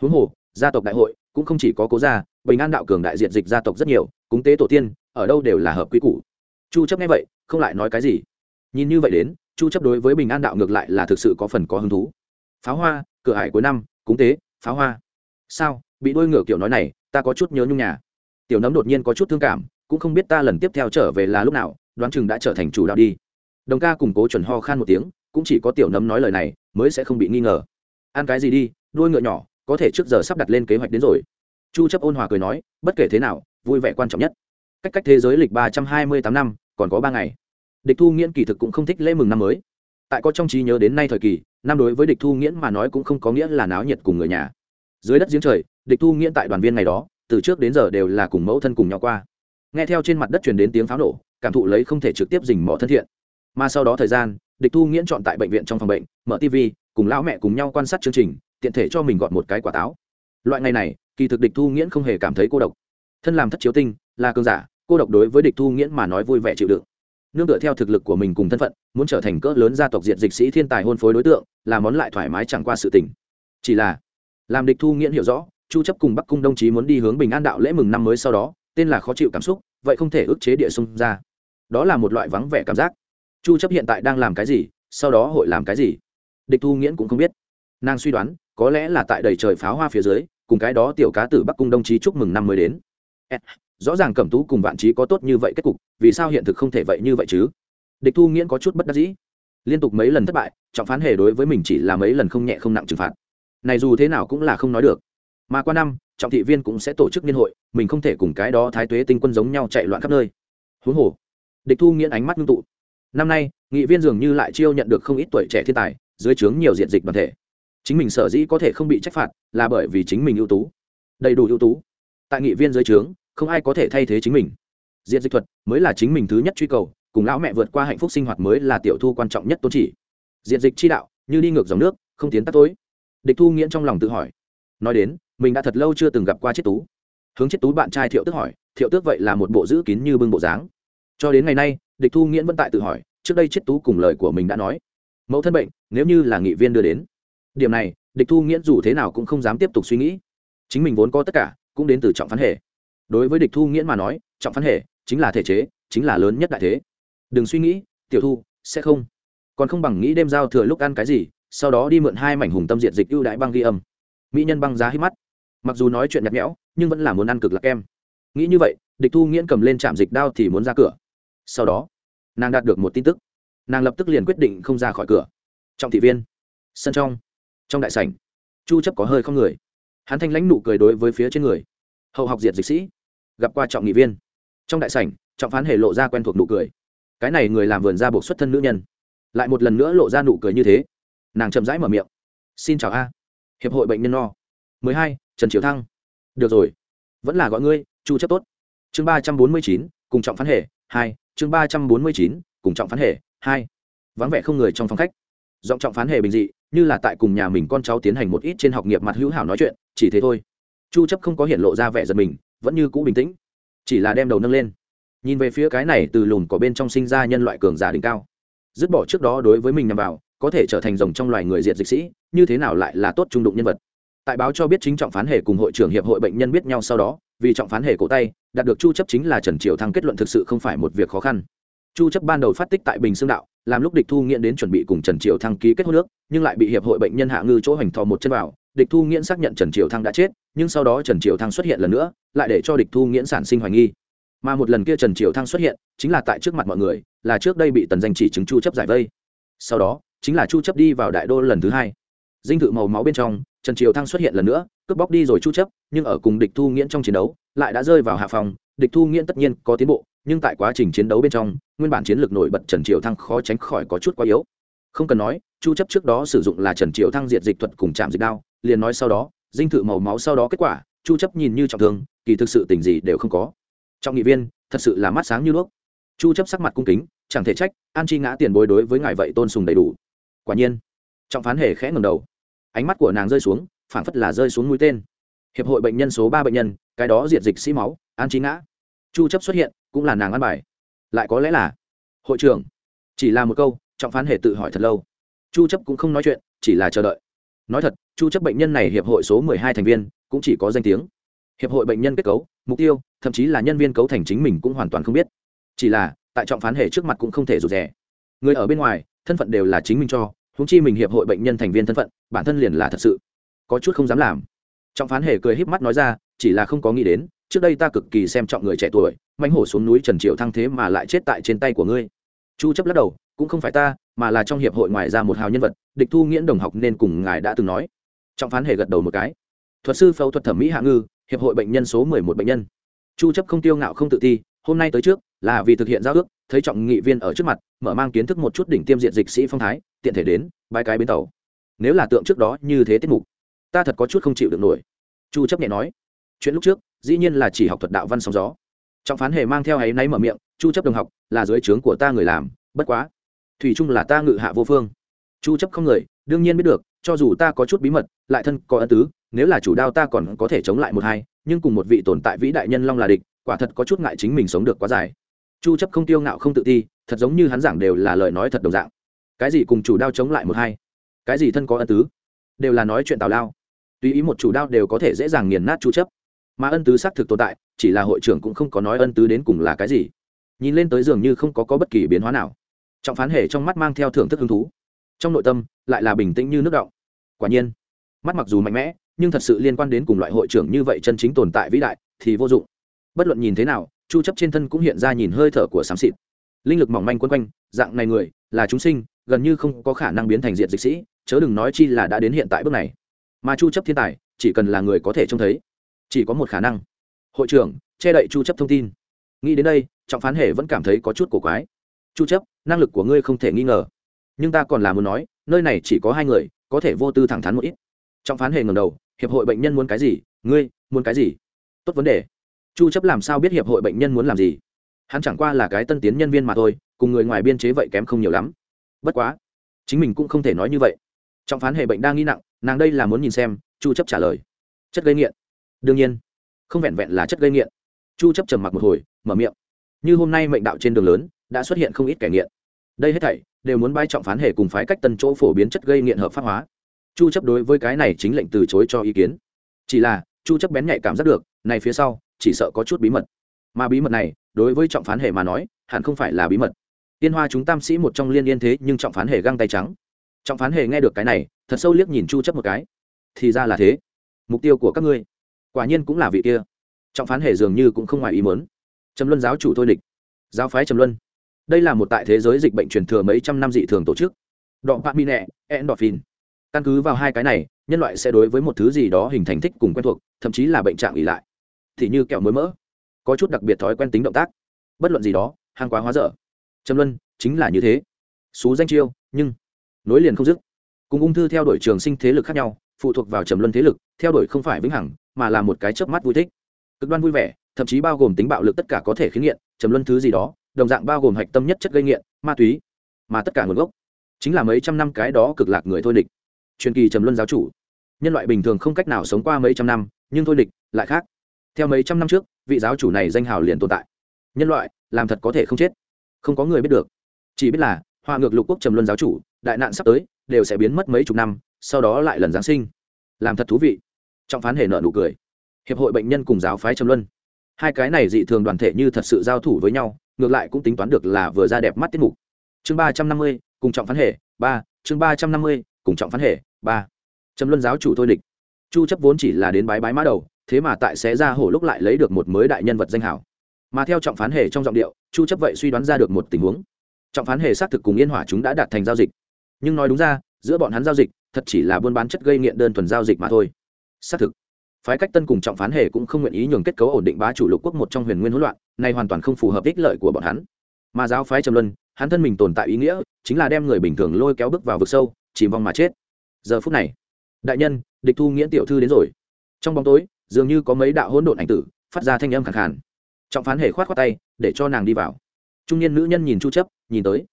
Huống hồ, gia tộc đại hội, cũng không chỉ có cố gia, bình an đạo cường đại diện dịch gia tộc rất nhiều, cúng tế tổ tiên, ở đâu đều là hợp quy củ. Chu chấp nghe vậy, không lại nói cái gì. Nhìn như vậy đến, chu chấp đối với bình an đạo ngược lại là thực sự có phần có hứng thú. Pháo hoa, cửa hải cuối năm, cúng tế, pháo hoa. Sao, bị đôi ngựa kiểu nói này, ta có chút nhớ nhung nhà. Tiểu nấm đột nhiên có chút thương cảm cũng không biết ta lần tiếp theo trở về là lúc nào, đoán chừng đã trở thành chủ đạo đi. Đồng ca củng cố chuẩn ho khan một tiếng, cũng chỉ có tiểu nấm nói lời này, mới sẽ không bị nghi ngờ. Ăn cái gì đi, đuôi ngựa nhỏ, có thể trước giờ sắp đặt lên kế hoạch đến rồi. Chu chấp ôn hòa cười nói, bất kể thế nào, vui vẻ quan trọng nhất. Cách cách thế giới lịch ba trăm hai mươi tám năm, còn có ba ngày. Địch thu nghiễn kỳ thực cũng không thích lễ mừng năm mới. Tại có trong trí nhớ đến nay thời kỳ, năm đối với địch thu nghiễn mà nói cũng không có nghĩa là náo nhiệt cùng người nhà. Dưới đất giếng trời, địch thu nghiễn tại đoàn viên ngày đó, từ trước đến giờ đều là cùng mẫu thân cùng nhau qua nghe theo trên mặt đất truyền đến tiếng pháo nổ, cảm thụ lấy không thể trực tiếp dình mỏ thân thiện. Mà sau đó thời gian, địch thu nghiễn chọn tại bệnh viện trong phòng bệnh, mở tv cùng lão mẹ cùng nhau quan sát chương trình, tiện thể cho mình gọn một cái quả táo. Loại ngày này, kỳ thực địch thu nghiễn không hề cảm thấy cô độc. Thân làm thất chiếu tinh, là cơn giả, cô độc đối với địch thu nghiễn mà nói vui vẻ chịu đựng. Nương tựa theo thực lực của mình cùng thân phận, muốn trở thành cỡ lớn gia tộc diện dịch sĩ thiên tài hôn phối đối tượng, là món lại thoải mái chẳng qua sự tình. Chỉ là, làm địch thu nghiễn hiểu rõ, chu chấp cùng bắc cung đồng chí muốn đi hướng bình an đạo lễ mừng năm mới sau đó tên là khó chịu cảm xúc, vậy không thể ức chế địa sung ra. Đó là một loại vắng vẻ cảm giác. Chu chấp hiện tại đang làm cái gì, sau đó hội làm cái gì? Địch thu nghiễn cũng không biết. Nàng suy đoán, có lẽ là tại đầy trời pháo hoa phía dưới, cùng cái đó tiểu cá tử bắc cung đồng chí chúc mừng năm mới đến. Eh, rõ ràng cẩm tú cùng vạn trí có tốt như vậy kết cục, vì sao hiện thực không thể vậy như vậy chứ? Địch thu nghiễn có chút bất đắc dĩ. Liên tục mấy lần thất bại, trọng phán hề đối với mình chỉ là mấy lần không nhẹ không nặng trừng phạt. Này dù thế nào cũng là không nói được. Mà qua năm trọng thị viên cũng sẽ tổ chức niên hội, mình không thể cùng cái đó thái tuế tinh quân giống nhau chạy loạn khắp nơi. Huống hồ, địch thu nghiễn ánh mắt ngưng tụ. Năm nay, nghị viên dường như lại chiêu nhận được không ít tuổi trẻ thiên tài, dưới trướng nhiều diện dịch đoàn thể. Chính mình sở dĩ có thể không bị trách phạt, là bởi vì chính mình ưu tú. Đầy đủ ưu tú. Tại nghị viên dưới trướng, không ai có thể thay thế chính mình. Diện dịch thuật mới là chính mình thứ nhất truy cầu, cùng lão mẹ vượt qua hạnh phúc sinh hoạt mới là tiểu thu quan trọng nhất tôn chỉ. Diện dịch chi đạo, như đi ngược dòng nước, không tiến tắt tối. Địch thu nghiễn trong lòng tự hỏi nói đến, mình đã thật lâu chưa từng gặp qua chiết tú. Hướng chiết tú bạn trai thiệu tước hỏi, thiệu tước vậy là một bộ giữ kín như bưng bộ dáng? Cho đến ngày nay, địch thu nghiễn vẫn tại tự hỏi, trước đây chiết tú cùng lời của mình đã nói, mẫu thân bệnh, nếu như là nghị viên đưa đến. Điểm này, địch thu nghiễn dù thế nào cũng không dám tiếp tục suy nghĩ. Chính mình vốn có tất cả, cũng đến từ trọng phán hệ. Đối với địch thu nghiễn mà nói, trọng phán hệ chính là thể chế, chính là lớn nhất đại thế. Đừng suy nghĩ, tiểu thu, sẽ không. Còn không bằng nghĩ đêm giao thừa lúc ăn cái gì, sau đó đi mượn hai mảnh hùng tâm diện dịch ưu đãi băng ghi âm mỹ nhân băng giá hít mắt. Mặc dù nói chuyện nhạt nhẽo, nhưng vẫn là muốn ăn cực lạc kem. Nghĩ như vậy, địch thu nghiễn cầm lên trạm dịch đao thì muốn ra cửa. Sau đó, nàng đạt được một tin tức. Nàng lập tức liền quyết định không ra khỏi cửa. Trọng thị viên. Sân trong. Trong đại sảnh, chu chấp có hơi không người. Hắn thanh lãnh nụ cười đối với phía trên người. Hậu học diệt dịch sĩ. Gặp qua trọng nghị viên. Trong đại sảnh, trọng phán hề lộ ra quen thuộc nụ cười. Cái này người làm vườn ra buộc xuất thân nữ nhân. Lại một lần nữa lộ ra nụ cười như thế. Nàng chậm rãi mở miệng. Xin chào a hiệp hội bệnh nhân no. 12, trần triều thăng. Được rồi. Vẫn là gọi ngươi chu chấp tốt. Chương 349, cùng trọng phán hệ hai. Chương 349, cùng trọng phán hệ hai. Vắng vẻ không người trong phòng khách. Giọng trọng phán hệ bình dị như là tại cùng nhà mình con cháu tiến hành một ít trên học nghiệp mặt hữu hảo nói chuyện chỉ thế thôi. Chu chấp không có hiện lộ ra vẻ giật mình vẫn như cũ bình tĩnh. Chỉ là đem đầu nâng lên. Nhìn về phía cái này từ lùn của bên trong sinh ra nhân loại cường giả đỉnh cao. Dứt bỏ trước đó đối với mình nhằm vào có thể trở thành rồng trong loài người diệt dịch sĩ, như thế nào lại là tốt trung đụng nhân vật? Tại báo cho biết chính trọng phán hề cùng hội trưởng hiệp hội bệnh nhân biết nhau sau đó, vì trọng phán hề cổ tay, đạt được chu chấp chính là trần triều thăng kết luận thực sự không phải một việc khó khăn. Chu chấp ban đầu phát tích tại bình xương đạo, làm lúc địch thu nghiện đến chuẩn bị cùng trần triều thăng ký kết hôn nước nhưng lại bị hiệp hội bệnh nhân hạ ngư chỗ hành thò một chân vào, địch thu nghiễn xác nhận trần triều thăng đã chết, nhưng sau đó trần triều thăng xuất hiện lần nữa, lại để cho địch thu nghiễn sản sinh hoài nghi. Mà một lần kia trần triều thăng xuất hiện, chính là tại trước mặt mọi người, là trước đây bị tần danh chỉ chứng chu chấp giải vây. Sau đó chính là chu chấp đi vào đại đô lần thứ hai. Dinh thự màu máu bên trong, trần triều thăng xuất hiện lần nữa, cướp bóc đi rồi chu chấp, nhưng ở cùng địch thu nghiễn trong chiến đấu, lại đã rơi vào hạ phòng, địch thu nghiễn tất nhiên có tiến bộ, nhưng tại quá trình chiến đấu bên trong, nguyên bản chiến lược nổi bật trần triều thăng khó tránh khỏi có chút quá yếu. Không cần nói, chu chấp trước đó sử dụng là trần triều thăng diệt dịch thuật cùng chạm dịch đao, liền nói sau đó, dinh thự màu máu sau đó kết quả, chu chấp nhìn như trọng thương, kỳ thực sự tình gì đều không có. Trong nghị viên, thật sự là mắt sáng như đuốc. Chu chấp sắc mặt cung kính, chẳng thể trách, an chi ngã tiền bối đối với ngài vậy tôn sùng đầy đủ quả nhiên. Trọng phán hề khẽ ngẩng đầu. Ánh mắt của nàng rơi xuống, phảng phất là rơi xuống mũi tên. Hiệp hội bệnh nhân số ba bệnh nhân, cái đó diệt dịch sĩ máu, an trí ngã. Chu chấp xuất hiện, cũng là nàng ăn bài. Lại có lẽ là hội trưởng. Chỉ là một câu, trọng phán hề tự hỏi thật lâu. Chu chấp cũng không nói chuyện, chỉ là chờ đợi. Nói thật, chu chấp bệnh nhân này hiệp hội số 12 thành viên, cũng chỉ có danh tiếng. Hiệp hội bệnh nhân kết cấu, mục tiêu, thậm chí là nhân viên cấu thành chính mình cũng hoàn toàn không biết. Chỉ là, tại trọng phán hệ trước mặt cũng không thể rụt rè. Người ở bên ngoài thân phận đều là chính mình cho húng chi mình hiệp hội bệnh nhân thành viên thân phận, bản thân liền là thật sự. Có chút không dám làm. Trọng phán hề cười híp mắt nói ra, chỉ là không có nghĩ đến, trước đây ta cực kỳ xem trọng người trẻ tuổi mánh hổ xuống núi trần triệu thăng thế mà lại chết tại trên tay của ngươi. Chu chấp lắc đầu, cũng không phải ta, mà là trong hiệp hội ngoài ra một hào nhân vật, địch thu nghiễn đồng học nên cùng ngài đã từng nói. Trọng phán hề gật đầu một cái. Thuật sư phẫu thuật thẩm mỹ hạ ngư, hiệp hội bệnh nhân số 11 bệnh nhân. Chu chấp không tiêu ngạo không tự ti, hôm nay tới trước, là vì thực hiện giao ước thấy trọng nghị viên ở trước mặt, mở mang kiến thức một chút đỉnh tiêm diện dịch sĩ phong thái, tiện thể đến bãi cái bến tàu. Nếu là tượng trước đó như thế tiết mục, ta thật có chút không chịu được nổi. Chu chấp nhẹ nói, chuyện lúc trước, dĩ nhiên là chỉ học thuật đạo văn sóng gió. Trọng phán hề mang theo ấy náy mở miệng, chu chấp đồng học, là dưới trướng của ta người làm, bất quá. Thủy chung là ta ngự hạ vô phương. Chu chấp không người, đương nhiên biết được, cho dù ta có chút bí mật, lại thân có ân tứ, nếu là chủ đao ta còn có thể chống lại một hai, nhưng cùng một vị tồn tại vĩ đại nhân long là địch, quả thật có chút ngại chính mình sống được quá dài chu chấp không tiêu ngạo không tự ti, thật giống như hắn giảng đều là lời nói thật đồng dạng. Cái gì cùng chủ đao chống lại một hai? Cái gì thân có ân tứ? Đều là nói chuyện tào lao. Tùy ý một chủ đao đều có thể dễ dàng nghiền nát chu chấp, mà ân tứ xác thực tồn tại, chỉ là hội trưởng cũng không có nói ân tứ đến cùng là cái gì. Nhìn lên tới dường như không có có bất kỳ biến hóa nào. Trọng phán hề trong mắt mang theo thưởng thức hứng thú. Trong nội tâm, lại là bình tĩnh như nước động. Quả nhiên, mắt mặc dù mạnh mẽ, nhưng thật sự liên quan đến cùng loại hội trưởng như vậy chân chính tồn tại vĩ đại, thì vô dụng. Bất luận nhìn thế nào chu chấp trên thân cũng hiện ra nhìn hơi thở của sám xịt. Linh lực mỏng manh quấn quanh, dạng này người, là chúng sinh, gần như không có khả năng biến thành diện dịch sĩ, chớ đừng nói chi là đã đến hiện tại bước này. Mà chu chấp thiên tài, chỉ cần là người có thể trông thấy, chỉ có một khả năng. Hội trưởng, che đậy chu chấp thông tin. Nghĩ đến đây, trọng phán hệ vẫn cảm thấy có chút cổ quái. Chu chấp, năng lực của ngươi không thể nghi ngờ. Nhưng ta còn là muốn nói, nơi này chỉ có hai người, có thể vô tư thẳng thắn một ít. Trọng phán hệ ngẩng đầu, hiệp hội bệnh nhân muốn cái gì? Ngươi, muốn cái gì? Tốt vấn đề chu chấp làm sao biết hiệp hội bệnh nhân muốn làm gì? Hắn chẳng qua là cái tân tiến nhân viên mà thôi, cùng người ngoài biên chế vậy kém không nhiều lắm. Bất quá, chính mình cũng không thể nói như vậy. Trọng phán hệ bệnh đang nghi nặng, nàng đây là muốn nhìn xem, chu chấp trả lời. Chất gây nghiện. Đương nhiên, không vẹn vẹn là chất gây nghiện. Chu chấp trầm mặc một hồi, mở miệng. Như hôm nay mệnh đạo trên đường lớn, đã xuất hiện không ít kẻ nghiện. Đây hết thảy, đều muốn bãi trọng phán hệ cùng phái cách tân chỗ phổ biến chất gây nghiện hợp pháp hóa. Chu chấp đối với cái này chính lệnh từ chối cho ý kiến. Chỉ là, chu chấp bén nhạy cảm giác được, này phía sau chỉ sợ có chút bí mật. Mà bí mật này, đối với trọng phán hệ mà nói, hẳn không phải là bí mật. Tiên hoa chúng tam sĩ một trong liên yên thế, nhưng trọng phán hệ găng tay trắng. Trọng phán hệ nghe được cái này, thật sâu liếc nhìn chu chấp một cái. Thì ra là thế. Mục tiêu của các ngươi, quả nhiên cũng là vị kia. Trọng phán hệ dường như cũng không ngoài ý muốn. Trầm luân giáo chủ thôi địch. Giáo phái trầm luân. Đây là một tại thế giới dịch bệnh truyền thừa mấy trăm năm dị thường tổ chức. Đọ bạ mi nẹ, endorphin. Căn cứ vào hai cái này, nhân loại sẽ đối với một thứ gì đó hình thành thích cùng quen thuộc, thậm chí là bệnh trạng ỉ lại thì như kẹo mới mỡ. Có chút đặc biệt thói quen tính động tác. Bất luận gì đó, hàng quá hóa dở. Trầm luân, chính là như thế. Xú danh chiêu, nhưng nối liền không dứt. Cùng ung thư theo đuổi trường sinh thế lực khác nhau, phụ thuộc vào trầm luân thế lực, theo đuổi không phải vĩnh hằng, mà là một cái chớp mắt vui thích. Cực đoan vui vẻ, thậm chí bao gồm tính bạo lực tất cả có thể khiến nghiện, trầm luân thứ gì đó, đồng dạng bao gồm hạch tâm nhất chất gây nghiện, ma túy, mà tất cả nguồn gốc chính là mấy trăm năm cái đó cực lạc người thôi địch. Truyền kỳ trầm luân giáo chủ. Nhân loại bình thường không cách nào sống qua mấy trăm năm, nhưng thôi địch lại khác theo mấy trăm năm trước, vị giáo chủ này danh hào liền tồn tại. Nhân loại, làm thật có thể không chết. Không có người biết được. Chỉ biết là, hoa ngược lục quốc trầm luân giáo chủ, đại nạn sắp tới, đều sẽ biến mất mấy chục năm, sau đó lại lần giáng sinh. Làm thật thú vị. Trọng phán hề nợ nụ cười. Hiệp hội bệnh nhân cùng giáo phái trầm luân. Hai cái này dị thường đoàn thể như thật sự giao thủ với nhau, ngược lại cũng tính toán được là vừa ra đẹp mắt tiết mục. Chương ba trăm năm mươi, cùng trọng phán hệ ba. Chương ba trăm năm mươi, cùng trọng phán hệ ba. Trầm luân giáo chủ thôi địch. Chu chấp vốn chỉ là đến bái bái mã đầu thế mà tại sẽ ra hổ lúc lại lấy được một mới đại nhân vật danh hảo. Mà theo trọng phán hệ trong giọng điệu, chu chấp vậy suy đoán ra được một tình huống. Trọng phán hệ xác thực cùng yên hỏa chúng đã đạt thành giao dịch. Nhưng nói đúng ra, giữa bọn hắn giao dịch, thật chỉ là buôn bán chất gây nghiện đơn thuần giao dịch mà thôi. Xác thực, phái cách tân cùng trọng phán hệ cũng không nguyện ý nhường kết cấu ổn định bá chủ lục quốc một trong huyền nguyên hỗn loạn này hoàn toàn không phù hợp ích lợi của bọn hắn. Mà giáo phái trầm luân, hắn thân mình tồn tại ý nghĩa, chính là đem người bình thường lôi kéo bước vào vực sâu, chìm vong mà chết. Giờ phút này, đại nhân, địch thu nghĩa tiểu thư đến rồi. Trong bóng tối dường như có mấy đạo hỗn độn ảnh tử phát ra thanh âm khẳng khàn. Trọng phán hề khoát khoát tay, để cho nàng đi vào. Trung niên nữ nhân nhìn chu chấp, nhìn tới.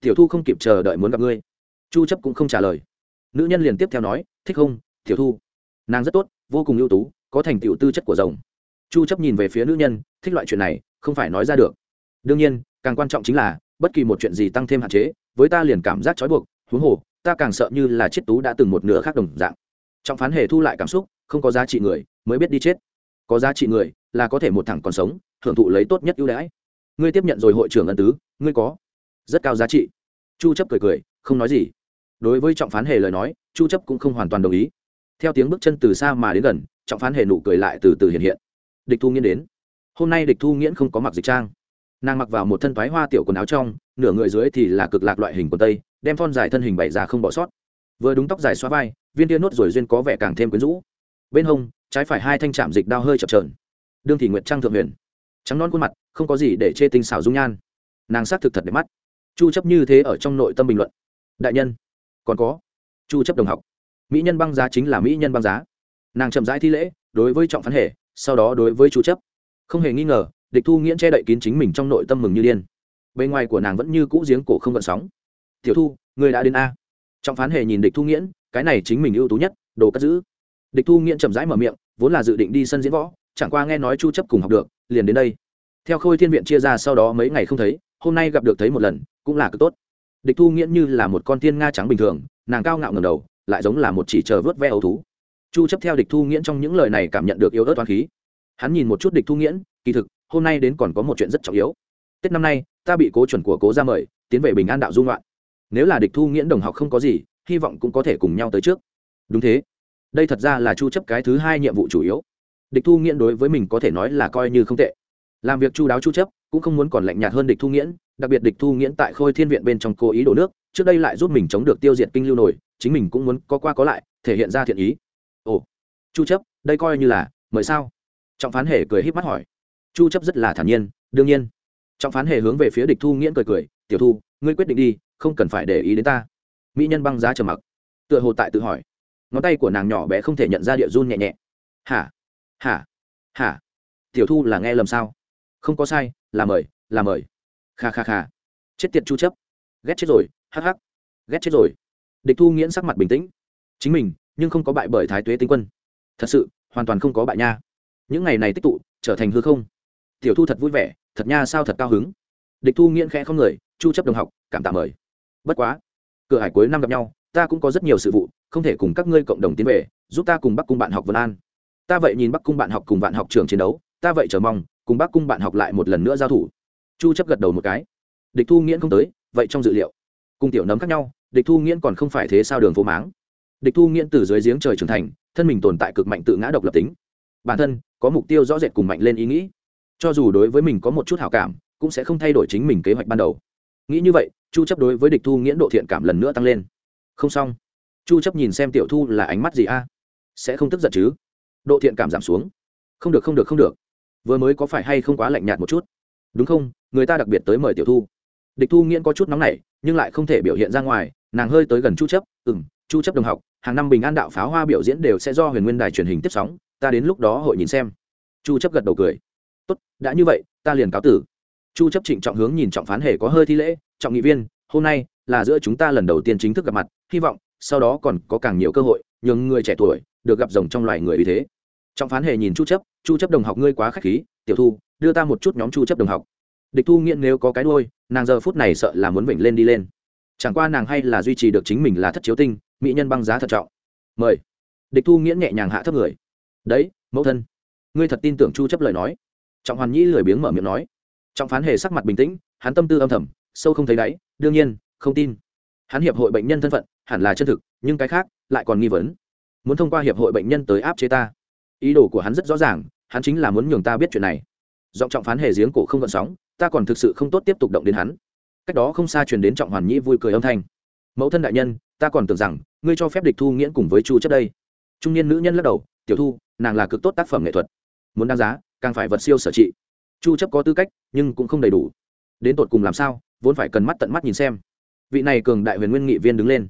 Tiểu thu không kịp chờ đợi muốn gặp ngươi. Chu chấp cũng không trả lời. Nữ nhân liền tiếp theo nói, thích không, tiểu thu? Nàng rất tốt, vô cùng ưu tú, có thành tựu tư chất của rồng. Chu chấp nhìn về phía nữ nhân, thích loại chuyện này, không phải nói ra được. Đương nhiên, càng quan trọng chính là, bất kỳ một chuyện gì tăng thêm hạn chế, với ta liền cảm giác trói buộc, huống hồ, ta càng sợ như là chiết tú đã từng một nửa khác đồng dạng. Trọng phán hề thu lại cảm xúc, không có giá trị người mới biết đi chết. Có giá trị người là có thể một thằng còn sống, hưởng thụ lấy tốt nhất ưu đãi. Ngươi tiếp nhận rồi hội trưởng ân tứ, ngươi có rất cao giá trị. Chu chấp cười cười, không nói gì. Đối với trọng phán hề lời nói, chu chấp cũng không hoàn toàn đồng ý. Theo tiếng bước chân từ xa mà đến gần, trọng phán hề nụ cười lại từ từ hiện hiện. Địch thu nghiễn đến. Hôm nay địch thu nghiễn không có mặc dịch trang. Nàng mặc vào một thân thoái hoa tiểu quần áo trong, nửa người dưới thì là cực lạc loại hình quần tây, đem thon dài thân hình bảy già không bỏ sót. Vừa đúng tóc dài xóa vai, viên tia nốt rồi duyên có vẻ càng thêm quyến rũ. Bên hông trái phải hai thanh trạm dịch đao hơi chập trờn đương thị nguyệt trang thượng huyền. Trắng non khuôn mặt, không có gì để chê tinh xảo dung nhan. Nàng xác thực thật đẹp mắt. Chu chấp như thế ở trong nội tâm bình luận. Đại nhân, còn có. Chu chấp đồng học. Mỹ nhân băng giá chính là mỹ nhân băng giá. Nàng chậm rãi thi lễ, đối với trọng phán hệ sau đó đối với chu chấp. Không hề nghi ngờ, địch thu nghiễn che đậy kín chính mình trong nội tâm mừng như điên. Bên ngoài của nàng vẫn như cũ giếng cổ không gợn sóng. Tiểu thu người đã đến a? Trọng phán hề nhìn địch thu nghiễn, cái này chính mình ưu tú nhất, đồ cất giữ địch thu nghiễn chậm rãi mở miệng, vốn là dự định đi sân diễn võ, chẳng qua nghe nói chu chấp cùng học được, liền đến đây. Theo khôi thiên viện chia ra sau đó mấy ngày không thấy, hôm nay gặp được thấy một lần, cũng là cực tốt. Địch thu nghiễn như là một con tiên nga trắng bình thường, nàng cao ngạo ngẩng đầu, lại giống là một chỉ chờ vớt ve ấu thú. Chu chấp theo địch thu nghiễn trong những lời này cảm nhận được yếu ớt toán khí. Hắn nhìn một chút địch thu nghiễn, kỳ thực, hôm nay đến còn có một chuyện rất trọng yếu. Tết năm nay, ta bị cố chuẩn của cố ra mời, tiến về bình an đạo dung loạn nếu là địch thu nghiễn đồng học không có gì, hy vọng cũng có thể cùng nhau tới trước. Đúng thế đây thật ra là chu chấp cái thứ hai nhiệm vụ chủ yếu. Địch thu nghiễn đối với mình có thể nói là coi như không tệ. Làm việc chu đáo chu chấp, cũng không muốn còn lạnh nhạt hơn địch thu nghiễn, đặc biệt địch thu nghiễn tại khôi thiên viện bên trong cố ý đổ nước, trước đây lại giúp mình chống được tiêu diệt kinh lưu nổi, chính mình cũng muốn có qua có lại, thể hiện ra thiện ý. Ồ, chu chấp, đây coi như là, mời sao? Trọng phán hề cười híp mắt hỏi. Chu chấp rất là thản nhiên, đương nhiên. Trọng phán hề hướng về phía địch thu nghiễn cười cười, tiểu thu, ngươi quyết định đi, không cần phải để ý đến ta. Mỹ nhân băng giá trầm mặc. Tựa hồ tại tự hỏi ngón tay của nàng nhỏ bé không thể nhận ra địa run nhẹ nhẹ. Hả? Hả? Hả? Tiểu thu là nghe lầm sao? Không có sai, là mời là mời. Kha kha kha. Chết tiệt chu chấp. Ghét chết rồi, hắc hắc. Ghét chết rồi. Địch thu nghiễn sắc mặt bình tĩnh. Chính mình, nhưng không có bại bởi thái tuế tinh quân. Thật sự, hoàn toàn không có bại nha. Những ngày này tích tụ, trở thành hư không. Tiểu thu thật vui vẻ, thật nha sao thật cao hứng. Địch thu nghiễn khẽ không người, chu chấp đồng học, cảm tạ mời. Bất quá, cửa hải cuối năm gặp nhau ta cũng có rất nhiều sự vụ, không thể cùng các ngươi cộng đồng tiến về, giúp ta cùng bắc cung bạn học vân an. Ta vậy nhìn bắc cung bạn học cùng bạn học trường chiến đấu, ta vậy chờ mong, cùng bắc cung bạn học lại một lần nữa giao thủ. Chu chấp gật đầu một cái. Địch thu nghiễn không tới, vậy trong dự liệu, cùng tiểu nấm khác nhau, địch thu nghiễn còn không phải thế sao đường phố máng. Địch thu nghiễn từ dưới giếng trời trưởng thành, thân mình tồn tại cực mạnh tự ngã độc lập tính. Bản thân, có mục tiêu rõ rệt cùng mạnh lên ý nghĩ. Cho dù đối với mình có một chút hảo cảm, cũng sẽ không thay đổi chính mình kế hoạch ban đầu. Nghĩ như vậy, chu chấp đối với địch thu nghiễn độ thiện cảm lần nữa tăng lên không xong. Chu chấp nhìn xem tiểu thu là ánh mắt gì a? À? Sẽ không tức giận chứ? Độ thiện cảm giảm xuống. Không được không được không được. Vừa mới có phải hay không quá lạnh nhạt một chút? Đúng không? Người ta đặc biệt tới mời tiểu thu. Địch thu nghiễn có chút nóng nảy, nhưng lại không thể biểu hiện ra ngoài. Nàng hơi tới gần chu chấp. Ừm, chu chấp đồng học, hàng năm bình an đạo pháo hoa biểu diễn đều sẽ do huyền nguyên đài truyền hình tiếp sóng. Ta đến lúc đó hội nhìn xem. Chu chấp gật đầu cười. Tốt, đã như vậy, ta liền cáo tử. Chu chấp trịnh trọng hướng nhìn trọng phán hề có hơi thi lễ. Trọng nghị viên, hôm nay là giữa chúng ta lần đầu tiên chính thức gặp mặt hy vọng sau đó còn có càng nhiều cơ hội, nhường người trẻ tuổi được gặp rồng trong loài người vì thế. Trọng phán hề nhìn chu chấp chu chấp đồng học ngươi quá khách khí, tiểu thu, đưa ta một chút nhóm chu chấp đồng học. Địch thu nghiện nếu có cái đuôi, nàng giờ phút này sợ là muốn vểnh lên đi lên. Chẳng qua nàng hay là duy trì được chính mình là thất chiếu tinh, mỹ nhân băng giá thận trọng. Mời. Địch thu nghiễn nhẹ nhàng hạ thấp người. Đấy, mẫu thân, ngươi thật tin tưởng chu chấp lời nói? Trọng hoàn nhĩ lười biếng mở miệng nói. Trọng phán hề sắc mặt bình tĩnh, hắn tâm tư âm thầm, sâu không thấy đáy, đương nhiên, không tin. Hắn hiệp hội bệnh nhân thân phận hẳn là chân thực, nhưng cái khác lại còn nghi vấn. Muốn thông qua hiệp hội bệnh nhân tới áp chế ta. Ý đồ của hắn rất rõ ràng, hắn chính là muốn nhường ta biết chuyện này. Giọng trọng phán hề giếng cổ không gợn sóng, ta còn thực sự không tốt tiếp tục động đến hắn. Cách đó không xa truyền đến trọng hoàn nhĩ vui cười âm thanh. Mẫu thân đại nhân, ta còn tưởng rằng, ngươi cho phép địch thu nghiễn cùng với chu chấp đây. Trung niên nữ nhân lắc đầu, tiểu thu, nàng là cực tốt tác phẩm nghệ thuật. Muốn đáng giá, càng phải vật siêu sở trị. Chu chấp có tư cách, nhưng cũng không đầy đủ. Đến tột cùng làm sao, vốn phải cần mắt tận mắt nhìn xem. Vị này cường đại huyền nguyên nghị viên đứng lên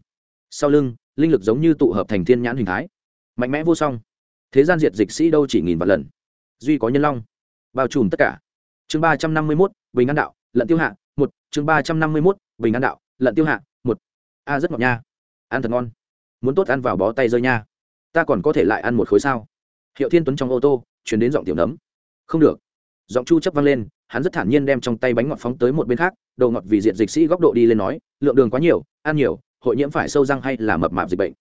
sau lưng, linh lực giống như tụ hợp thành thiên nhãn hình thái. Mạnh mẽ vô song. Thế gian diệt dịch sĩ đâu chỉ nghìn vạn lần. Duy có nhân long. Bao trùm tất cả. Chương ba trăm năm mươi mốt, bình an đạo, lận tiêu hạ, một. Chương ba trăm năm mươi mốt, bình an đạo, lận tiêu hạ, một. A, rất ngọt nha. Ăn thật ngon. Muốn tốt ăn vào bó tay rơi nha. Ta còn có thể lại ăn một khối sao? Hiệu thiên tuấn trong ô tô, chuyển đến giọng tiểu nấm. Không được. Giọng chu chấp vang lên, hắn rất thản nhiên đem trong tay bánh ngọt phóng tới một bên khác đầu ngọt vì diện dịch sĩ góc độ đi lên nói, lượng đường quá nhiều, ăn nhiều hội nhiễm phải sâu răng hay là mập mạp dịch bệnh.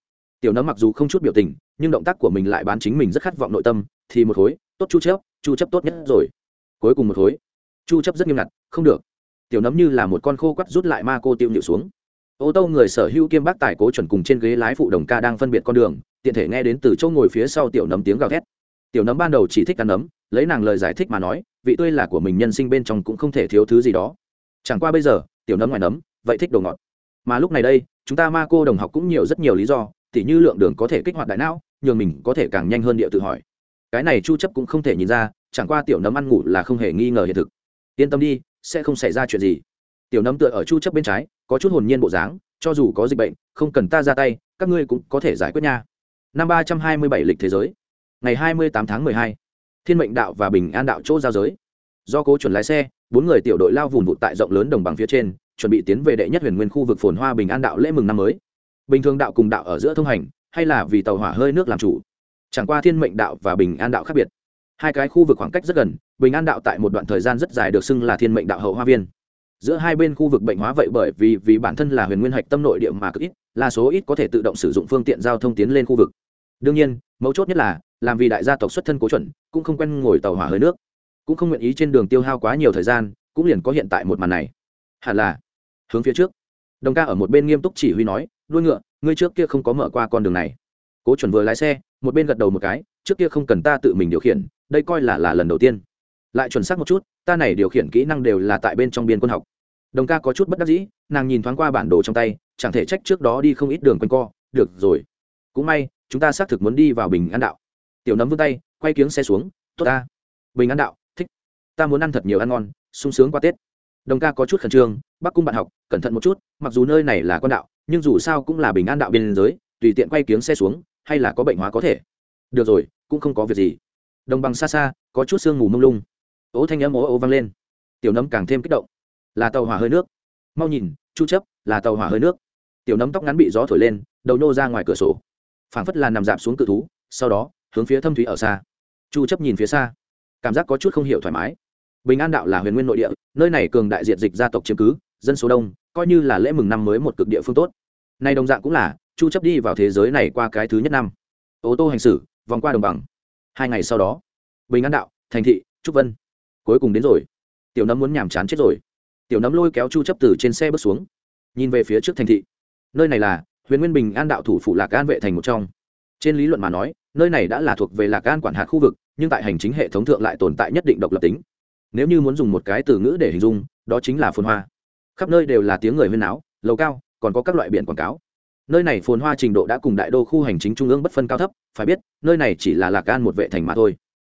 Tiểu nấm mặc dù không chút biểu tình, nhưng động tác của mình lại bán chính mình rất khát vọng nội tâm, thì một khối, tốt chu chấp chu chấp tốt nhất rồi. Cuối cùng một khối, chu chấp rất nghiêm ngặt, không được. Tiểu nấm như là một con khô quắt rút lại ma cô tiêu nhịu xuống. Ô tô người sở hữu kiêm bác tài cố chuẩn cùng trên ghế lái phụ đồng ca đang phân biệt con đường, tiện thể nghe đến từ chỗ ngồi phía sau tiểu nấm tiếng gào thét. Tiểu nấm ban đầu chỉ thích ăn nấm, lấy nàng lời giải thích mà nói, vị tươi là của mình nhân sinh bên trong cũng không thể thiếu thứ gì đó. Chẳng qua bây giờ, tiểu nấm ngoài nấm, vậy thích đồ ngọt mà lúc này đây, chúng ta ma cô đồng học cũng nhiều rất nhiều lý do, tỉ như lượng đường có thể kích hoạt đại não, nhường mình có thể càng nhanh hơn địa tự hỏi. Cái này chu chấp cũng không thể nhìn ra, chẳng qua tiểu nấm ăn ngủ là không hề nghi ngờ hiện thực. Yên tâm đi, sẽ không xảy ra chuyện gì. Tiểu nấm tựa ở chu chấp bên trái, có chút hồn nhiên bộ dáng, cho dù có dịch bệnh, không cần ta ra tay, các ngươi cũng có thể giải quyết nha. Năm ba trăm hai mươi bảy lịch thế giới, ngày hai mươi tám tháng mười hai, thiên mệnh đạo và bình an đạo chỗ giao giới. Do cố chuẩn lái xe, bốn người tiểu đội lao vùn vụt tại rộng lớn đồng bằng phía trên chuẩn bị tiến về đệ nhất huyền nguyên khu vực phồn hoa bình an đạo lễ mừng năm mới. Bình thường đạo cùng đạo ở giữa thông hành, hay là vì tàu hỏa hơi nước làm chủ? Chẳng qua thiên mệnh đạo và bình an đạo khác biệt. Hai cái khu vực khoảng cách rất gần, bình an đạo tại một đoạn thời gian rất dài được xưng là thiên mệnh đạo hậu hoa viên. Giữa hai bên khu vực bệnh hóa vậy bởi vì vì bản thân là huyền nguyên hạch tâm nội địa mà cực ít, là số ít có thể tự động sử dụng phương tiện giao thông tiến lên khu vực. Đương nhiên, mấu chốt nhất là, làm vì đại gia tộc xuất thân cố chuẩn, cũng không quen ngồi tàu hỏa hơi nước. Cũng không nguyện ý trên đường tiêu hao quá nhiều thời gian, cũng liền có hiện tại một màn này. Hẳn là hướng phía trước. Đồng ca ở một bên nghiêm túc chỉ huy nói, đuôi ngựa, ngươi trước kia không có mở qua con đường này. Cố chuẩn vừa lái xe, một bên gật đầu một cái, trước kia không cần ta tự mình điều khiển, đây coi là là lần đầu tiên. Lại chuẩn xác một chút, ta này điều khiển kỹ năng đều là tại bên trong biên quân học. Đồng ca có chút bất đắc dĩ, nàng nhìn thoáng qua bản đồ trong tay, chẳng thể trách trước đó đi không ít đường quanh co, được rồi, cũng may, chúng ta xác thực muốn đi vào bình an đạo. Tiểu nấm vươn tay, quay kiếng xe xuống, tốt ta, bình an đạo, thích, ta muốn ăn thật nhiều ăn ngon, sung sướng qua tết. Đồng ca có chút khẩn trương bắc cung bạn học, cẩn thận một chút, mặc dù nơi này là con đạo, nhưng dù sao cũng là bình an đạo biên giới, tùy tiện quay kiếng xe xuống, hay là có bệnh hóa có thể. Được rồi, cũng không có việc gì. Đồng bằng xa xa, có chút sương mù mông lung. Ố thanh âm ố ô vang lên. Tiểu nấm càng thêm kích động. Là tàu hỏa hơi nước. Mau nhìn, chu chấp, là tàu hỏa hơi nước. Tiểu nấm tóc ngắn bị gió thổi lên, đầu nô ra ngoài cửa sổ. Phảng phất là nằm dạp xuống cự thú, sau đó, hướng phía thâm thúy ở xa. Chu chấp nhìn phía xa. Cảm giác có chút không hiểu thoải mái. Bình an đạo là huyền nguyên nội địa, nơi này cường đại diện dịch gia tộc chiếm cứ dân số đông, coi như là lễ mừng năm mới một cực địa phương tốt. Nay đồng dạng cũng là, chu chấp đi vào thế giới này qua cái thứ nhất năm. Ô tô hành xử, vòng qua đồng bằng. Hai ngày sau đó, bình an đạo, thành thị, trúc vân. Cuối cùng đến rồi. Tiểu nấm muốn nhảm chán chết rồi. Tiểu nấm lôi kéo chu chấp từ trên xe bước xuống. Nhìn về phía trước thành thị. Nơi này là huyền nguyên bình an đạo thủ phủ lạc an vệ thành một trong. Trên lý luận mà nói, nơi này đã là thuộc về lạc an quản hạt khu vực, nhưng tại hành chính hệ thống thượng lại tồn tại nhất định độc lập tính. Nếu như muốn dùng một cái từ ngữ để hình dung, đó chính là phồn hoa khắp nơi đều là tiếng người huyên náo, lầu cao, còn có các loại biển quảng cáo. Nơi này phồn hoa trình độ đã cùng đại đô khu hành chính trung ương bất phân cao thấp, phải biết, nơi này chỉ là lạc gan một vệ thành mà thôi.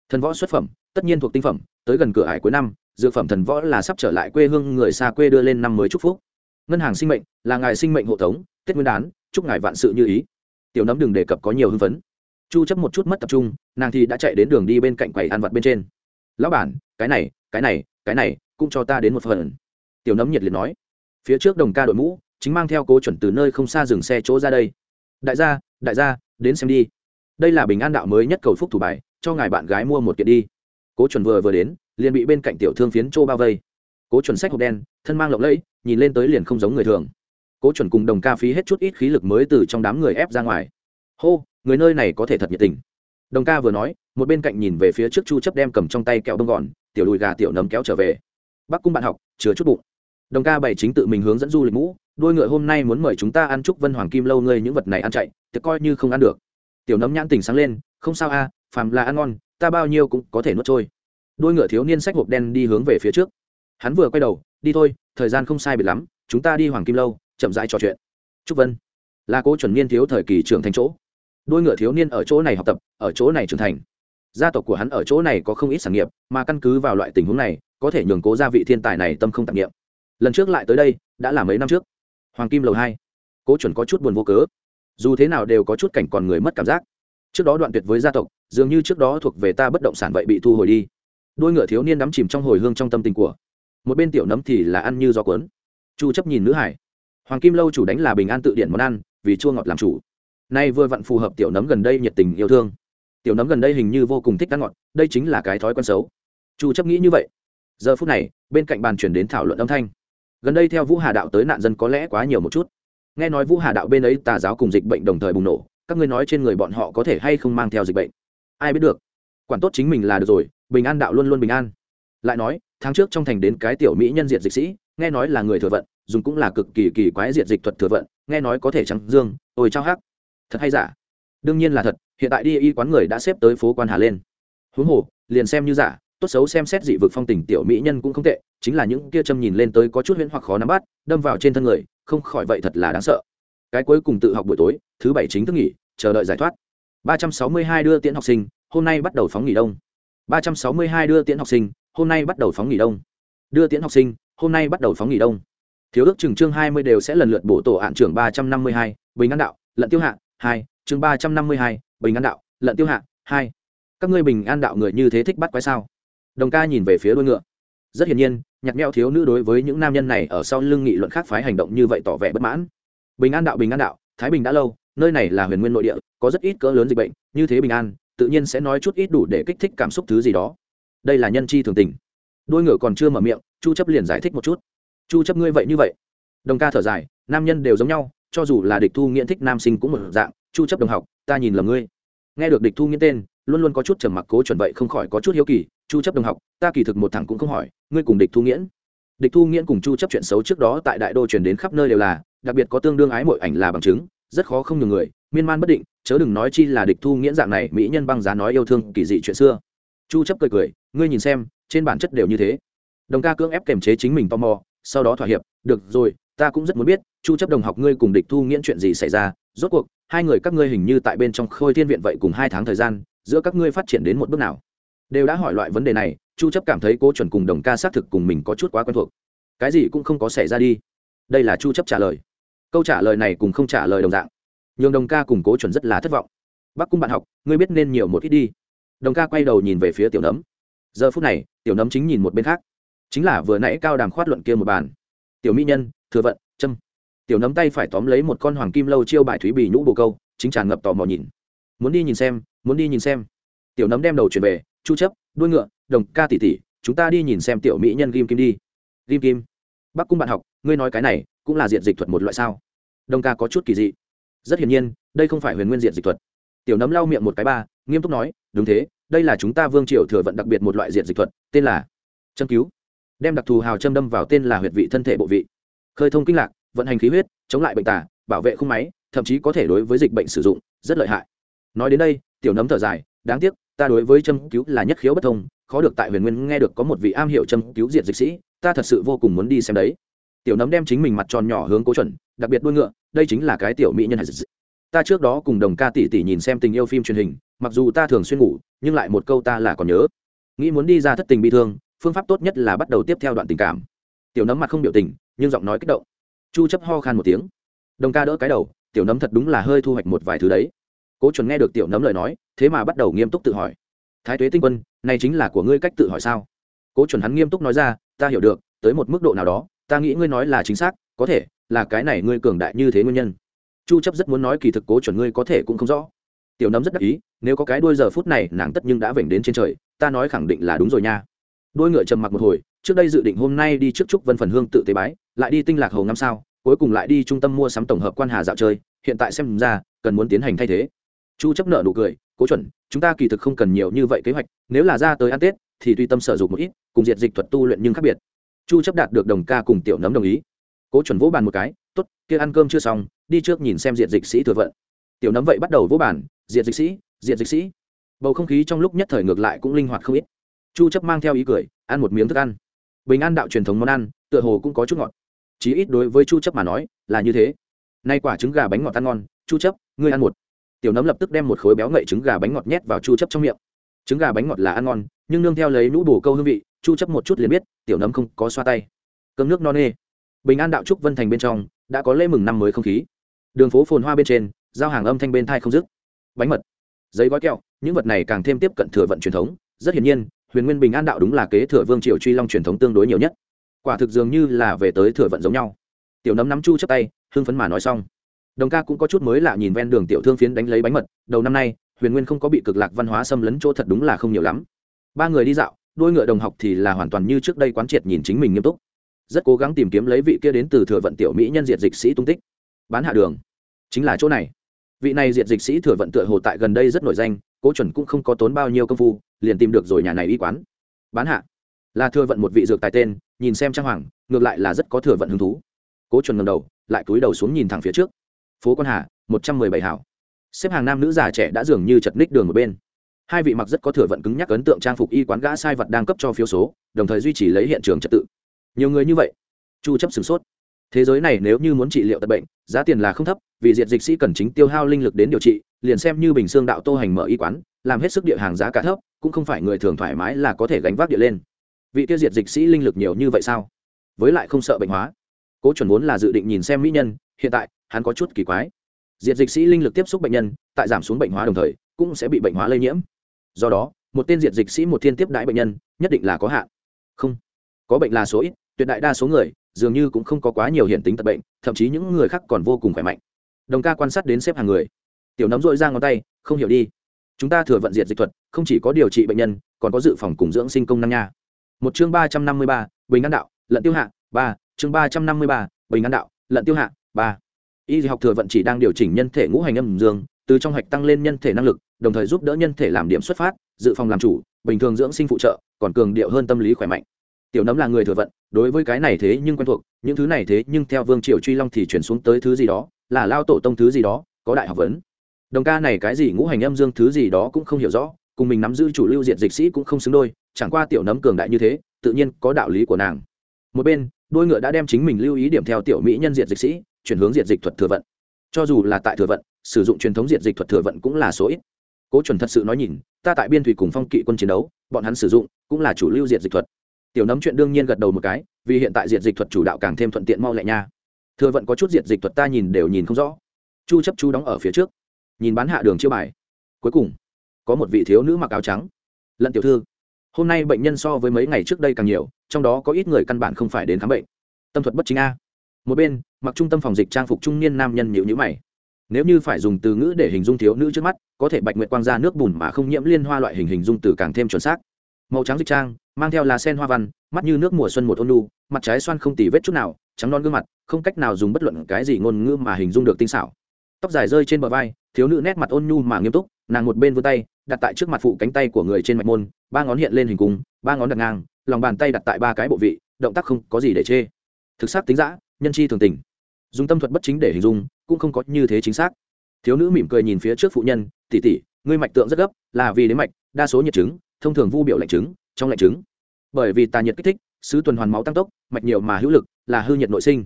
Thần võ xuất phẩm, tất nhiên thuộc tinh phẩm, tới gần cửa hải cuối năm, dược phẩm thần võ là sắp trở lại quê hương người xa quê đưa lên năm mới chúc phúc. Ngân hàng sinh mệnh, là ngài sinh mệnh hộ tống, tết nguyên đán, chúc ngài vạn sự như ý. Tiểu nấm đừng đề cập có nhiều hưng phấn. Chu chấp một chút mất tập trung, nàng thì đã chạy đến đường đi bên cạnh quầy ăn vặt bên trên. Lão bản, cái này cái này cái này, cũng cho ta đến một phần tiểu nấm nhiệt liệt nói. Phía trước đồng ca đội mũ, chính mang theo cố chuẩn từ nơi không xa dừng xe chỗ ra đây. Đại gia đại gia, đến xem đi. Đây là bình an đạo mới nhất cầu phúc thủ bài, cho ngài bạn gái mua một kiện đi. Cố chuẩn vừa vừa đến, liền bị bên cạnh tiểu thương phiến trô bao vây. Cố chuẩn sách hộp đen, thân mang lộng lẫy, nhìn lên tới liền không giống người thường. Cố chuẩn cùng đồng ca phí hết chút ít khí lực mới từ trong đám người ép ra ngoài. Hô, người nơi này có thể thật nhiệt tình. Đồng ca vừa nói, một bên cạnh nhìn về phía trước chu chấp đem cầm trong tay kẹo bông gòn, tiểu đùi gà tiểu nấm kéo trở về. Bác cung bạn học chứa chút bụng đồng ca bảy chính tự mình hướng dẫn du lịch mũ đôi ngựa hôm nay muốn mời chúng ta ăn chúc vân hoàng kim lâu ngươi những vật này ăn chạy, thì coi như không ăn được. Tiểu nấm nhãn tình sáng lên, không sao a, phàm là ăn ngon, ta bao nhiêu cũng có thể nuốt trôi. Đôi ngựa thiếu niên sách hộp đen đi hướng về phía trước. Hắn vừa quay đầu, đi thôi, thời gian không sai biệt lắm, chúng ta đi hoàng kim lâu, chậm rãi trò chuyện. Trúc vân. Là cố chuẩn niên thiếu thời kỳ trưởng thành chỗ. Đôi ngựa thiếu niên ở chỗ này học tập, ở chỗ này trưởng thành. Gia tộc của hắn ở chỗ này có không ít sản nghiệp, mà căn cứ vào loại tình huống này, có thể nhường cố gia vị thiên tài này tâm không tạp nghiệm lần trước lại tới đây, đã là mấy năm trước. Hoàng kim lầu hai. Cố chuẩn có chút buồn vô cớ. Dù thế nào đều có chút cảnh còn người mất cảm giác. Trước đó đoạn tuyệt với gia tộc, dường như trước đó thuộc về ta bất động sản vậy bị thu hồi đi. Đôi ngựa thiếu niên đắm chìm trong hồi hương trong tâm tình của. Một bên tiểu nấm thì là ăn như gió cuốn. Chu chấp nhìn nữ hải. Hoàng kim lâu chủ đánh là bình an tự điển món ăn, vì chua ngọt làm chủ. Nay vừa vặn phù hợp tiểu nấm gần đây nhiệt tình yêu thương. Tiểu nấm gần đây hình như vô cùng thích ăn ngọt, đây chính là cái thói quen xấu. Chu chấp nghĩ như vậy. Giờ phút này, bên cạnh bàn chuyển đến thảo luận âm thanh gần đây theo vũ hà đạo tới nạn dân có lẽ quá nhiều một chút. Nghe nói vũ hà đạo bên ấy tà giáo cùng dịch bệnh đồng thời bùng nổ, các ngươi nói trên người bọn họ có thể hay không mang theo dịch bệnh? Ai biết được. Quản tốt chính mình là được rồi, bình an đạo luôn luôn bình an. Lại nói, tháng trước trong thành đến cái tiểu mỹ nhân diệt dịch sĩ, nghe nói là người thừa vận, dùng cũng là cực kỳ kỳ quái diệt dịch thuật thừa vận, nghe nói có thể trắng dương, ôi trao hắc. Thật hay giả? Đương nhiên là thật, hiện tại đi y quán người đã xếp tới phố quan hà lên. Huống hồ, liền xem như giả, tốt xấu xem xét dị vực phong tình tiểu mỹ nhân cũng không tệ chính là những kia châm nhìn lên tới có chút huyễn hoặc khó nắm bắt đâm vào trên thân người không khỏi vậy thật là đáng sợ. Cái cuối cùng tự học buổi tối thứ bảy chính thức nghỉ chờ đợi giải thoát. 362 đưa tiễn học sinh hôm nay bắt đầu phóng nghỉ đông. 362 đưa tiễn học sinh hôm nay bắt đầu phóng nghỉ đông. Đưa tiễn học sinh hôm nay bắt đầu phóng nghỉ đông. Thiếu ước chừng chương 20 đều sẽ lần lượt bổ tổ hạn trưởng 352, bình an đạo lận tiêu hạ hai chương 352, bình an đạo lận tiêu hạ hai. Các ngươi bình an đạo người như thế thích bắt quái sao? Đồng ca nhìn về phía đuôi ngựa rất hiển nhiên nhặt mẹo thiếu nữ đối với những nam nhân này ở sau lưng nghị luận khác phái hành động như vậy tỏ vẻ bất mãn. Bình an đạo, bình an đạo, thái bình đã lâu, nơi này là huyền nguyên nội địa, có rất ít cỡ lớn dịch bệnh, như thế bình an, tự nhiên sẽ nói chút ít đủ để kích thích cảm xúc thứ gì đó. Đây là nhân chi thường tình. Đôi ngựa còn chưa mở miệng, chu chấp liền giải thích một chút. Chu chấp ngươi vậy như vậy. Đồng ca thở dài, nam nhân đều giống nhau, cho dù là địch thu nghiện thích nam sinh cũng một dạng, chu chấp đồng học, ta nhìn là ngươi. Nghe được địch thu nghiện tên luôn luôn có chút trầm mặc cố chuẩn vậy không khỏi có chút hiếu kỳ, chu chấp đồng học, ta kỳ thực một thằng cũng không hỏi, ngươi cùng địch thu nghiễn. Địch thu nghiễn cùng chu chấp chuyện xấu trước đó tại đại đô truyền đến khắp nơi đều là, đặc biệt có tương đương ái mội ảnh là bằng chứng, rất khó không nhường người, miên man bất định, chớ đừng nói chi là địch thu nghiễn dạng này mỹ nhân băng giá nói yêu thương kỳ dị chuyện xưa. Chu chấp cười cười, ngươi nhìn xem, trên bản chất đều như thế. Đồng ca cưỡng ép kềm chế chính mình tò mò, sau đó thỏa hiệp, được rồi, ta cũng rất muốn biết, chu chấp đồng học ngươi cùng địch thu nghiễn chuyện gì xảy ra, rốt cuộc, hai người các ngươi hình như tại bên trong khôi thiên viện vậy cùng hai tháng thời gian giữa các ngươi phát triển đến một bước nào? Đều đã hỏi loại vấn đề này, chu chấp cảm thấy cố chuẩn cùng đồng ca xác thực cùng mình có chút quá quen thuộc. Cái gì cũng không có xảy ra đi. Đây là chu chấp trả lời. Câu trả lời này cùng không trả lời đồng dạng. Nhưng đồng ca cùng cố chuẩn rất là thất vọng. Bác cung bạn học, ngươi biết nên nhiều một ít đi. Đồng ca quay đầu nhìn về phía tiểu nấm. Giờ phút này, tiểu nấm chính nhìn một bên khác. Chính là vừa nãy cao đàm khoát luận kia một bàn. Tiểu mỹ nhân, thừa vận châm tiểu nấm tay phải tóm lấy một con hoàng kim lâu chiêu bài thúy bì nhũ bồ câu, chính tràn ngập tò mò nhìn. Muốn đi nhìn xem muốn đi nhìn xem. Tiểu nấm đem đầu chuyển về, chu chấp, đuôi ngựa, đồng ca tỷ tỷ, chúng ta đi nhìn xem tiểu mỹ nhân kim kim đi. Kim kim? Bắc cung bạn học, ngươi nói cái này, cũng là diện dịch thuật một loại sao? Đồng ca có chút kỳ dị. Rất hiển nhiên, đây không phải huyền nguyên diện dịch thuật. Tiểu nấm lau miệng một cái ba, nghiêm túc nói, đúng thế, đây là chúng ta vương triều thừa vận đặc biệt một loại diện dịch thuật, tên là châm cứu. Đem đặc thù hào châm đâm vào tên là huyệt vị thân thể bộ vị. Khơi thông kinh lạc, vận hành khí huyết, chống lại bệnh tả bảo vệ khung máy, thậm chí có thể đối với dịch bệnh sử dụng, rất lợi hại nói đến đây, tiểu nấm thở dài, đáng tiếc, ta đối với châm cứu là nhất khiếu bất thông, khó được tại huyền nguyên nghe được có một vị am hiểu châm cứu diệt dịch sĩ, ta thật sự vô cùng muốn đi xem đấy. Tiểu nấm đem chính mình mặt tròn nhỏ hướng cố chuẩn, đặc biệt đuôi ngựa, đây chính là cái tiểu mỹ nhân ta trước đó cùng đồng ca tỷ tỷ nhìn xem tình yêu phim truyền hình, mặc dù ta thường xuyên ngủ, nhưng lại một câu ta là còn nhớ. Nghĩ muốn đi ra thất tình bị thương, phương pháp tốt nhất là bắt đầu tiếp theo đoạn tình cảm. Tiểu nấm mặt không biểu tình, nhưng giọng nói kích động. Chu chấp ho khan một tiếng. Đồng ca đỡ cái đầu, tiểu nấm thật đúng là hơi thu hoạch một vài thứ đấy cố chuẩn nghe được tiểu nấm lời nói, thế mà bắt đầu nghiêm túc tự hỏi. Thái tuế tinh quân, này chính là của ngươi cách tự hỏi sao? Cố chuẩn hắn nghiêm túc nói ra, ta hiểu được, tới một mức độ nào đó, ta nghĩ ngươi nói là chính xác, có thể, là cái này ngươi cường đại như thế nguyên nhân. Chu chấp rất muốn nói kỳ thực cố chuẩn ngươi có thể cũng không rõ. Tiểu nấm rất đắc ý, nếu có cái đuôi giờ phút này, nàng tất nhưng đã vểnh đến trên trời, ta nói khẳng định là đúng rồi nha. Đuôi ngựa trầm mặc một hồi, trước đây dự định hôm nay đi trước trúc vân phần hương tự tế bái, lại đi tinh lạc hầu năm sao, cuối cùng lại đi trung tâm mua sắm tổng hợp quan hà dạo chơi, hiện tại xem ra, cần muốn tiến hành thay thế chu chấp nợ nụ cười, cố chuẩn, chúng ta kỳ thực không cần nhiều như vậy kế hoạch, nếu là ra tới ăn tết, thì tùy tâm sở dụng một ít, cùng diệt dịch thuật tu luyện nhưng khác biệt. Chu chấp đạt được đồng ca cùng tiểu nấm đồng ý. Cố chuẩn vỗ bàn một cái, tốt, kia ăn cơm chưa xong, đi trước nhìn xem diệt dịch sĩ thừa vận. Tiểu nấm vậy bắt đầu vỗ bàn, diệt dịch sĩ, diệt dịch sĩ. Bầu không khí trong lúc nhất thời ngược lại cũng linh hoạt không ít. Chu chấp mang theo ý cười, ăn một miếng thức ăn. Bình an đạo truyền thống món ăn, tựa hồ cũng có chút ngọt. Chí ít đối với chu chấp mà nói, là như thế. Nay quả trứng gà bánh ngọt ăn ngon, chu chấp, ngươi ăn một tiểu nấm lập tức đem một khối béo ngậy trứng gà bánh ngọt nhét vào chu chấp trong miệng. Trứng gà bánh ngọt là ăn ngon, nhưng nương theo lấy nũ bổ câu hương vị, chu chấp một chút liền biết, tiểu nấm không có xoa tay. Cơm nước non nê. Bình an đạo trúc vân thành bên trong, đã có lễ mừng năm mới không khí. Đường phố phồn hoa bên trên, giao hàng âm thanh bên thai không dứt. Bánh mật, giấy gói kẹo, những vật này càng thêm tiếp cận thừa vận truyền thống. Rất hiển nhiên, huyền nguyên bình an đạo đúng là kế thừa vương triều truy long truyền thống tương đối nhiều nhất. Quả thực dường như là về tới thừa vận giống nhau. Tiểu nấm nắm chu chấp tay, hưng phấn mà nói xong đồng ca cũng có chút mới lạ nhìn ven đường tiểu thương phiến đánh lấy bánh mật, đầu năm nay, huyền nguyên không có bị cực lạc văn hóa xâm lấn chỗ thật đúng là không nhiều lắm. Ba người đi dạo, đôi ngựa đồng học thì là hoàn toàn như trước đây quán triệt nhìn chính mình nghiêm túc. Rất cố gắng tìm kiếm lấy vị kia đến từ thừa vận tiểu mỹ nhân diệt dịch sĩ tung tích. Bán hạ đường. Chính là chỗ này. Vị này diệt dịch sĩ thừa vận tựa hồ tại gần đây rất nổi danh, cố chuẩn cũng không có tốn bao nhiêu công phu, liền tìm được rồi nhà này y quán. Bán hạ. Là thừa vận một vị dược tài tên, nhìn xem trang hoàng, ngược lại là rất có thừa vận hứng thú. Cố chuẩn ngầm đầu, lại cúi đầu xuống nhìn thẳng phía trước phố quan hà, một trăm mười bảy hảo. Xếp hàng nam nữ già trẻ đã dường như chật ních đường một bên. Hai vị mặc rất có thừa vận cứng nhắc ấn tượng trang phục y quán gã sai vật đang cấp cho phiếu số, đồng thời duy trì lấy hiện trường trật tự. Nhiều người như vậy, chu chấp sửng sốt. Thế giới này nếu như muốn trị liệu tật bệnh, giá tiền là không thấp, vì diệt dịch sĩ cần chính tiêu hao linh lực đến điều trị, liền xem như bình xương đạo tô hành mở y quán, làm hết sức địa hàng giá cả thấp, cũng không phải người thường thoải mái là có thể gánh vác địa lên. Vị tiêu diệt dịch sĩ linh lực nhiều như vậy sao? Với lại không sợ bệnh hóa. Cố chuẩn vốn là dự định nhìn xem mỹ nhân, hiện tại hắn có chút kỳ quái. Diệt dịch sĩ linh lực tiếp xúc bệnh nhân, tại giảm xuống bệnh hóa đồng thời, cũng sẽ bị bệnh hóa lây nhiễm. Do đó, một tên diệt dịch sĩ một thiên tiếp đãi bệnh nhân, nhất định là có hạn. Không. Có bệnh là số ít, tuyệt đại đa số người, dường như cũng không có quá nhiều hiện tính tật bệnh, thậm chí những người khác còn vô cùng khỏe mạnh. Đồng ca quan sát đến xếp hàng người. Tiểu nấm dội ra ngón tay, không hiểu đi. Chúng ta thừa vận diệt dịch thuật, không chỉ có điều trị bệnh nhân, còn có dự phòng cùng dưỡng sinh công năng nha. Một chương ba trăm năm mươi ba, bình an đạo, lận tiêu hạ, ba, chương ba trăm năm mươi ba, bình an đạo, lận tiêu hạ, ba y học thừa vận chỉ đang điều chỉnh nhân thể ngũ hành âm dương, từ trong hạch tăng lên nhân thể năng lực, đồng thời giúp đỡ nhân thể làm điểm xuất phát, dự phòng làm chủ, bình thường dưỡng sinh phụ trợ, còn cường điệu hơn tâm lý khỏe mạnh. Tiểu nấm là người thừa vận, đối với cái này thế nhưng quen thuộc, những thứ này thế nhưng theo vương triều truy long thì chuyển xuống tới thứ gì đó, là lao tổ tông thứ gì đó, có đại học vấn. Đồng ca này cái gì ngũ hành âm dương thứ gì đó cũng không hiểu rõ, cùng mình nắm giữ chủ lưu diện dịch sĩ cũng không xứng đôi, chẳng qua tiểu nấm cường đại như thế, tự nhiên có đạo lý của nàng. Một bên, đôi ngựa đã đem chính mình lưu ý điểm theo tiểu mỹ nhân diện dịch sĩ chuyển hướng diện dịch thuật thừa vận. Cho dù là tại thừa vận, sử dụng truyền thống diện dịch thuật thừa vận cũng là số ít. Cố chuẩn thật sự nói nhìn, ta tại biên thủy cùng phong kỵ quân chiến đấu, bọn hắn sử dụng cũng là chủ lưu diện dịch thuật. Tiểu nấm chuyện đương nhiên gật đầu một cái, vì hiện tại diện dịch thuật chủ đạo càng thêm thuận tiện mau lẹ nha. Thừa vận có chút diện dịch thuật ta nhìn đều nhìn không rõ. Chu chấp chú đóng ở phía trước, nhìn bán hạ đường chiêu bài. Cuối cùng, có một vị thiếu nữ mặc áo trắng. Lận tiểu thư, hôm nay bệnh nhân so với mấy ngày trước đây càng nhiều, trong đó có ít người căn bản không phải đến khám bệnh. Tâm thuật bất chính a một bên, mặc trung tâm phòng dịch trang phục trung niên nam nhân nhịu nhữ mày. Nếu như phải dùng từ ngữ để hình dung thiếu nữ trước mắt, có thể bạch nguyệt quang ra nước bùn mà không nhiễm liên hoa loại hình hình dung từ càng thêm chuẩn xác. Màu trắng dịch trang, mang theo lá sen hoa văn, mắt như nước mùa xuân một ôn lu mặt trái xoan không tì vết chút nào, trắng non gương mặt, không cách nào dùng bất luận cái gì ngôn ngữ mà hình dung được tinh xảo. Tóc dài rơi trên bờ vai, thiếu nữ nét mặt ôn nhu mà nghiêm túc, nàng một bên vươn tay, đặt tại trước mặt phụ cánh tay của người trên mạch môn, ba ngón hiện lên hình cung, ba ngón đặt ngang, lòng bàn tay đặt tại ba cái bộ vị, động tác không có gì để chê. Thực sắc tính giã nhân chi thường tình. Dùng tâm thuật bất chính để hình dung cũng không có như thế chính xác. Thiếu nữ mỉm cười nhìn phía trước phụ nhân tỉ tỉ ngươi mạch tượng rất gấp là vì đến mạch đa số nhiệt chứng thông thường vu biểu lạnh chứng trong lạnh chứng. Bởi vì tà nhiệt kích thích sứ tuần hoàn máu tăng tốc mạch nhiều mà hữu lực là hư nhiệt nội sinh.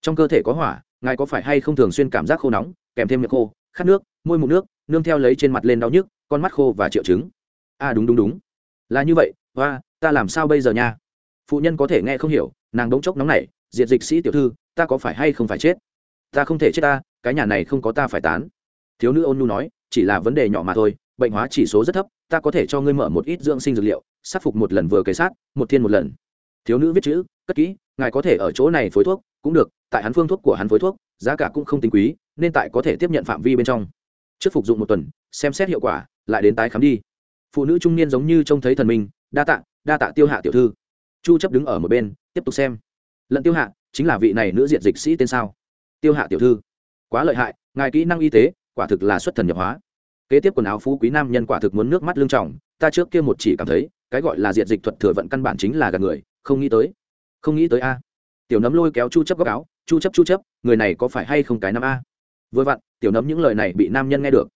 Trong cơ thể có hỏa ngài có phải hay không thường xuyên cảm giác khô nóng kèm thêm miệng khô khát nước môi mụn nước nương theo lấy trên mặt lên đau nhức con mắt khô và triệu chứng. A à, đúng đúng đúng. Là như vậy và ta làm sao bây giờ nha? Phụ nhân có thể nghe không hiểu nàng đống chốc nóng này diệt dịch sĩ tiểu thư, ta có phải hay không phải chết? Ta không thể chết ta, cái nhà này không có ta phải tán. Thiếu nữ ôn nhu nói, chỉ là vấn đề nhỏ mà thôi, bệnh hóa chỉ số rất thấp, ta có thể cho ngươi mở một ít dưỡng sinh dược liệu sát phục một lần vừa kế sát, một thiên một lần. Thiếu nữ viết chữ, cất kỹ, ngài có thể ở chỗ này phối thuốc, cũng được, tại hắn phương thuốc của hắn phối thuốc, giá cả cũng không tính quý, nên tại có thể tiếp nhận phạm vi bên trong. Trước phục dụng một tuần, xem xét hiệu quả, lại đến tái khám đi. Phụ nữ trung niên giống như trông thấy thần minh, đa tạ đa tạ tiêu hạ tiểu thư. Chu chấp đứng ở một bên, tiếp tục xem lận tiêu hạ chính là vị này nữ diện dịch sĩ tên sao? Tiêu hạ tiểu thư. Quá lợi hại, ngài kỹ năng y tế, quả thực là xuất thần nhập hóa. Kế tiếp quần áo phú quý nam nhân quả thực muốn nước mắt lưng trọng ta trước kia một chỉ cảm thấy, cái gọi là diện dịch thuật thừa vận căn bản chính là gạt người, không nghĩ tới. Không nghĩ tới a. Tiểu nấm lôi kéo chu chấp góc áo, chu chấp chu chấp, người này có phải hay không cái năm a? Vừa vặn, tiểu nấm những lời này bị nam nhân nghe được.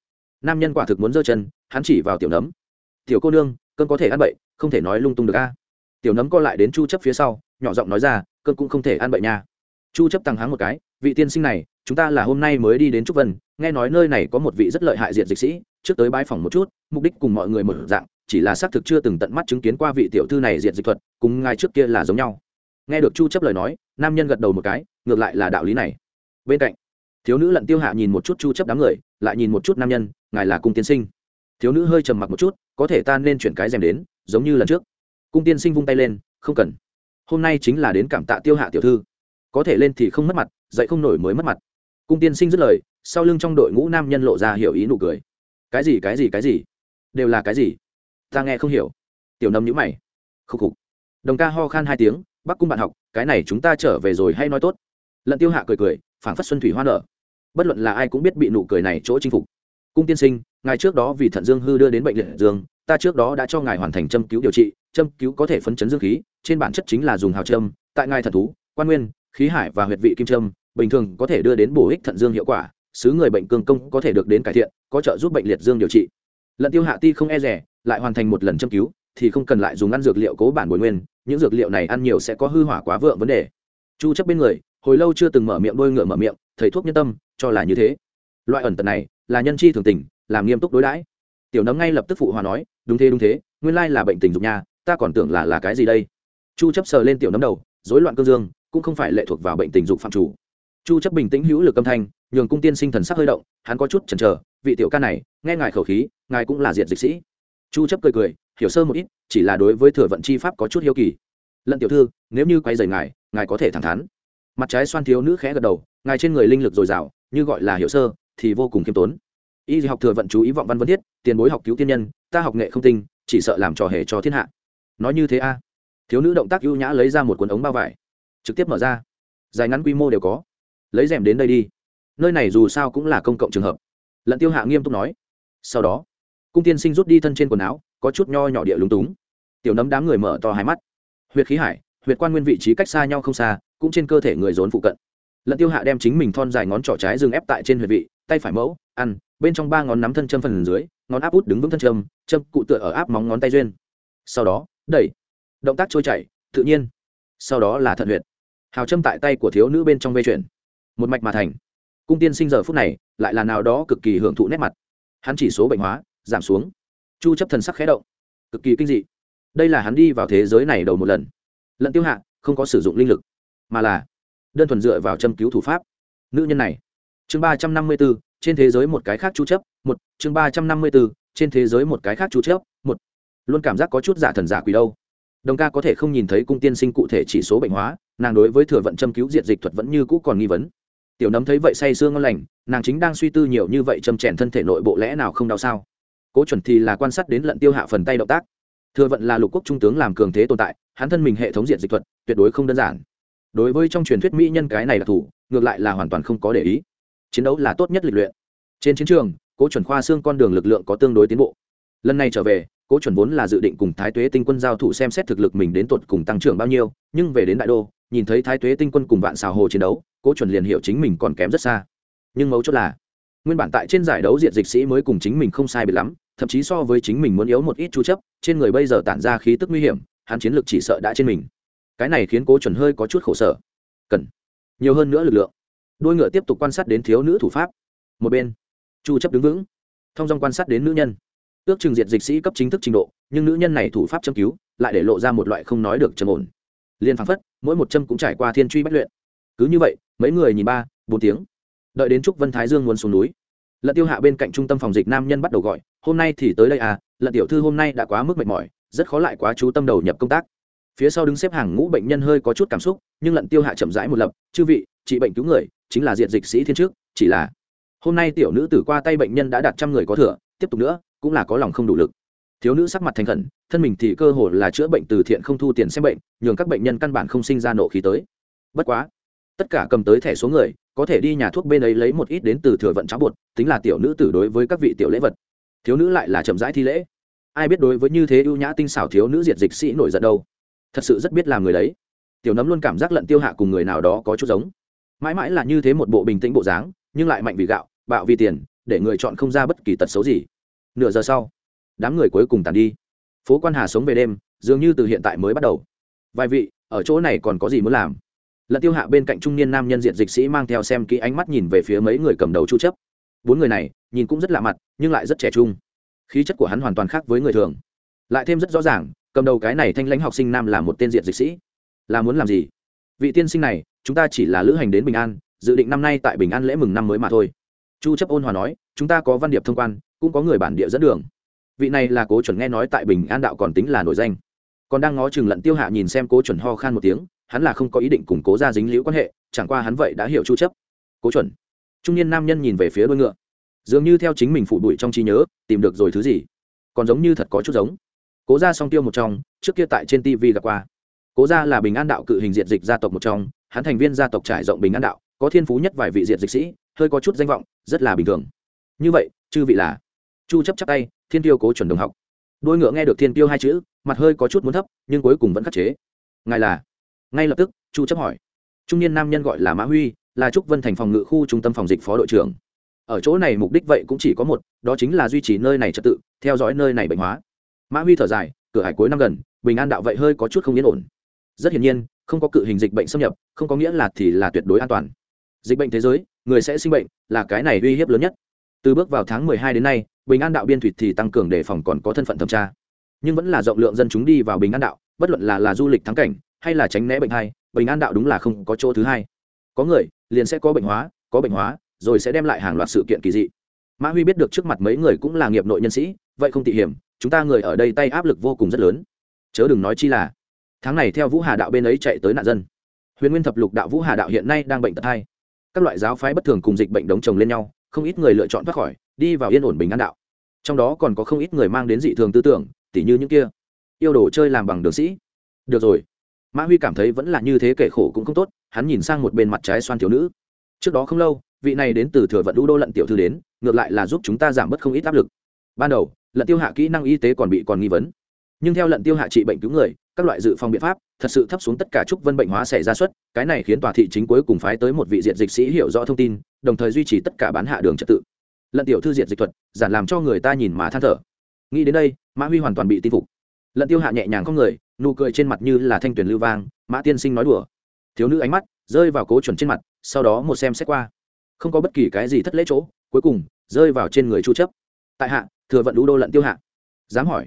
Nam nhân quả thực muốn giơ chân, hắn chỉ vào tiểu nấm. Tiểu cô nương, cơn có thể ăn bậy, không thể nói lung tung được a. Tiểu nấm co lại đến chu chấp phía sau, nhỏ giọng nói ra cơn cũng không thể ăn bậy nha. Chu chấp tăng háng một cái, vị tiên sinh này, chúng ta là hôm nay mới đi đến trúc vân, nghe nói nơi này có một vị rất lợi hại diệt dịch sĩ, trước tới bái phòng một chút, mục đích cùng mọi người một dạng, chỉ là xác thực chưa từng tận mắt chứng kiến qua vị tiểu thư này diệt dịch thuật, cùng ngài trước kia là giống nhau. Nghe được chu chấp lời nói, nam nhân gật đầu một cái, ngược lại là đạo lý này. Bên cạnh, thiếu nữ lận tiêu hạ nhìn một chút chu chấp đám người, lại nhìn một chút nam nhân, ngài là cung tiên sinh. Thiếu nữ hơi trầm mặc một chút, có thể ta nên chuyển cái rèm đến, giống như lần trước. Cung tiên sinh vung tay lên, không cần hôm nay chính là đến cảm tạ tiêu hạ tiểu thư. Có thể lên thì không mất mặt, dậy không nổi mới mất mặt. Cung tiên sinh dứt lời, sau lưng trong đội ngũ nam nhân lộ ra hiểu ý nụ cười. Cái gì cái gì cái gì? Đều là cái gì? Ta nghe không hiểu. Tiểu Nâm nhữ mày. Khúc khục. Đồng ca ho khan hai tiếng, bắc cung bạn học, cái này chúng ta trở về rồi hay nói tốt? Lận tiêu hạ cười cười, phảng phất xuân thủy hoa nở. Bất luận là ai cũng biết bị nụ cười này chỗ chinh phục. Cung tiên sinh ngài trước đó vì thận dương hư đưa đến bệnh liệt dương ta trước đó đã cho ngài hoàn thành châm cứu điều trị, châm cứu có thể phấn chấn dương khí, trên bản chất chính là dùng hào châm. Tại ngài thần thú, quan nguyên, khí hải và huyệt vị kim châm, bình thường có thể đưa đến bổ ích thận dương hiệu quả, xứ người bệnh cương công có thể được đến cải thiện, có trợ giúp bệnh liệt dương điều trị. Lận tiêu hạ ti không e rẻ, lại hoàn thành một lần châm cứu, thì không cần lại dùng ăn dược liệu cố bản bồi nguyên, những dược liệu này ăn nhiều sẽ có hư hỏa quá vượng vấn đề. Chu chấp bên người, hồi lâu chưa từng mở miệng đôi ngựa mở miệng, thầy thuốc nhân tâm, cho là như thế. Loại ẩn tật này, là nhân chi thường tình, làm nghiêm túc đối đãi tiểu nấm ngay lập tức phụ hòa nói, đúng thế đúng thế, nguyên lai là bệnh tình dục nha, ta còn tưởng là là cái gì đây? Chu chấp sờ lên tiểu nấm đầu, rối loạn cương dương, cũng không phải lệ thuộc vào bệnh tình dục phạm chủ. Chu chấp bình tĩnh hữu lực âm thanh, nhường cung tiên sinh thần sắc hơi động, hắn có chút chần chờ, vị tiểu ca này, nghe ngài khẩu khí, ngài cũng là diệt dịch sĩ. Chu chấp cười cười, hiểu sơ một ít, chỉ là đối với thừa vận chi pháp có chút hiếu kỳ. Lận tiểu thư, nếu như quay rời ngài ngài có thể thẳng thắn. Mặt trái xoan thiếu nữ khẽ gật đầu, ngài trên người linh lực dồi dào, như gọi là hiểu sơ, thì vô cùng khiêm tốn y học thừa vận chú ý vọng văn vân thiết, tiền bối học cứu tiên nhân, ta học nghệ không tinh, chỉ sợ làm trò hề cho thiên hạ. Nói như thế a. Thiếu nữ động tác ưu nhã lấy ra một cuốn ống bao vải, trực tiếp mở ra. Dài ngắn quy mô đều có. Lấy rèm đến đây đi. Nơi này dù sao cũng là công cộng trường hợp. Lận tiêu hạ nghiêm túc nói. Sau đó, cung tiên sinh rút đi thân trên quần áo, có chút nho nhỏ địa lúng túng. Tiểu nấm đám người mở to hai mắt. Huyệt khí hải, huyệt quan nguyên vị trí cách xa nhau không xa, cũng trên cơ thể người rốn phụ cận. Lận tiêu hạ đem chính mình thon dài ngón trỏ trái dừng ép tại trên huyệt vị, tay phải mẫu, ăn bên trong ba ngón nắm thân châm phần dưới ngón áp út đứng vững thân châm châm cụ tựa ở áp móng ngón tay duyên. Sau đó đẩy. Động tác trôi chảy tự nhiên. Sau đó là thận huyệt. Hào châm tại tay của thiếu nữ bên trong vây chuyển. Một mạch mà thành. Cung tiên sinh giờ phút này lại là nào đó cực kỳ hưởng thụ nét mặt. Hắn chỉ số bệnh hóa giảm xuống. Chu chấp thần sắc khẽ động. Cực kỳ kinh dị. Đây là hắn đi vào thế giới này đầu một lần. Lận tiêu hạ không có sử dụng linh lực mà là đơn thuần dựa vào châm cứu thủ pháp. Nữ nhân này. Chương ba trăm năm mươi 354, trên thế giới một cái khác chú chấp, một, chương ba trăm năm mươi bốn trên thế giới một cái khác chú chấp, một. Luôn cảm giác có chút giả thần giả quỷ đâu. Đồng ca có thể không nhìn thấy cung tiên sinh cụ thể chỉ số bệnh hóa, nàng đối với thừa vận châm cứu diện dịch thuật vẫn như cũ còn nghi vấn. Tiểu nấm thấy vậy say sương ngon lành, nàng chính đang suy tư nhiều như vậy châm chèn thân thể nội bộ lẽ nào không đau sao? Cố chuẩn thì là quan sát đến lận tiêu hạ phần tay động tác. Thừa vận là lục quốc trung tướng làm cường thế tồn tại, hắn thân mình hệ thống diện dịch thuật, tuyệt đối không đơn giản. Đối với trong truyền thuyết mỹ nhân cái này là thủ, ngược lại là hoàn toàn không có để ý chiến đấu là tốt nhất lịch luyện. Trên chiến trường, cố chuẩn khoa xương con đường lực lượng có tương đối tiến bộ. Lần này trở về, cố chuẩn vốn là dự định cùng thái tuế tinh quân giao thủ xem xét thực lực mình đến tột cùng tăng trưởng bao nhiêu, nhưng về đến đại đô, nhìn thấy thái tuế tinh quân cùng vạn xào hồ chiến đấu, cố chuẩn liền hiểu chính mình còn kém rất xa. Nhưng mấu chốt là, nguyên bản tại trên giải đấu diện dịch sĩ mới cùng chính mình không sai bị lắm, thậm chí so với chính mình muốn yếu một ít chú chấp, trên người bây giờ tản ra khí tức nguy hiểm, hắn chiến lược chỉ sợ đã trên mình. Cái này khiến cố chuẩn hơi có chút khổ sở. Cần nhiều hơn nữa lực lượng đôi ngựa tiếp tục quan sát đến thiếu nữ thủ pháp. Một bên, chu chấp đứng vững, thông dong quan sát đến nữ nhân. Ước chừng diệt dịch sĩ cấp chính thức trình độ, nhưng nữ nhân này thủ pháp châm cứu, lại để lộ ra một loại không nói được trầm ổn. Liên phán phất, mỗi một châm cũng trải qua thiên truy bách luyện. Cứ như vậy, mấy người nhìn ba, bốn tiếng. Đợi đến trúc vân thái dương muốn xuống núi, lận tiêu hạ bên cạnh trung tâm phòng dịch nam nhân bắt đầu gọi, hôm nay thì tới đây à lận tiểu thư hôm nay đã quá mức mệt mỏi, rất khó lại quá chú tâm đầu nhập công tác. Phía sau đứng xếp hàng ngũ bệnh nhân hơi có chút cảm xúc, nhưng lận tiêu hạ chậm rãi một lập, chư vị trị bệnh cứu người, chính là diện dịch sĩ thiên trước, chỉ là hôm nay tiểu nữ tử qua tay bệnh nhân đã đạt trăm người có thừa, tiếp tục nữa, cũng là có lòng không đủ lực. Thiếu nữ sắc mặt thành khẩn, thân mình thì cơ hồ là chữa bệnh từ thiện không thu tiền xem bệnh, nhường các bệnh nhân căn bản không sinh ra nộ khí tới. Bất quá, tất cả cầm tới thẻ số người, có thể đi nhà thuốc bên ấy lấy một ít đến từ thừa vận cháo bột, tính là tiểu nữ tử đối với các vị tiểu lễ vật. Thiếu nữ lại là chậm rãi thi lễ. Ai biết đối với như thế ưu nhã tinh xảo thiếu nữ diệt dịch sĩ nổi giận đâu. Thật sự rất biết làm người đấy. Tiểu nấm luôn cảm giác lận tiêu hạ cùng người nào đó có chút giống mãi mãi là như thế một bộ bình tĩnh bộ dáng, nhưng lại mạnh vì gạo, bạo vì tiền, để người chọn không ra bất kỳ tật xấu gì. Nửa giờ sau, đám người cuối cùng tàn đi. Phố quan hà sống về đêm, dường như từ hiện tại mới bắt đầu. Vài vị, ở chỗ này còn có gì muốn làm? Lận tiêu hạ bên cạnh trung niên nam nhân diện dịch sĩ mang theo xem kỹ ánh mắt nhìn về phía mấy người cầm đầu chu chấp. Bốn người này, nhìn cũng rất lạ mặt, nhưng lại rất trẻ trung. Khí chất của hắn hoàn toàn khác với người thường. Lại thêm rất rõ ràng, cầm đầu cái này thanh lãnh học sinh nam là một tên diện dịch sĩ. Là muốn làm gì? Vị tiên sinh này, chúng ta chỉ là lữ hành đến bình an, dự định năm nay tại bình an lễ mừng năm mới mà thôi. Chu chấp ôn hòa nói, chúng ta có văn điệp thông quan, cũng có người bản địa dẫn đường. Vị này là cố chuẩn nghe nói tại bình an đạo còn tính là nổi danh. Còn đang ngó chừng lận tiêu hạ nhìn xem cố chuẩn ho khan một tiếng, hắn là không có ý định củng cố ra dính liễu quan hệ, chẳng qua hắn vậy đã hiểu chu chấp. Cố chuẩn. Trung niên nam nhân nhìn về phía đuôi ngựa. Dường như theo chính mình phụ bụi trong trí nhớ, tìm được rồi thứ gì. Còn giống như thật có chút giống. Cố ra song tiêu một trong, trước kia tại trên tv gặp qua cố gia là bình an đạo cự hình diện dịch gia tộc một trong, hắn thành viên gia tộc trải rộng bình an đạo, có thiên phú nhất vài vị diện dịch sĩ, hơi có chút danh vọng, rất là bình thường. Như vậy, chư vị là? Chu chấp chắp tay, thiên tiêu cố chuẩn đồng học. Đôi ngựa nghe được thiên tiêu hai chữ, mặt hơi có chút muốn thấp, nhưng cuối cùng vẫn khắc chế. Ngài là? Ngay lập tức, chu chấp hỏi. Trung niên nam nhân gọi là mã huy, là trúc vân thành phòng ngự khu trung tâm phòng dịch phó đội trưởng. Ở chỗ này mục đích vậy cũng chỉ có một, đó chính là duy trì nơi này trật tự, theo dõi nơi này bệnh hóa. Mã huy thở dài, cửa hải cuối năm gần, bình an đạo vậy hơi có chút không yên ổn rất hiển nhiên, không có cự hình dịch bệnh xâm nhập, không có nghĩa là thì là tuyệt đối an toàn. Dịch bệnh thế giới, người sẽ sinh bệnh, là cái này uy hiếp lớn nhất. Từ bước vào tháng 12 đến nay, bình an đạo biên thủy thì tăng cường đề phòng còn có thân phận thẩm tra. Nhưng vẫn là rộng lượng dân chúng đi vào bình an đạo, bất luận là là du lịch thắng cảnh, hay là tránh né bệnh hay, bình an đạo đúng là không có chỗ thứ hai. Có người, liền sẽ có bệnh hóa, có bệnh hóa, rồi sẽ đem lại hàng loạt sự kiện kỳ dị. Mã huy biết được trước mặt mấy người cũng là nghiệp nội nhân sĩ, vậy không tị hiểm, chúng ta người ở đây tay áp lực vô cùng rất lớn. Chớ đừng nói chi là tháng này theo vũ hà đạo bên ấy chạy tới nạn dân. Huyền nguyên thập lục đạo vũ hà đạo hiện nay đang bệnh tật hai. Các loại giáo phái bất thường cùng dịch bệnh đống chồng lên nhau, không ít người lựa chọn thoát khỏi, đi vào yên ổn bình an đạo. Trong đó còn có không ít người mang đến dị thường tư tưởng, tỉ như những kia yêu đồ chơi làm bằng đường sĩ. Được rồi. Mã huy cảm thấy vẫn là như thế kể khổ cũng không tốt, hắn nhìn sang một bên mặt trái xoan thiếu nữ. Trước đó không lâu, vị này đến từ thừa vận đu đô lận tiểu thư đến, ngược lại là giúp chúng ta giảm bớt không ít áp lực. Ban đầu, lận tiêu hạ kỹ năng y tế còn bị còn nghi vấn nhưng theo lận tiêu hạ trị bệnh cứu người, các loại dự phòng biện pháp, thật sự thấp xuống tất cả trúc vân bệnh hóa xảy ra suất, cái này khiến tòa thị chính cuối cùng phái tới một vị diện dịch sĩ hiểu rõ thông tin, đồng thời duy trì tất cả bán hạ đường trật tự. Lận tiểu thư diện dịch thuật, giản làm cho người ta nhìn mà than thở. Nghĩ đến đây, mã huy hoàn toàn bị tin phục. Lận tiêu hạ nhẹ nhàng không người, nụ cười trên mặt như là thanh tuyển lưu vang, mã tiên sinh nói đùa. Thiếu nữ ánh mắt rơi vào cố chuẩn trên mặt, sau đó một xem xét qua. Không có bất kỳ cái gì thất lễ chỗ, cuối cùng rơi vào trên người chu chấp. Tại hạ, thừa vận lũ đô lận tiêu hạ. Dám hỏi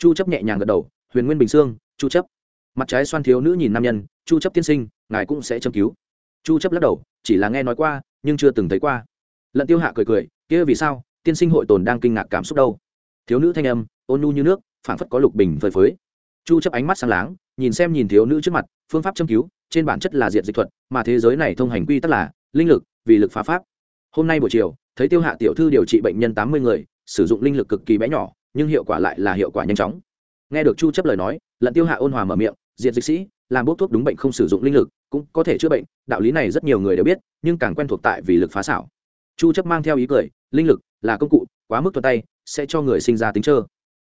chu chấp nhẹ nhàng gật đầu, huyền nguyên bình xương chu chấp. Mặt trái xoan thiếu nữ nhìn nam nhân, chu chấp tiên sinh, ngài cũng sẽ châm cứu. Chu chấp lắc đầu, chỉ là nghe nói qua, nhưng chưa từng thấy qua. Lận tiêu hạ cười cười, kia vì sao? Tiên sinh hội tồn đang kinh ngạc cảm xúc đâu. Thiếu nữ thanh âm, ôn nhu như nước, phảng phất có lục bình phơi phới. Chu chấp ánh mắt sáng láng, nhìn xem nhìn thiếu nữ trước mặt, phương pháp châm cứu, trên bản chất là diệt dịch thuật, mà thế giới này thông hành quy tắc là linh lực, vì lực phá pháp. Hôm nay buổi chiều, thấy tiêu hạ tiểu thư điều trị bệnh nhân 80 người, sử dụng linh lực cực kỳ bé nhỏ nhưng hiệu quả lại là hiệu quả nhanh chóng. Nghe được chu chấp lời nói, lận tiêu hạ ôn hòa mở miệng, diệt dịch sĩ, làm bốc thuốc đúng bệnh không sử dụng linh lực, cũng có thể chữa bệnh, đạo lý này rất nhiều người đều biết, nhưng càng quen thuộc tại vì lực phá xảo. Chu chấp mang theo ý cười, linh lực là công cụ, quá mức thuật tay, sẽ cho người sinh ra tính trơ.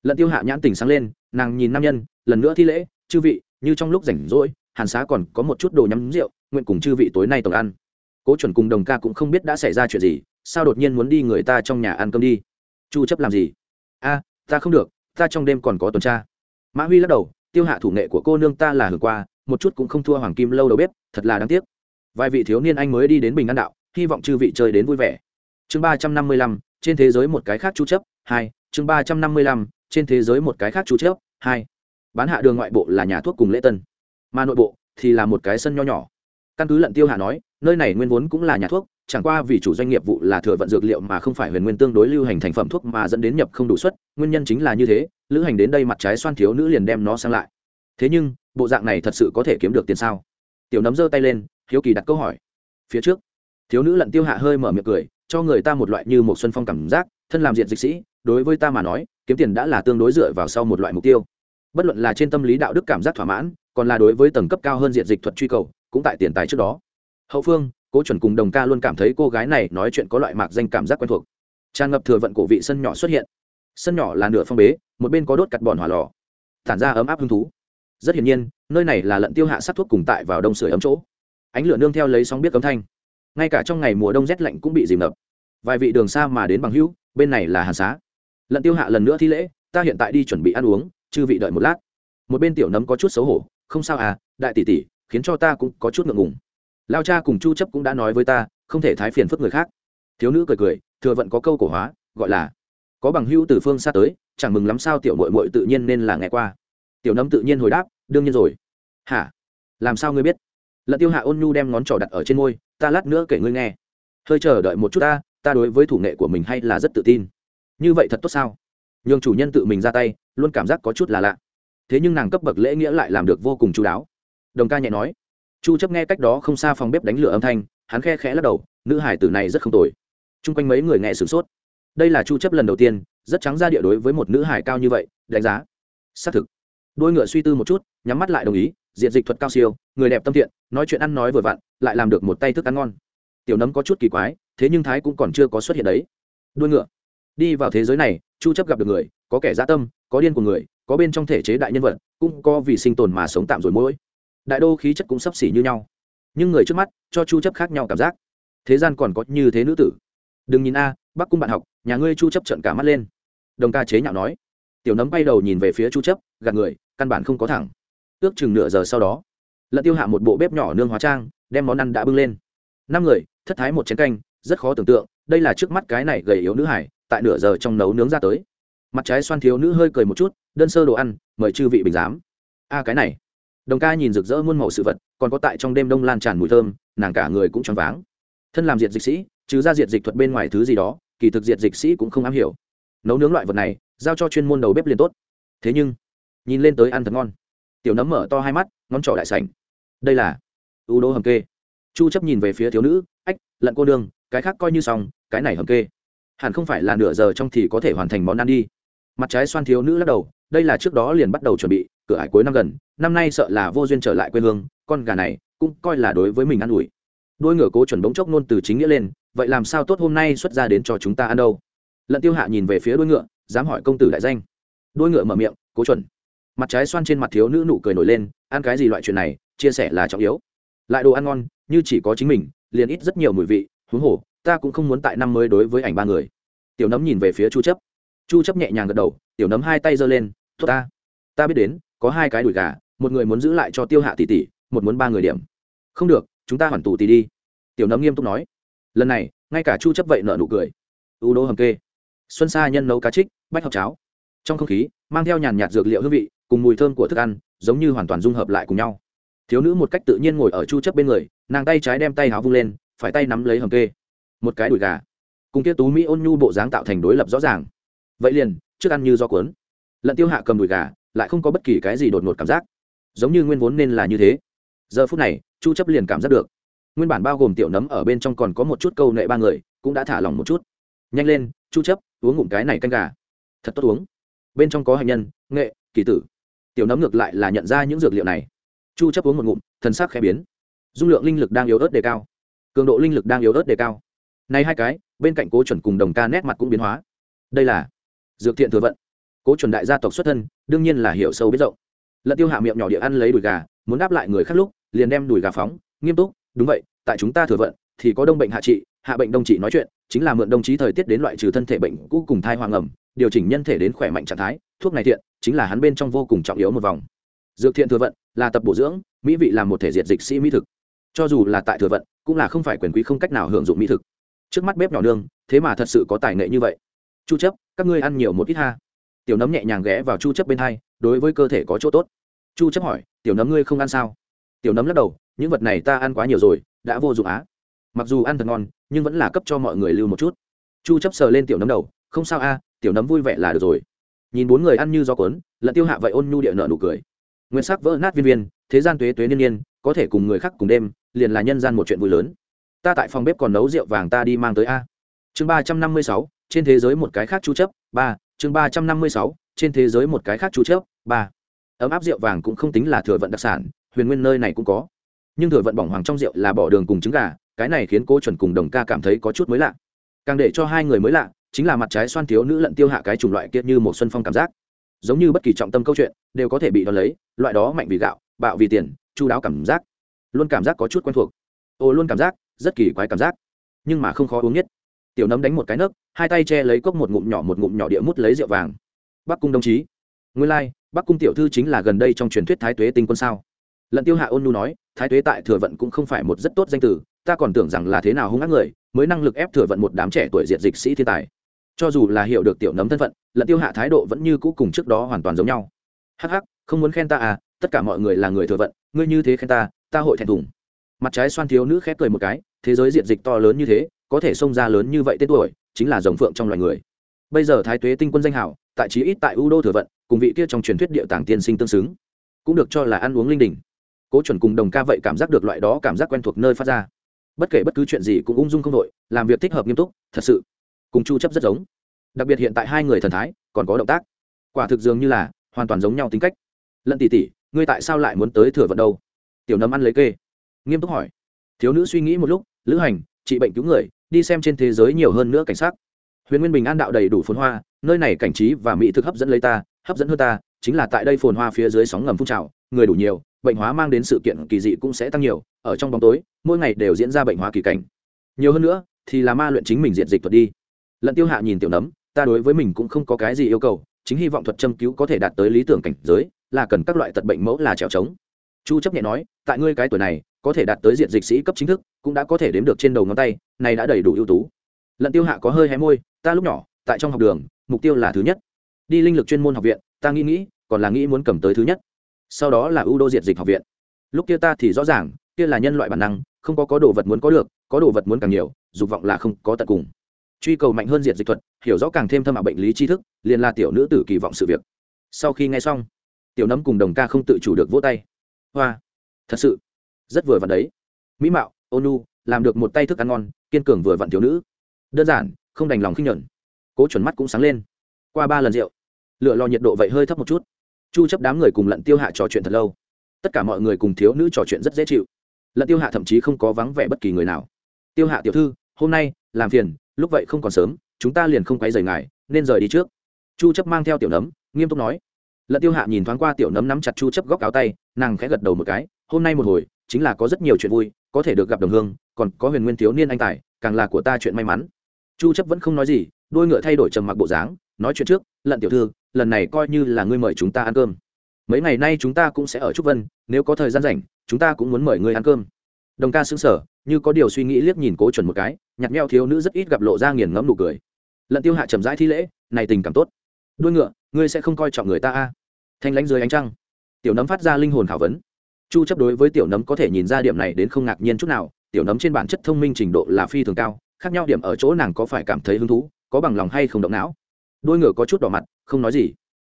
Lận tiêu hạ nhãn tình sáng lên, nàng nhìn nam nhân, lần nữa thi lễ, chư vị, như trong lúc rảnh rỗi, hàn xá còn có một chút đồ nhắm rượu, nguyện cùng chư vị tối nay tổng ăn. Cố chuẩn cùng đồng ca cũng không biết đã xảy ra chuyện gì, sao đột nhiên muốn đi người ta trong nhà ăn cơm đi? Chu chấp làm gì? A, ta không được, ta trong đêm còn có tuần tra. Mã huy lắc đầu, tiêu hạ thủ nghệ của cô nương ta là hưởng qua, một chút cũng không thua hoàng kim lâu đầu bếp, thật là đáng tiếc. Vài vị thiếu niên anh mới đi đến bình an đạo, hy vọng chư vị chơi đến vui vẻ. Chương ba trăm năm mươi lăm, trên thế giới một cái khác chú chấp hai, chương ba trăm năm mươi lăm, trên thế giới một cái khác chú chấp hai. Bán hạ đường ngoại bộ là nhà thuốc cùng lễ tân. Mà nội bộ thì là một cái sân nho nhỏ. Căn cứ lận tiêu hạ nói, nơi này nguyên vốn cũng là nhà thuốc chẳng qua vì chủ doanh nghiệp vụ là thừa vận dược liệu mà không phải huyền nguyên tương đối lưu hành thành phẩm thuốc mà dẫn đến nhập không đủ suất, nguyên nhân chính là như thế, lữ hành đến đây mặt trái xoan thiếu nữ liền đem nó sang lại. Thế nhưng, bộ dạng này thật sự có thể kiếm được tiền sao? Tiểu nấm giơ tay lên, hiếu kỳ đặt câu hỏi. Phía trước, thiếu nữ lận tiêu hạ hơi mở miệng cười, cho người ta một loại như một xuân phong cảm giác, thân làm diện dịch sĩ, đối với ta mà nói, kiếm tiền đã là tương đối dựa vào sau một loại mục tiêu. Bất luận là trên tâm lý đạo đức cảm giác thỏa mãn, còn là đối với tầng cấp cao hơn diện dịch thuật truy cầu, cũng tại tiền tài trước đó. Hậu phương cố chuẩn cùng đồng ca luôn cảm thấy cô gái này nói chuyện có loại mạc danh cảm giác quen thuộc. Tràn ngập thừa vận cổ vị sân nhỏ xuất hiện. Sân nhỏ là nửa phong bế, một bên có đốt cặt bòn hỏa lò. Tản ra ấm áp hứng thú. Rất hiển nhiên, nơi này là lận tiêu hạ sát thuốc cùng tại vào đông sưởi ấm chỗ. Ánh lửa nương theo lấy sóng biết cấm thanh. Ngay cả trong ngày mùa đông rét lạnh cũng bị dìm ngập. Vài vị đường xa mà đến bằng hữu, bên này là hàn xá. Lận tiêu hạ lần nữa thi lễ, ta hiện tại đi chuẩn bị ăn uống, chư vị đợi một lát. Một bên tiểu nấm có chút xấu hổ, không sao à đại tỷ tỷ, khiến cho ta cũng có chút ngượng ngùng lao cha cùng chu chấp cũng đã nói với ta, không thể thái phiền phức người khác. Thiếu nữ cười cười, thừa vận có câu cổ hóa, gọi là, có bằng hữu từ phương xa tới, chẳng mừng lắm sao tiểu muội muội tự nhiên nên là nghe qua. Tiểu nấm tự nhiên hồi đáp, đương nhiên rồi. Hả? Làm sao ngươi biết? Lận tiêu hạ ôn nhu đem ngón trỏ đặt ở trên môi, ta lát nữa kể ngươi nghe. Hơi chờ đợi một chút ta ta đối với thủ nghệ của mình hay là rất tự tin. Như vậy thật tốt sao? Nhường chủ nhân tự mình ra tay, luôn cảm giác có chút là lạ. Thế nhưng nàng cấp bậc lễ nghĩa lại làm được vô cùng chú đáo. Đồng ca nhẹ nói chu chấp nghe cách đó không xa phòng bếp đánh lửa âm thanh, hắn khe khẽ lắc đầu, nữ hải tử này rất không tồi. Chung quanh mấy người nghe sửng sốt. Đây là chu chấp lần đầu tiên, rất trắng ra địa đối với một nữ hải cao như vậy, đánh giá. Xác thực. Đôi ngựa suy tư một chút, nhắm mắt lại đồng ý diện dịch thuật cao siêu, người đẹp tâm thiện, nói chuyện ăn nói vừa vặn, lại làm được một tay thức ăn ngon. Tiểu nấm có chút kỳ quái, thế nhưng thái cũng còn chưa có xuất hiện đấy. Đôi ngựa. Đi vào thế giới này, chu chấp gặp được người, có kẻ dã tâm, có điên của người, có bên trong thể chế đại nhân vật, cũng có vì sinh tồn mà sống tạm rồi mỗi đại đô khí chất cũng sắp xỉ như nhau. Nhưng người trước mắt, cho chu chấp khác nhau cảm giác. Thế gian còn có như thế nữ tử. Đừng nhìn a, bắc cung bạn học, nhà ngươi chu chấp trận cả mắt lên. Đồng ca chế nhạo nói. Tiểu nấm bay đầu nhìn về phía chu chấp, gạt người, căn bản không có thẳng. Ước chừng nửa giờ sau đó, lận tiêu hạ một bộ bếp nhỏ nương hóa trang, đem món ăn đã bưng lên. Năm người, thất thái một chén canh, rất khó tưởng tượng, đây là trước mắt cái này gầy yếu nữ hải tại nửa giờ trong nấu nướng ra tới. Mặt trái xoan thiếu nữ hơi cười một chút, đơn sơ đồ ăn, mời chư vị bình giám. A, cái này đồng ca nhìn rực rỡ muôn màu sự vật, còn có tại trong đêm đông lan tràn mùi thơm, nàng cả người cũng choáng váng. Thân làm diệt dịch sĩ, chứ ra diệt dịch thuật bên ngoài thứ gì đó, kỳ thực diệt dịch sĩ cũng không am hiểu. Nấu nướng loại vật này, giao cho chuyên môn đầu bếp liền tốt. Thế nhưng, nhìn lên tới ăn thật ngon. Tiểu nấm mở to hai mắt, ngón trỏ đại sành đây là u đô hầm kê. Chu chấp nhìn về phía thiếu nữ, ách, lận cô đường cái khác coi như xong, cái này hầm kê. Hẳn không phải là nửa giờ trong thì có thể hoàn thành món ăn đi. Mặt trái xoan thiếu nữ lắc đầu, đây là trước đó liền bắt đầu chuẩn bị cửa hải cuối năm gần, năm nay sợ là vô duyên trở lại quê hương, con gà này cũng coi là đối với mình ăn ủi. Đôi ngựa cố chuẩn bỗng chốc nôn từ chính nghĩa lên, vậy làm sao tốt hôm nay xuất ra đến cho chúng ta ăn đâu? Lận tiêu hạ nhìn về phía đôi ngựa, dám hỏi công tử đại danh. Đôi ngựa mở miệng, cố chuẩn. Mặt trái xoan trên mặt thiếu nữ nụ cười nổi lên, ăn cái gì loại chuyện này, chia sẻ là trọng yếu. Lại đồ ăn ngon, như chỉ có chính mình, liền ít rất nhiều mùi vị, huống hồ, ta cũng không muốn tại năm mới đối với ảnh ba người. Tiểu nấm nhìn về phía chu chấp. Chu chấp nhẹ nhàng gật đầu, tiểu nấm hai tay giơ lên thốt ta ta biết đến có hai cái đùi gà, một người muốn giữ lại cho tiêu hạ tỷ tỷ, một muốn ba người điểm. Không được, chúng ta hoàn tù tỷ đi. Tiểu nấm nghiêm túc nói. Lần này, ngay cả chu chấp vậy nở nụ cười. U đô hầm kê. Xuân sa nhân nấu cá trích, bách học cháo. Trong không khí, mang theo nhàn nhạt dược liệu hương vị, cùng mùi thơm của thức ăn, giống như hoàn toàn dung hợp lại cùng nhau. Thiếu nữ một cách tự nhiên ngồi ở chu chấp bên người, nàng tay trái đem tay háo vung lên, phải tay nắm lấy hầm kê. Một cái đùi gà. Cùng kia tú mỹ ôn nhu bộ dáng tạo thành đối lập rõ ràng. Vậy liền, trước ăn như do cuốn. Lận tiêu hạ cầm đùi gà lại không có bất kỳ cái gì đột ngột cảm giác. Giống như nguyên vốn nên là như thế. Giờ phút này, chu chấp liền cảm giác được. Nguyên bản bao gồm tiểu nấm ở bên trong còn có một chút câu nệ ba người, cũng đã thả lỏng một chút. Nhanh lên, chu chấp, uống ngụm cái này canh gà. Thật tốt uống. Bên trong có hành nhân, nghệ, kỳ tử. Tiểu nấm ngược lại là nhận ra những dược liệu này. Chu chấp uống một ngụm, thần sắc khẽ biến. Dung lượng linh lực đang yếu ớt đề cao. Cường độ linh lực đang yếu ớt đề cao. Này hai cái, bên cạnh cố chuẩn cùng đồng ca nét mặt cũng biến hóa. Đây là dược thiện thừa vận cố chuẩn đại gia tộc xuất thân, đương nhiên là hiểu sâu biết rộng. Lận tiêu hạ miệng nhỏ địa ăn lấy đùi gà, muốn đáp lại người khác lúc, liền đem đùi gà phóng, nghiêm túc, đúng vậy, tại chúng ta thừa vận, thì có đông bệnh hạ trị, hạ bệnh đông trị nói chuyện, chính là mượn đồng chí thời tiết đến loại trừ thân thể bệnh cũ cùng thai hoàng ẩm, điều chỉnh nhân thể đến khỏe mạnh trạng thái, thuốc này thiện chính là hắn bên trong vô cùng trọng yếu một vòng. Dược thiện thừa vận, là tập bổ dưỡng, mỹ vị làm một thể diệt dịch sĩ mỹ thực. Cho dù là tại thừa vận, cũng là không phải quyền quý không cách nào hưởng dụng mỹ thực. Trước mắt bếp nhỏ nương, thế mà thật sự có tài nghệ như vậy. Chu chấp, các ngươi ăn nhiều một ít ha tiểu nấm nhẹ nhàng ghé vào chu chấp bên hai, đối với cơ thể có chỗ tốt. Chu chấp hỏi, tiểu nấm ngươi không ăn sao? Tiểu nấm lắc đầu, những vật này ta ăn quá nhiều rồi, đã vô dụng á. Mặc dù ăn thật ngon, nhưng vẫn là cấp cho mọi người lưu một chút. Chu chấp sờ lên tiểu nấm đầu, không sao a, tiểu nấm vui vẻ là được rồi. Nhìn bốn người ăn như gió cuốn, lận tiêu hạ vậy ôn nhu địa nợ nụ cười. Nguyên sắc vỡ nát viên viên, thế gian tuế tuế niên niên, có thể cùng người khác cùng đêm, liền là nhân gian một chuyện vui lớn. Ta tại phòng bếp còn nấu rượu vàng ta đi mang tới a. Chương ba trăm năm mươi sáu, trên thế giới một cái khác chu chấp, ba chương ba trăm năm mươi sáu, trên thế giới một cái khác chú chớp, ba. Ấm áp rượu vàng cũng không tính là thừa vận đặc sản, huyền nguyên nơi này cũng có. Nhưng thừa vận bỏng hoàng trong rượu là bỏ đường cùng trứng gà, cái này khiến cô chuẩn cùng đồng ca cảm thấy có chút mới lạ. Càng để cho hai người mới lạ, chính là mặt trái xoan thiếu nữ lận tiêu hạ cái chủng loại kia như một xuân phong cảm giác. Giống như bất kỳ trọng tâm câu chuyện, đều có thể bị đón lấy, loại đó mạnh vì gạo, bạo vì tiền, chu đáo cảm giác. Luôn cảm giác có chút quen thuộc. Ô luôn cảm giác, rất kỳ quái cảm giác. Nhưng mà không khó uống nhất tiểu nấm đánh một cái nấc hai tay che lấy cốc một ngụm nhỏ một ngụm nhỏ địa mút lấy rượu vàng. Bắc cung đồng chí. Nguyên lai、like, bắc cung tiểu thư chính là gần đây trong truyền thuyết thái tuế tinh quân sao? Lận tiêu hạ ôn nu nói thái tuế tại thừa vận cũng không phải một rất tốt danh từ ta còn tưởng rằng là thế nào hung ác người mới năng lực ép thừa vận một đám trẻ tuổi diệt dịch sĩ thiên tài. Cho dù là hiểu được tiểu nấm thân phận lận tiêu hạ thái độ vẫn như cũ cùng trước đó hoàn toàn giống nhau. Hắc hắc không muốn khen ta à tất cả mọi người là người thừa vận ngươi như thế khen ta ta hội thẹn thùng. Mặt trái xoan thiếu nữ khép cười một cái thế giới diện dịch to lớn như thế có thể xông ra lớn như vậy tên tuổi, chính là rồng phượng trong loài người. Bây giờ thái tuế tinh quân danh hảo tại trí ít tại u đô thừa vận, cùng vị kia trong truyền thuyết địa tàng tiên sinh tương xứng, cũng được cho là ăn uống linh đình. Cố chuẩn cùng đồng ca vậy cảm giác được loại đó cảm giác quen thuộc nơi phát ra. Bất kể bất cứ chuyện gì cũng ung dung không đội làm việc thích hợp nghiêm túc, thật sự, cùng chu chấp rất giống. Đặc biệt hiện tại hai người thần thái, còn có động tác. Quả thực dường như là, hoàn toàn giống nhau tính cách. Lận tỷ tỷ, ngươi tại sao lại muốn tới thừa vận đâu? Tiểu nấm ăn lấy kê. Nghiêm túc hỏi. Thiếu nữ suy nghĩ một lúc, lữ hành trị bệnh cứu người, đi xem trên thế giới nhiều hơn nữa cảnh sát huyền nguyên bình an đạo đầy đủ phồn hoa, nơi này cảnh trí và mỹ thực hấp dẫn lấy ta, hấp dẫn hơn ta, chính là tại đây phồn hoa phía dưới sóng ngầm phun trào, người đủ nhiều, bệnh hóa mang đến sự kiện kỳ dị cũng sẽ tăng nhiều, ở trong bóng tối, mỗi ngày đều diễn ra bệnh hóa kỳ cảnh. Nhiều hơn nữa, thì là ma luyện chính mình diện dịch thuật đi. Lận tiêu hạ nhìn tiểu nấm, ta đối với mình cũng không có cái gì yêu cầu, chính hy vọng thuật châm cứu có thể đạt tới lý tưởng cảnh giới, là cần các loại tật bệnh mẫu là trèo trống chu chấp nhẹ nói, tại ngươi cái tuổi này, có thể đạt tới diện dịch sĩ cấp chính thức, cũng đã có thể đếm được trên đầu ngón tay, này đã đầy đủ ưu tú. Lận tiêu hạ có hơi hé môi, ta lúc nhỏ, tại trong học đường, mục tiêu là thứ nhất. Đi linh lực chuyên môn học viện, ta nghĩ nghĩ, còn là nghĩ muốn cầm tới thứ nhất. Sau đó là ưu đô diện dịch học viện. Lúc kia ta thì rõ ràng, kia là nhân loại bản năng, không có có đồ vật muốn có được, có đồ vật muốn càng nhiều, dục vọng là không có tận cùng. Truy cầu mạnh hơn diện dịch thuật, hiểu rõ càng thêm thâm ảo bệnh lý tri thức, liền là tiểu nữ tử kỳ vọng sự việc. Sau khi nghe xong, tiểu nấm cùng đồng ca không tự chủ được vỗ tay hoa. Thật sự, rất vừa vặn đấy. Mỹ mạo ônu làm được một tay thức ăn ngon, kiên cường vừa vặn thiếu nữ. Đơn giản, không đành lòng khinh nhẫn. Cố chuẩn mắt cũng sáng lên. Qua ba lần rượu lựa lò nhiệt độ vậy hơi thấp một chút. Chu chấp đám người cùng lận tiêu hạ trò chuyện thật lâu. Tất cả mọi người cùng thiếu nữ trò chuyện rất dễ chịu. Lận tiêu hạ thậm chí không có vắng vẻ bất kỳ người nào. Tiêu hạ tiểu thư, hôm nay làm phiền, lúc vậy không còn sớm, chúng ta liền không quay rời ngài, nên rời đi trước. Chu chấp mang theo tiểu nấm, nghiêm túc nói lận tiêu hạ nhìn thoáng qua tiểu nấm nắm chặt chu chấp góc áo tay nàng khẽ gật đầu một cái hôm nay một hồi chính là có rất nhiều chuyện vui có thể được gặp đồng hương còn có huyền nguyên thiếu niên anh tài càng là của ta chuyện may mắn. Chu chấp vẫn không nói gì đôi ngựa thay đổi trầm mặc bộ dáng nói chuyện trước lận tiểu thư lần này coi như là ngươi mời chúng ta ăn cơm. Mấy ngày nay chúng ta cũng sẽ ở trúc vân nếu có thời gian rảnh chúng ta cũng muốn mời ngươi ăn cơm. Đồng ca sững sờ, như có điều suy nghĩ liếc nhìn cố chuẩn một cái nhặt meo thiếu nữ rất ít gặp lộ ra nghiền ngẫm nụ cười. Lận tiêu hạ trầm rãi thi lễ này tình cảm tốt. Đuôi ngựa ngươi sẽ không coi trọng người ta a. Thanh lãnh dưới ánh trăng, tiểu nấm phát ra linh hồn khảo vấn. Chu chấp đối với tiểu nấm có thể nhìn ra điểm này đến không ngạc nhiên chút nào, tiểu nấm trên bản chất thông minh trình độ là phi thường cao, khác nhau điểm ở chỗ nàng có phải cảm thấy hứng thú, có bằng lòng hay không động não. Đôi ngựa có chút đỏ mặt, không nói gì.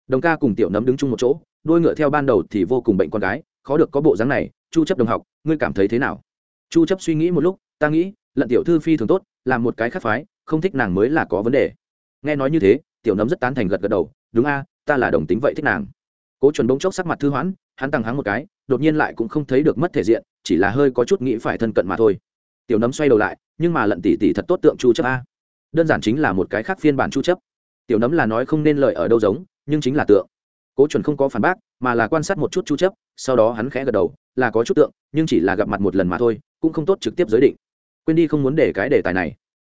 Đồng ca cùng tiểu nấm đứng chung một chỗ, đôi ngựa theo ban đầu thì vô cùng bệnh con gái, khó được có bộ dáng này, chu chấp đồng học, ngươi cảm thấy thế nào? Chu chấp suy nghĩ một lúc, ta nghĩ, lận tiểu thư phi thường tốt, làm một cái khác phái, không thích nàng mới là có vấn đề. Nghe nói như thế, tiểu nấm rất tán thành gật gật đầu đúng a, ta là đồng tính vậy thích nàng. Cố chuẩn bỗng chốc sắc mặt thư hoãn, hắn tăng hắng một cái, đột nhiên lại cũng không thấy được mất thể diện, chỉ là hơi có chút nghĩ phải thân cận mà thôi. Tiểu nấm xoay đầu lại, nhưng mà lận tỷ tỷ thật tốt tượng chu chấp a. Đơn giản chính là một cái khác phiên bản chu chấp. Tiểu nấm là nói không nên lời ở đâu giống, nhưng chính là tượng. Cố chuẩn không có phản bác, mà là quan sát một chút chu chấp, sau đó hắn khẽ gật đầu, là có chút tượng, nhưng chỉ là gặp mặt một lần mà thôi, cũng không tốt trực tiếp giới định. Quên đi không muốn để cái đề tài này.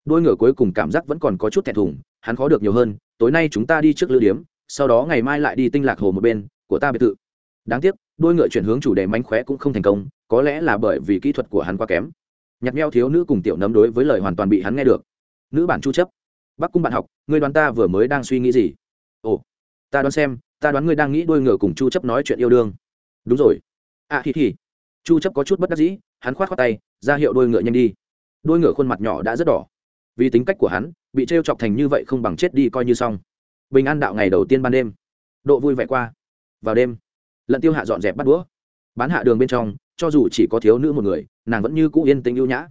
Đôi ngựa cuối cùng cảm giác vẫn còn có chút thẹn thùng, hắn khó được nhiều hơn tối nay chúng ta đi trước lữ điếm, sau đó ngày mai lại đi tinh lạc hồ một bên, của ta biệt thự. Đáng tiếc, đôi ngựa chuyển hướng chủ đề mánh khóe cũng không thành công, có lẽ là bởi vì kỹ thuật của hắn quá kém. Nhặt nheo thiếu nữ cùng tiểu nấm đối với lời hoàn toàn bị hắn nghe được. Nữ bản chu chấp bác cung bạn học, ngươi đoán ta vừa mới đang suy nghĩ gì? Ồ, ta đoán xem, ta đoán ngươi đang nghĩ đôi ngựa cùng chu chấp nói chuyện yêu đương. Đúng rồi. À thì thì chu chấp có chút bất đắc dĩ, hắn khoát khoát tay, ra hiệu đôi ngựa nhanh đi. Đôi ngựa khuôn mặt nhỏ đã rất đỏ. Vì tính cách của hắn bị trêu chọc thành như vậy không bằng chết đi coi như xong. Bình an đạo ngày đầu tiên ban đêm. Độ vui vẻ qua. Vào đêm, lận tiêu hạ dọn dẹp bắt đũa. Bán hạ đường bên trong, cho dù chỉ có thiếu nữ một người, nàng vẫn như cũ yên tĩnh ưu nhã.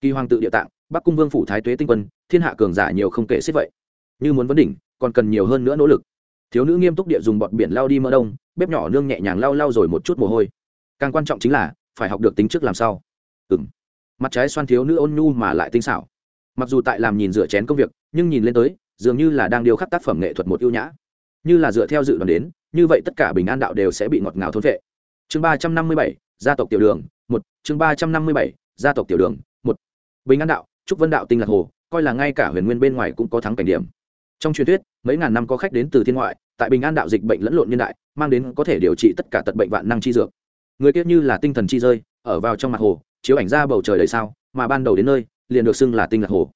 Kỳ hoàng tự địa tạng, bắc cung vương phủ thái tuế tinh quân, thiên hạ cường giả nhiều không kể xếp vậy. Như muốn vấn đỉnh, còn cần nhiều hơn nữa nỗ lực. Thiếu nữ nghiêm túc địa dùng bọt biển lao đi mỡ đông, bếp nhỏ nương nhẹ nhàng lau lau rồi một chút mồ hôi. Càng quan trọng chính là, phải học được tính trước làm sao. Ừng mặt trái xoan thiếu nữ ôn nhu mà lại tinh xảo mặc dù tại làm nhìn rửa chén công việc, nhưng nhìn lên tới, dường như là đang điều khắc tác phẩm nghệ thuật một ưu nhã. Như là dựa theo dự đoán đến, như vậy tất cả bình an đạo đều sẽ bị ngọt ngào thôn vệ. Chương ba trăm năm mươi bảy, gia tộc tiểu đường, một. Chương ba trăm năm mươi bảy, gia tộc tiểu đường, một. Bình an đạo trúc vân đạo tinh lạc hồ, coi là ngay cả huyền nguyên bên ngoài cũng có thắng cảnh điểm. Trong truyền thuyết, mấy ngàn năm có khách đến từ thiên ngoại, tại bình an đạo dịch bệnh lẫn lộn nhân đại, mang đến có thể điều trị tất cả tật bệnh vạn năng chi dược. Người kia như là tinh thần chi rơi, ở vào trong mặt hồ, chiếu ảnh ra bầu trời đầy sao, mà ban đầu đến nơi liền được xưng là tinh lạc hồ.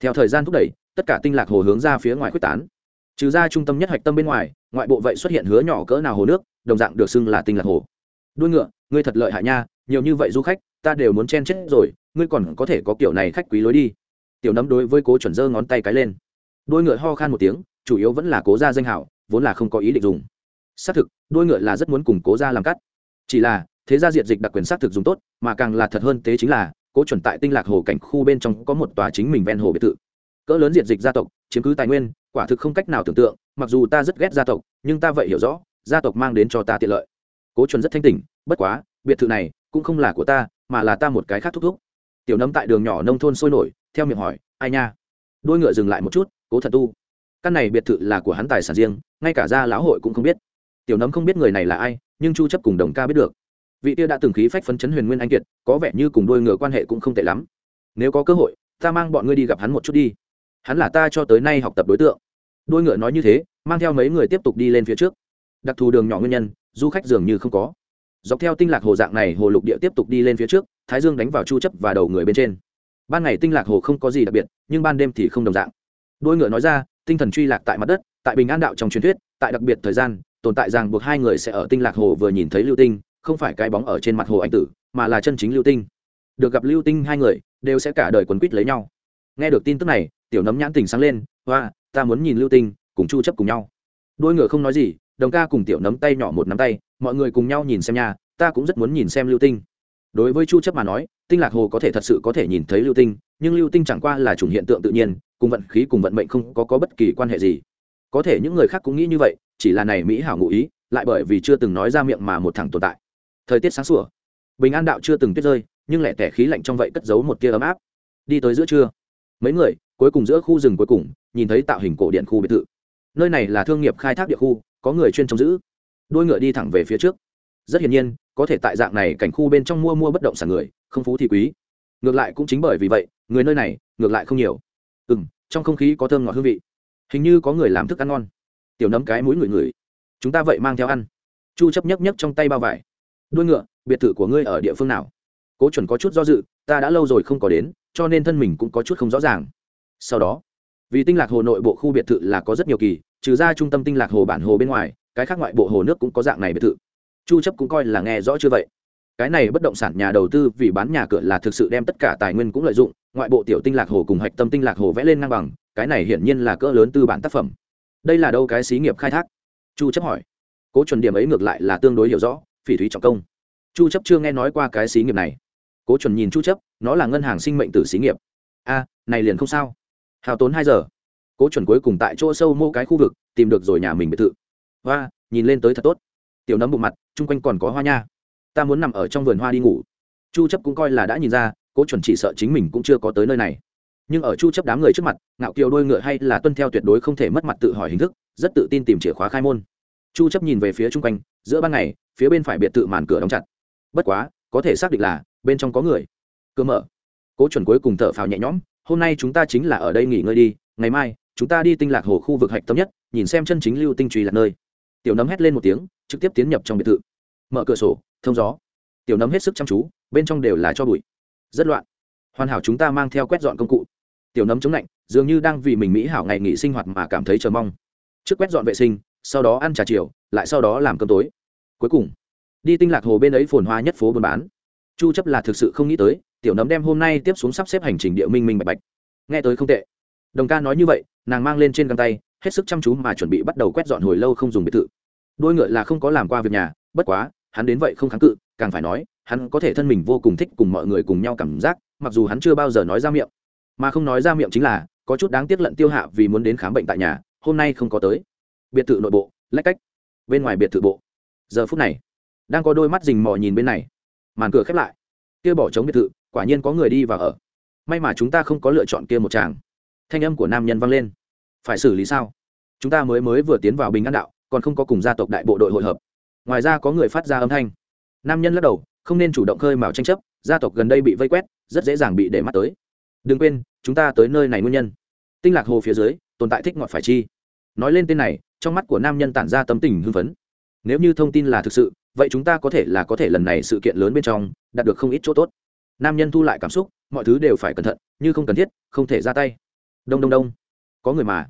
Theo thời gian thúc đẩy, tất cả tinh lạc hồ hướng ra phía ngoài quyết tán. Trừ ra trung tâm nhất hạch tâm bên ngoài, ngoại bộ vậy xuất hiện hứa nhỏ cỡ nào hồ nước, đồng dạng được xưng là tinh lạc hồ. Đuôi ngựa, ngươi thật lợi hại nha, nhiều như vậy du khách, ta đều muốn chen chết rồi, ngươi còn có thể có kiểu này khách quý lối đi. Tiểu nấm đối với cố chuẩn dơ ngón tay cái lên. Đuôi ngựa ho khan một tiếng, chủ yếu vẫn là cố ra danh hảo, vốn là không có ý định dùng. Xác thực, đuôi ngựa là rất muốn cùng cố ra làm cắt. Chỉ là, thế gia diệt dịch đặc quyền xác thực dùng tốt, mà càng là thật hơn tế chính là cố chuẩn tại tinh lạc hồ cảnh khu bên trong có một tòa chính mình ven hồ biệt thự. Cỡ lớn diệt dịch gia tộc, chiếm cứ tài nguyên, quả thực không cách nào tưởng tượng, mặc dù ta rất ghét gia tộc, nhưng ta vậy hiểu rõ, gia tộc mang đến cho ta tiện lợi. Cố chuẩn rất thanh tỉnh, bất quá, biệt thự này cũng không là của ta, mà là ta một cái khác thúc thúc. Tiểu nấm tại đường nhỏ nông thôn sôi nổi, theo miệng hỏi, ai nha? Đôi ngựa dừng lại một chút, cố thật tu. Căn này biệt thự là của hắn tài sản riêng, ngay cả gia lão hội cũng không biết. Tiểu nấm không biết người này là ai, nhưng chu chấp cùng đồng ca biết được vị tia đã từng khí phách phấn chấn huyền nguyên anh kiệt, có vẻ như cùng đôi ngựa quan hệ cũng không tệ lắm. Nếu có cơ hội, ta mang bọn ngươi đi gặp hắn một chút đi. Hắn là ta cho tới nay học tập đối tượng. Đôi ngựa nói như thế, mang theo mấy người tiếp tục đi lên phía trước. Đặc thù đường nhỏ nguyên nhân, du khách dường như không có. Dọc theo tinh lạc hồ dạng này, hồ lục địa tiếp tục đi lên phía trước, thái dương đánh vào chu chấp và đầu người bên trên. Ban ngày tinh lạc hồ không có gì đặc biệt, nhưng ban đêm thì không đồng dạng. Đôi ngựa nói ra, tinh thần truy lạc tại mặt đất, tại bình an đạo trong truyền thuyết, tại đặc biệt thời gian, tồn tại rằng buộc hai người sẽ ở tinh lạc hồ vừa nhìn thấy lưu tinh không phải cái bóng ở trên mặt hồ anh tử mà là chân chính lưu tinh. Được gặp lưu tinh hai người đều sẽ cả đời quấn quýt lấy nhau. Nghe được tin tức này tiểu nấm nhãn tình sáng lên hoa ta muốn nhìn lưu tinh cùng chu chấp cùng nhau. Đôi ngựa không nói gì đồng ca cùng tiểu nấm tay nhỏ một nắm tay mọi người cùng nhau nhìn xem nha ta cũng rất muốn nhìn xem lưu tinh. Đối với chu chấp mà nói tinh lạc hồ có thể thật sự có thể nhìn thấy lưu tinh nhưng lưu tinh chẳng qua là chủng hiện tượng tự nhiên cùng vận khí cùng vận mệnh không có, có bất kỳ quan hệ gì. Có thể những người khác cũng nghĩ như vậy chỉ là này mỹ hảo ngụ ý lại bởi vì chưa từng nói ra miệng mà một thằng tồn tại thời tiết sáng sủa. Bình an đạo chưa từng tuyết rơi, nhưng lẻ tẻ khí lạnh trong vậy cất giấu một tia ấm áp. Đi tới giữa trưa, mấy người, cuối cùng giữa khu rừng cuối cùng, nhìn thấy tạo hình cổ điện khu biệt thự. Nơi này là thương nghiệp khai thác địa khu, có người chuyên trông giữ. Đôi ngựa đi thẳng về phía trước. Rất hiển nhiên, có thể tại dạng này cảnh khu bên trong mua mua bất động sản người, không phú thì quý. Ngược lại cũng chính bởi vì vậy, người nơi này, ngược lại không nhiều. Ừ m trong không khí có thơm ngọt hương vị. Hình như có người làm thức ăn ngon. Tiểu nấm cái mũi người người chúng ta vậy mang theo ăn. Chu chấp nhấc nhấc trong tay bao vải đuôi ngựa, biệt thự của ngươi ở địa phương nào? Cố chuẩn có chút do dự, ta đã lâu rồi không có đến, cho nên thân mình cũng có chút không rõ ràng. Sau đó, vì tinh lạc hồ nội bộ khu biệt thự là có rất nhiều kỳ, trừ ra trung tâm tinh lạc hồ bản hồ bên ngoài, cái khác ngoại bộ hồ nước cũng có dạng này biệt thự. Chu chấp cũng coi là nghe rõ chưa vậy. Cái này bất động sản nhà đầu tư vì bán nhà cửa là thực sự đem tất cả tài nguyên cũng lợi dụng, ngoại bộ tiểu tinh lạc hồ cùng hạch tâm tinh lạc hồ vẽ lên ngang bằng, cái này hiển nhiên là cỡ lớn tư bản tác phẩm. Đây là đâu cái xí nghiệp khai thác? Chu chấp hỏi. Cố chuẩn điểm ấy ngược lại là tương đối hiểu rõ phỉ thúy trọng công. Chu chấp chưa nghe nói qua cái xí nghiệp này. Cố chuẩn nhìn chu chấp, nó là ngân hàng sinh mệnh tử xí nghiệp. A, này liền không sao. Hào tốn 2 giờ. Cố chuẩn cuối cùng tại chỗ sâu mô cái khu vực, tìm được rồi nhà mình biệt thự. Hoa, nhìn lên tới thật tốt. Tiểu nấm bụng mặt, chung quanh còn có hoa nha. Ta muốn nằm ở trong vườn hoa đi ngủ. Chu chấp cũng coi là đã nhìn ra, cố chuẩn chỉ sợ chính mình cũng chưa có tới nơi này. Nhưng ở chu chấp đám người trước mặt, ngạo kiều đôi ngựa hay là tuân theo tuyệt đối không thể mất mặt tự hỏi hình thức, rất tự tin tìm chìa khóa khai môn chu chấp nhìn về phía chung quanh, giữa ban ngày, phía bên phải biệt thự màn cửa đóng chặt. Bất quá, có thể xác định là, bên trong có người. Cửa mở. Cố chuẩn cuối cùng thở phào nhẹ nhõm, hôm nay chúng ta chính là ở đây nghỉ ngơi đi, ngày mai, chúng ta đi tinh lạc hồ khu vực hạch tâm nhất, nhìn xem chân chính lưu tinh truy là nơi. Tiểu nấm hét lên một tiếng, trực tiếp tiến nhập trong biệt thự. Mở cửa sổ, thông gió. Tiểu nấm hết sức chăm chú, bên trong đều là cho bụi. Rất loạn. Hoàn hảo chúng ta mang theo quét dọn công cụ. Tiểu nấm chống lạnh, dường như đang vì mình mỹ hảo ngày nghỉ sinh hoạt mà cảm thấy chờ mong. Trước quét dọn vệ sinh sau đó ăn trà chiều, lại sau đó làm cơm tối. Cuối cùng, đi tinh lạc hồ bên ấy phồn hoa nhất phố buôn bán. Chu chấp là thực sự không nghĩ tới, tiểu nấm đem hôm nay tiếp xuống sắp xếp hành trình địa minh minh bạch bạch. Nghe tới không tệ. Đồng ca nói như vậy, nàng mang lên trên găng tay, hết sức chăm chú mà chuẩn bị bắt đầu quét dọn hồi lâu không dùng biệt thự. Đôi ngựa là không có làm qua việc nhà, bất quá, hắn đến vậy không kháng cự, càng phải nói, hắn có thể thân mình vô cùng thích cùng mọi người cùng nhau cảm giác, mặc dù hắn chưa bao giờ nói ra miệng. Mà không nói ra miệng chính là, có chút đáng tiếc lận tiêu hạ vì muốn đến khám bệnh tại nhà, hôm nay không có tới biệt thự nội bộ, lách cách. Bên ngoài biệt thự bộ. Giờ phút này, đang có đôi mắt rình mò nhìn bên này. Màn cửa khép lại. Kia bỏ trống biệt thự, quả nhiên có người đi và ở. May mà chúng ta không có lựa chọn kia một chàng thanh âm của nam nhân vang lên. Phải xử lý sao? Chúng ta mới mới vừa tiến vào bình an đạo, còn không có cùng gia tộc đại bộ đội hội hợp. Ngoài ra có người phát ra âm thanh. Nam nhân lắc đầu, không nên chủ động khơi mào tranh chấp, gia tộc gần đây bị vây quét, rất dễ dàng bị để mắt tới. Đừng quên, chúng ta tới nơi này nguyên nhân. Tinh lạc hồ phía dưới, tồn tại thích ngọt phải chi nói lên tên này, trong mắt của nam nhân tản ra tấm tình hưng phấn. Nếu như thông tin là thực sự, vậy chúng ta có thể là có thể lần này sự kiện lớn bên trong, đạt được không ít chỗ tốt. Nam nhân thu lại cảm xúc, mọi thứ đều phải cẩn thận, như không cần thiết, không thể ra tay. Đông đông đông. Có người mà.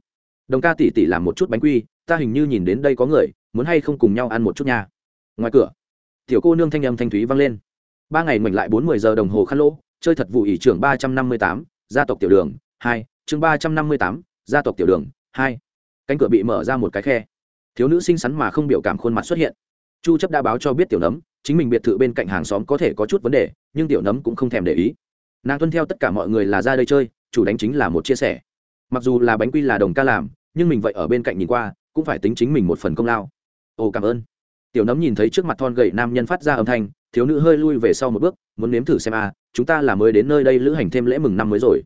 Đồng ca tỉ tỉ làm một chút bánh quy, ta hình như nhìn đến đây có người, muốn hay không cùng nhau ăn một chút nhà ngoài cửa, tiểu cô nương thanh âm thanh thúy vang lên. Ba ngày mảnh lại bốn mươi giờ đồng hồ khăn lỗ, chơi thật vụ ỷ trưởng ba trăm năm mươi tám, gia tộc tiểu đường, hai, chương ba trăm năm mươi tám, gia tộc tiểu đường, hai cánh cửa bị mở ra một cái khe. Thiếu nữ xinh xắn mà không biểu cảm khuôn mặt xuất hiện. Chu chấp đã báo cho biết tiểu nấm, chính mình biệt thự bên cạnh hàng xóm có thể có chút vấn đề, nhưng tiểu nấm cũng không thèm để ý. Nàng tuân theo tất cả mọi người là ra đây chơi, chủ đánh chính là một chia sẻ. Mặc dù là bánh quy là đồng ca làm, nhưng mình vậy ở bên cạnh nhìn qua, cũng phải tính chính mình một phần công lao. Ồ, cảm ơn. Tiểu nấm nhìn thấy trước mặt thon gầy nam nhân phát ra âm thanh, thiếu nữ hơi lui về sau một bước, muốn nếm thử xem à? chúng ta là mới đến nơi đây lữ hành thêm lễ mừng năm mới rồi.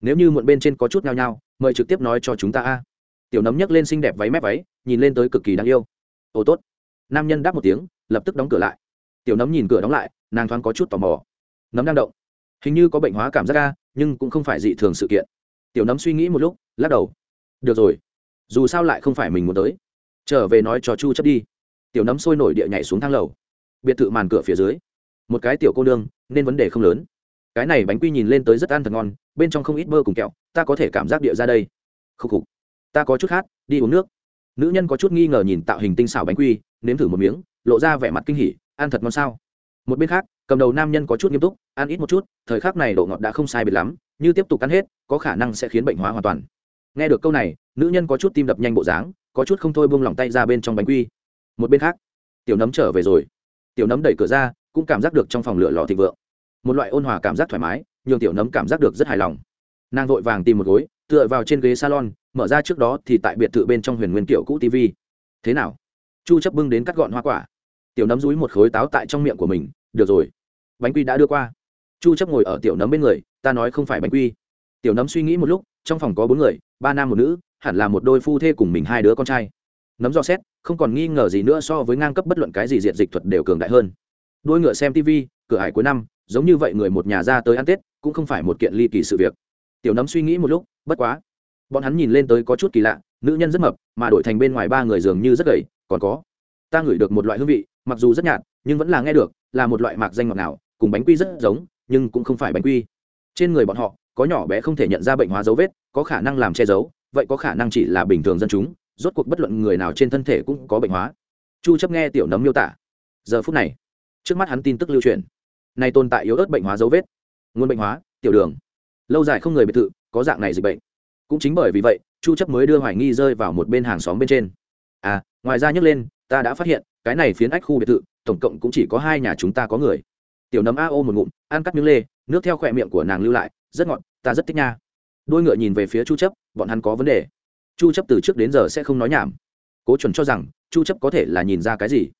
Nếu như muộn bên trên có chút nhao nhao, mời trực tiếp nói cho chúng ta a tiểu nấm nhấc lên xinh đẹp váy mép váy, nhìn lên tới cực kỳ đáng yêu. Ồ, tốt. Nam nhân đáp một tiếng, lập tức đóng cửa lại. Tiểu nấm nhìn cửa đóng lại, nàng thoáng có chút tò mò. Nấm đang động. Hình như có bệnh hóa cảm giác ca nhưng cũng không phải dị thường sự kiện. Tiểu nấm suy nghĩ một lúc, lắc đầu. Được rồi. Dù sao lại không phải mình muốn tới. Trở về nói cho chu chấp đi. Tiểu nấm sôi nổi địa nhảy xuống thang lầu. Biệt thự màn cửa phía dưới. Một cái tiểu cô nương, nên vấn đề không lớn. Cái này bánh quy nhìn lên tới rất ăn thật ngon, bên trong không ít bơ cùng kẹo, ta có thể cảm giác địa ra đây. Khúc khục ta có chút khát, đi uống nước. Nữ nhân có chút nghi ngờ nhìn tạo hình tinh xảo bánh quy, nếm thử một miếng, lộ ra vẻ mặt kinh hỉ, ăn thật ngon sao? Một bên khác, cầm đầu nam nhân có chút nghiêm túc, ăn ít một chút, thời khắc này độ ngọt đã không sai biệt lắm, như tiếp tục ăn hết, có khả năng sẽ khiến bệnh hóa hoàn toàn. Nghe được câu này, nữ nhân có chút tim đập nhanh bộ dáng, có chút không thôi buông lỏng tay ra bên trong bánh quy. Một bên khác, tiểu nấm trở về rồi. Tiểu nấm đẩy cửa ra, cũng cảm giác được trong phòng lửa lò thịnh vượng. Một loại ôn hòa cảm giác thoải mái, nhường tiểu nấm cảm giác được rất hài lòng. Nàng vội vàng tìm một gối, tựa vào trên ghế salon mở ra trước đó thì tại biệt thự bên trong huyền nguyên kiểu cũ tv. Thế nào? Chu chấp bưng đến cắt gọn hoa quả. Tiểu nấm dúi một khối táo tại trong miệng của mình. Được rồi. Bánh quy đã đưa qua. Chu chấp ngồi ở tiểu nấm bên người. Ta nói không phải bánh quy. Tiểu nấm suy nghĩ một lúc, trong phòng có bốn người, ba nam một nữ, hẳn là một đôi phu thê cùng mình hai đứa con trai. Nấm do xét, không còn nghi ngờ gì nữa so với ngang cấp bất luận cái gì diện dịch thuật đều cường đại hơn. Đôi ngựa xem tv, cửa hải cuối năm, giống như vậy người một nhà ra tới ăn tết, cũng không phải một kiện ly kỳ sự việc. Tiểu nấm suy nghĩ một lúc, bất quá bọn hắn nhìn lên tới có chút kỳ lạ, nữ nhân rất mập, mà đổi thành bên ngoài ba người dường như rất gầy, còn có. Ta ngửi được một loại hương vị, mặc dù rất nhạt, nhưng vẫn là nghe được, là một loại mạc danh ngọt nào cùng bánh quy rất giống, nhưng cũng không phải bánh quy. Trên người bọn họ, có nhỏ bé không thể nhận ra bệnh hóa dấu vết, có khả năng làm che giấu, vậy có khả năng chỉ là bình thường dân chúng, rốt cuộc bất luận người nào trên thân thể cũng có bệnh hóa. Chu chấp nghe tiểu nấm miêu tả. Giờ phút này, trước mắt hắn tin tức lưu truyền. Này tồn tại yếu ớt bệnh hóa dấu vết. Nguồn bệnh hóa, tiểu đường. Lâu dài không người biệt thự, có dạng này dịch bệnh cũng chính bởi vì vậy, chu chấp mới đưa hoài nghi rơi vào một bên hàng xóm bên trên. À ngoài ra nhắc lên, ta đã phát hiện, cái này phiến ách khu biệt thự, tổng cộng cũng chỉ có hai nhà chúng ta có người. Tiểu nấm a ô một ngụm, ăn cắt miếng lê, nước theo khỏe miệng của nàng lưu lại, rất ngọt, ta rất thích nha. Đôi ngựa nhìn về phía chu chấp, bọn hắn có vấn đề. Chu chấp từ trước đến giờ sẽ không nói nhảm. Cố chuẩn cho rằng, chu chấp có thể là nhìn ra cái gì.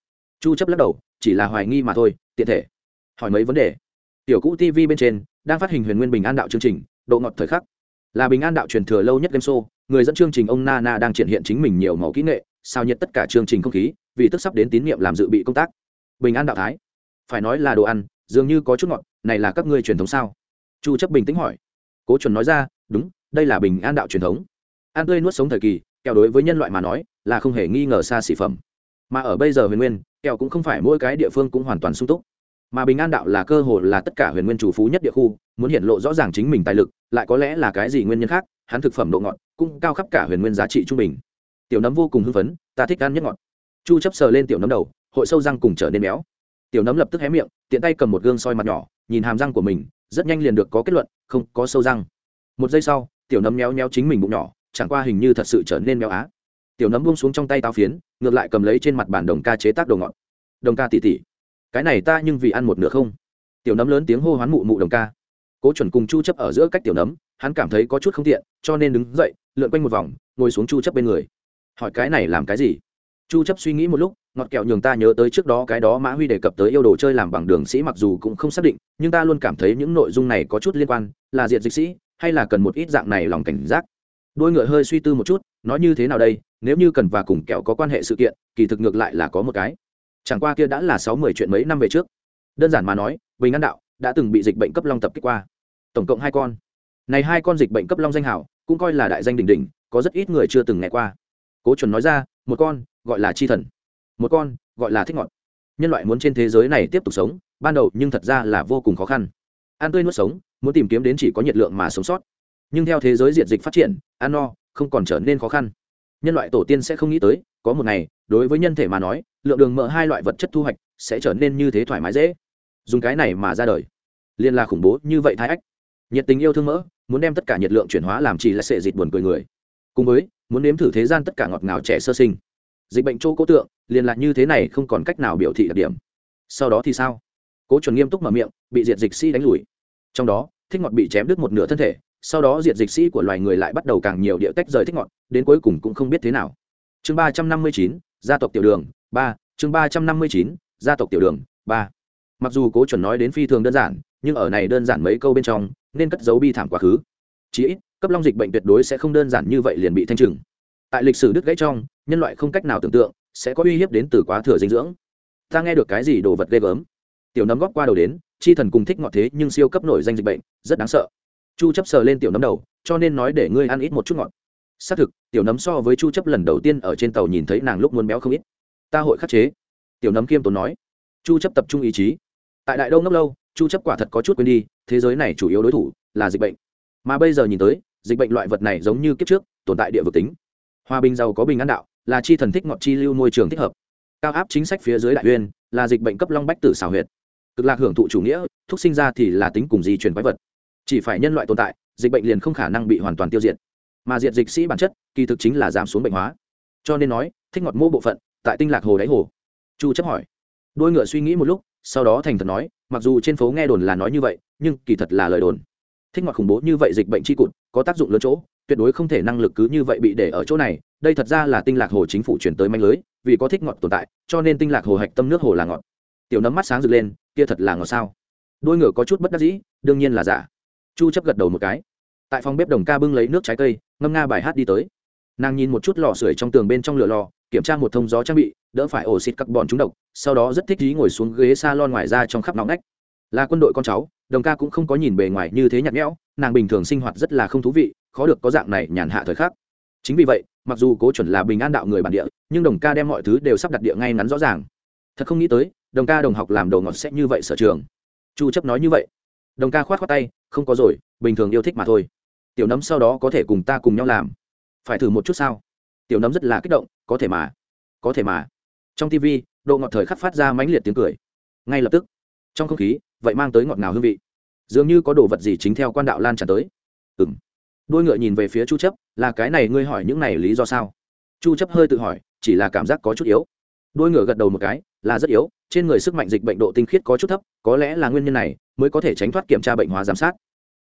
Chu chấp lắc đầu, chỉ là hoài nghi mà thôi, tiện thể. Hỏi mấy vấn đề. Tiểu cũ tv bên trên, đang phát hình huyền nguyên bình an đạo chương trình, độ ngọt thời khắc là bình an đạo truyền thừa lâu nhất game show, người dẫn chương trình ông nana đang triển hiện chính mình nhiều màu kỹ nghệ, sao nhiệt tất cả chương trình không khí, vì tức sắp đến tín nhiệm làm dự bị công tác. Bình an đạo thái. Phải nói là đồ ăn, dường như có chút ngọt, này là các ngươi truyền thống sao? Chu chấp bình tĩnh hỏi. Cố chuẩn nói ra, đúng, đây là bình an đạo truyền thống. Ăn tươi nuốt sống thời kỳ, kẹo đối với nhân loại mà nói, là không hề nghi ngờ xa xỉ phẩm. Mà ở bây giờ huyền nguyên, kẹo cũng không phải mỗi cái địa phương cũng hoàn toàn sung túc mà bình an đạo là cơ hội là tất cả huyền nguyên chủ phú nhất địa khu, muốn hiện lộ rõ ràng chính mình tài lực, lại có lẽ là cái gì nguyên nhân khác, hắn thực phẩm độ ngọt, cũng cao khắp cả huyền nguyên giá trị trung bình. Tiểu nấm vô cùng hưng phấn, ta thích ăn nhất ngọt. Chu chấp sờ lên tiểu nấm đầu, hội sâu răng cùng trở nên béo. Tiểu nấm lập tức hé miệng, tiện tay cầm một gương soi mặt nhỏ, nhìn hàm răng của mình, rất nhanh liền được có kết luận, không có sâu răng. Một giây sau, tiểu nấm méo méo chính mình bụng nhỏ, chẳng qua hình như thật sự trở nên méo á. Tiểu nấm buông xuống trong tay táo phiến, ngược lại cầm lấy trên mặt bản đồng ca chế tác đồ ngọt. Đồng ca tỉ tỉ cái này ta nhưng vì ăn một nửa không. Tiểu nấm lớn tiếng hô hoán mụ mụ đồng ca. Cố chuẩn cùng chu chấp ở giữa cách tiểu nấm, hắn cảm thấy có chút không tiện, cho nên đứng dậy, lượn quanh một vòng, ngồi xuống chu chấp bên người. Hỏi cái này làm cái gì? Chu chấp suy nghĩ một lúc, ngọt kẹo nhường ta nhớ tới trước đó cái đó mã huy đề cập tới yêu đồ chơi làm bằng đường sĩ mặc dù cũng không xác định, nhưng ta luôn cảm thấy những nội dung này có chút liên quan, là diệt dịch sĩ, hay là cần một ít dạng này lòng cảnh giác. Đôi ngựa hơi suy tư một chút, nói như thế nào đây, nếu như cần và cùng kẹo có quan hệ sự kiện, kỳ thực ngược lại là có một cái chẳng qua kia đã là sáu mươi chuyện mấy năm về trước. Đơn giản mà nói, bình an đạo đã từng bị dịch bệnh cấp long tập kích qua. Tổng cộng hai con. Này hai con dịch bệnh cấp long danh hảo, cũng coi là đại danh đỉnh đỉnh, có rất ít người chưa từng nghe qua. Cố chuẩn nói ra, một con gọi là chi thần, một con gọi là thích ngọt. Nhân loại muốn trên thế giới này tiếp tục sống, ban đầu nhưng thật ra là vô cùng khó khăn. Ăn tươi nuốt sống, muốn tìm kiếm đến chỉ có nhiệt lượng mà sống sót. Nhưng theo thế giới diện dịch phát triển, ăn no, không còn trở nên khó khăn. Nhân loại tổ tiên sẽ không nghĩ tới, có một ngày đối với nhân thể mà nói, lượng đường mỡ hai loại vật chất thu hoạch sẽ trở nên như thế thoải mái dễ dùng cái này mà ra đời. Liên là khủng bố như vậy thái ách. Nhiệt tình yêu thương mỡ, muốn đem tất cả nhiệt lượng chuyển hóa làm chỉ là sệ dịt buồn cười người. Cùng với, muốn nếm thử thế gian tất cả ngọt ngào trẻ sơ sinh. Dịch bệnh chỗ cố tượng liền lạc như thế này không còn cách nào biểu thị đặc điểm. Sau đó thì sao? Cố chuẩn nghiêm túc mở miệng, bị diệt dịch sĩ đánh lùi. Trong đó, thích ngọt bị chém đứt một nửa thân thể, sau đó diệt dịch sĩ của loài người lại bắt đầu càng nhiều địa tách rời thích ngọt, đến cuối cùng cũng không biết thế nào. Chương ba trăm năm mươi chín gia tộc tiểu đường, ba, chương ba trăm năm mươi chín, gia tộc tiểu đường, ba. Mặc dù cố chuẩn nói đến phi thường đơn giản, nhưng ở này đơn giản mấy câu bên trong, nên cất dấu bi thảm quá khứ. Chí ít, cấp long dịch bệnh tuyệt đối sẽ không đơn giản như vậy liền bị thanh trừng. Tại lịch sử đứt gãy trong, nhân loại không cách nào tưởng tượng, sẽ có uy hiếp đến từ quá thừa dinh dưỡng. Ta nghe được cái gì đồ vật ghê gớm? Tiểu nấm góp qua đầu đến, chi thần cùng thích ngọt thế nhưng siêu cấp nổi danh dịch bệnh, rất đáng sợ. Chu chấp sờ lên tiểu nấm đầu, cho nên nói để ngươi ăn ít một chút ngọt xác thực, tiểu nấm so với chu chấp lần đầu tiên ở trên tàu nhìn thấy nàng lúc muốn béo không ít. Ta hội khắc chế. Tiểu nấm kiêm tốn nói. Chu chấp tập trung ý chí. Tại đại đông ngốc lâu, chu chấp quả thật có chút quên đi, thế giới này chủ yếu đối thủ là dịch bệnh. Mà bây giờ nhìn tới, dịch bệnh loại vật này giống như kiếp trước, tồn tại địa vực tính. Hòa bình giàu có bình an đạo, là chi thần thích ngọt chi lưu môi trường thích hợp. Cao áp chính sách phía dưới đại uyên, là dịch bệnh cấp long bách tử xảo huyệt. Cực lạc hưởng thụ chủ nghĩa, thúc sinh ra thì là tính cùng di chuyển quái vật. Chỉ phải nhân loại tồn tại, dịch bệnh liền không khả năng bị hoàn toàn tiêu diệt mà diệt dịch sĩ bản chất, kỳ thực chính là giảm xuống bệnh hóa. Cho nên nói, thích ngọt mô bộ phận, tại tinh lạc hồ đáy hồ. Chu chấp hỏi. Đôi ngựa suy nghĩ một lúc, sau đó thành thật nói, mặc dù trên phố nghe đồn là nói như vậy, nhưng kỳ thật là lời đồn. Thích ngọt khủng bố như vậy dịch bệnh chi cụt, có tác dụng lớn chỗ, tuyệt đối không thể năng lực cứ như vậy bị để ở chỗ này. Đây thật ra là tinh lạc hồ chính phủ chuyển tới manh lưới, vì có thích ngọt tồn tại, cho nên tinh lạc hồ hạch tâm nước hồ là ngọt. Tiểu nấm mắt sáng rực lên, kia thật là ngọt sao? Đôi ngựa có chút bất đắc dĩ, đương nhiên là giả. Chu chấp gật đầu một cái. Tại phòng bếp đồng ca bưng lấy nước trái cây ngâm nga bài hát đi tới. Nàng nhìn một chút lò sưởi trong tường bên trong lửa lò, kiểm tra một thông gió trang bị, đỡ phải ổ xịt các bọn chúng độc, sau đó rất thích ý ngồi xuống ghế salon ngoài ra trong khắp nóng nách. Là quân đội con cháu, đồng ca cũng không có nhìn bề ngoài như thế nhạt nhẽo, nàng bình thường sinh hoạt rất là không thú vị, khó được có dạng này nhàn hạ thời khắc. Chính vì vậy, mặc dù cố chuẩn là bình an đạo người bản địa, nhưng đồng ca đem mọi thứ đều sắp đặt địa ngay ngắn rõ ràng. Thật không nghĩ tới, đồng ca đồng học làm đầu ngọt sẽ như vậy sở trường. Chu chấp nói như vậy. Đồng ca khoát khoát tay, không có rồi, bình thường yêu thích mà thôi tiểu nấm sau đó có thể cùng ta cùng nhau làm. Phải thử một chút sao? Tiểu nấm rất là kích động, có thể mà, có thể mà. Trong tv độ ngọt thời khắc phát ra mãnh liệt tiếng cười. Ngay lập tức, trong không khí, vậy mang tới ngọt ngào hương vị. Dường như có đồ vật gì chính theo quan đạo lan tràn tới. Ừng đôi ngựa nhìn về phía chu chấp, là cái này, ngươi hỏi những này lý do sao? Chu chấp hơi tự hỏi, chỉ là cảm giác có chút yếu. Đôi ngựa gật đầu một cái, là rất yếu, trên người sức mạnh dịch bệnh độ tinh khiết có chút thấp, có lẽ là nguyên nhân này mới có thể tránh thoát kiểm tra bệnh hóa giám sát.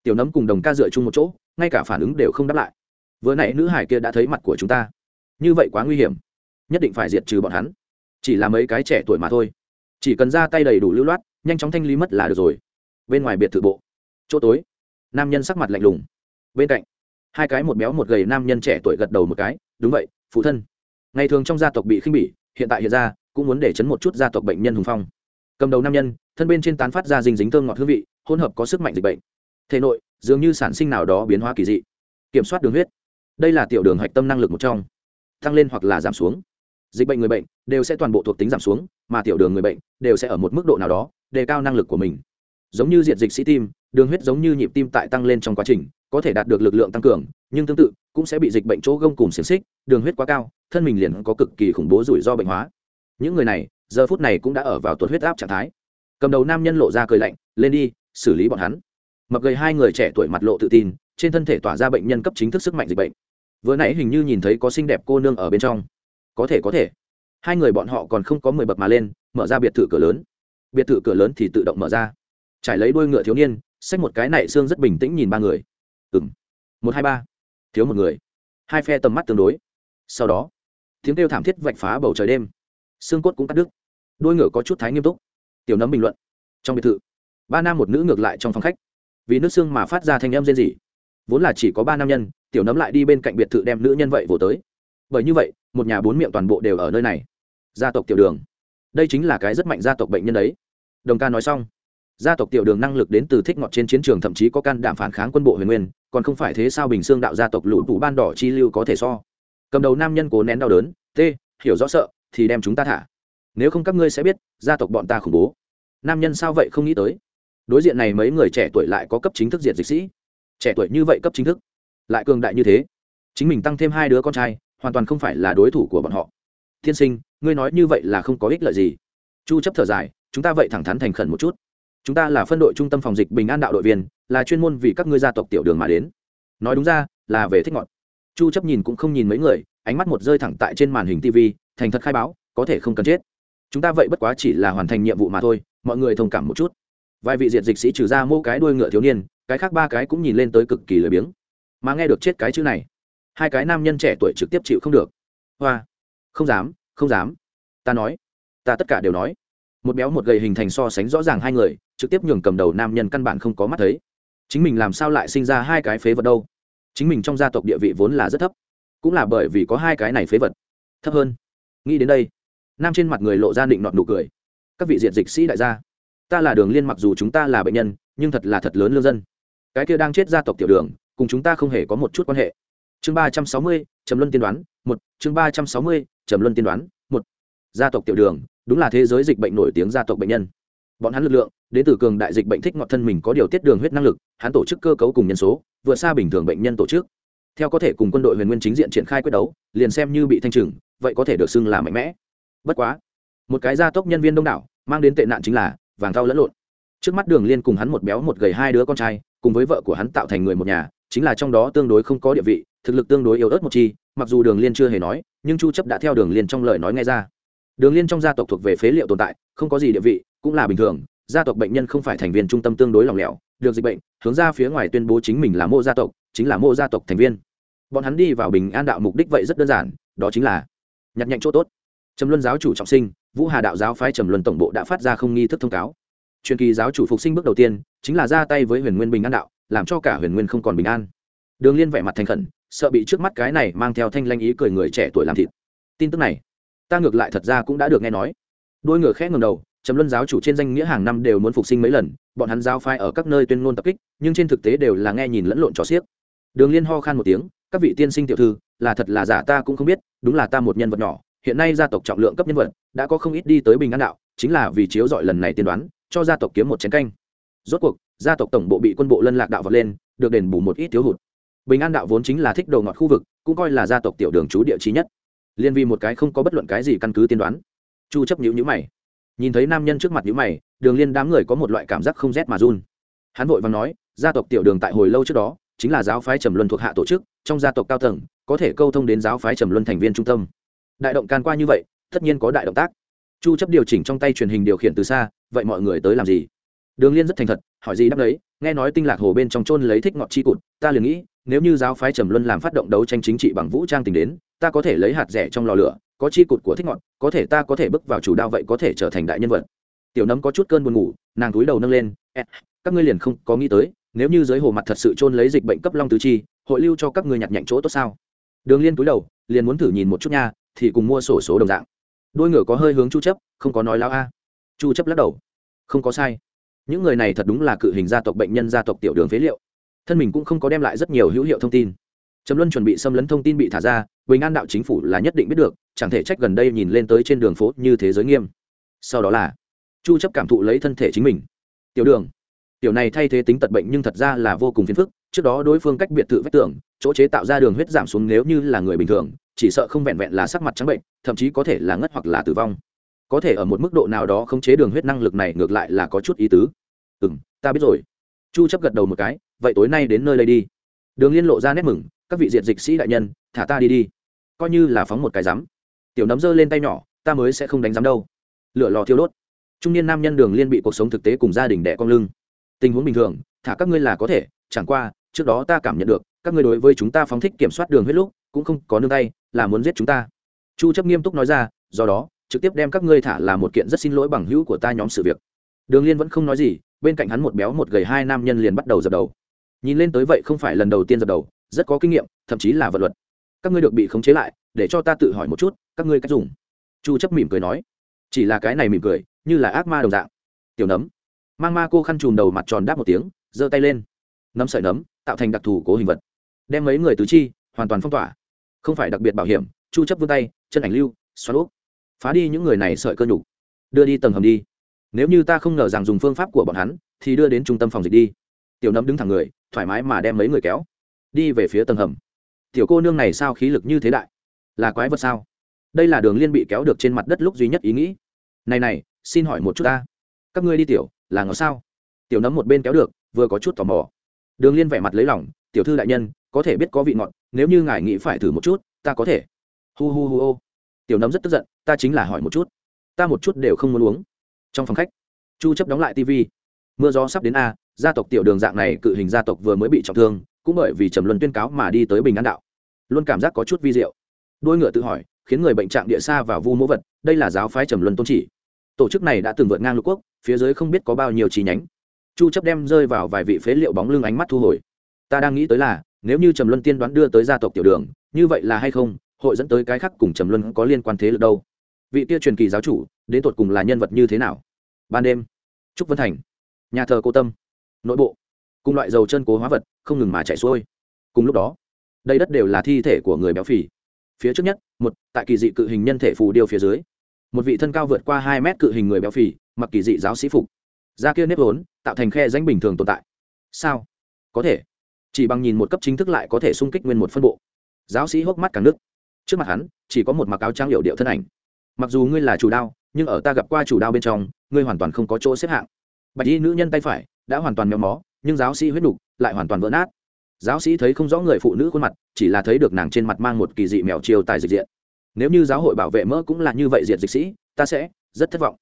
Tiểu nấm cùng đồng ca dựa chung một chỗ ngay cả phản ứng đều không đáp lại. Vừa nãy nữ hải kia đã thấy mặt của chúng ta. Như vậy quá nguy hiểm. Nhất định phải diệt trừ bọn hắn. Chỉ là mấy cái trẻ tuổi mà thôi. Chỉ cần ra tay đầy đủ lưu loát, nhanh chóng thanh lý mất là được rồi. Bên ngoài biệt thự bộ. Chỗ tối. Nam nhân sắc mặt lạnh lùng. Bên cạnh. Hai cái một béo một gầy nam nhân trẻ tuổi gật đầu một cái. Đúng vậy, phụ thân. Ngày thường trong gia tộc bị khinh bỉ, hiện tại hiện ra, cũng muốn để chấn một chút gia tộc bệnh nhân hùng phong. Cầm đầu nam nhân, thân bên trên tán phát ra dinh dính thơm ngọt hương vị, hỗn hợp có sức mạnh dịch bệnh. Thể nội dường như sản sinh nào đó biến hóa kỳ dị. Kiểm soát đường huyết. Đây là tiểu đường hạch tâm năng lực một trong. Tăng lên hoặc là giảm xuống. Dịch bệnh người bệnh đều sẽ toàn bộ thuộc tính giảm xuống, mà tiểu đường người bệnh đều sẽ ở một mức độ nào đó đề cao năng lực của mình. Giống như diện dịch sĩ tim, đường huyết giống như nhịp tim tại tăng lên trong quá trình, có thể đạt được lực lượng tăng cường, nhưng tương tự cũng sẽ bị dịch bệnh chỗ gông cùng xiềng xích, đường huyết quá cao, thân mình liền có cực kỳ khủng bố rủi ro bệnh hóa. Những người này, giờ phút này cũng đã ở vào tuột huyết áp trạng thái. Cầm đầu nam nhân lộ ra cười lạnh, lên đi, xử lý bọn hắn mập gầy hai người trẻ tuổi mặt lộ tự tin, trên thân thể tỏa ra bệnh nhân cấp chính thức sức mạnh dịch bệnh. Vừa nãy hình như nhìn thấy có xinh đẹp cô nương ở bên trong. Có thể có thể. Hai người bọn họ còn không có mười bậc mà lên, mở ra biệt thự cửa lớn. Biệt thự cửa lớn thì tự động mở ra. Trải lấy đôi ngựa thiếu niên, xách một cái nảy xương rất bình tĩnh nhìn ba người. Ừ m một, hai, ba. Thiếu một người. Hai phe tầm mắt tương đối. Sau đó, tiếng kêu thảm thiết vạch phá bầu trời đêm. Xương cốt cũng cắt đứt. Đôi ngựa có chút thái nghiêm túc. Tiểu nấm bình luận. Trong biệt thự, ba nam một nữ ngược lại trong phòng khách vì nước xương mà phát ra thanh âm rên rỉ. Vốn là chỉ có ba nam nhân, tiểu nấm lại đi bên cạnh biệt thự đem nữ nhân vậy vỗ tới. Bởi như vậy, một nhà bốn miệng toàn bộ đều ở nơi này. Gia tộc tiểu đường. Đây chính là cái rất mạnh gia tộc bệnh nhân đấy. Đồng ca nói xong. Gia tộc tiểu đường năng lực đến từ thích ngọt trên chiến trường thậm chí có can đảm phản kháng quân bộ huyền nguyên, còn không phải thế sao bình xương đạo gia tộc lũ tủ ban đỏ chi lưu có thể so. Cầm đầu nam nhân cố nén đau đớn t hiểu rõ sợ, thì đem chúng ta thả. Nếu không các ngươi sẽ biết, gia tộc bọn ta khủng bố. Nam nhân sao vậy không nghĩ tới? Đối diện này mấy người trẻ tuổi lại có cấp chính thức diện dịch sĩ. Trẻ tuổi như vậy cấp chính thức, lại cường đại như thế, chính mình tăng thêm hai đứa con trai, hoàn toàn không phải là đối thủ của bọn họ. Tiên sinh, ngươi nói như vậy là không có ích lợi gì. Chu chấp thở dài, chúng ta vậy thẳng thắn thành khẩn một chút. Chúng ta là phân đội trung tâm phòng dịch bình an đạo đội viên, là chuyên môn vì các ngươi gia tộc tiểu đường mà đến. Nói đúng ra, là về thích ngọt. Chu chấp nhìn cũng không nhìn mấy người, ánh mắt một rơi thẳng tại trên màn hình tv thành thật khai báo, có thể không cần chết. Chúng ta vậy bất quá chỉ là hoàn thành nhiệm vụ mà thôi, mọi người thông cảm một chút vài vị diệt dịch sĩ trừ ra mô cái đuôi ngựa thiếu niên, cái khác ba cái cũng nhìn lên tới cực kỳ lười biếng. Mà nghe được chết cái chữ này, hai cái nam nhân trẻ tuổi trực tiếp chịu không được. Hoa, không dám không dám. Ta nói, ta tất cả đều nói. Một béo một gầy hình thành so sánh rõ ràng hai người, trực tiếp nhường cầm đầu nam nhân căn bản không có mắt thấy. Chính mình làm sao lại sinh ra hai cái phế vật đâu? Chính mình trong gia tộc địa vị vốn là rất thấp, cũng là bởi vì có hai cái này phế vật. Thấp hơn. Nghĩ đến đây, nam trên mặt người lộ ra định nọt nụ cười. Các vị diện dịch sĩ đại gia ta là đường liên mặc dù chúng ta là bệnh nhân, nhưng thật là thật lớn lương dân. Cái kia đang chết gia tộc tiểu đường, cùng chúng ta không hề có một chút quan hệ. Chương ba trăm sáu mươi, trầm luân tiên đoán, một. Chương ba trăm sáu mươi, trầm luân tiên đoán, một. Gia tộc tiểu đường, đúng là thế giới dịch bệnh nổi tiếng gia tộc bệnh nhân. Bọn hắn lực lượng, đến từ cường đại dịch bệnh thích ngọt thân mình có điều tiết đường huyết năng lực, hắn tổ chức cơ cấu cùng nhân số, vượt xa bình thường bệnh nhân tổ chức. Theo có thể cùng quân đội huyền nguyên chính diện triển khai quyết đấu, liền xem như bị thanh trừng, vậy có thể được xưng là mạnh mẽ. Bất quá, một cái gia tốc nhân viên đông đảo, mang đến tệ nạn chính là vàng thau lẫn lộn. Trước mắt đường liên cùng hắn một béo một gầy hai đứa con trai, cùng với vợ của hắn tạo thành người một nhà, chính là trong đó tương đối không có địa vị, thực lực tương đối yếu ớt một chi, mặc dù đường liên chưa hề nói, nhưng chu chấp đã theo đường liên trong lời nói nghe ra. Đường liên trong gia tộc thuộc về phế liệu tồn tại, không có gì địa vị, cũng là bình thường, gia tộc bệnh nhân không phải thành viên trung tâm tương đối lỏng lẻo, được dịch bệnh, hướng ra phía ngoài tuyên bố chính mình là mô gia tộc, chính là mô gia tộc thành viên. Bọn hắn đi vào bình an đạo mục đích vậy rất đơn giản, đó chính là nhặt nhạnh chỗ tốt. Trầm luân giáo chủ trọng sinh vũ hà đạo giáo phái trầm luân tổng bộ đã phát ra không nghi thức thông cáo. Truyền kỳ giáo chủ phục sinh bước đầu tiên, chính là ra tay với huyền nguyên bình an đạo, làm cho cả huyền nguyên không còn bình an. Đường liên vẻ mặt thành khẩn, sợ bị trước mắt cái này mang theo thanh lanh ý cười người trẻ tuổi làm thịt. Tin tức này, ta ngược lại thật ra cũng đã được nghe nói. Đôi ngựa khẽ ngầm đầu, trầm luân giáo chủ trên danh nghĩa hàng năm đều muốn phục sinh mấy lần, bọn hắn giáo phái ở các nơi tuyên ngôn tập kích, nhưng trên thực tế đều là nghe nhìn lẫn lộn trò xiếc. Đường liên ho khan một tiếng, các vị tiên sinh tiểu thư, là thật là giả ta cũng không biết, đúng là ta một nhân vật nhỏ hiện nay gia tộc trọng lượng cấp nhân vật đã có không ít đi tới bình an đạo, chính là vì chiếu dọi lần này tiên đoán, cho gia tộc kiếm một chiến canh. Rốt cuộc, gia tộc tổng bộ bị quân bộ lân lạc đạo vọt lên, được đền bù một ít thiếu hụt. Bình an đạo vốn chính là thích đầu ngọt khu vực, cũng coi là gia tộc tiểu đường trú địa trí nhất. Liên vì một cái không có bất luận cái gì căn cứ tiên đoán, chu chấp nhữ nhữ mày. Nhìn thấy nam nhân trước mặt nhữ mày, đường liên đám người có một loại cảm giác không rét mà run. Hắn vội vàng nói, gia tộc tiểu đường tại hồi lâu trước đó, chính là giáo phái trầm luân thuộc hạ tổ chức, trong gia tộc cao tầng, có thể câu thông đến giáo phái trầm luân thành viên trung tâm đại động can qua như vậy, tất nhiên có đại động tác. Chu chấp điều chỉnh trong tay truyền hình điều khiển từ xa, vậy mọi người tới làm gì? Đường liên rất thành thật, hỏi gì đáp đấy nghe nói tinh lạc hồ bên trong chôn lấy thích ngọt chi cụt, ta liền nghĩ, nếu như giáo phái trầm luân làm phát động đấu tranh chính trị bằng vũ trang tình đến, ta có thể lấy hạt rẻ trong lò lửa, có chi cụt của thích ngọt, có thể ta có thể bước vào chủ đao vậy có thể trở thành đại nhân vật. Tiểu nấm có chút cơn buồn ngủ, nàng túi đầu nâng lên các ngươi liền không có nghĩ tới, nếu như giới hồ mặt thật sự chôn lấy dịch bệnh cấp long tứ chi, hội lưu cho các ngươi nhặt nhạnh chỗ tốt sao? Đường liên túi đầu, liền muốn thử nhìn một chút nha thì cùng mua sổ số đồng dạng. Đôi ngựa có hơi hướng chu chấp, không có nói lao a. Chu chấp lắc đầu. Không có sai. Những người này thật đúng là cự hình gia tộc bệnh nhân gia tộc tiểu đường phế liệu. Thân mình cũng không có đem lại rất nhiều hữu hiệu thông tin. Trầm luân chuẩn bị xâm lấn thông tin bị thả ra, bình an đạo chính phủ là nhất định biết được, chẳng thể trách gần đây nhìn lên tới trên đường phố như thế giới nghiêm. Sau đó là, chu chấp cảm thụ lấy thân thể chính mình. Tiểu đường. Tiểu này thay thế tính tật bệnh nhưng thật ra là vô cùng phiền phức, trước đó đối phương cách biệt thự vách tường, chỗ chế tạo ra đường huyết giảm xuống nếu như là người bình thường chỉ sợ không vẹn vẹn là sắc mặt trắng bệnh, thậm chí có thể là ngất hoặc là tử vong. Có thể ở một mức độ nào đó khống chế đường huyết năng lực này ngược lại là có chút ý tứ. Ừ m ta biết rồi. Chu chấp gật đầu một cái, vậy tối nay đến nơi đây đi. Đường liên lộ ra nét mừng, các vị diệt dịch sĩ đại nhân, thả ta đi đi. Coi như là phóng một cái rắm tiểu nấm giơ lên tay nhỏ, ta mới sẽ không đánh rắm đâu. Lửa lò thiêu đốt. Trung niên nam nhân đường liên bị cuộc sống thực tế cùng gia đình đẻ con lưng. Tình huống bình thường, thả các ngươi là có thể, chẳng qua, trước đó ta cảm nhận được các ngươi đối với chúng ta phóng thích kiểm soát đường huyết lúc, cũng không có nương tay, là muốn giết chúng ta. Chu chấp nghiêm túc nói ra, do đó, trực tiếp đem các ngươi thả là một kiện rất xin lỗi bằng hữu của ta nhóm sự việc. Đường liên vẫn không nói gì, bên cạnh hắn một béo một gầy hai nam nhân liền bắt đầu dập đầu. Nhìn lên tới vậy không phải lần đầu tiên dập đầu, rất có kinh nghiệm, thậm chí là vật luật. Các ngươi được bị khống chế lại, để cho ta tự hỏi một chút, các ngươi cách dùng. Chu chấp mỉm cười nói. Chỉ là cái này mỉm cười, như là ác ma đồng dạng. Tiểu nấm. Mang ma cô khăn trùm đầu mặt tròn đáp một tiếng, giơ tay lên. Nấm sợi nấm, tạo thành đặc thù cố hình vật đem mấy người tứ chi hoàn toàn phong tỏa. Không phải đặc biệt bảo hiểm, chu chấp vươn tay, chân ảnh lưu, xoắn úp. Phá đi những người này sợi cơ nhục. Đưa đi tầng hầm đi. Nếu như ta không ngờ rằng dùng phương pháp của bọn hắn, thì đưa đến trung tâm phòng dịch đi. Tiểu nấm đứng thẳng người, thoải mái mà đem mấy người kéo. Đi về phía tầng hầm. Tiểu cô nương này sao khí lực như thế đại? Là quái vật sao? Đây là đường liên bị kéo được trên mặt đất lúc duy nhất ý nghĩ. Này này, xin hỏi một chút ta. Các ngươi đi tiểu, là ngỏ sao? Tiểu nấm một bên kéo được, vừa có chút tò mò. Đường liên vẻ mặt lấy lỏng tiểu thư đại nhân có thể biết có vị ngọt, nếu như ngài nghĩ phải thử một chút, ta có thể. Hu hu hu ô. Tiểu nấm rất tức giận, ta chính là hỏi một chút. Ta một chút đều không muốn uống. Trong phòng khách, chu chấp đóng lại tv mưa gió sắp đến a, gia tộc tiểu đường dạng này cự hình gia tộc vừa mới bị trọng thương, cũng bởi vì trầm luân tuyên cáo mà đi tới bình an đạo. Luôn cảm giác có chút vi diệu. Đôi ngựa tự hỏi, khiến người bệnh trạng địa xa và vu mỗ vật, đây là giáo phái trầm luân tôn chỉ. Tổ chức này đã từng vượt ngang lục quốc, phía dưới không biết có bao nhiêu chi nhánh. Chu chấp đem rơi vào vài vị phế liệu bóng lưng ánh mắt thu hồi. Ta đang nghĩ tới là nếu như trầm luân tiên đoán đưa tới gia tộc tiểu đường, như vậy là hay không? Hội dẫn tới cái khác cùng trầm luân có liên quan thế lực đâu? Vị kia truyền kỳ giáo chủ, đến tột cùng là nhân vật như thế nào? Ban đêm, trúc vân thành, nhà thờ cô tâm, nội bộ, cùng loại dầu chân cố hóa vật, không ngừng mà chạy xuôi. Cùng lúc đó, đây đất đều là thi thể của người béo phì. Phía trước nhất, một, tại kỳ dị cự hình nhân thể phù điêu phía dưới, một vị thân cao vượt qua hai mét cự hình người béo phì, mặc kỳ dị giáo sĩ phục. Da kia nếp vốn, tạo thành khe danh bình thường tồn tại. Sao? Có thể chỉ bằng nhìn một cấp chính thức lại có thể xung kích nguyên một phân bộ. Giáo sĩ hốc mắt càng nước. Trước mặt hắn, chỉ có một mặc áo trang hiệu điệu thân ảnh. Mặc dù ngươi là chủ đao, nhưng ở ta gặp qua chủ đao bên trong, ngươi hoàn toàn không có chỗ xếp hạng. Bạch y nữ nhân tay phải đã hoàn toàn méo mó, nhưng giáo sĩ huyết đục lại hoàn toàn vỡ nát. Giáo sĩ thấy không rõ người phụ nữ khuôn mặt, chỉ là thấy được nàng trên mặt mang một kỳ dị mèo chiều tài dịch diện. Nếu như giáo hội bảo vệ mỡ cũng là như vậy diệt dịch sĩ, ta sẽ rất thất vọng.